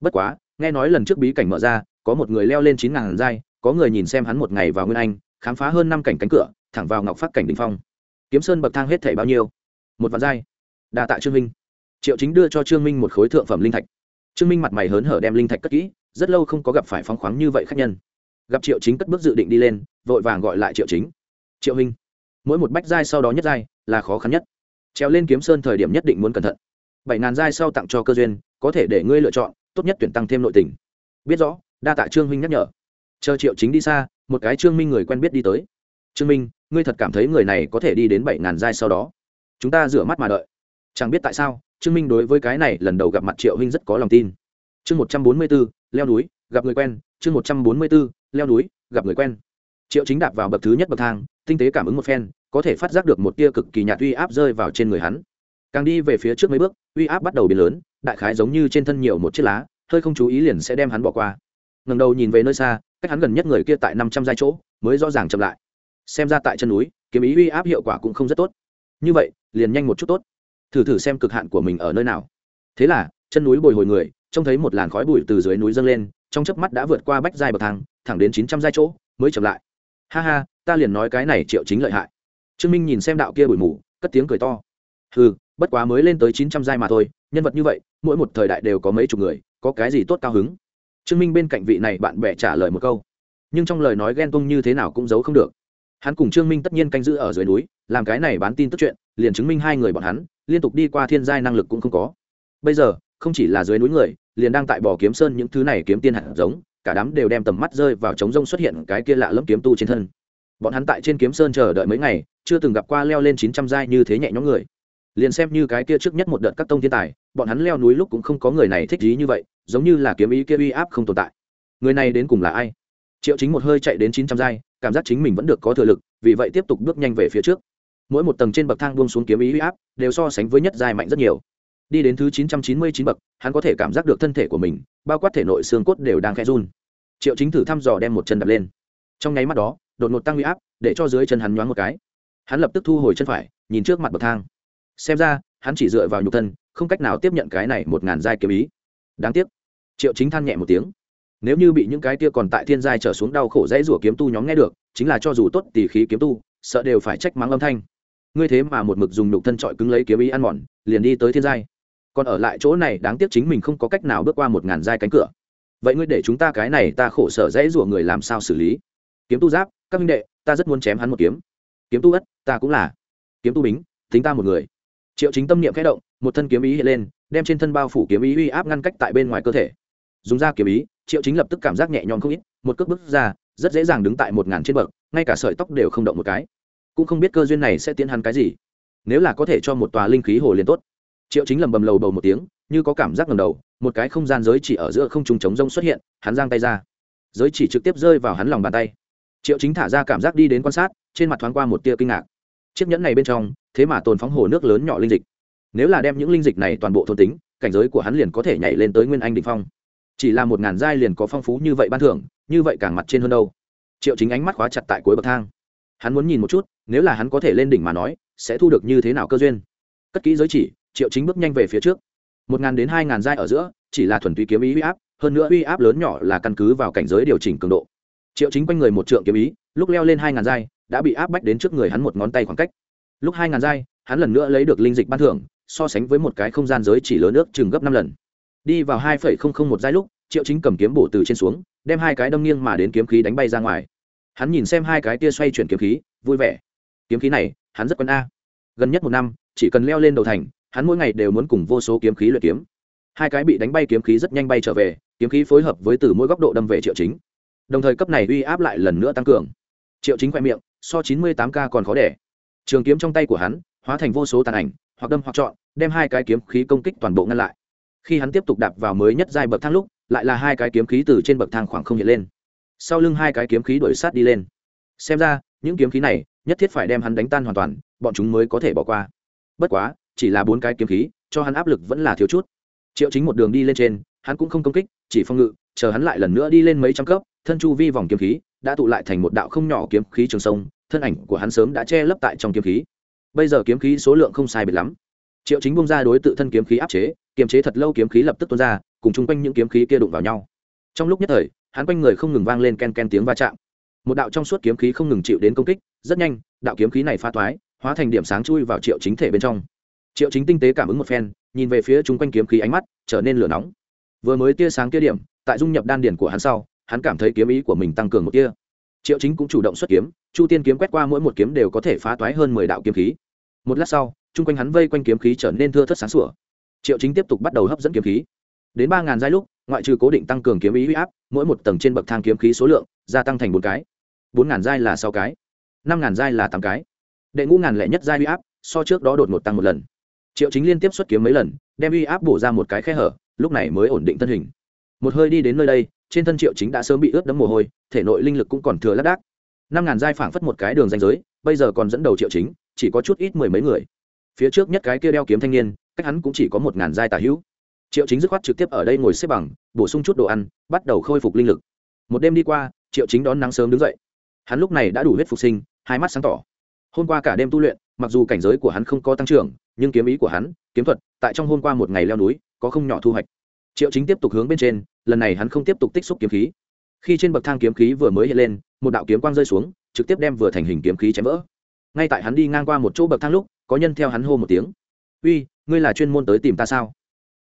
Bất quá, nghe nói lần trước bí cảnh mở ra, có một người leo lên chín ngàn giai, có người nhìn xem hắn một ngày vào nguyên anh, khám phá hơn năm cảnh cánh cửa, thẳng vào ngọc phát cảnh đ ỉ n h phong. Kiếm sơn bậc thang hết thảy bao nhiêu? Một vạn giai. Đa tạ trương minh triệu chính đưa cho trương minh một khối thượng phẩm linh thạch. Trương minh mặt mày hớn hở đem linh thạch cất kỹ, rất lâu không có gặp phải phóng khoáng như vậy khách nhân. Gặp triệu chính cất bước dự định đi lên, vội vàng gọi lại triệu chính. Triệu minh mỗi một bách giai sau đó nhất giai là khó khăn nhất. Treo lên kiếm sơn thời điểm nhất định muốn cẩn thận. Bảy ngàn giai sau tặng cho cơ duyên, có thể để ngươi lựa chọn, tốt nhất tuyển tăng thêm nội tình. Biết rõ, đa tạ trương minh nhắc nhở. Chờ triệu chính đi xa, một cái trương minh người quen biết đi tới. Trương minh, ngươi thật cảm thấy người này có thể đi đến bảy ngàn giai sau đó? Chúng ta rửa mắt mà đợi. Chẳng biết tại sao trương minh đối với cái này lần đầu gặp mặt triệu huynh rất có lòng tin. Chương một trăm bốn mươi b ố leo núi, gặp người quen. Chương một trăm bốn mươi b ố leo núi, gặp người quen. Triệu chính đạp vào bậc thứ nhất bậc thang, tinh tế cảm ứng một phen, có thể phát giác được một tia cực kỳ nhạt uy áp rơi vào trên người hắn. Càng đi về phía trước mấy bước, uy áp bắt đầu biến lớn, đại khái giống như trên thân nhiều một chiếc lá, hơi không chú ý liền sẽ đem hắn bỏ qua. Ngần đầu nhìn về nơi xa, cách hắn gần nhất người kia tại năm trăm giai chỗ, mới rõ ràng chậm lại. Xem ra tại chân núi, kiếm ý uy áp hiệu quả cũng không rất tốt. Như vậy, liền nhanh một chút tốt thử thử xem cực hạn của mình ở nơi nào. Thế là, chân núi bồi hồi người, trông thấy một làn khói bụi từ dưới núi dâng lên, trong chớp mắt đã vượt qua bách dài bậc thang, thẳng đến chín trăm giai chỗ, mới chậm lại. Ha ha, ta liền nói cái này triệu chính lợi hại. Trương minh nhìn xem đạo kia bụi mù, cất tiếng cười to. Ừ bất quá mới lên tới chín trăm giai mà thôi, nhân vật như vậy, mỗi một thời đại đều có mấy chục người, có cái gì tốt cao hứng? Trương minh bên cạnh vị này bạn bè trả lời một câu. Nhưng trong lời nói ghen tung như thế nào cũng giấu không được hắn cùng trương minh tất nhiên canh giữ ở dưới núi, làm cái này bán tin tức chuyện, liền chứng minh hai người bọn hắn, liên tục đi qua thiên giai năng lực cũng không có. Bây giờ, không chỉ là dưới núi người, liền đang tại bỏ kiếm sơn những thứ này kiếm tiên hạt giống, cả đám đều đem tầm mắt rơi vào trống rông xuất hiện cái kia lạ lẫm kiếm tu trên thân. Bọn hắn tại trên kiếm sơn chờ đợi mấy ngày, chưa từng gặp qua leo lên chín trăm giai như thế nhẹ nhõm người. Liền xem như cái kia trước nhất một đợt các tông thiên tài, bọn hắn leo núi lúc cũng không có người này thích gì như vậy, giống như là kiếm ý kia uy áp không tồn tại. Người này đến cùng là ai? Triệu chính một hơi chạy đến chín trăm giai cảm giác chính mình vẫn được có thừa lực, vì vậy tiếp tục bước nhanh về phía trước. Mỗi một tầng trên bậc thang buông xuống kiếm ý huy áp, đều so sánh với nhất dài mạnh rất nhiều. Đi đến thứ chín trăm chín mươi chín bậc, hắn có thể cảm giác được thân thể của mình, bao quát thể nội xương cốt đều đang khẽ run. Triệu chính thử thăm dò đem một chân đập lên. Trong nháy mắt đó, đột ngột tăng huy áp, để cho dưới chân hắn nhoáng một cái. Hắn lập tức thu hồi chân phải, nhìn trước mặt bậc thang. Xem ra, hắn chỉ dựa vào nhục thân, không cách nào tiếp nhận cái này một ngàn giai kiếm ý. Đáng tiếc. Triệu chính than nhẹ một tiếng nếu như bị những cái kia còn tại thiên giai trở xuống đau khổ dãy rủa kiếm tu nhóm nghe được, chính là cho dù tốt tỉ khí kiếm tu, sợ đều phải trách mắng âm thanh. Ngươi thế mà một mực dùng nhục thân trọi cứng lấy kiếm ý ăn mòn, liền đi tới thiên giai. Còn ở lại chỗ này, đáng tiếc chính mình không có cách nào bước qua một ngàn giai cánh cửa. Vậy ngươi để chúng ta cái này, ta khổ sở dãy rủa người làm sao xử lý? Kiếm tu giáp, các minh đệ, ta rất muốn chém hắn một kiếm. Kiếm tu ất, ta cũng là. Kiếm tu bính tính ta một người. Triệu chính tâm niệm khẽ động, một thân kiếm ý hiện lên, đem trên thân bao phủ kiếm ý uy áp ngăn cách tại bên ngoài cơ thể. Dùng ra kiếm ý triệu chính lập tức cảm giác nhẹ nhõm không ít, một cước bước ra, rất dễ dàng đứng tại một ngàn trên bậc, ngay cả sợi tóc đều không động một cái. Cũng không biết cơ duyên này sẽ tiến hắn cái gì. Nếu là có thể cho một tòa linh khí hồ liền tốt. Triệu chính lầm bầm lầu bầu một tiếng, như có cảm giác ngầm đầu, một cái không gian giới chỉ ở giữa không trùng trống rông xuất hiện, hắn giang tay ra. Giới chỉ trực tiếp rơi vào hắn lòng bàn tay. Triệu chính thả ra cảm giác đi đến quan sát, trên mặt thoáng qua một tia kinh ngạc. Chiếc nhẫn này bên trong, thế mà tồn phóng hồ nước lớn nhỏ linh dịch. Nếu là đem những linh dịch này toàn bộ thôn tính, cảnh giới của hắn liền có thể nhảy lên tới nguyên anh đ ỉ n h phong chỉ là một ngàn giai liền có phong phú như vậy ban thưởng, như vậy càng mặt trên hơn đâu. Triệu chính ánh mắt khóa chặt tại cuối bậc thang. Hắn muốn nhìn một chút, nếu là hắn có thể lên đỉnh mà nói, sẽ thu được như thế nào cơ duyên. Cất kỹ giới chỉ, triệu chính bước nhanh về phía trước. Một ngàn đến hai ngàn giai ở giữa, chỉ là thuần túy kiếm ý huy áp, hơn nữa uy áp lớn nhỏ là căn cứ vào cảnh giới điều chỉnh cường độ. Triệu chính quanh người một trượng kiếm ý, lúc leo lên hai ngàn giai, đã bị áp bách đến trước người hắn một ngón tay khoảng cách. Lúc hai ngàn giai, hắn lần nữa lấy được linh dịch ban thưởng, so sánh với một cái không gian giới chỉ lớn nước chừng gấp năm lần đi vào hai phẩy không không một giai lúc, triệu chính cầm kiếm bổ từ trên xuống, đem hai cái đâm nghiêng mà đến kiếm khí đánh bay ra ngoài. Hắn nhìn xem hai cái tia xoay chuyển kiếm khí, vui vẻ. Kiếm khí này, hắn rất quen a. Gần nhất một năm, chỉ cần leo lên đầu thành, hắn mỗi ngày đều muốn cùng vô số kiếm khí luyện kiếm. Hai cái bị đánh bay kiếm khí rất nhanh bay trở về, kiếm khí phối hợp với từ mỗi góc độ đâm về triệu chính. Đồng thời cấp này uy áp lại lần nữa tăng cường. Triệu chính khoe miệng, so chín mươi tám k còn khó đẻ. Trường kiếm trong tay của hắn, hóa thành vô số tàn ảnh, hoặc đâm hoặc chọn, đem hai cái kiếm khí công kích toàn bộ ngăn lại khi hắn tiếp tục đạp vào mới nhất giai bậc thang lúc, lại là hai cái kiếm khí từ trên bậc thang khoảng không hiện lên. Sau lưng hai cái kiếm khí đuổi sát đi lên. Xem ra, những kiếm khí này, nhất thiết phải đem hắn đánh tan hoàn toàn, bọn chúng mới có thể bỏ qua. Bất quá, chỉ là bốn cái kiếm khí, cho hắn áp lực vẫn là thiếu chút. Triệu chính một đường đi lên trên, hắn cũng không công kích, chỉ phong ngự, chờ hắn lại lần nữa đi lên mấy trăm cấp, thân chu vi vòng kiếm khí, đã tụ lại thành một đạo không nhỏ kiếm khí trường sông, thân ảnh của hắn sớm đã che lấp tại trong kiếm khí. Bây giờ kiếm khí số lượng không sai biệt lắm triệu chính bung ra đối tự thân kiếm khí áp chế, kiềm chế thật lâu kiếm khí lập tức tuôn ra, cùng chung quanh những kiếm khí kia đụng vào nhau. Trong lúc nhất thời, hắn quanh người không ngừng vang lên ken ken tiếng va chạm. Một đạo trong suốt kiếm khí không ngừng chịu đến công kích, rất nhanh, đạo kiếm khí này pha toái, hóa thành điểm sáng chui vào triệu chính thể bên trong. Triệu chính tinh tế cảm ứng một phen, nhìn về phía chung quanh kiếm khí ánh mắt trở nên lửa nóng. Vừa mới tia sáng tia điểm, tại dung nhập đan điển của hắn sau, hắn cảm thấy kiếm ý của mình tăng cường một tia. Triệu chính cũng chủ động xuất kiếm, chu tiên kiếm quét qua mỗi một kiếm đều có thể phá toái hơn mười đạo kiếm khí. Một lát sau chung quanh hắn vây quanh kiếm khí trở nên thưa thất sáng sủa. Triệu chính tiếp tục bắt đầu hấp dẫn kiếm khí. Đến ba ngàn giai lúc, ngoại trừ cố định tăng cường kiếm ý huy áp, mỗi một tầng trên bậc thang kiếm khí số lượng gia tăng thành bốn cái. Bốn ngàn giai là sáu cái, năm ngàn giai là tám cái. Đệ ngũ ngàn lẻ nhất giai huy áp, so trước đó đột ngột tăng một lần. Triệu chính liên tiếp xuất kiếm mấy lần, đem uy áp bổ ra một cái khe hở, lúc này mới ổn định thân hình. Một hơi đi đến nơi đây, trên thân triệu chính đã sớm bị ướt đẫm mồ hôi, thể nội linh lực cũng còn thừa lác đác. Năm ngàn giai phảng phất một cái đường danh giới, bây giờ còn dẫn đầu triệu chính, chỉ có chút ít mười mấy người phía trước nhất cái kia đeo kiếm thanh niên, cách hắn cũng chỉ có một ngàn giai tả hữu. Triệu chính dứt khoát trực tiếp ở đây ngồi xếp bằng, bổ sung chút đồ ăn, bắt đầu khôi phục linh lực. Một đêm đi qua, triệu chính đón nắng sớm đứng dậy. Hắn lúc này đã đủ huyết phục sinh, hai mắt sáng tỏ. Hôm qua cả đêm tu luyện, mặc dù cảnh giới của hắn không có tăng trưởng, nhưng kiếm ý của hắn, kiếm thuật, tại trong hôm qua một ngày leo núi, có không nhỏ thu hoạch. Triệu chính tiếp tục hướng bên trên, lần này hắn không tiếp tục tích xúc kiếm khí. Khi trên bậc thang kiếm khí vừa mới hiện lên, một đạo kiếm quang rơi xuống, trực tiếp đem vừa thành hình kiếm khí chém vỡ. Ngay tại hắn đi ngang qua một chỗ bậc thang lúc có nhân theo hắn hô một tiếng. Uy, ngươi là chuyên môn tới tìm ta sao?